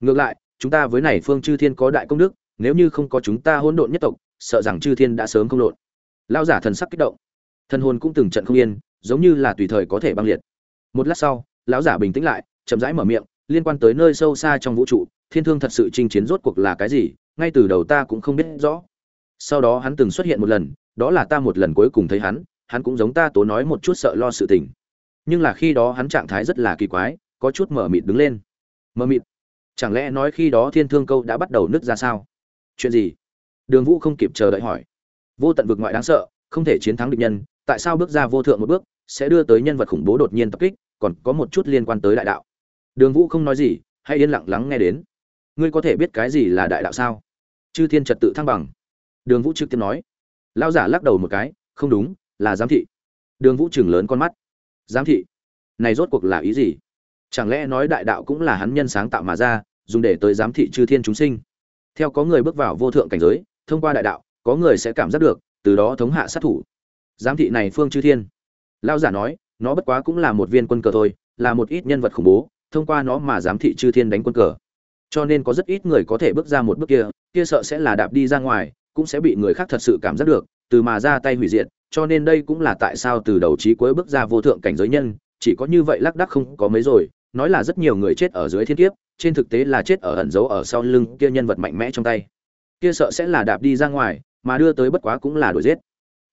Ngược lại, chúng ta với này phương chư thiên có đại công đức, nếu như không có chúng ta hỗn độn nhất tộc, sợ rằng chư thiên đã sớm không lộn. Lao giả thần sắc kích động thân hồn cũng từng trận không yên, giống như là tùy thời có thể băng liệt. Một lát sau, lão giả bình tĩnh lại, chậm rãi mở miệng, liên quan tới nơi sâu xa trong vũ trụ, thiên thương thật sự chinh chiến rốt cuộc là cái gì, ngay từ đầu ta cũng không biết rõ. Sau đó hắn từng xuất hiện một lần, đó là ta một lần cuối cùng thấy hắn hắn cũng giống ta tố nói một chút sợ lo sự tình. Nhưng là khi đó hắn trạng thái rất là kỳ quái, có chút mở mịt đứng lên. Mở mịt? Chẳng lẽ nói khi đó thiên thương câu đã bắt đầu nứt ra sao? Chuyện gì? Đường vũ không kịp chờ đợi hỏi. Vô tận vực ngoại đáng sợ, không thể chiến thắng địch nhân tại sao bước ra vô thượng một bước sẽ đưa tới nhân vật khủng bố đột nhiên tập kích, còn có một chút liên quan tới đại đạo. Đường vũ không nói gì, hãy yên lặng lắng nghe đến. Ngươi có thể biết cái gì là đại đạo sao? Chư thiên trật tự thăng bằng. Đường vũ trực tiếp nói. Lao giả lắc đầu một cái, không đúng, là giám thị. Đường vũ chừng lớn con mắt. Giám thị? Này rốt cuộc là ý gì? Chẳng lẽ nói đại đạo cũng là hắn nhân sáng tạo mà ra, dùng để tới giám thị chư thiên chúng sinh? Theo có người bước vào vô thượng cảnh giới, thông qua đại đạo, có người sẽ cảm giác được, từ đó thống hạ sát thủ giám thị này phương chư thiên. Lao giả nói, nó bất quá cũng là một viên quân cờ thôi, là một ít nhân vật khủng bố, thông qua nó mà giám thị chư thiên đánh quân cờ. Cho nên có rất ít người có thể bước ra một bước kia kia sợ sẽ là đạp đi ra ngoài, cũng sẽ bị người khác thật sự cảm giác được, từ mà ra tay hủy diệt, cho nên đây cũng là tại sao từ đầu chí cuối bước ra vô thượng cảnh giới nhân, chỉ có như vậy lác đắc không có mấy rồi, nói là rất nhiều người chết ở dưới thiên kiếp, trên thực tế là chết ở ẩn giấu ở sau lưng kia nhân vật mạnh mẽ trong tay. Kia sợ sẽ là đạp đi ra ngoài, mà đưa tới bất quá cũng là đuổi giết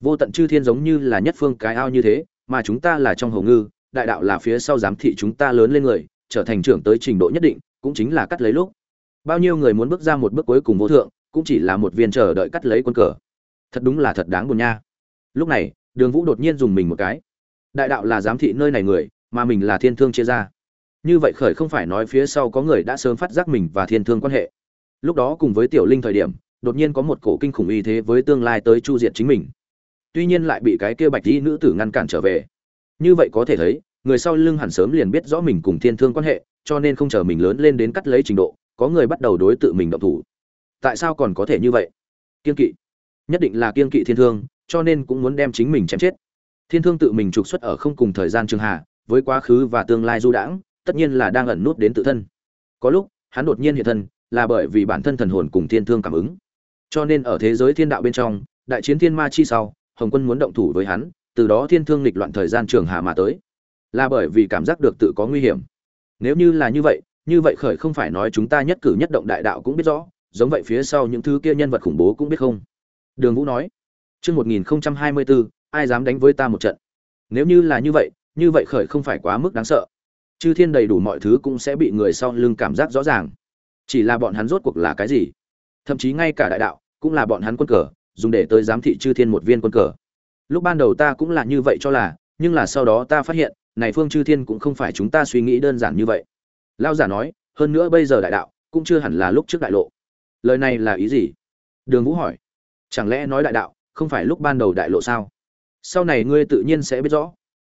vô tận chư thiên giống như là nhất phương cái ao như thế, mà chúng ta là trong hầu ngư, đại đạo là phía sau giám thị chúng ta lớn lên người, trở thành trưởng tới trình độ nhất định, cũng chính là cắt lấy lúc. Bao nhiêu người muốn bước ra một bước cuối cùng vô thượng, cũng chỉ là một viên chờ đợi cắt lấy quân cờ. Thật đúng là thật đáng buồn nha. Lúc này, đường vũ đột nhiên dùng mình một cái. Đại đạo là giám thị nơi này người, mà mình là thiên thương chia ra. Như vậy khởi không phải nói phía sau có người đã sớm phát giác mình và thiên thương quan hệ. Lúc đó cùng với tiểu linh thời điểm, đột nhiên có một cổ kinh khủng y thế với tương lai tới chu diệt chính mình tuy nhiên lại bị cái kia bạch y nữ tử ngăn cản trở về. Như vậy có thể thấy, người sau lưng hẳn sớm liền biết rõ mình cùng thiên thương quan hệ, cho nên không chờ mình lớn lên đến cắt lấy trình độ, có người bắt đầu đối tự mình động thủ. Tại sao còn có thể như vậy? Kiên kỵ. Nhất định là kiên kỵ thiên thương, cho nên cũng muốn đem chính mình chém chết. Thiên thương tự mình trục xuất ở không cùng thời gian trường hạ với quá khứ và tương lai du đãng, tất nhiên là đang ẩn nút đến tự thân. Có lúc, hắn đột nhiên hiện thân, là bởi vì bản thân thần hồn cùng thiên thương cảm ứng. Cho nên ở thế giới thiên đạo bên trong, đại chiến thiên ma chi sau hồng quân muốn động thủ với hắn, từ đó thiên thương nghịch loạn thời gian trường hạ mà tới. Là bởi vì cảm giác được tự có nguy hiểm. Nếu như là như vậy như vậy khởi không phải nói chúng ta nhất cử nhất động đại đạo cũng biết rõ, giống vậy phía sau những thứ kia nhân vật khủng bố cũng biết không? Đường vũ nói. Chương một nghìn hai mươi bốn ai dám đánh với ta một trận? Nếu như là như vậy như vậy khởi không phải quá mức đáng sợ. Chư thiên đầy đủ mọi thứ cũng sẽ bị người sau lưng cảm giác rõ ràng. Chỉ là bọn hắn rốt cuộc là cái gì? Thậm chí ngay cả đại đạo cũng là bọn hắn quân cờ dùng để tới giám thị chư thiên một viên quân cờ. Lúc ban đầu ta cũng là như vậy cho là, nhưng là sau đó ta phát hiện, này phương chư thiên cũng không phải chúng ta suy nghĩ đơn giản như vậy. Lao giả nói, hơn nữa bây giờ đại đạo, cũng chưa hẳn là lúc trước đại lộ. Lời này là ý gì? Đường vũ hỏi. Chẳng lẽ nói đại đạo, không phải lúc ban đầu đại lộ sao? Sau này ngươi tự nhiên sẽ biết rõ.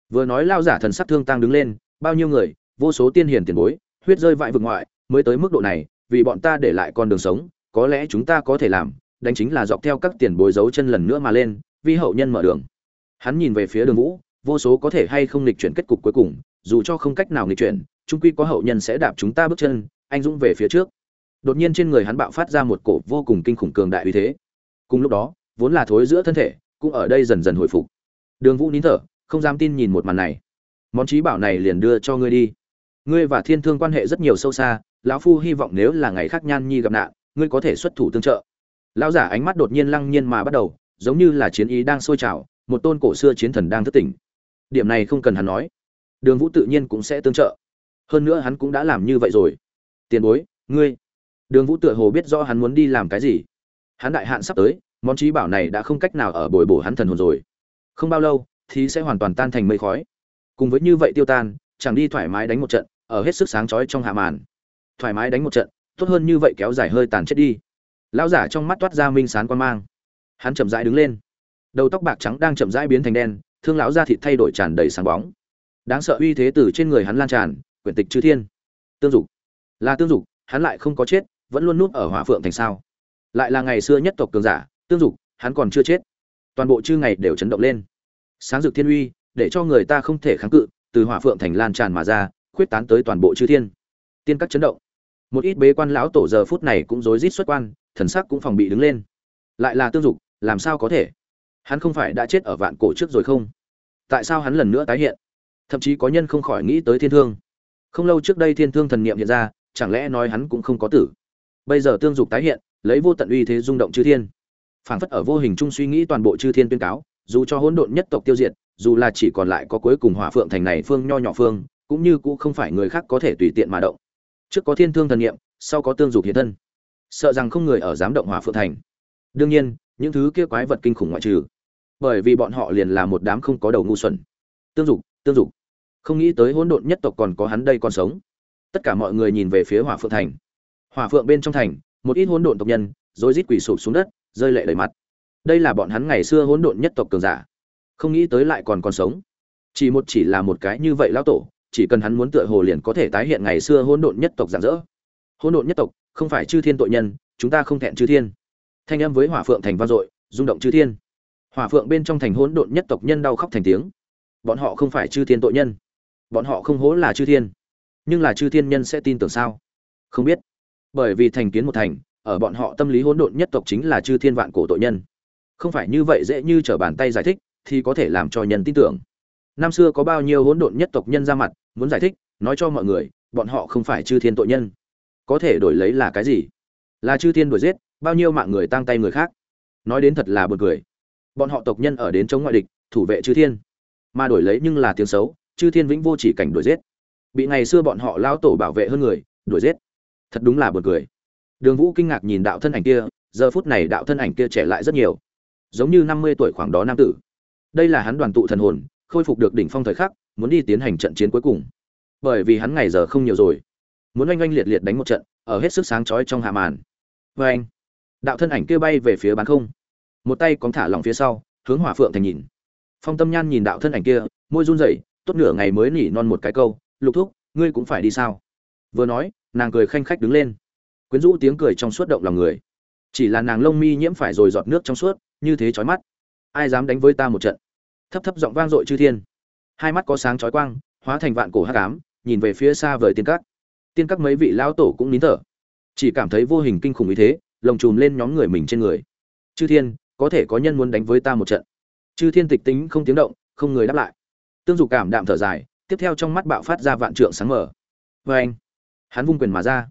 Vừa nói lao giả thần sắc thương tăng đứng lên, bao nhiêu người, vô số tiên hiền tiền bối, huyết rơi vại vực ngoại, mới tới mức độ này, vì bọn ta để lại con đường sống, có lẽ chúng ta có thể làm đánh chính là dọc theo các tiền bối dấu chân lần nữa mà lên vì hậu nhân mở đường. Hắn nhìn về phía đường vũ, vô số có thể hay không nghịch chuyển kết cục cuối cùng, dù cho không cách nào nghịch chuyển trung quy có hậu nhân sẽ đạp chúng ta bước chân, anh dũng về phía trước. Đột nhiên trên người hắn bạo phát ra một cổ vô cùng kinh khủng cường đại uy thế. Cùng lúc đó, vốn là thối giữa thân thể, cũng ở đây dần dần hồi phục. Đường vũ nín thở, không dám tin nhìn một màn này. Món trí bảo này liền đưa cho ngươi đi. Ngươi và thiên thương quan hệ rất nhiều sâu xa, lão phu hy vọng nếu là ngày khác nhan nhi gặp nạn, ngươi có thể xuất thủ tương trợ lão giả ánh mắt đột nhiên lăng nhiên mà bắt đầu, giống như là chiến ý đang sôi trào, một tôn cổ xưa chiến thần đang thức tỉnh. Điểm này không cần hắn nói. Đường vũ tự nhiên cũng sẽ tương trợ. Hơn nữa hắn cũng đã làm như vậy rồi. Tiền bối, ngươi. Đường vũ tựa hồ biết rõ hắn muốn đi làm cái gì. Hắn đại hạn sắp tới, món trí bảo này đã không cách nào ở bồi bổ hắn thần hồn rồi. Không bao lâu, thì sẽ hoàn toàn tan thành mây khói. Cùng với như vậy tiêu tan, chẳng đi thoải mái đánh một trận, ở hết sức sáng chói trong hạ màn. Thoải mái đánh một trận, tốt hơn như vậy kéo dài hơi tàn chết đi lão giả trong mắt toát ra minh sán quan mang. Hắn chậm rãi đứng lên. Đầu tóc bạc trắng đang chậm rãi biến thành đen, thương lão da thịt thay đổi tràn đầy sáng bóng. Đáng sợ uy thế từ trên người hắn lan tràn, quyển tịch chư thiên. Tương dục. Là tương dục, hắn lại không có chết, vẫn luôn núp ở hỏa phượng thành sao? Lại là ngày xưa nhất tộc cường giả, tương dục, hắn còn chưa chết. Toàn bộ chư ngày đều chấn động lên. Sáng dực thiên uy, để cho người ta không thể kháng cự, từ hỏa phượng thành lan tràn mà ra, khuyết tán tới toàn bộ chư thiên. Tiên các chấn động. Một ít bế quan lão tổ giờ phút này cũng rối rít xuất quan thần sắc cũng phòng bị đứng lên. Lại là tương dục, làm sao có thể? Hắn không phải đã chết ở vạn cổ trước rồi không? Tại sao hắn lần nữa tái hiện? Thậm chí có nhân không khỏi nghĩ tới thiên thương. Không lâu trước đây thiên thương thần niệm hiện ra, chẳng lẽ nói hắn cũng không có tử? Bây giờ tương dục tái hiện, lấy vô tận uy thế rung động chư thiên. Phảng phất ở vô hình chung suy nghĩ toàn bộ chư thiên tuyên cáo, dù cho hỗn độn nhất tộc tiêu diệt, dù là chỉ còn lại có cuối cùng hỏa phượng thành này phương nho nhỏ phương, cũng như cũng không phải người khác có thể tùy tiện mà động. Trước có thiên thương thần niệm, sau có tương dục hiện thân sợ rằng không người ở dám động hỏa phượng thành. Đương nhiên, những thứ kia quái vật kinh khủng ngoại trừ, bởi vì bọn họ liền là một đám không có đầu ngu xuẩn. Tương dục tương dục. Không nghĩ tới hỗn độn nhất tộc còn có hắn đây còn sống. Tất cả mọi người nhìn về phía hỏa phượng thành. Hỏa phượng bên trong thành, một ít hỗn độn tộc nhân rồi rít quỳ sụp xuống đất, rơi lệ đầy mặt. Đây là bọn hắn ngày xưa hỗn độn nhất tộc cường giả. Không nghĩ tới lại còn còn sống. Chỉ một chỉ là một cái như vậy lão tổ, chỉ cần hắn muốn tựa hồ liền có thể tái hiện ngày xưa hỗn độn nhất tộc dạng dỡ. Hỗn độn nhất tộc không phải chư thiên tội nhân, chúng ta không thẹn chư thiên. Thanh âm với hỏa phượng thành vang dội, rung động chư thiên. Hỏa phượng bên trong thành hỗn độn nhất tộc nhân đau khóc thành tiếng. Bọn họ không phải chư thiên tội nhân. Bọn họ không hố là chư thiên. Nhưng là chư thiên nhân sẽ tin tưởng sao? Không biết. Bởi vì thành kiến một thành, ở bọn họ tâm lý hỗn độn nhất tộc chính là chư thiên vạn cổ tội nhân. Không phải như vậy dễ như trở bàn tay giải thích, thì có thể làm cho nhân tin tưởng. Năm xưa có bao nhiêu hỗn độn nhất tộc nhân ra mặt, muốn giải thích, nói cho mọi người, bọn họ không phải chư thiên tội nhân có thể đổi lấy là cái gì? Là chư thiên đuổi giết, bao nhiêu mạng người tăng tay người khác? Nói đến thật là buồn cười. Bọn họ tộc nhân ở đến chống ngoại địch, thủ vệ chư thiên. Mà đổi lấy nhưng là tiếng xấu, chư thiên vĩnh vô chỉ cảnh đuổi giết. Bị ngày xưa bọn họ lao tổ bảo vệ hơn người, đuổi giết. Thật đúng là buồn cười. Đường vũ kinh ngạc nhìn đạo thân ảnh kia, giờ phút này đạo thân ảnh kia trẻ lại rất nhiều. Giống như năm mươi tuổi khoảng đó nam tử. Đây là hắn đoàn tụ thần hồn, khôi phục được đỉnh phong thời khắc, muốn đi tiến hành trận chiến cuối cùng. Bởi vì hắn ngày giờ không nhiều rồi muốn oanh oanh liệt liệt đánh một trận, ở hết sức sáng chói trong hạ màn. Vê anh, đạo thân ảnh kia bay về phía bán không. Một tay cóng thả lỏng phía sau, hướng hỏa phượng thành nhìn. Phong tâm nhan nhìn đạo thân ảnh kia, môi run rẩy, tốt nửa ngày mới nỉ non một cái câu, lục thúc, ngươi cũng phải đi sao? Vừa nói, nàng cười khanh khách đứng lên. Quyến rũ tiếng cười trong suốt động lòng người. Chỉ là nàng lông mi nhiễm phải rồi giọt nước trong suốt, như thế chói mắt. Ai dám đánh với ta một trận? Thấp thấp giọng vang dội chư thiên. Hai mắt có sáng chói quang, hóa thành vạn cổ hắc ám, nhìn về phía xa vời tiên cát tiên các mấy vị lão tổ cũng nín thở. Chỉ cảm thấy vô hình kinh khủng như thế, lồng chùm lên nhóm người mình trên người. Chư thiên, có thể có nhân muốn đánh với ta một trận. Chư thiên tịch tính không tiếng động, không người đáp lại. Tương dục cảm đạm thở dài, tiếp theo trong mắt bạo phát ra vạn trượng sáng mở vê anh, hắn vung quyền mà ra.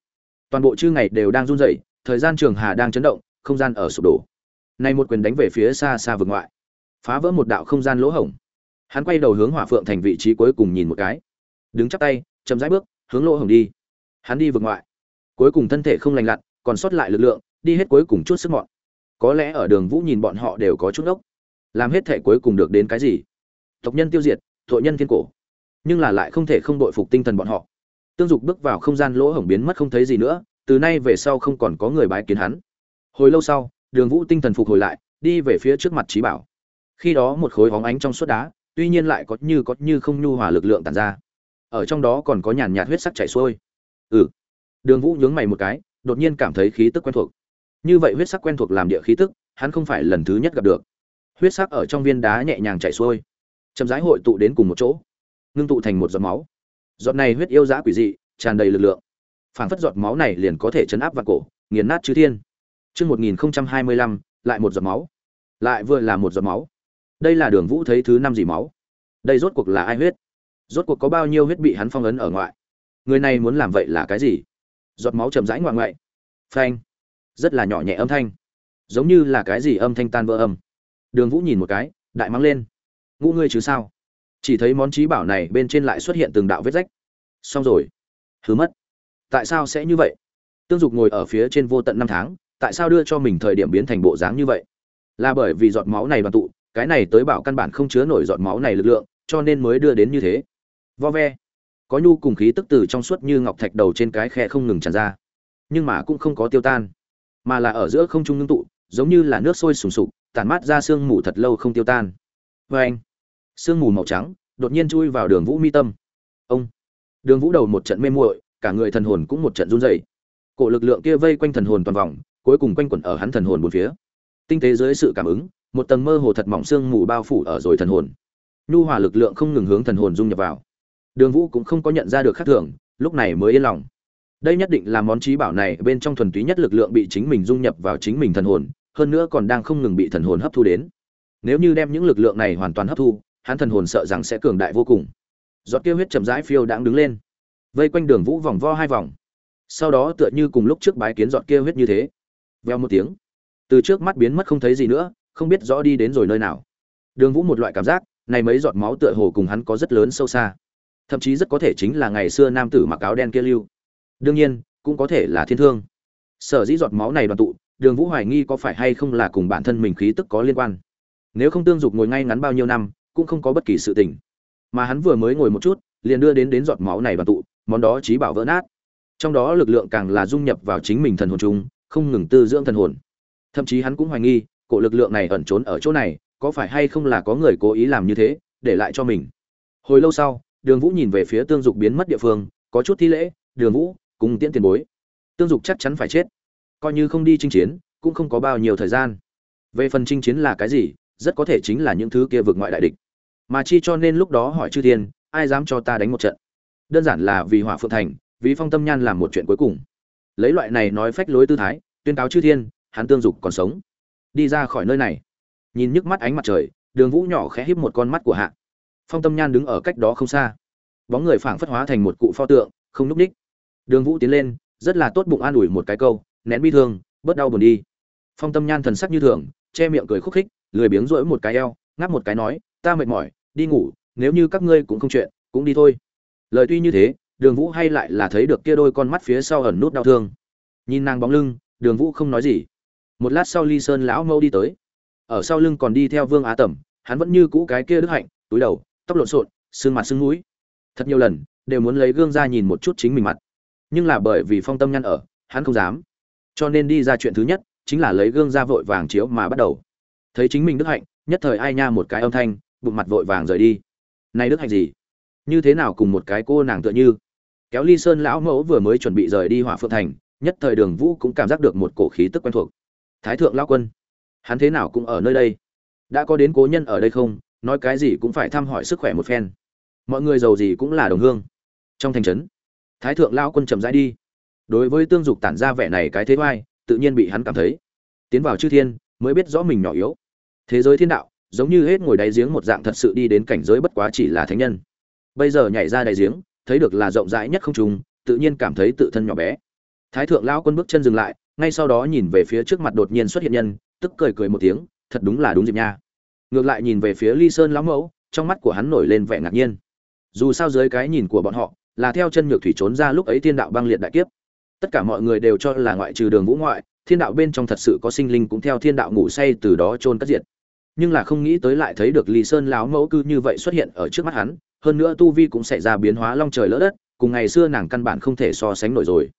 Toàn bộ chư ngày đều đang run rẩy, thời gian trường hà đang chấn động, không gian ở sụp đổ. Nay một quyền đánh về phía xa xa vực ngoại, phá vỡ một đạo không gian lỗ hổng. Hắn quay đầu hướng hỏa phượng thành vị trí cuối cùng nhìn một cái. Đứng chắp tay, chậm rãi bước, hướng lỗ hổng đi hắn đi vực ngoại. Cuối cùng thân thể không lành lặn, còn sót lại lực lượng, đi hết cuối cùng chút sức mọn. Có lẽ ở đường vũ nhìn bọn họ đều có chút ốc. Làm hết thể cuối cùng được đến cái gì? Tộc nhân tiêu diệt, tội nhân thiên cổ. Nhưng là lại không thể không đội phục tinh thần bọn họ. Tương dục bước vào không gian lỗ hổng biến mất không thấy gì nữa, từ nay về sau không còn có người bái kiến hắn. Hồi lâu sau, đường vũ tinh thần phục hồi lại, đi về phía trước mặt trí bảo. Khi đó một khối hóng ánh trong suốt đá, tuy nhiên lại có như có như không nhu hòa lực lượng tàn ra. Ở trong đó còn có nhàn nhạt huyết sắc chảy xuôi ừ đường vũ nhướng mày một cái đột nhiên cảm thấy khí tức quen thuộc như vậy huyết sắc quen thuộc làm địa khí tức hắn không phải lần thứ nhất gặp được huyết sắc ở trong viên đá nhẹ nhàng chảy xuôi chậm rãi hội tụ đến cùng một chỗ ngưng tụ thành một giọt máu giọt này huyết yêu dã quỷ dị tràn đầy lực lượng phảng phất giọt máu này liền có thể chấn áp vào cổ nghiền nát chư thiên Chương 1025, lại một giọt máu. Lại vừa là một giọt máu. Đây là Đường Vũ thấy thứ năm gì máu. Đây rốt cuộc là ai huyết? Rốt cuộc có bao nhiêu huyết bị hắn phong ấn ở ngoại? Người này muốn làm vậy là cái gì? Giọt máu chậm rãi ngoại ngoại. Phanh. Rất là nhỏ nhẹ âm thanh. Giống như là cái gì âm thanh tan vỡ âm. Đường Vũ nhìn một cái, đại mắng lên. Ngũ ngươi chứ sao? Chỉ thấy món trí bảo này bên trên lại xuất hiện từng đạo vết rách. Xong rồi. Hứ mất. Tại sao sẽ như vậy? Tương Dục ngồi ở phía trên vô tận năm tháng, tại sao đưa cho mình thời điểm biến thành bộ dáng như vậy là bởi vì giọt máu này đoàn tụ cái này tới bảo căn bản không chứa nổi giọt máu này lực lượng cho nên mới đưa đến như thế vo ve có nhu cùng khí tức từ trong suốt như ngọc thạch đầu trên cái khe không ngừng tràn ra. Nhưng mà cũng không có tiêu tan, mà là ở giữa không trung ngưng tụ, giống như là nước sôi sùng sục, tản mát ra sương mù thật lâu không tiêu tan. Vê anh, sương mù màu trắng đột nhiên chui vào đường vũ mi tâm. Ông, đường vũ đầu một trận mê muội, cả người thần hồn cũng một trận run rẩy. Cổ lực lượng kia vây quanh thần hồn toàn vòng, cuối cùng quanh quẩn ở hắn thần hồn bốn phía. Tinh tế dưới sự cảm ứng, một tầng mơ hồ thật mỏng sương mù bao phủ ở rồi thần hồn. Nhu hòa lực lượng không ngừng hướng thần hồn dung nhập vào đường vũ cũng không có nhận ra được khác thường, lúc này mới yên lòng. Đây nhất định là món trí bảo này bên trong thuần túy nhất lực lượng bị chính mình dung nhập vào chính mình thần hồn, hơn nữa còn đang không ngừng bị thần hồn hấp thu đến. Nếu như đem những lực lượng này hoàn toàn hấp thu, hắn thần hồn sợ rằng sẽ cường đại vô cùng. Giọt kia huyết chậm rãi phiêu đãng đứng lên. Vây quanh đường vũ vòng vo hai vòng. Sau đó tựa như cùng lúc trước bái kiến giọt kia huyết như thế. Veo một tiếng. Từ trước mắt biến mất không thấy gì nữa, không biết rõ đi đến rồi nơi nào. Đường vũ một loại cảm giác, này mấy giọt máu tựa hồ cùng hắn có rất lớn sâu xa thậm chí rất có thể chính là ngày xưa nam tử mặc áo đen kia lưu. Đương nhiên cũng có thể là thiên thương. Sở dĩ giọt máu này đoàn tụ đường vũ hoài nghi có phải hay không là cùng bản thân mình khí tức có liên quan. Nếu không tương dục ngồi ngay ngắn bao nhiêu năm cũng không có bất kỳ sự tình. Mà hắn vừa mới ngồi một chút liền đưa đến đến giọt máu này đoàn tụ món đó trí bảo vỡ nát. Trong đó lực lượng càng là dung nhập vào chính mình thần hồn chúng, không ngừng tư dưỡng thần hồn. Thậm chí hắn cũng hoài nghi cổ lực lượng này ẩn trốn ở chỗ này có phải hay không là có người cố ý làm như thế để lại cho mình. Hồi lâu sau đường vũ nhìn về phía tương dục biến mất địa phương, có chút thi lễ, đường vũ, cùng tiễn tiền bối. Tương dục chắc chắn phải chết. Coi như không đi chinh chiến, cũng không có bao nhiêu thời gian. Về phần chinh chiến là cái gì, rất có thể chính là những thứ kia vượt ngoại đại địch. Mà chi cho nên lúc đó hỏi chư thiên, ai dám cho ta đánh một trận? Đơn giản là vì hỏa phượng thành, vì phong tâm nhan làm một chuyện cuối cùng. Lấy loại này nói phách lối tư thái, tuyên cáo chư thiên, hắn tương dục còn sống. Đi ra khỏi nơi này. Nhìn nhức mắt ánh mặt trời, đường vũ nhỏ khẽ híp một con mắt của hạ phong tâm nhan đứng ở cách đó không xa. Bóng người phảng phất hóa thành một cụ pho tượng, không núp ních. Đường vũ tiến lên, rất là tốt bụng an ủi một cái câu, nén bi thương, bớt đau buồn đi. Phong tâm nhan thần sắc như thường, che miệng cười khúc khích, lười biếng rỗi một cái eo, ngáp một cái nói, ta mệt mỏi, đi ngủ, nếu như các ngươi cũng không chuyện, cũng đi thôi. Lời tuy như thế, đường vũ hay lại là thấy được kia đôi con mắt phía sau ẩn nút đau thương. Nhìn nàng bóng lưng, đường vũ không nói gì. Một lát sau ly sơn lão mâu đi tới. Ở sau lưng còn đi theo vương á tẩm, hắn vẫn như cũ cái kia đức hạnh, túi đầu tóc lộn xộn, xương mặt xương mũi. Thật nhiều lần, đều muốn lấy gương ra nhìn một chút chính mình mặt. Nhưng là bởi vì phong tâm nhăn ở, hắn không dám. Cho nên đi ra chuyện thứ nhất, chính là lấy gương ra vội vàng chiếu mà bắt đầu. Thấy chính mình đức hạnh, nhất thời ai nha một cái âm thanh, bụng mặt vội vàng rời đi. Này đức hạnh gì? Như thế nào cùng một cái cô nàng tựa như? Kéo ly sơn lão mẫu vừa mới chuẩn bị rời đi hỏa phượng thành, nhất thời đường vũ cũng cảm giác được một cổ khí tức quen thuộc. Thái thượng lão quân, hắn thế nào cũng ở nơi đây? Đã có đến cố nhân ở đây không? Nói cái gì cũng phải thăm hỏi sức khỏe một phen. Mọi người giàu gì cũng là đồng hương. Trong thành trấn, thái thượng lão quân chậm rãi đi. Đối với tương dục tản ra vẻ này cái thế vai, tự nhiên bị hắn cảm thấy. Tiến vào chư thiên, mới biết rõ mình nhỏ yếu. Thế giới thiên đạo, giống như hết ngồi đáy giếng một dạng thật sự đi đến cảnh giới bất quá chỉ là thánh nhân. Bây giờ nhảy ra đáy giếng, thấy được là rộng rãi nhất không trùng tự nhiên cảm thấy tự thân nhỏ bé. Thái thượng lão quân bước chân dừng lại, ngay sau đó nhìn về phía trước mặt đột nhiên xuất hiện nhân, tức cười cười một tiếng, thật đúng là đúng dịp nha ngược lại nhìn về phía ly sơn lão mẫu, trong mắt của hắn nổi lên vẻ ngạc nhiên. Dù sao dưới cái nhìn của bọn họ, là theo chân nhược thủy trốn ra lúc ấy thiên đạo băng liệt đại kiếp. Tất cả mọi người đều cho là ngoại trừ đường vũ ngoại, thiên đạo bên trong thật sự có sinh linh cũng theo thiên đạo ngủ say từ đó trôn cất diệt. Nhưng là không nghĩ tới lại thấy được ly sơn lão mẫu cư như vậy xuất hiện ở trước mắt hắn, hơn nữa tu vi cũng xảy ra biến hóa long trời lỡ đất, cùng ngày xưa nàng căn bản không thể so sánh nổi rồi.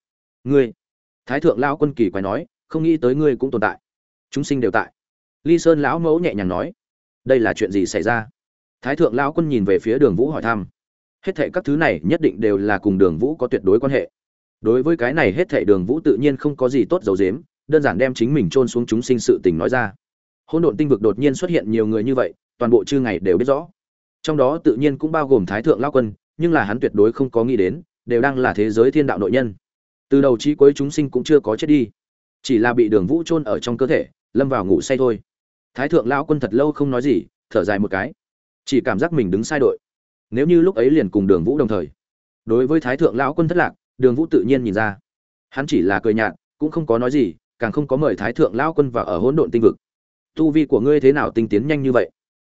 Ngươi, thái thượng lão quân kỳ quái nói, không nghĩ tới ngươi cũng tồn tại. Chúng sinh đều tại. Ly sơn lão mẫu nhẹ nhàng nói đây là chuyện gì xảy ra? Thái thượng lão quân nhìn về phía đường vũ hỏi thăm. Hết thệ các thứ này nhất định đều là cùng đường vũ có tuyệt đối quan hệ. Đối với cái này hết thệ đường vũ tự nhiên không có gì tốt dầu dếm đơn giản đem chính mình trôn xuống chúng sinh sự tình nói ra. Hôn độn tinh vực đột nhiên xuất hiện nhiều người như vậy, toàn bộ chư ngày đều biết rõ. Trong đó tự nhiên cũng bao gồm thái thượng lao quân, nhưng là hắn tuyệt đối không có nghĩ đến, đều đang là thế giới thiên đạo nội nhân. Từ đầu trí cuối chúng sinh cũng chưa có chết đi. Chỉ là bị đường vũ chôn ở trong cơ thể, lâm vào ngủ say thôi thái thượng lão quân thật lâu không nói gì, thở dài một cái. Chỉ cảm giác mình đứng sai đội. Nếu như lúc ấy liền cùng đường vũ đồng thời. Đối với thái thượng lão quân thất lạc, đường vũ tự nhiên nhìn ra. Hắn chỉ là cười nhạt, cũng không có nói gì, càng không có mời thái thượng lão quân vào ở hỗn độn tinh vực. Tu vi của ngươi thế nào tinh tiến nhanh như vậy?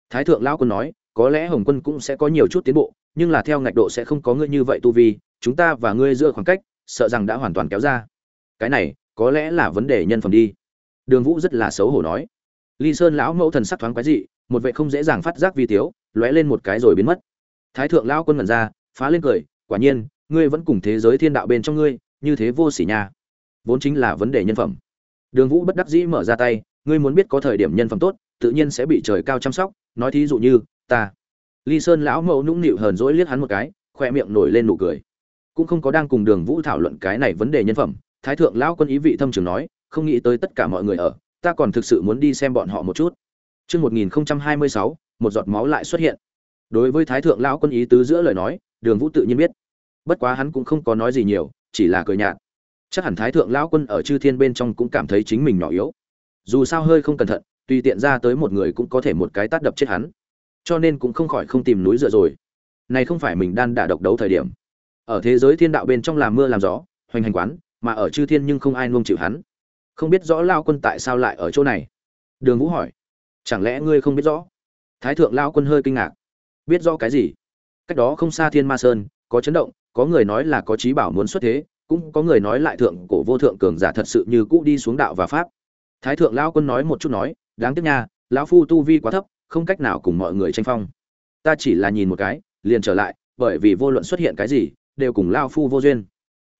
Thái thượng lão quân nói, có lẽ hồng quân cũng sẽ có nhiều chút tiến bộ, nhưng là theo ngạch độ sẽ không có ngươi như vậy tu vi, chúng ta và ngươi giữa khoảng cách, sợ rằng đã hoàn toàn kéo ra. Cái này, có lẽ là vấn đề nhân phẩm đi. Đường vũ rất là xấu hổ nói ly sơn lão mẫu thần sắc thoáng quái dị, một vệ không dễ dàng phát giác vi tiếu, lóe lên một cái rồi biến mất. Thái thượng lão quân ngẩn ra, phá lên cười, quả nhiên, ngươi vẫn cùng thế giới thiên đạo bên trong ngươi, như thế vô sỉ nha. Vốn chính là vấn đề nhân phẩm. Đường vũ bất đắc dĩ mở ra tay, ngươi muốn biết có thời điểm nhân phẩm tốt, tự nhiên sẽ bị trời cao chăm sóc, nói thí dụ như, ta. Ly sơn lão mẫu nũng nịu hờn dỗi liếc hắn một cái khoe miệng nổi lên nụ cười. Cũng không có đang cùng đường vũ thảo luận cái này vấn đề nhân phẩm, thái thượng lão quân ý vị thâm trường nói, không nghĩ tới tất cả mọi người ở ta còn thực sự muốn đi xem bọn họ một chút Chương 1026, một giọt máu lại xuất hiện. Đối với Thái thượng lão quân ý tứ giữa lời nói, Đường Vũ tự nhiên biết. Bất quá hắn cũng không có nói gì nhiều, chỉ là cười nhạt. Chắc hẳn Thái thượng lão quân ở Chư Thiên bên trong cũng cảm thấy chính mình nhỏ yếu. Dù sao hơi không cẩn thận, tùy tiện ra tới một người cũng có thể một cái tát đập chết hắn. Cho nên cũng không khỏi không tìm núi dựa rồi. Này không phải mình đan đả độc đấu thời điểm. Ở thế giới thiên đạo bên trong làm mưa làm gió, hoành hành quán, mà ở Chư Thiên nhưng không ai nuông chịu hắn. Không biết rõ lão quân tại sao lại ở chỗ này. Đường Vũ hỏi. Chẳng lẽ ngươi không biết rõ? Thái thượng lao quân hơi kinh ngạc. Biết rõ cái gì? Cách đó không xa thiên ma sơn, có chấn động, có người nói là có trí bảo muốn xuất thế, cũng có người nói lại thượng cổ vô thượng cường giả thật sự như cũ đi xuống đạo và pháp. Thái thượng lao quân nói một chút nói, đáng tiếc nha, lão phu tu vi quá thấp, không cách nào cùng mọi người tranh phong. Ta chỉ là nhìn một cái, liền trở lại, bởi vì vô luận xuất hiện cái gì, đều cùng lao phu vô duyên.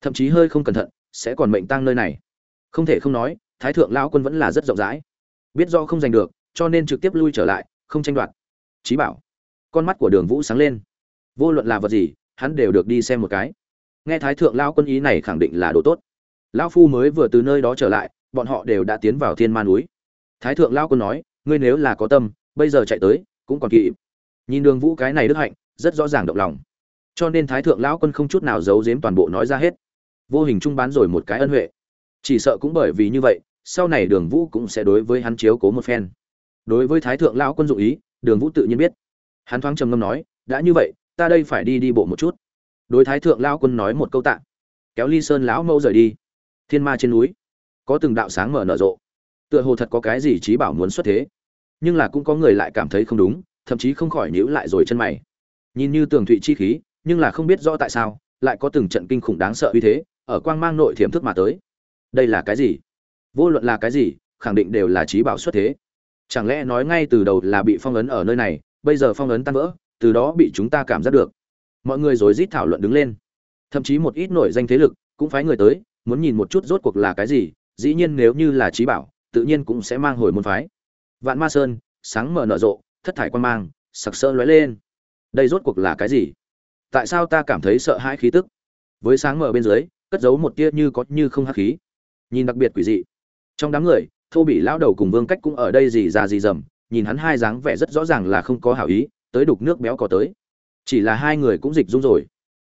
Thậm chí hơi không cẩn thận, sẽ còn mệnh tăng nơi này không thể không nói, thái thượng lao quân vẫn là rất rộng rãi. Biết do không giành được, cho nên trực tiếp lui trở lại, không tranh đoạt. Trí bảo. Con mắt của đường vũ sáng lên. Vô luận là vật gì, hắn đều được đi xem một cái. Nghe thái thượng lao quân ý này khẳng định là đồ tốt. Lão phu mới vừa từ nơi đó trở lại, bọn họ đều đã tiến vào thiên man núi. Thái thượng lao quân nói, ngươi nếu là có tâm, bây giờ chạy tới, cũng còn kịp. Nhìn đường vũ cái này đức hạnh, rất rõ ràng động lòng. Cho nên thái thượng lão quân không chút nào giấu giếm toàn bộ nói ra hết. Vô hình trung bán rồi một cái ân huệ chỉ sợ cũng bởi vì như vậy, sau này đường vũ cũng sẽ đối với hắn chiếu cố một phen. Đối với thái thượng lão quân dụng ý, đường vũ tự nhiên biết. Hắn thoáng trầm ngâm nói, đã như vậy, ta đây phải đi đi bộ một chút. Đối thái thượng lão quân nói một câu tạ. Kéo ly sơn lão mẫu rời đi. Thiên ma trên núi, có từng đạo sáng mở nở rộ. Tựa hồ thật có cái gì trí bảo muốn xuất thế. Nhưng là cũng có người lại cảm thấy không đúng, thậm chí không khỏi nhíu lại rồi chân mày. Nhìn như tường thụy chi khí, nhưng là không biết rõ tại sao, lại có từng trận kinh khủng đáng sợ uy thế, ở quang mang nội thiểm thức mà tới đây là cái gì? Vô luận là cái gì, khẳng định đều là trí bảo xuất thế. Chẳng lẽ nói ngay từ đầu là bị phong ấn ở nơi này, bây giờ phong ấn tan vỡ, từ đó bị chúng ta cảm giác được. Mọi người rồi rít thảo luận đứng lên. Thậm chí một ít nổi danh thế lực cũng phái người tới, muốn nhìn một chút rốt cuộc là cái gì, dĩ nhiên nếu như là trí bảo, tự nhiên cũng sẽ mang hồi môn phái. Vạn ma sơn, sáng mở nở rộ, thất thải quan mang, sặc sỡ lóe lên. Đây rốt cuộc là cái gì? Tại sao ta cảm thấy sợ hãi khí tức? Với sáng mở bên dưới, cất giấu một tia như có như không hắc khí nhìn đặc biệt quỷ dị. Trong đám người, thô bị lão đầu cùng vương cách cũng ở đây gì ra gì dầm nhìn hắn hai dáng vẻ rất rõ ràng là không có hảo ý, tới đục nước béo có tới. Chỉ là hai người cũng dịch dung rồi.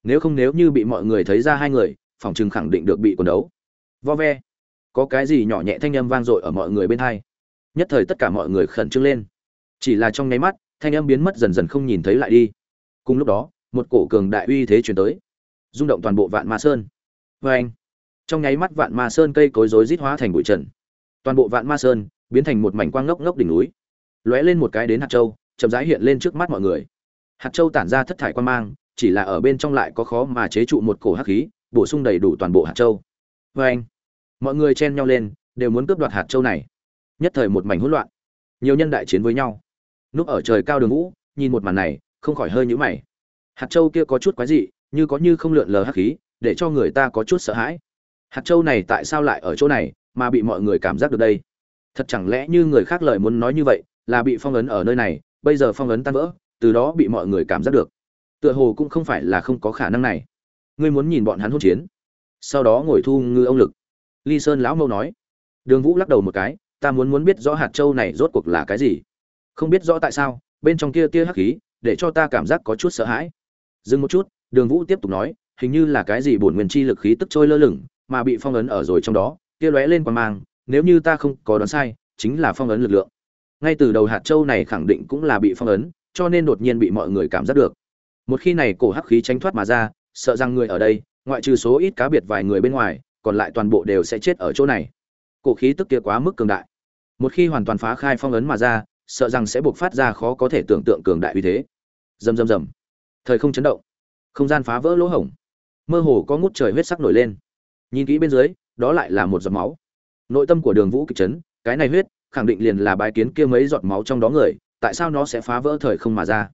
Nếu không nếu như bị mọi người thấy ra hai người, phòng chừng khẳng định được bị quần đấu. Vo ve. Có cái gì nhỏ nhẹ thanh âm vang dội ở mọi người bên hai. Nhất thời tất cả mọi người khẩn trương lên. Chỉ là trong nháy mắt, thanh âm biến mất dần dần không nhìn thấy lại đi. Cùng lúc đó, một cổ cường đại uy thế chuyển tới. Rung động toàn bộ vạn ma sơn. Vê anh trong nháy mắt vạn ma sơn cây cối rối rít hóa thành bụi trần. Toàn bộ vạn ma sơn biến thành một mảnh quang ngốc ngốc đỉnh núi. Lóe lên một cái đến hạt châu, chậm rãi hiện lên trước mắt mọi người. Hạt châu tản ra thất thải quan mang, chỉ là ở bên trong lại có khó mà chế trụ một cổ hắc khí, bổ sung đầy đủ toàn bộ hạt châu. Vê anh, mọi người chen nhau lên, đều muốn cướp đoạt hạt châu này. Nhất thời một mảnh hỗn loạn. Nhiều nhân đại chiến với nhau. Núp ở trời cao đường vũ, nhìn một màn này, không khỏi hơi nhũ mày. Hạt châu kia có chút quái dị, như có như không lượn lờ hắc khí, để cho người ta có chút sợ hãi hạt châu này tại sao lại ở chỗ này mà bị mọi người cảm giác được đây? Thật chẳng lẽ như người khác lời muốn nói như vậy, là bị phong ấn ở nơi này, bây giờ phong ấn tan vỡ, từ đó bị mọi người cảm giác được? Tựa hồ cũng không phải là không có khả năng này. Ngươi muốn nhìn bọn hắn hôn chiến. Sau đó ngồi thu ngư ông lực. Ly sơn lão mâu nói. Đường vũ lắc đầu một cái, ta muốn muốn biết rõ hạt châu này rốt cuộc là cái gì. Không biết rõ tại sao, bên trong kia tia hắc khí, để cho ta cảm giác có chút sợ hãi. Dừng một chút, đường vũ tiếp tục nói, hình như là cái gì bổn nguyên chi lực khí tức trôi lơ lửng mà bị phong ấn ở rồi trong đó kia lóe lên quang mang, nếu như ta không có đoán sai, chính là phong ấn lực lượng. Ngay từ đầu hạt châu này khẳng định cũng là bị phong ấn, cho nên đột nhiên bị mọi người cảm giác được. Một khi này cổ hắc khí tránh thoát mà ra, sợ rằng người ở đây, ngoại trừ số ít cá biệt vài người bên ngoài, còn lại toàn bộ đều sẽ chết ở chỗ này. Cổ khí tức kia quá mức cường đại. Một khi hoàn toàn phá khai phong ấn mà ra, sợ rằng sẽ buộc phát ra khó có thể tưởng tượng cường đại uy thế. Rầm rầm rầm. Thời không chấn động, không gian phá vỡ lỗ hổng, mơ hồ có ngút trời huyết sắc nổi lên. Nhìn kỹ bên dưới, đó lại là một giọt máu. Nội tâm của đường vũ kịch chấn cái này huyết khẳng định liền là bài kiến kia mấy giọt máu trong đó người tại sao nó sẽ phá vỡ thời không mà ra?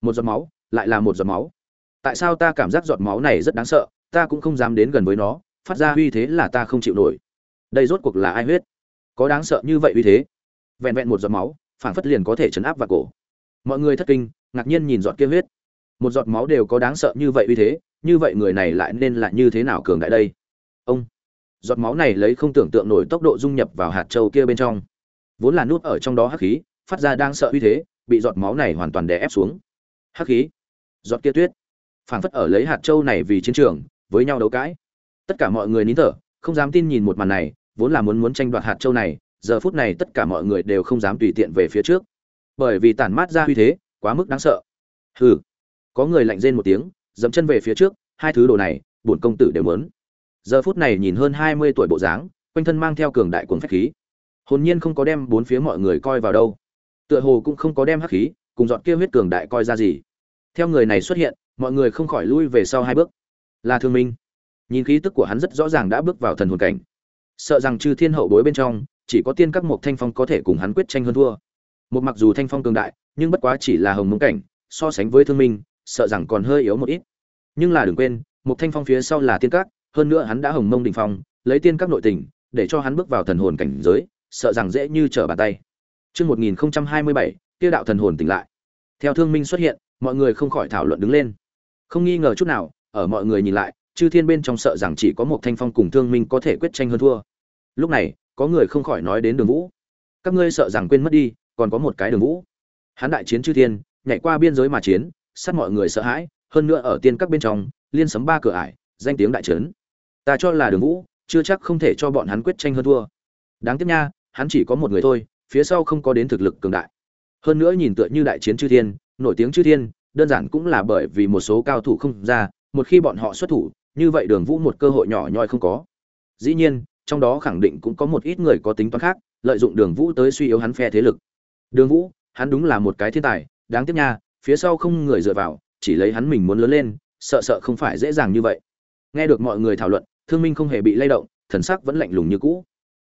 Một giọt máu lại là một giọt máu. Tại sao ta cảm giác giọt máu này rất đáng sợ ta cũng không dám đến gần với nó phát ra uy thế là ta không chịu nổi. Đây rốt cuộc là ai huyết? Có đáng sợ như vậy uy thế? Vẹn vẹn một giọt máu phản phất liền có thể chấn áp vào cổ. Mọi người thất kinh ngạc nhiên nhìn giọt kia huyết. Một giọt máu đều có đáng sợ như vậy uy thế như vậy người này lại nên là như thế nào cường đại đây? Ông. Giọt máu này lấy không tưởng tượng nổi tốc độ dung nhập vào hạt châu kia bên trong. Vốn là nút ở trong đó hắc khí, phát ra đang sợ uy thế, bị giọt máu này hoàn toàn đè ép xuống. Hắc khí. Giọt kia tuyết. Phảng phất ở lấy hạt châu này vì chiến trường, với nhau đấu cãi. Tất cả mọi người nín thở, không dám tin nhìn một màn này, vốn là muốn muốn tranh đoạt hạt châu này, giờ phút này tất cả mọi người đều không dám tùy tiện về phía trước. Bởi vì tản mát ra uy thế, quá mức đáng sợ. Hừ. Có người lạnh rên một tiếng dẫm chân về phía trước, hai thứ đồ này, bổn công tử đều muốn giờ phút này nhìn hơn hai mươi tuổi bộ dáng, quanh thân mang theo cường đại cuồng phách khí. Hồn nhiên không có đem bốn phía mọi người coi vào đâu. Tựa hồ cũng không có đem hắc khí cùng dọn kia huyết cường đại coi ra gì. Theo người này xuất hiện, mọi người không khỏi lui về sau hai bước. Là thương minh. Nhìn khí tức của hắn rất rõ ràng đã bước vào thần hồn cảnh. Sợ rằng trừ thiên hậu bối bên trong, chỉ có tiên các một thanh phong có thể cùng hắn quyết tranh hơn thua. Một mặc dù thanh phong cường đại, nhưng bất quá chỉ là hồng mông cảnh, so sánh với thương minh, sợ rằng còn hơi yếu một ít. Nhưng là đừng quên một thanh phong phía sau là tiên các hơn nữa hắn đã hồng mông đình phong lấy tiên các nội tình để cho hắn bước vào thần hồn cảnh giới sợ rằng dễ như trở bàn tay Trước 1027, tiêu đạo thần hồn tỉnh lại. Theo thương minh xuất hiện, mọi người không khỏi thảo luận đứng lên. Không nghi ngờ chút nào, ở mọi người nhìn lại, chư thiên bên trong sợ rằng chỉ có một thanh phong cùng thương minh có thể quyết tranh hơn thua. Lúc này, có người không khỏi nói đến Đường Vũ. Các ngươi sợ rằng quên mất đi, còn có một cái Đường Vũ. Hắn đại chiến chư thiên, nhảy qua biên giới mà chiến, sát mọi người sợ hãi, hơn nữa ở tiên các bên trong, liên sấm ba cửa ải, danh tiếng đại trấn. Ta cho là Đường Vũ, chưa chắc không thể cho bọn hắn quyết tranh hơn thua. Đáng tiếc nha, hắn chỉ có một người thôi, phía sau không có đến thực lực cường đại. Hơn nữa nhìn tựa như đại chiến chư thiên, nổi tiếng chư thiên, đơn giản cũng là bởi vì một số cao thủ không ra, một khi bọn họ xuất thủ, như vậy Đường Vũ một cơ hội nhỏ nhoi không có. Dĩ nhiên, trong đó khẳng định cũng có một ít người có tính toán khác, lợi dụng Đường Vũ tới suy yếu hắn phe thế lực. Đường Vũ, hắn đúng là một cái thiên tài, đáng tiếc nha, phía sau không người dựa vào, chỉ lấy hắn mình muốn lớn lên, sợ sợ không phải dễ dàng như vậy. Nghe được mọi người thảo luận, Thương Minh không hề bị lay động, thần sắc vẫn lạnh lùng như cũ.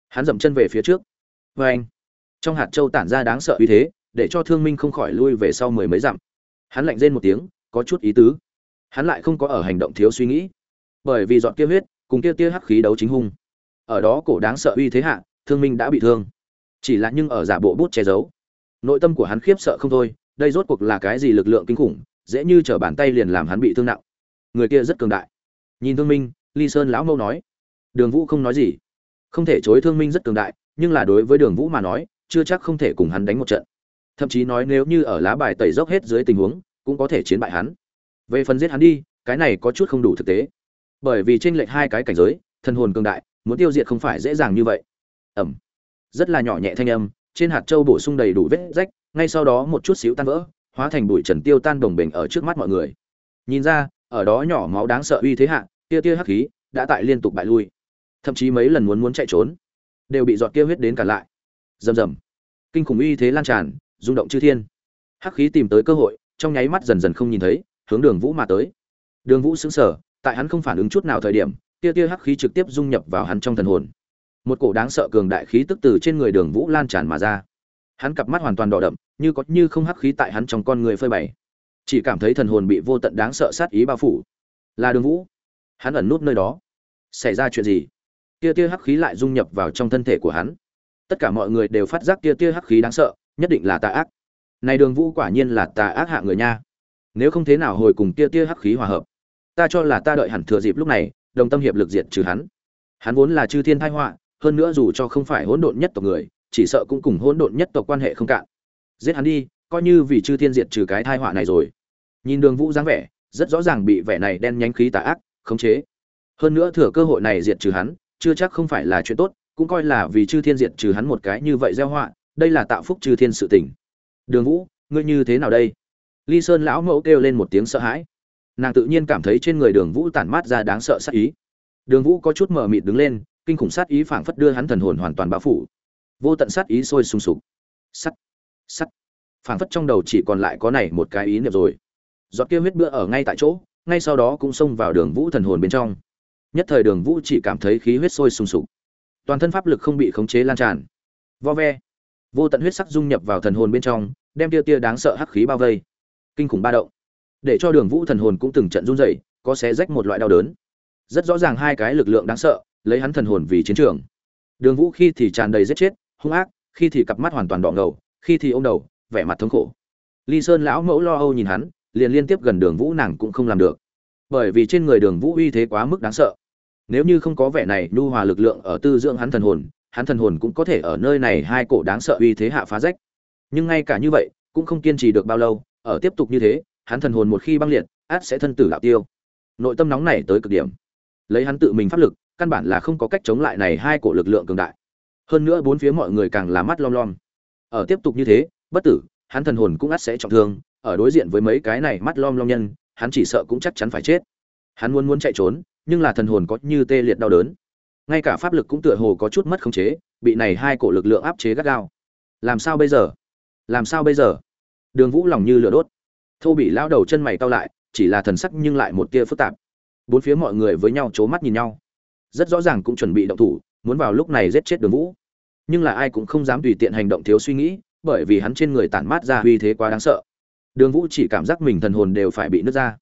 Hắn dậm chân về phía trước. vê anh, trong hạt châu tản ra đáng sợ uy thế, để cho Thương Minh không khỏi lui về sau mười mấy dặm. Hắn lạnh rên một tiếng, có chút ý tứ. Hắn lại không có ở hành động thiếu suy nghĩ, bởi vì dọn kia huyết, cùng kia tia hắc khí đấu chính hung. Ở đó cổ đáng sợ uy thế hạ, Thương Minh đã bị thương. Chỉ là nhưng ở giả bộ bút che giấu. Nội tâm của hắn khiếp sợ không thôi, đây rốt cuộc là cái gì lực lượng kinh khủng, dễ như trở bàn tay liền làm hắn bị thương nặng. Người kia rất cường đại. Nhìn Thương Minh, Ly Sơn lão mâu nói. Đường Vũ không nói gì. Không thể chối Thương Minh rất cường đại, nhưng là đối với Đường Vũ mà nói, chưa chắc không thể cùng hắn đánh một trận. Thậm chí nói nếu như ở lá bài tẩy dốc hết dưới tình huống, cũng có thể chiến bại hắn. Về phần giết hắn đi, cái này có chút không đủ thực tế. Bởi vì trên lệch hai cái cảnh giới, thần hồn cường đại, muốn tiêu diệt không phải dễ dàng như vậy. Ầm. Rất là nhỏ nhẹ thanh âm, trên hạt châu bổ sung đầy đủ vết rách, ngay sau đó một chút xíu tan vỡ, hóa thành bụi trần tiêu tan đồng bình ở trước mắt mọi người. Nhìn ra, ở đó nhỏ máu đáng sợ uy thế hạ, tia tia hắc khí đã tại liên tục bại lui. Thậm chí mấy lần muốn muốn chạy trốn, đều bị giọt kia huyết đến cả lại. Rầm rầm. Kinh khủng uy thế lan tràn, rung động chư thiên. Hắc khí tìm tới cơ hội, trong nháy mắt dần dần không nhìn thấy, hướng Đường Vũ mà tới. Đường Vũ sững sờ, tại hắn không phản ứng chút nào thời điểm, tia tia hắc khí trực tiếp dung nhập vào hắn trong thần hồn. Một cổ đáng sợ cường đại khí tức từ trên người Đường Vũ lan tràn mà ra. Hắn cặp mắt hoàn toàn đỏ đậm, như có như không hắc khí tại hắn trong con người phơi bày. Chỉ cảm thấy thần hồn bị vô tận đáng sợ sát ý bao phủ. Là Đường Vũ. Hắn ẩn nút nơi đó. Xảy ra chuyện gì? Tia tia hắc khí lại dung nhập vào trong thân thể của hắn. Tất cả mọi người đều phát giác tia tia hắc khí đáng sợ, nhất định là tà ác. Này đường vũ quả nhiên là tà ác hạ người nha. Nếu không thế nào hồi cùng tia tia hắc khí hòa hợp? Ta cho là ta đợi hẳn thừa dịp lúc này, đồng tâm hiệp lực diệt trừ hắn. Hắn vốn là chư thiên thái họa, hơn nữa dù cho không phải hỗn độn nhất tộc người, chỉ sợ cũng cùng hỗn độn nhất tộc quan hệ không cạn. Giết hắn đi, coi như vì chư thiên diệt trừ cái thai họa này rồi. Nhìn đường vũ dáng vẻ, rất rõ ràng bị vẻ này đen nhánh khí tà ác khống chế. Hơn nữa thừa cơ hội này diệt trừ hắn, chưa chắc không phải là chuyện tốt, cũng coi là vì chư thiên diệt trừ hắn một cái như vậy gieo họa, đây là tạo phúc chư thiên sự tình. Đường vũ, ngươi như thế nào đây? Ly sơn lão mẫu kêu lên một tiếng sợ hãi. Nàng tự nhiên cảm thấy trên người đường vũ tản mát ra đáng sợ sát ý. Đường vũ có chút mờ mịt đứng lên, kinh khủng sát ý phảng phất đưa hắn thần hồn hoàn toàn bao phủ. Vô tận sát ý sôi sùng sục. Sắt sắt. Phảng phất trong đầu chỉ còn lại có này một cái ý niệm rồi. Giọt kia huyết bữa ở ngay tại chỗ ngay sau đó cũng xông vào đường vũ thần hồn bên trong. Nhất thời đường vũ chỉ cảm thấy khí huyết sôi sùng sục. Toàn thân pháp lực không bị khống chế lan tràn. Vo ve. Vô tận huyết sắc dung nhập vào thần hồn bên trong, đem tia tia đáng sợ hắc khí bao vây. Kinh khủng ba động. Để cho đường vũ thần hồn cũng từng trận run rẩy, có xé rách một loại đau đớn. Rất rõ ràng hai cái lực lượng đáng sợ, lấy hắn thần hồn vì chiến trường. Đường vũ khi thì tràn đầy giết chết, hung ác, khi thì cặp mắt hoàn toàn đỏ ngầu, khi thì ô m đầu, vẻ mặt thống khổ. Ly sơn lão mẫu lo âu nhìn hắn liền liên tiếp gần đường vũ nàng cũng không làm được. Bởi vì trên người đường vũ uy thế quá mức đáng sợ. Nếu như không có vẻ này, nhu hòa lực lượng ở tư dưỡng hắn thần hồn, hắn thần hồn cũng có thể ở nơi này hai cổ đáng sợ uy thế hạ phá rách. Nhưng ngay cả như vậy, cũng không kiên trì được bao lâu, ở tiếp tục như thế, hắn thần hồn một khi băng liệt, át sẽ thân tử đạo tiêu. Nội tâm nóng này tới cực điểm. Lấy hắn tự mình pháp lực, căn bản là không có cách chống lại này hai cổ lực lượng cường đại. Hơn nữa bốn phía mọi người càng là mắt lom lom. Ở tiếp tục như thế, bất tử, hắn thần hồn cũng át sẽ trọng thương ở đối diện với mấy cái này mắt lom lom nhân, hắn chỉ sợ cũng chắc chắn phải chết. Hắn muốn muốn chạy trốn, nhưng là thần hồn có như tê liệt đau đớn. Ngay cả pháp lực cũng tựa hồ có chút mất khống chế, bị này hai cổ lực lượng áp chế gắt gao. Làm sao bây giờ? Làm sao bây giờ? Đường vũ lòng như lửa đốt. Thô bị lao đầu chân mày cau lại, chỉ là thần sắc nhưng lại một tia phức tạp. Bốn phía mọi người với nhau c h ố mắt nhìn nhau. Rất rõ ràng cũng chuẩn bị động thủ, muốn vào lúc này giết chết đường vũ. Nhưng là ai cũng không dám tùy tiện hành động thiếu suy nghĩ, bởi vì hắn trên người tản mát ra uy thế quá đáng sợ đường vũ chỉ cảm giác mình thần hồn đều phải bị nứt ra.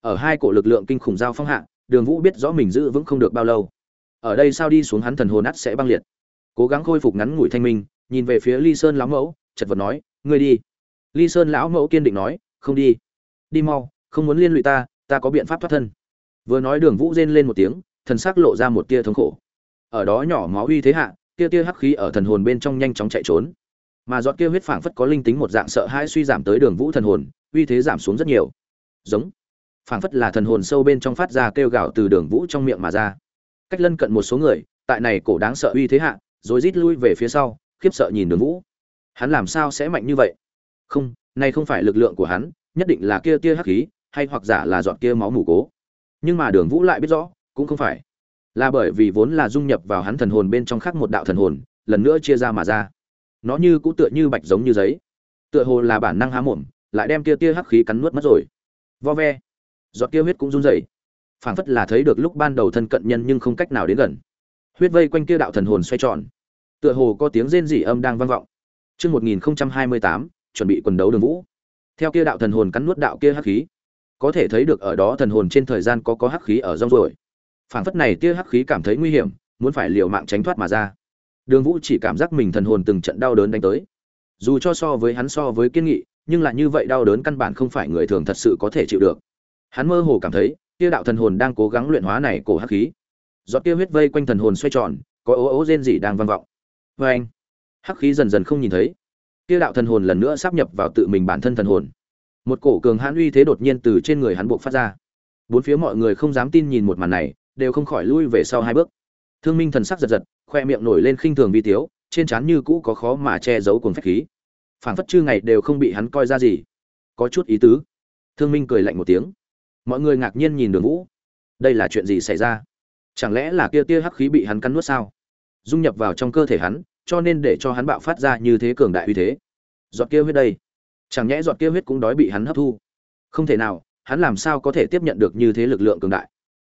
Ở hai cổ lực lượng kinh khủng giao phong hạ, đường vũ biết rõ mình giữ vững không được bao lâu. Ở đây sao đi xuống hắn thần hồn nát sẽ băng liệt. Cố gắng khôi phục ngắn ngủi thanh minh, nhìn về phía ly sơn lão mẫu, chật vật nói, ngươi đi. Ly sơn lão mẫu kiên định nói, không đi. Đi mau, không muốn liên lụy ta ta có biện pháp thoát thân. Vừa nói đường vũ rên lên một tiếng, thần sắc lộ ra một tia thống khổ. Ở đó nhỏ máu uy thế hạ, tia tia hắc khí ở thần hồn bên trong nhanh chóng chạy trốn mà giọt kia huyết phảng phất có linh tính một dạng sợ hãi suy giảm tới đường vũ thần hồn, uy thế giảm xuống rất nhiều. Giống. Phảng phất là thần hồn sâu bên trong phát ra kêu gào từ đường vũ trong miệng mà ra. Cách lân cận một số người, tại này cổ đáng sợ uy thế hạ, rồi rít lui về phía sau, khiếp sợ nhìn đường vũ. Hắn làm sao sẽ mạnh như vậy? Không nay không phải lực lượng của hắn, nhất định là kia tia hắc khí, hay hoặc giả là giọt kia máu mủ cố. Nhưng mà đường vũ lại biết rõ, cũng không phải. Là bởi vì vốn là dung nhập vào hắn thần hồn bên trong khác một đạo thần hồn, lần nữa chia ra mà ra nó như cũng tựa như bạch giống như giấy. Tựa hồ là bản năng há mồm lại đem kia tia hắc khí cắn nuốt mất rồi. Vo ve. Giọt kia huyết cũng run rẩy. Phảng phất là thấy được lúc ban đầu thân cận nhân nhưng không cách nào đến gần. Huyết vây quanh kia đạo thần hồn xoay tròn. Tựa hồ có tiếng rên rỉ âm đang vang vọng. Chương 1028, chuẩn bị quần đấu đường vũ. Theo kia đạo thần hồn cắn nuốt đạo kia hắc khí, có thể thấy được ở đó thần hồn trên thời gian có có hắc khí ở trong rồi. Phảng phất này tia hắc khí cảm thấy nguy hiểm, muốn phải liều mạng tránh thoát mà ra. Đường Vũ chỉ cảm giác mình thần hồn từng trận đau đớn đánh tới. Dù cho so với hắn so với kiên nghị, nhưng là như vậy đau đớn căn bản không phải người thường thật sự có thể chịu được. Hắn mơ hồ cảm thấy, kia đạo thần hồn đang cố gắng luyện hóa này cổ hắc khí. Giọt kia huyết vây quanh thần hồn xoay tròn, có ố ố rên rỉ đang vang vọng. vê anh, hắc khí dần dần không nhìn thấy kia đạo thần hồn lần nữa sắp nhập vào tự mình bản thân thần hồn một cổ cường hãn uy thế đột nhiên từ trên người hắn buộc phát ra bốn phía mọi người không dám tin nhìn một màn này đều không khỏi lui về sau hai bước thương minh thần sắc giật giật khoe miệng nổi lên khinh thường vi tiếu, trên trán như cũ có khó mà che giấu cuồng phách khí. Phảng phất chư ngày đều không bị hắn coi ra gì. Có chút ý tứ. Thương minh cười lạnh một tiếng. Mọi người ngạc nhiên nhìn đường vũ. Đây là chuyện gì xảy ra? Chẳng lẽ là kia tia hắc khí bị hắn cắn nuốt sao? Dung nhập vào trong cơ thể hắn, cho nên để cho hắn bạo phát ra như thế cường đại uy thế. Giọt kia huyết đây. Chẳng nhẽ giọt kia huyết cũng đói bị hắn hấp thu. Không thể nào, hắn làm sao có thể tiếp nhận được như thế lực lượng cường đại?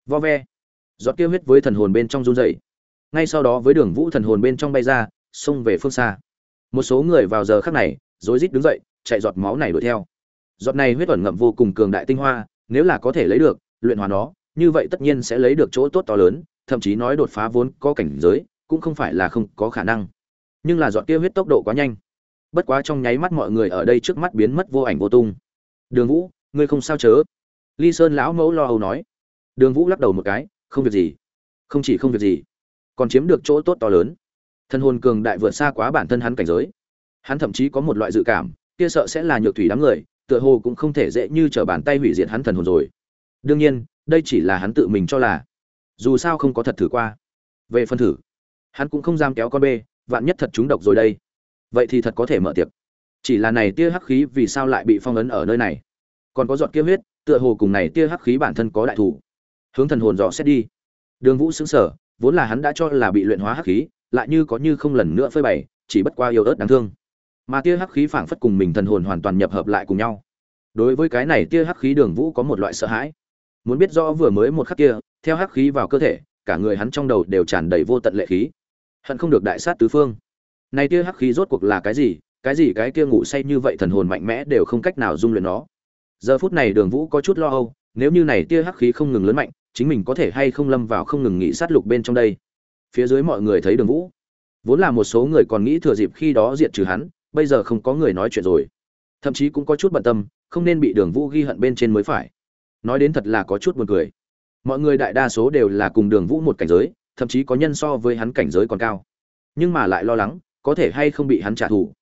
Vo ve. Giọt kia huyết với thần hồn bên trong run rẩy ngay sau đó với đường vũ thần hồn bên trong bay ra, xông về phương xa. Một số người vào giờ khắc này, rối rít đứng dậy, chạy giọt máu này đuổi theo. Giọt này huyết ẩn ngậm vô cùng cường đại tinh hoa, nếu là có thể lấy được, luyện hóa nó, như vậy tất nhiên sẽ lấy được chỗ tốt to lớn, thậm chí nói đột phá vốn có cảnh giới, cũng không phải là không có khả năng. Nhưng là giọt kia huyết tốc độ quá nhanh. Bất quá trong nháy mắt mọi người ở đây trước mắt biến mất vô ảnh vô tung. Đường vũ, ngươi không sao chớ? Ly sơn lão mẫu lo âu nói. Đường vũ lắc đầu một cái, không việc gì. Không chỉ không việc gì còn chiếm được chỗ tốt to lớn. Thân hồn cường đại vượt xa quá bản thân hắn cảnh giới. Hắn thậm chí có một loại dự cảm, kia sợ sẽ là nhược thủy đám người, tựa hồ cũng không thể dễ như t r ở bàn tay hủy diệt hắn thần hồn rồi. Đương nhiên, đây chỉ là hắn tự mình cho là. Dù sao không có thật thử qua. Về phân thử, hắn cũng không dám kéo con bê, vạn nhất thật chúng độc rồi đây. Vậy thì thật có thể mở tiệc. Chỉ là này tia hắc khí vì sao lại bị phong ấn ở nơi này? Còn có giọt kia huyết, tựa hồ cùng này tia hắc khí bản thân có đại thủ. Hướng thần hồn dò xét đi. Đường vũ xứng sở vốn là hắn đã cho là bị luyện hóa hắc khí, lại như có như không lần nữa phơi bày, chỉ bất qua yêu ớt đáng thương. Mà tia hắc khí phảng phất cùng mình thần hồn hoàn toàn nhập hợp lại cùng nhau. Đối với cái này tia hắc khí đường vũ có một loại sợ hãi. Muốn biết rõ vừa mới một khắc kia, theo hắc khí vào cơ thể, cả người hắn trong đầu đều tràn đầy vô tận lệ khí. Hận không được đại sát tứ phương. Này tia hắc khí rốt cuộc là cái gì? Cái gì cái kia ngủ say như vậy thần hồn mạnh mẽ đều không cách nào dung luyện nó. Giờ phút này đường vũ có chút lo âu nếu như này tia hắc khí không ngừng lớn mạnh, chính mình có thể hay không lâm vào không ngừng nghỉ sát lục bên trong đây? Phía dưới mọi người thấy đường vũ. Vốn là một số người còn nghĩ thừa dịp khi đó diệt trừ hắn, bây giờ không có người nói chuyện rồi. Thậm chí cũng có chút bận tâm, không nên bị đường vũ ghi hận bên trên mới phải. Nói đến thật là có chút buồn cười. Mọi người đại đa số đều là cùng đường vũ một cảnh giới, thậm chí có nhân so với hắn cảnh giới còn cao. Nhưng mà lại lo lắng, có thể hay không bị hắn trả thù.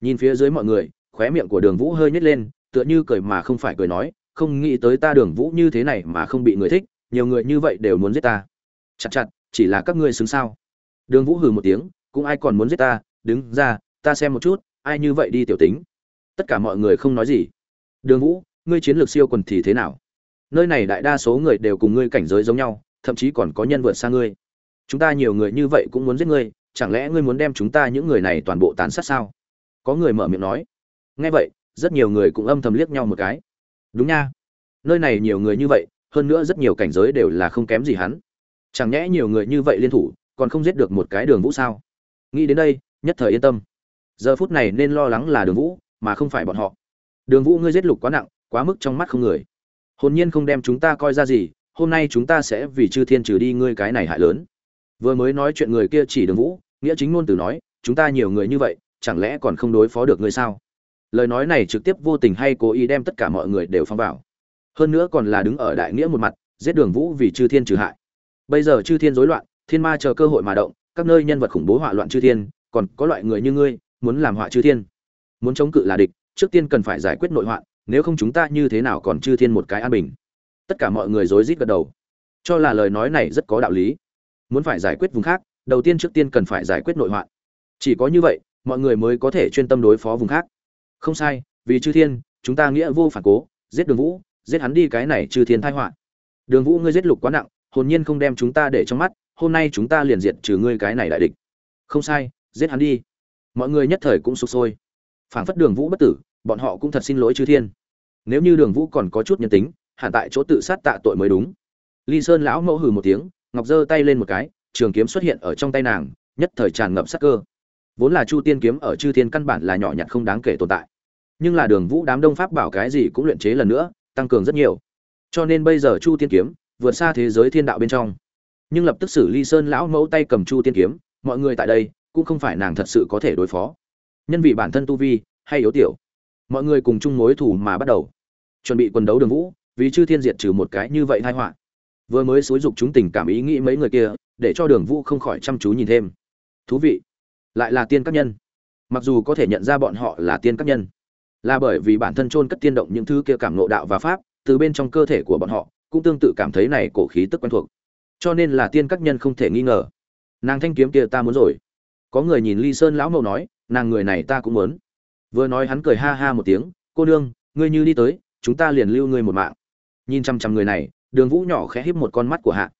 Nhìn phía dưới mọi người, khóe miệng của đường vũ hơi nhếch lên, tựa như cười mà không phải cười nói không nghĩ tới ta đường vũ như thế này mà không bị người thích, nhiều người như vậy đều muốn giết ta. Chặt chặt, chỉ là các ngươi xứng sao? Đường vũ hừ một tiếng, cũng ai còn muốn giết ta? Đứng ra, ta xem một chút, ai như vậy đi tiểu tính. Tất cả mọi người không nói gì. Đường vũ, ngươi chiến lược siêu quần thì thế nào? Nơi này đại đa số người đều cùng ngươi cảnh giới giống nhau, thậm chí còn có nhân vượt xa ngươi. Chúng ta nhiều người như vậy cũng muốn giết ngươi, chẳng lẽ ngươi muốn đem chúng ta những người này toàn bộ tàn sát sao? Có người mở miệng nói. Nghe vậy, rất nhiều người cũng âm thầm liếc nhau một cái đúng nha. Nơi này nhiều người như vậy, hơn nữa rất nhiều cảnh giới đều là không kém gì hắn. Chẳng nhẽ nhiều người như vậy liên thủ, còn không giết được một cái đường vũ sao? Nghĩ đến đây, nhất thời yên tâm. Giờ phút này nên lo lắng là đường vũ, mà không phải bọn họ. Đường vũ ngươi giết lục quá nặng, quá mức trong mắt không người. Hồn nhiên không đem chúng ta coi ra gì, hôm nay chúng ta sẽ vì chư thiên trừ đi ngươi cái này hại lớn. Vừa mới nói chuyện người kia chỉ đường vũ, nghĩa chính ngôn từ nói, chúng ta nhiều người như vậy, chẳng lẽ còn không đối phó được ngươi sao? Lời nói này trực tiếp vô tình hay cố ý đem tất cả mọi người đều phong vào. Hơn nữa còn là đứng ở đại nghĩa một mặt, giết đường vũ vì chư thiên trừ hại. Bây giờ chư thiên rối loạn, thiên ma chờ cơ hội mà động, các nơi nhân vật khủng bố hỏa loạn chư thiên, còn có loại người như ngươi, muốn làm họa chư thiên. Muốn chống cự là địch, trước tiên cần phải giải quyết nội hoạn, nếu không chúng ta như thế nào còn chư thiên một cái an bình. Tất cả mọi người rối rít gật đầu. Cho là lời nói này rất có đạo lý. Muốn phải giải quyết vùng khác, đầu tiên trước tiên cần phải giải quyết nội hoạn. Chỉ có như vậy, mọi người mới có thể chuyên tâm đối phó vùng khác không sai, vì chư thiên, chúng ta nghĩa vô phản cố, giết đường vũ, giết hắn đi cái này chư thiên thái họa. Đường vũ ngươi giết lục quá nặng, hồn nhiên không đem chúng ta để trong mắt, hôm nay chúng ta liền diệt trừ ngươi cái này đại địch. Không sai, giết hắn đi. Mọi người nhất thời cũng sụp sôi. Phảng phất đường vũ bất tử, bọn họ cũng thật xin lỗi chư thiên. Nếu như đường vũ còn có chút nhân tính, hẳn tại chỗ tự sát tạ tội mới đúng. Ly sơn lão mẫu hừ một tiếng, ngọc giơ tay lên một cái, trường kiếm xuất hiện ở trong tay nàng, nhất thời tràn ngập sắc cơ vốn là chu tiên kiếm ở chư thiên căn bản là nhỏ nhặt không đáng kể tồn tại. Nhưng là đường vũ đám đông pháp bảo cái gì cũng luyện chế lần nữa, tăng cường rất nhiều. Cho nên bây giờ chu tiên kiếm vượt xa thế giới thiên đạo bên trong. Nhưng lập tức xử ly sơn lão mẫu tay cầm chu tiên kiếm, mọi người tại đây cũng không phải nàng thật sự có thể đối phó. Nhân vì bản thân tu vi hay yếu tiểu, mọi người cùng chung mối thủ mà bắt đầu. Chuẩn bị quần đấu đường vũ, vì chư thiên diệt trừ một cái như vậy tai họa. Vừa mới xúi dục chúng tình cảm ý nghĩ mấy người kia, để cho đường vũ không khỏi chăm chú nhìn thêm. Thú vị lại là tiên các nhân. Mặc dù có thể nhận ra bọn họ là tiên các nhân, là bởi vì bản thân chôn cất tiên động những thứ kia cảm nộ đạo và pháp, từ bên trong cơ thể của bọn họ, cũng tương tự cảm thấy này cổ khí tức quen thuộc. Cho nên là tiên các nhân không thể nghi ngờ. Nàng thanh kiếm kia ta muốn rồi. Có người nhìn ly sơn lão mẫu nói, nàng người này ta cũng muốn. Vừa nói hắn cười ha ha một tiếng, cô nương, ngươi như đi tới, chúng ta liền lưu ngươi một mạng. Nhìn chăm chăm người này, đường vũ nhỏ khẽ híp một con mắt của hạ.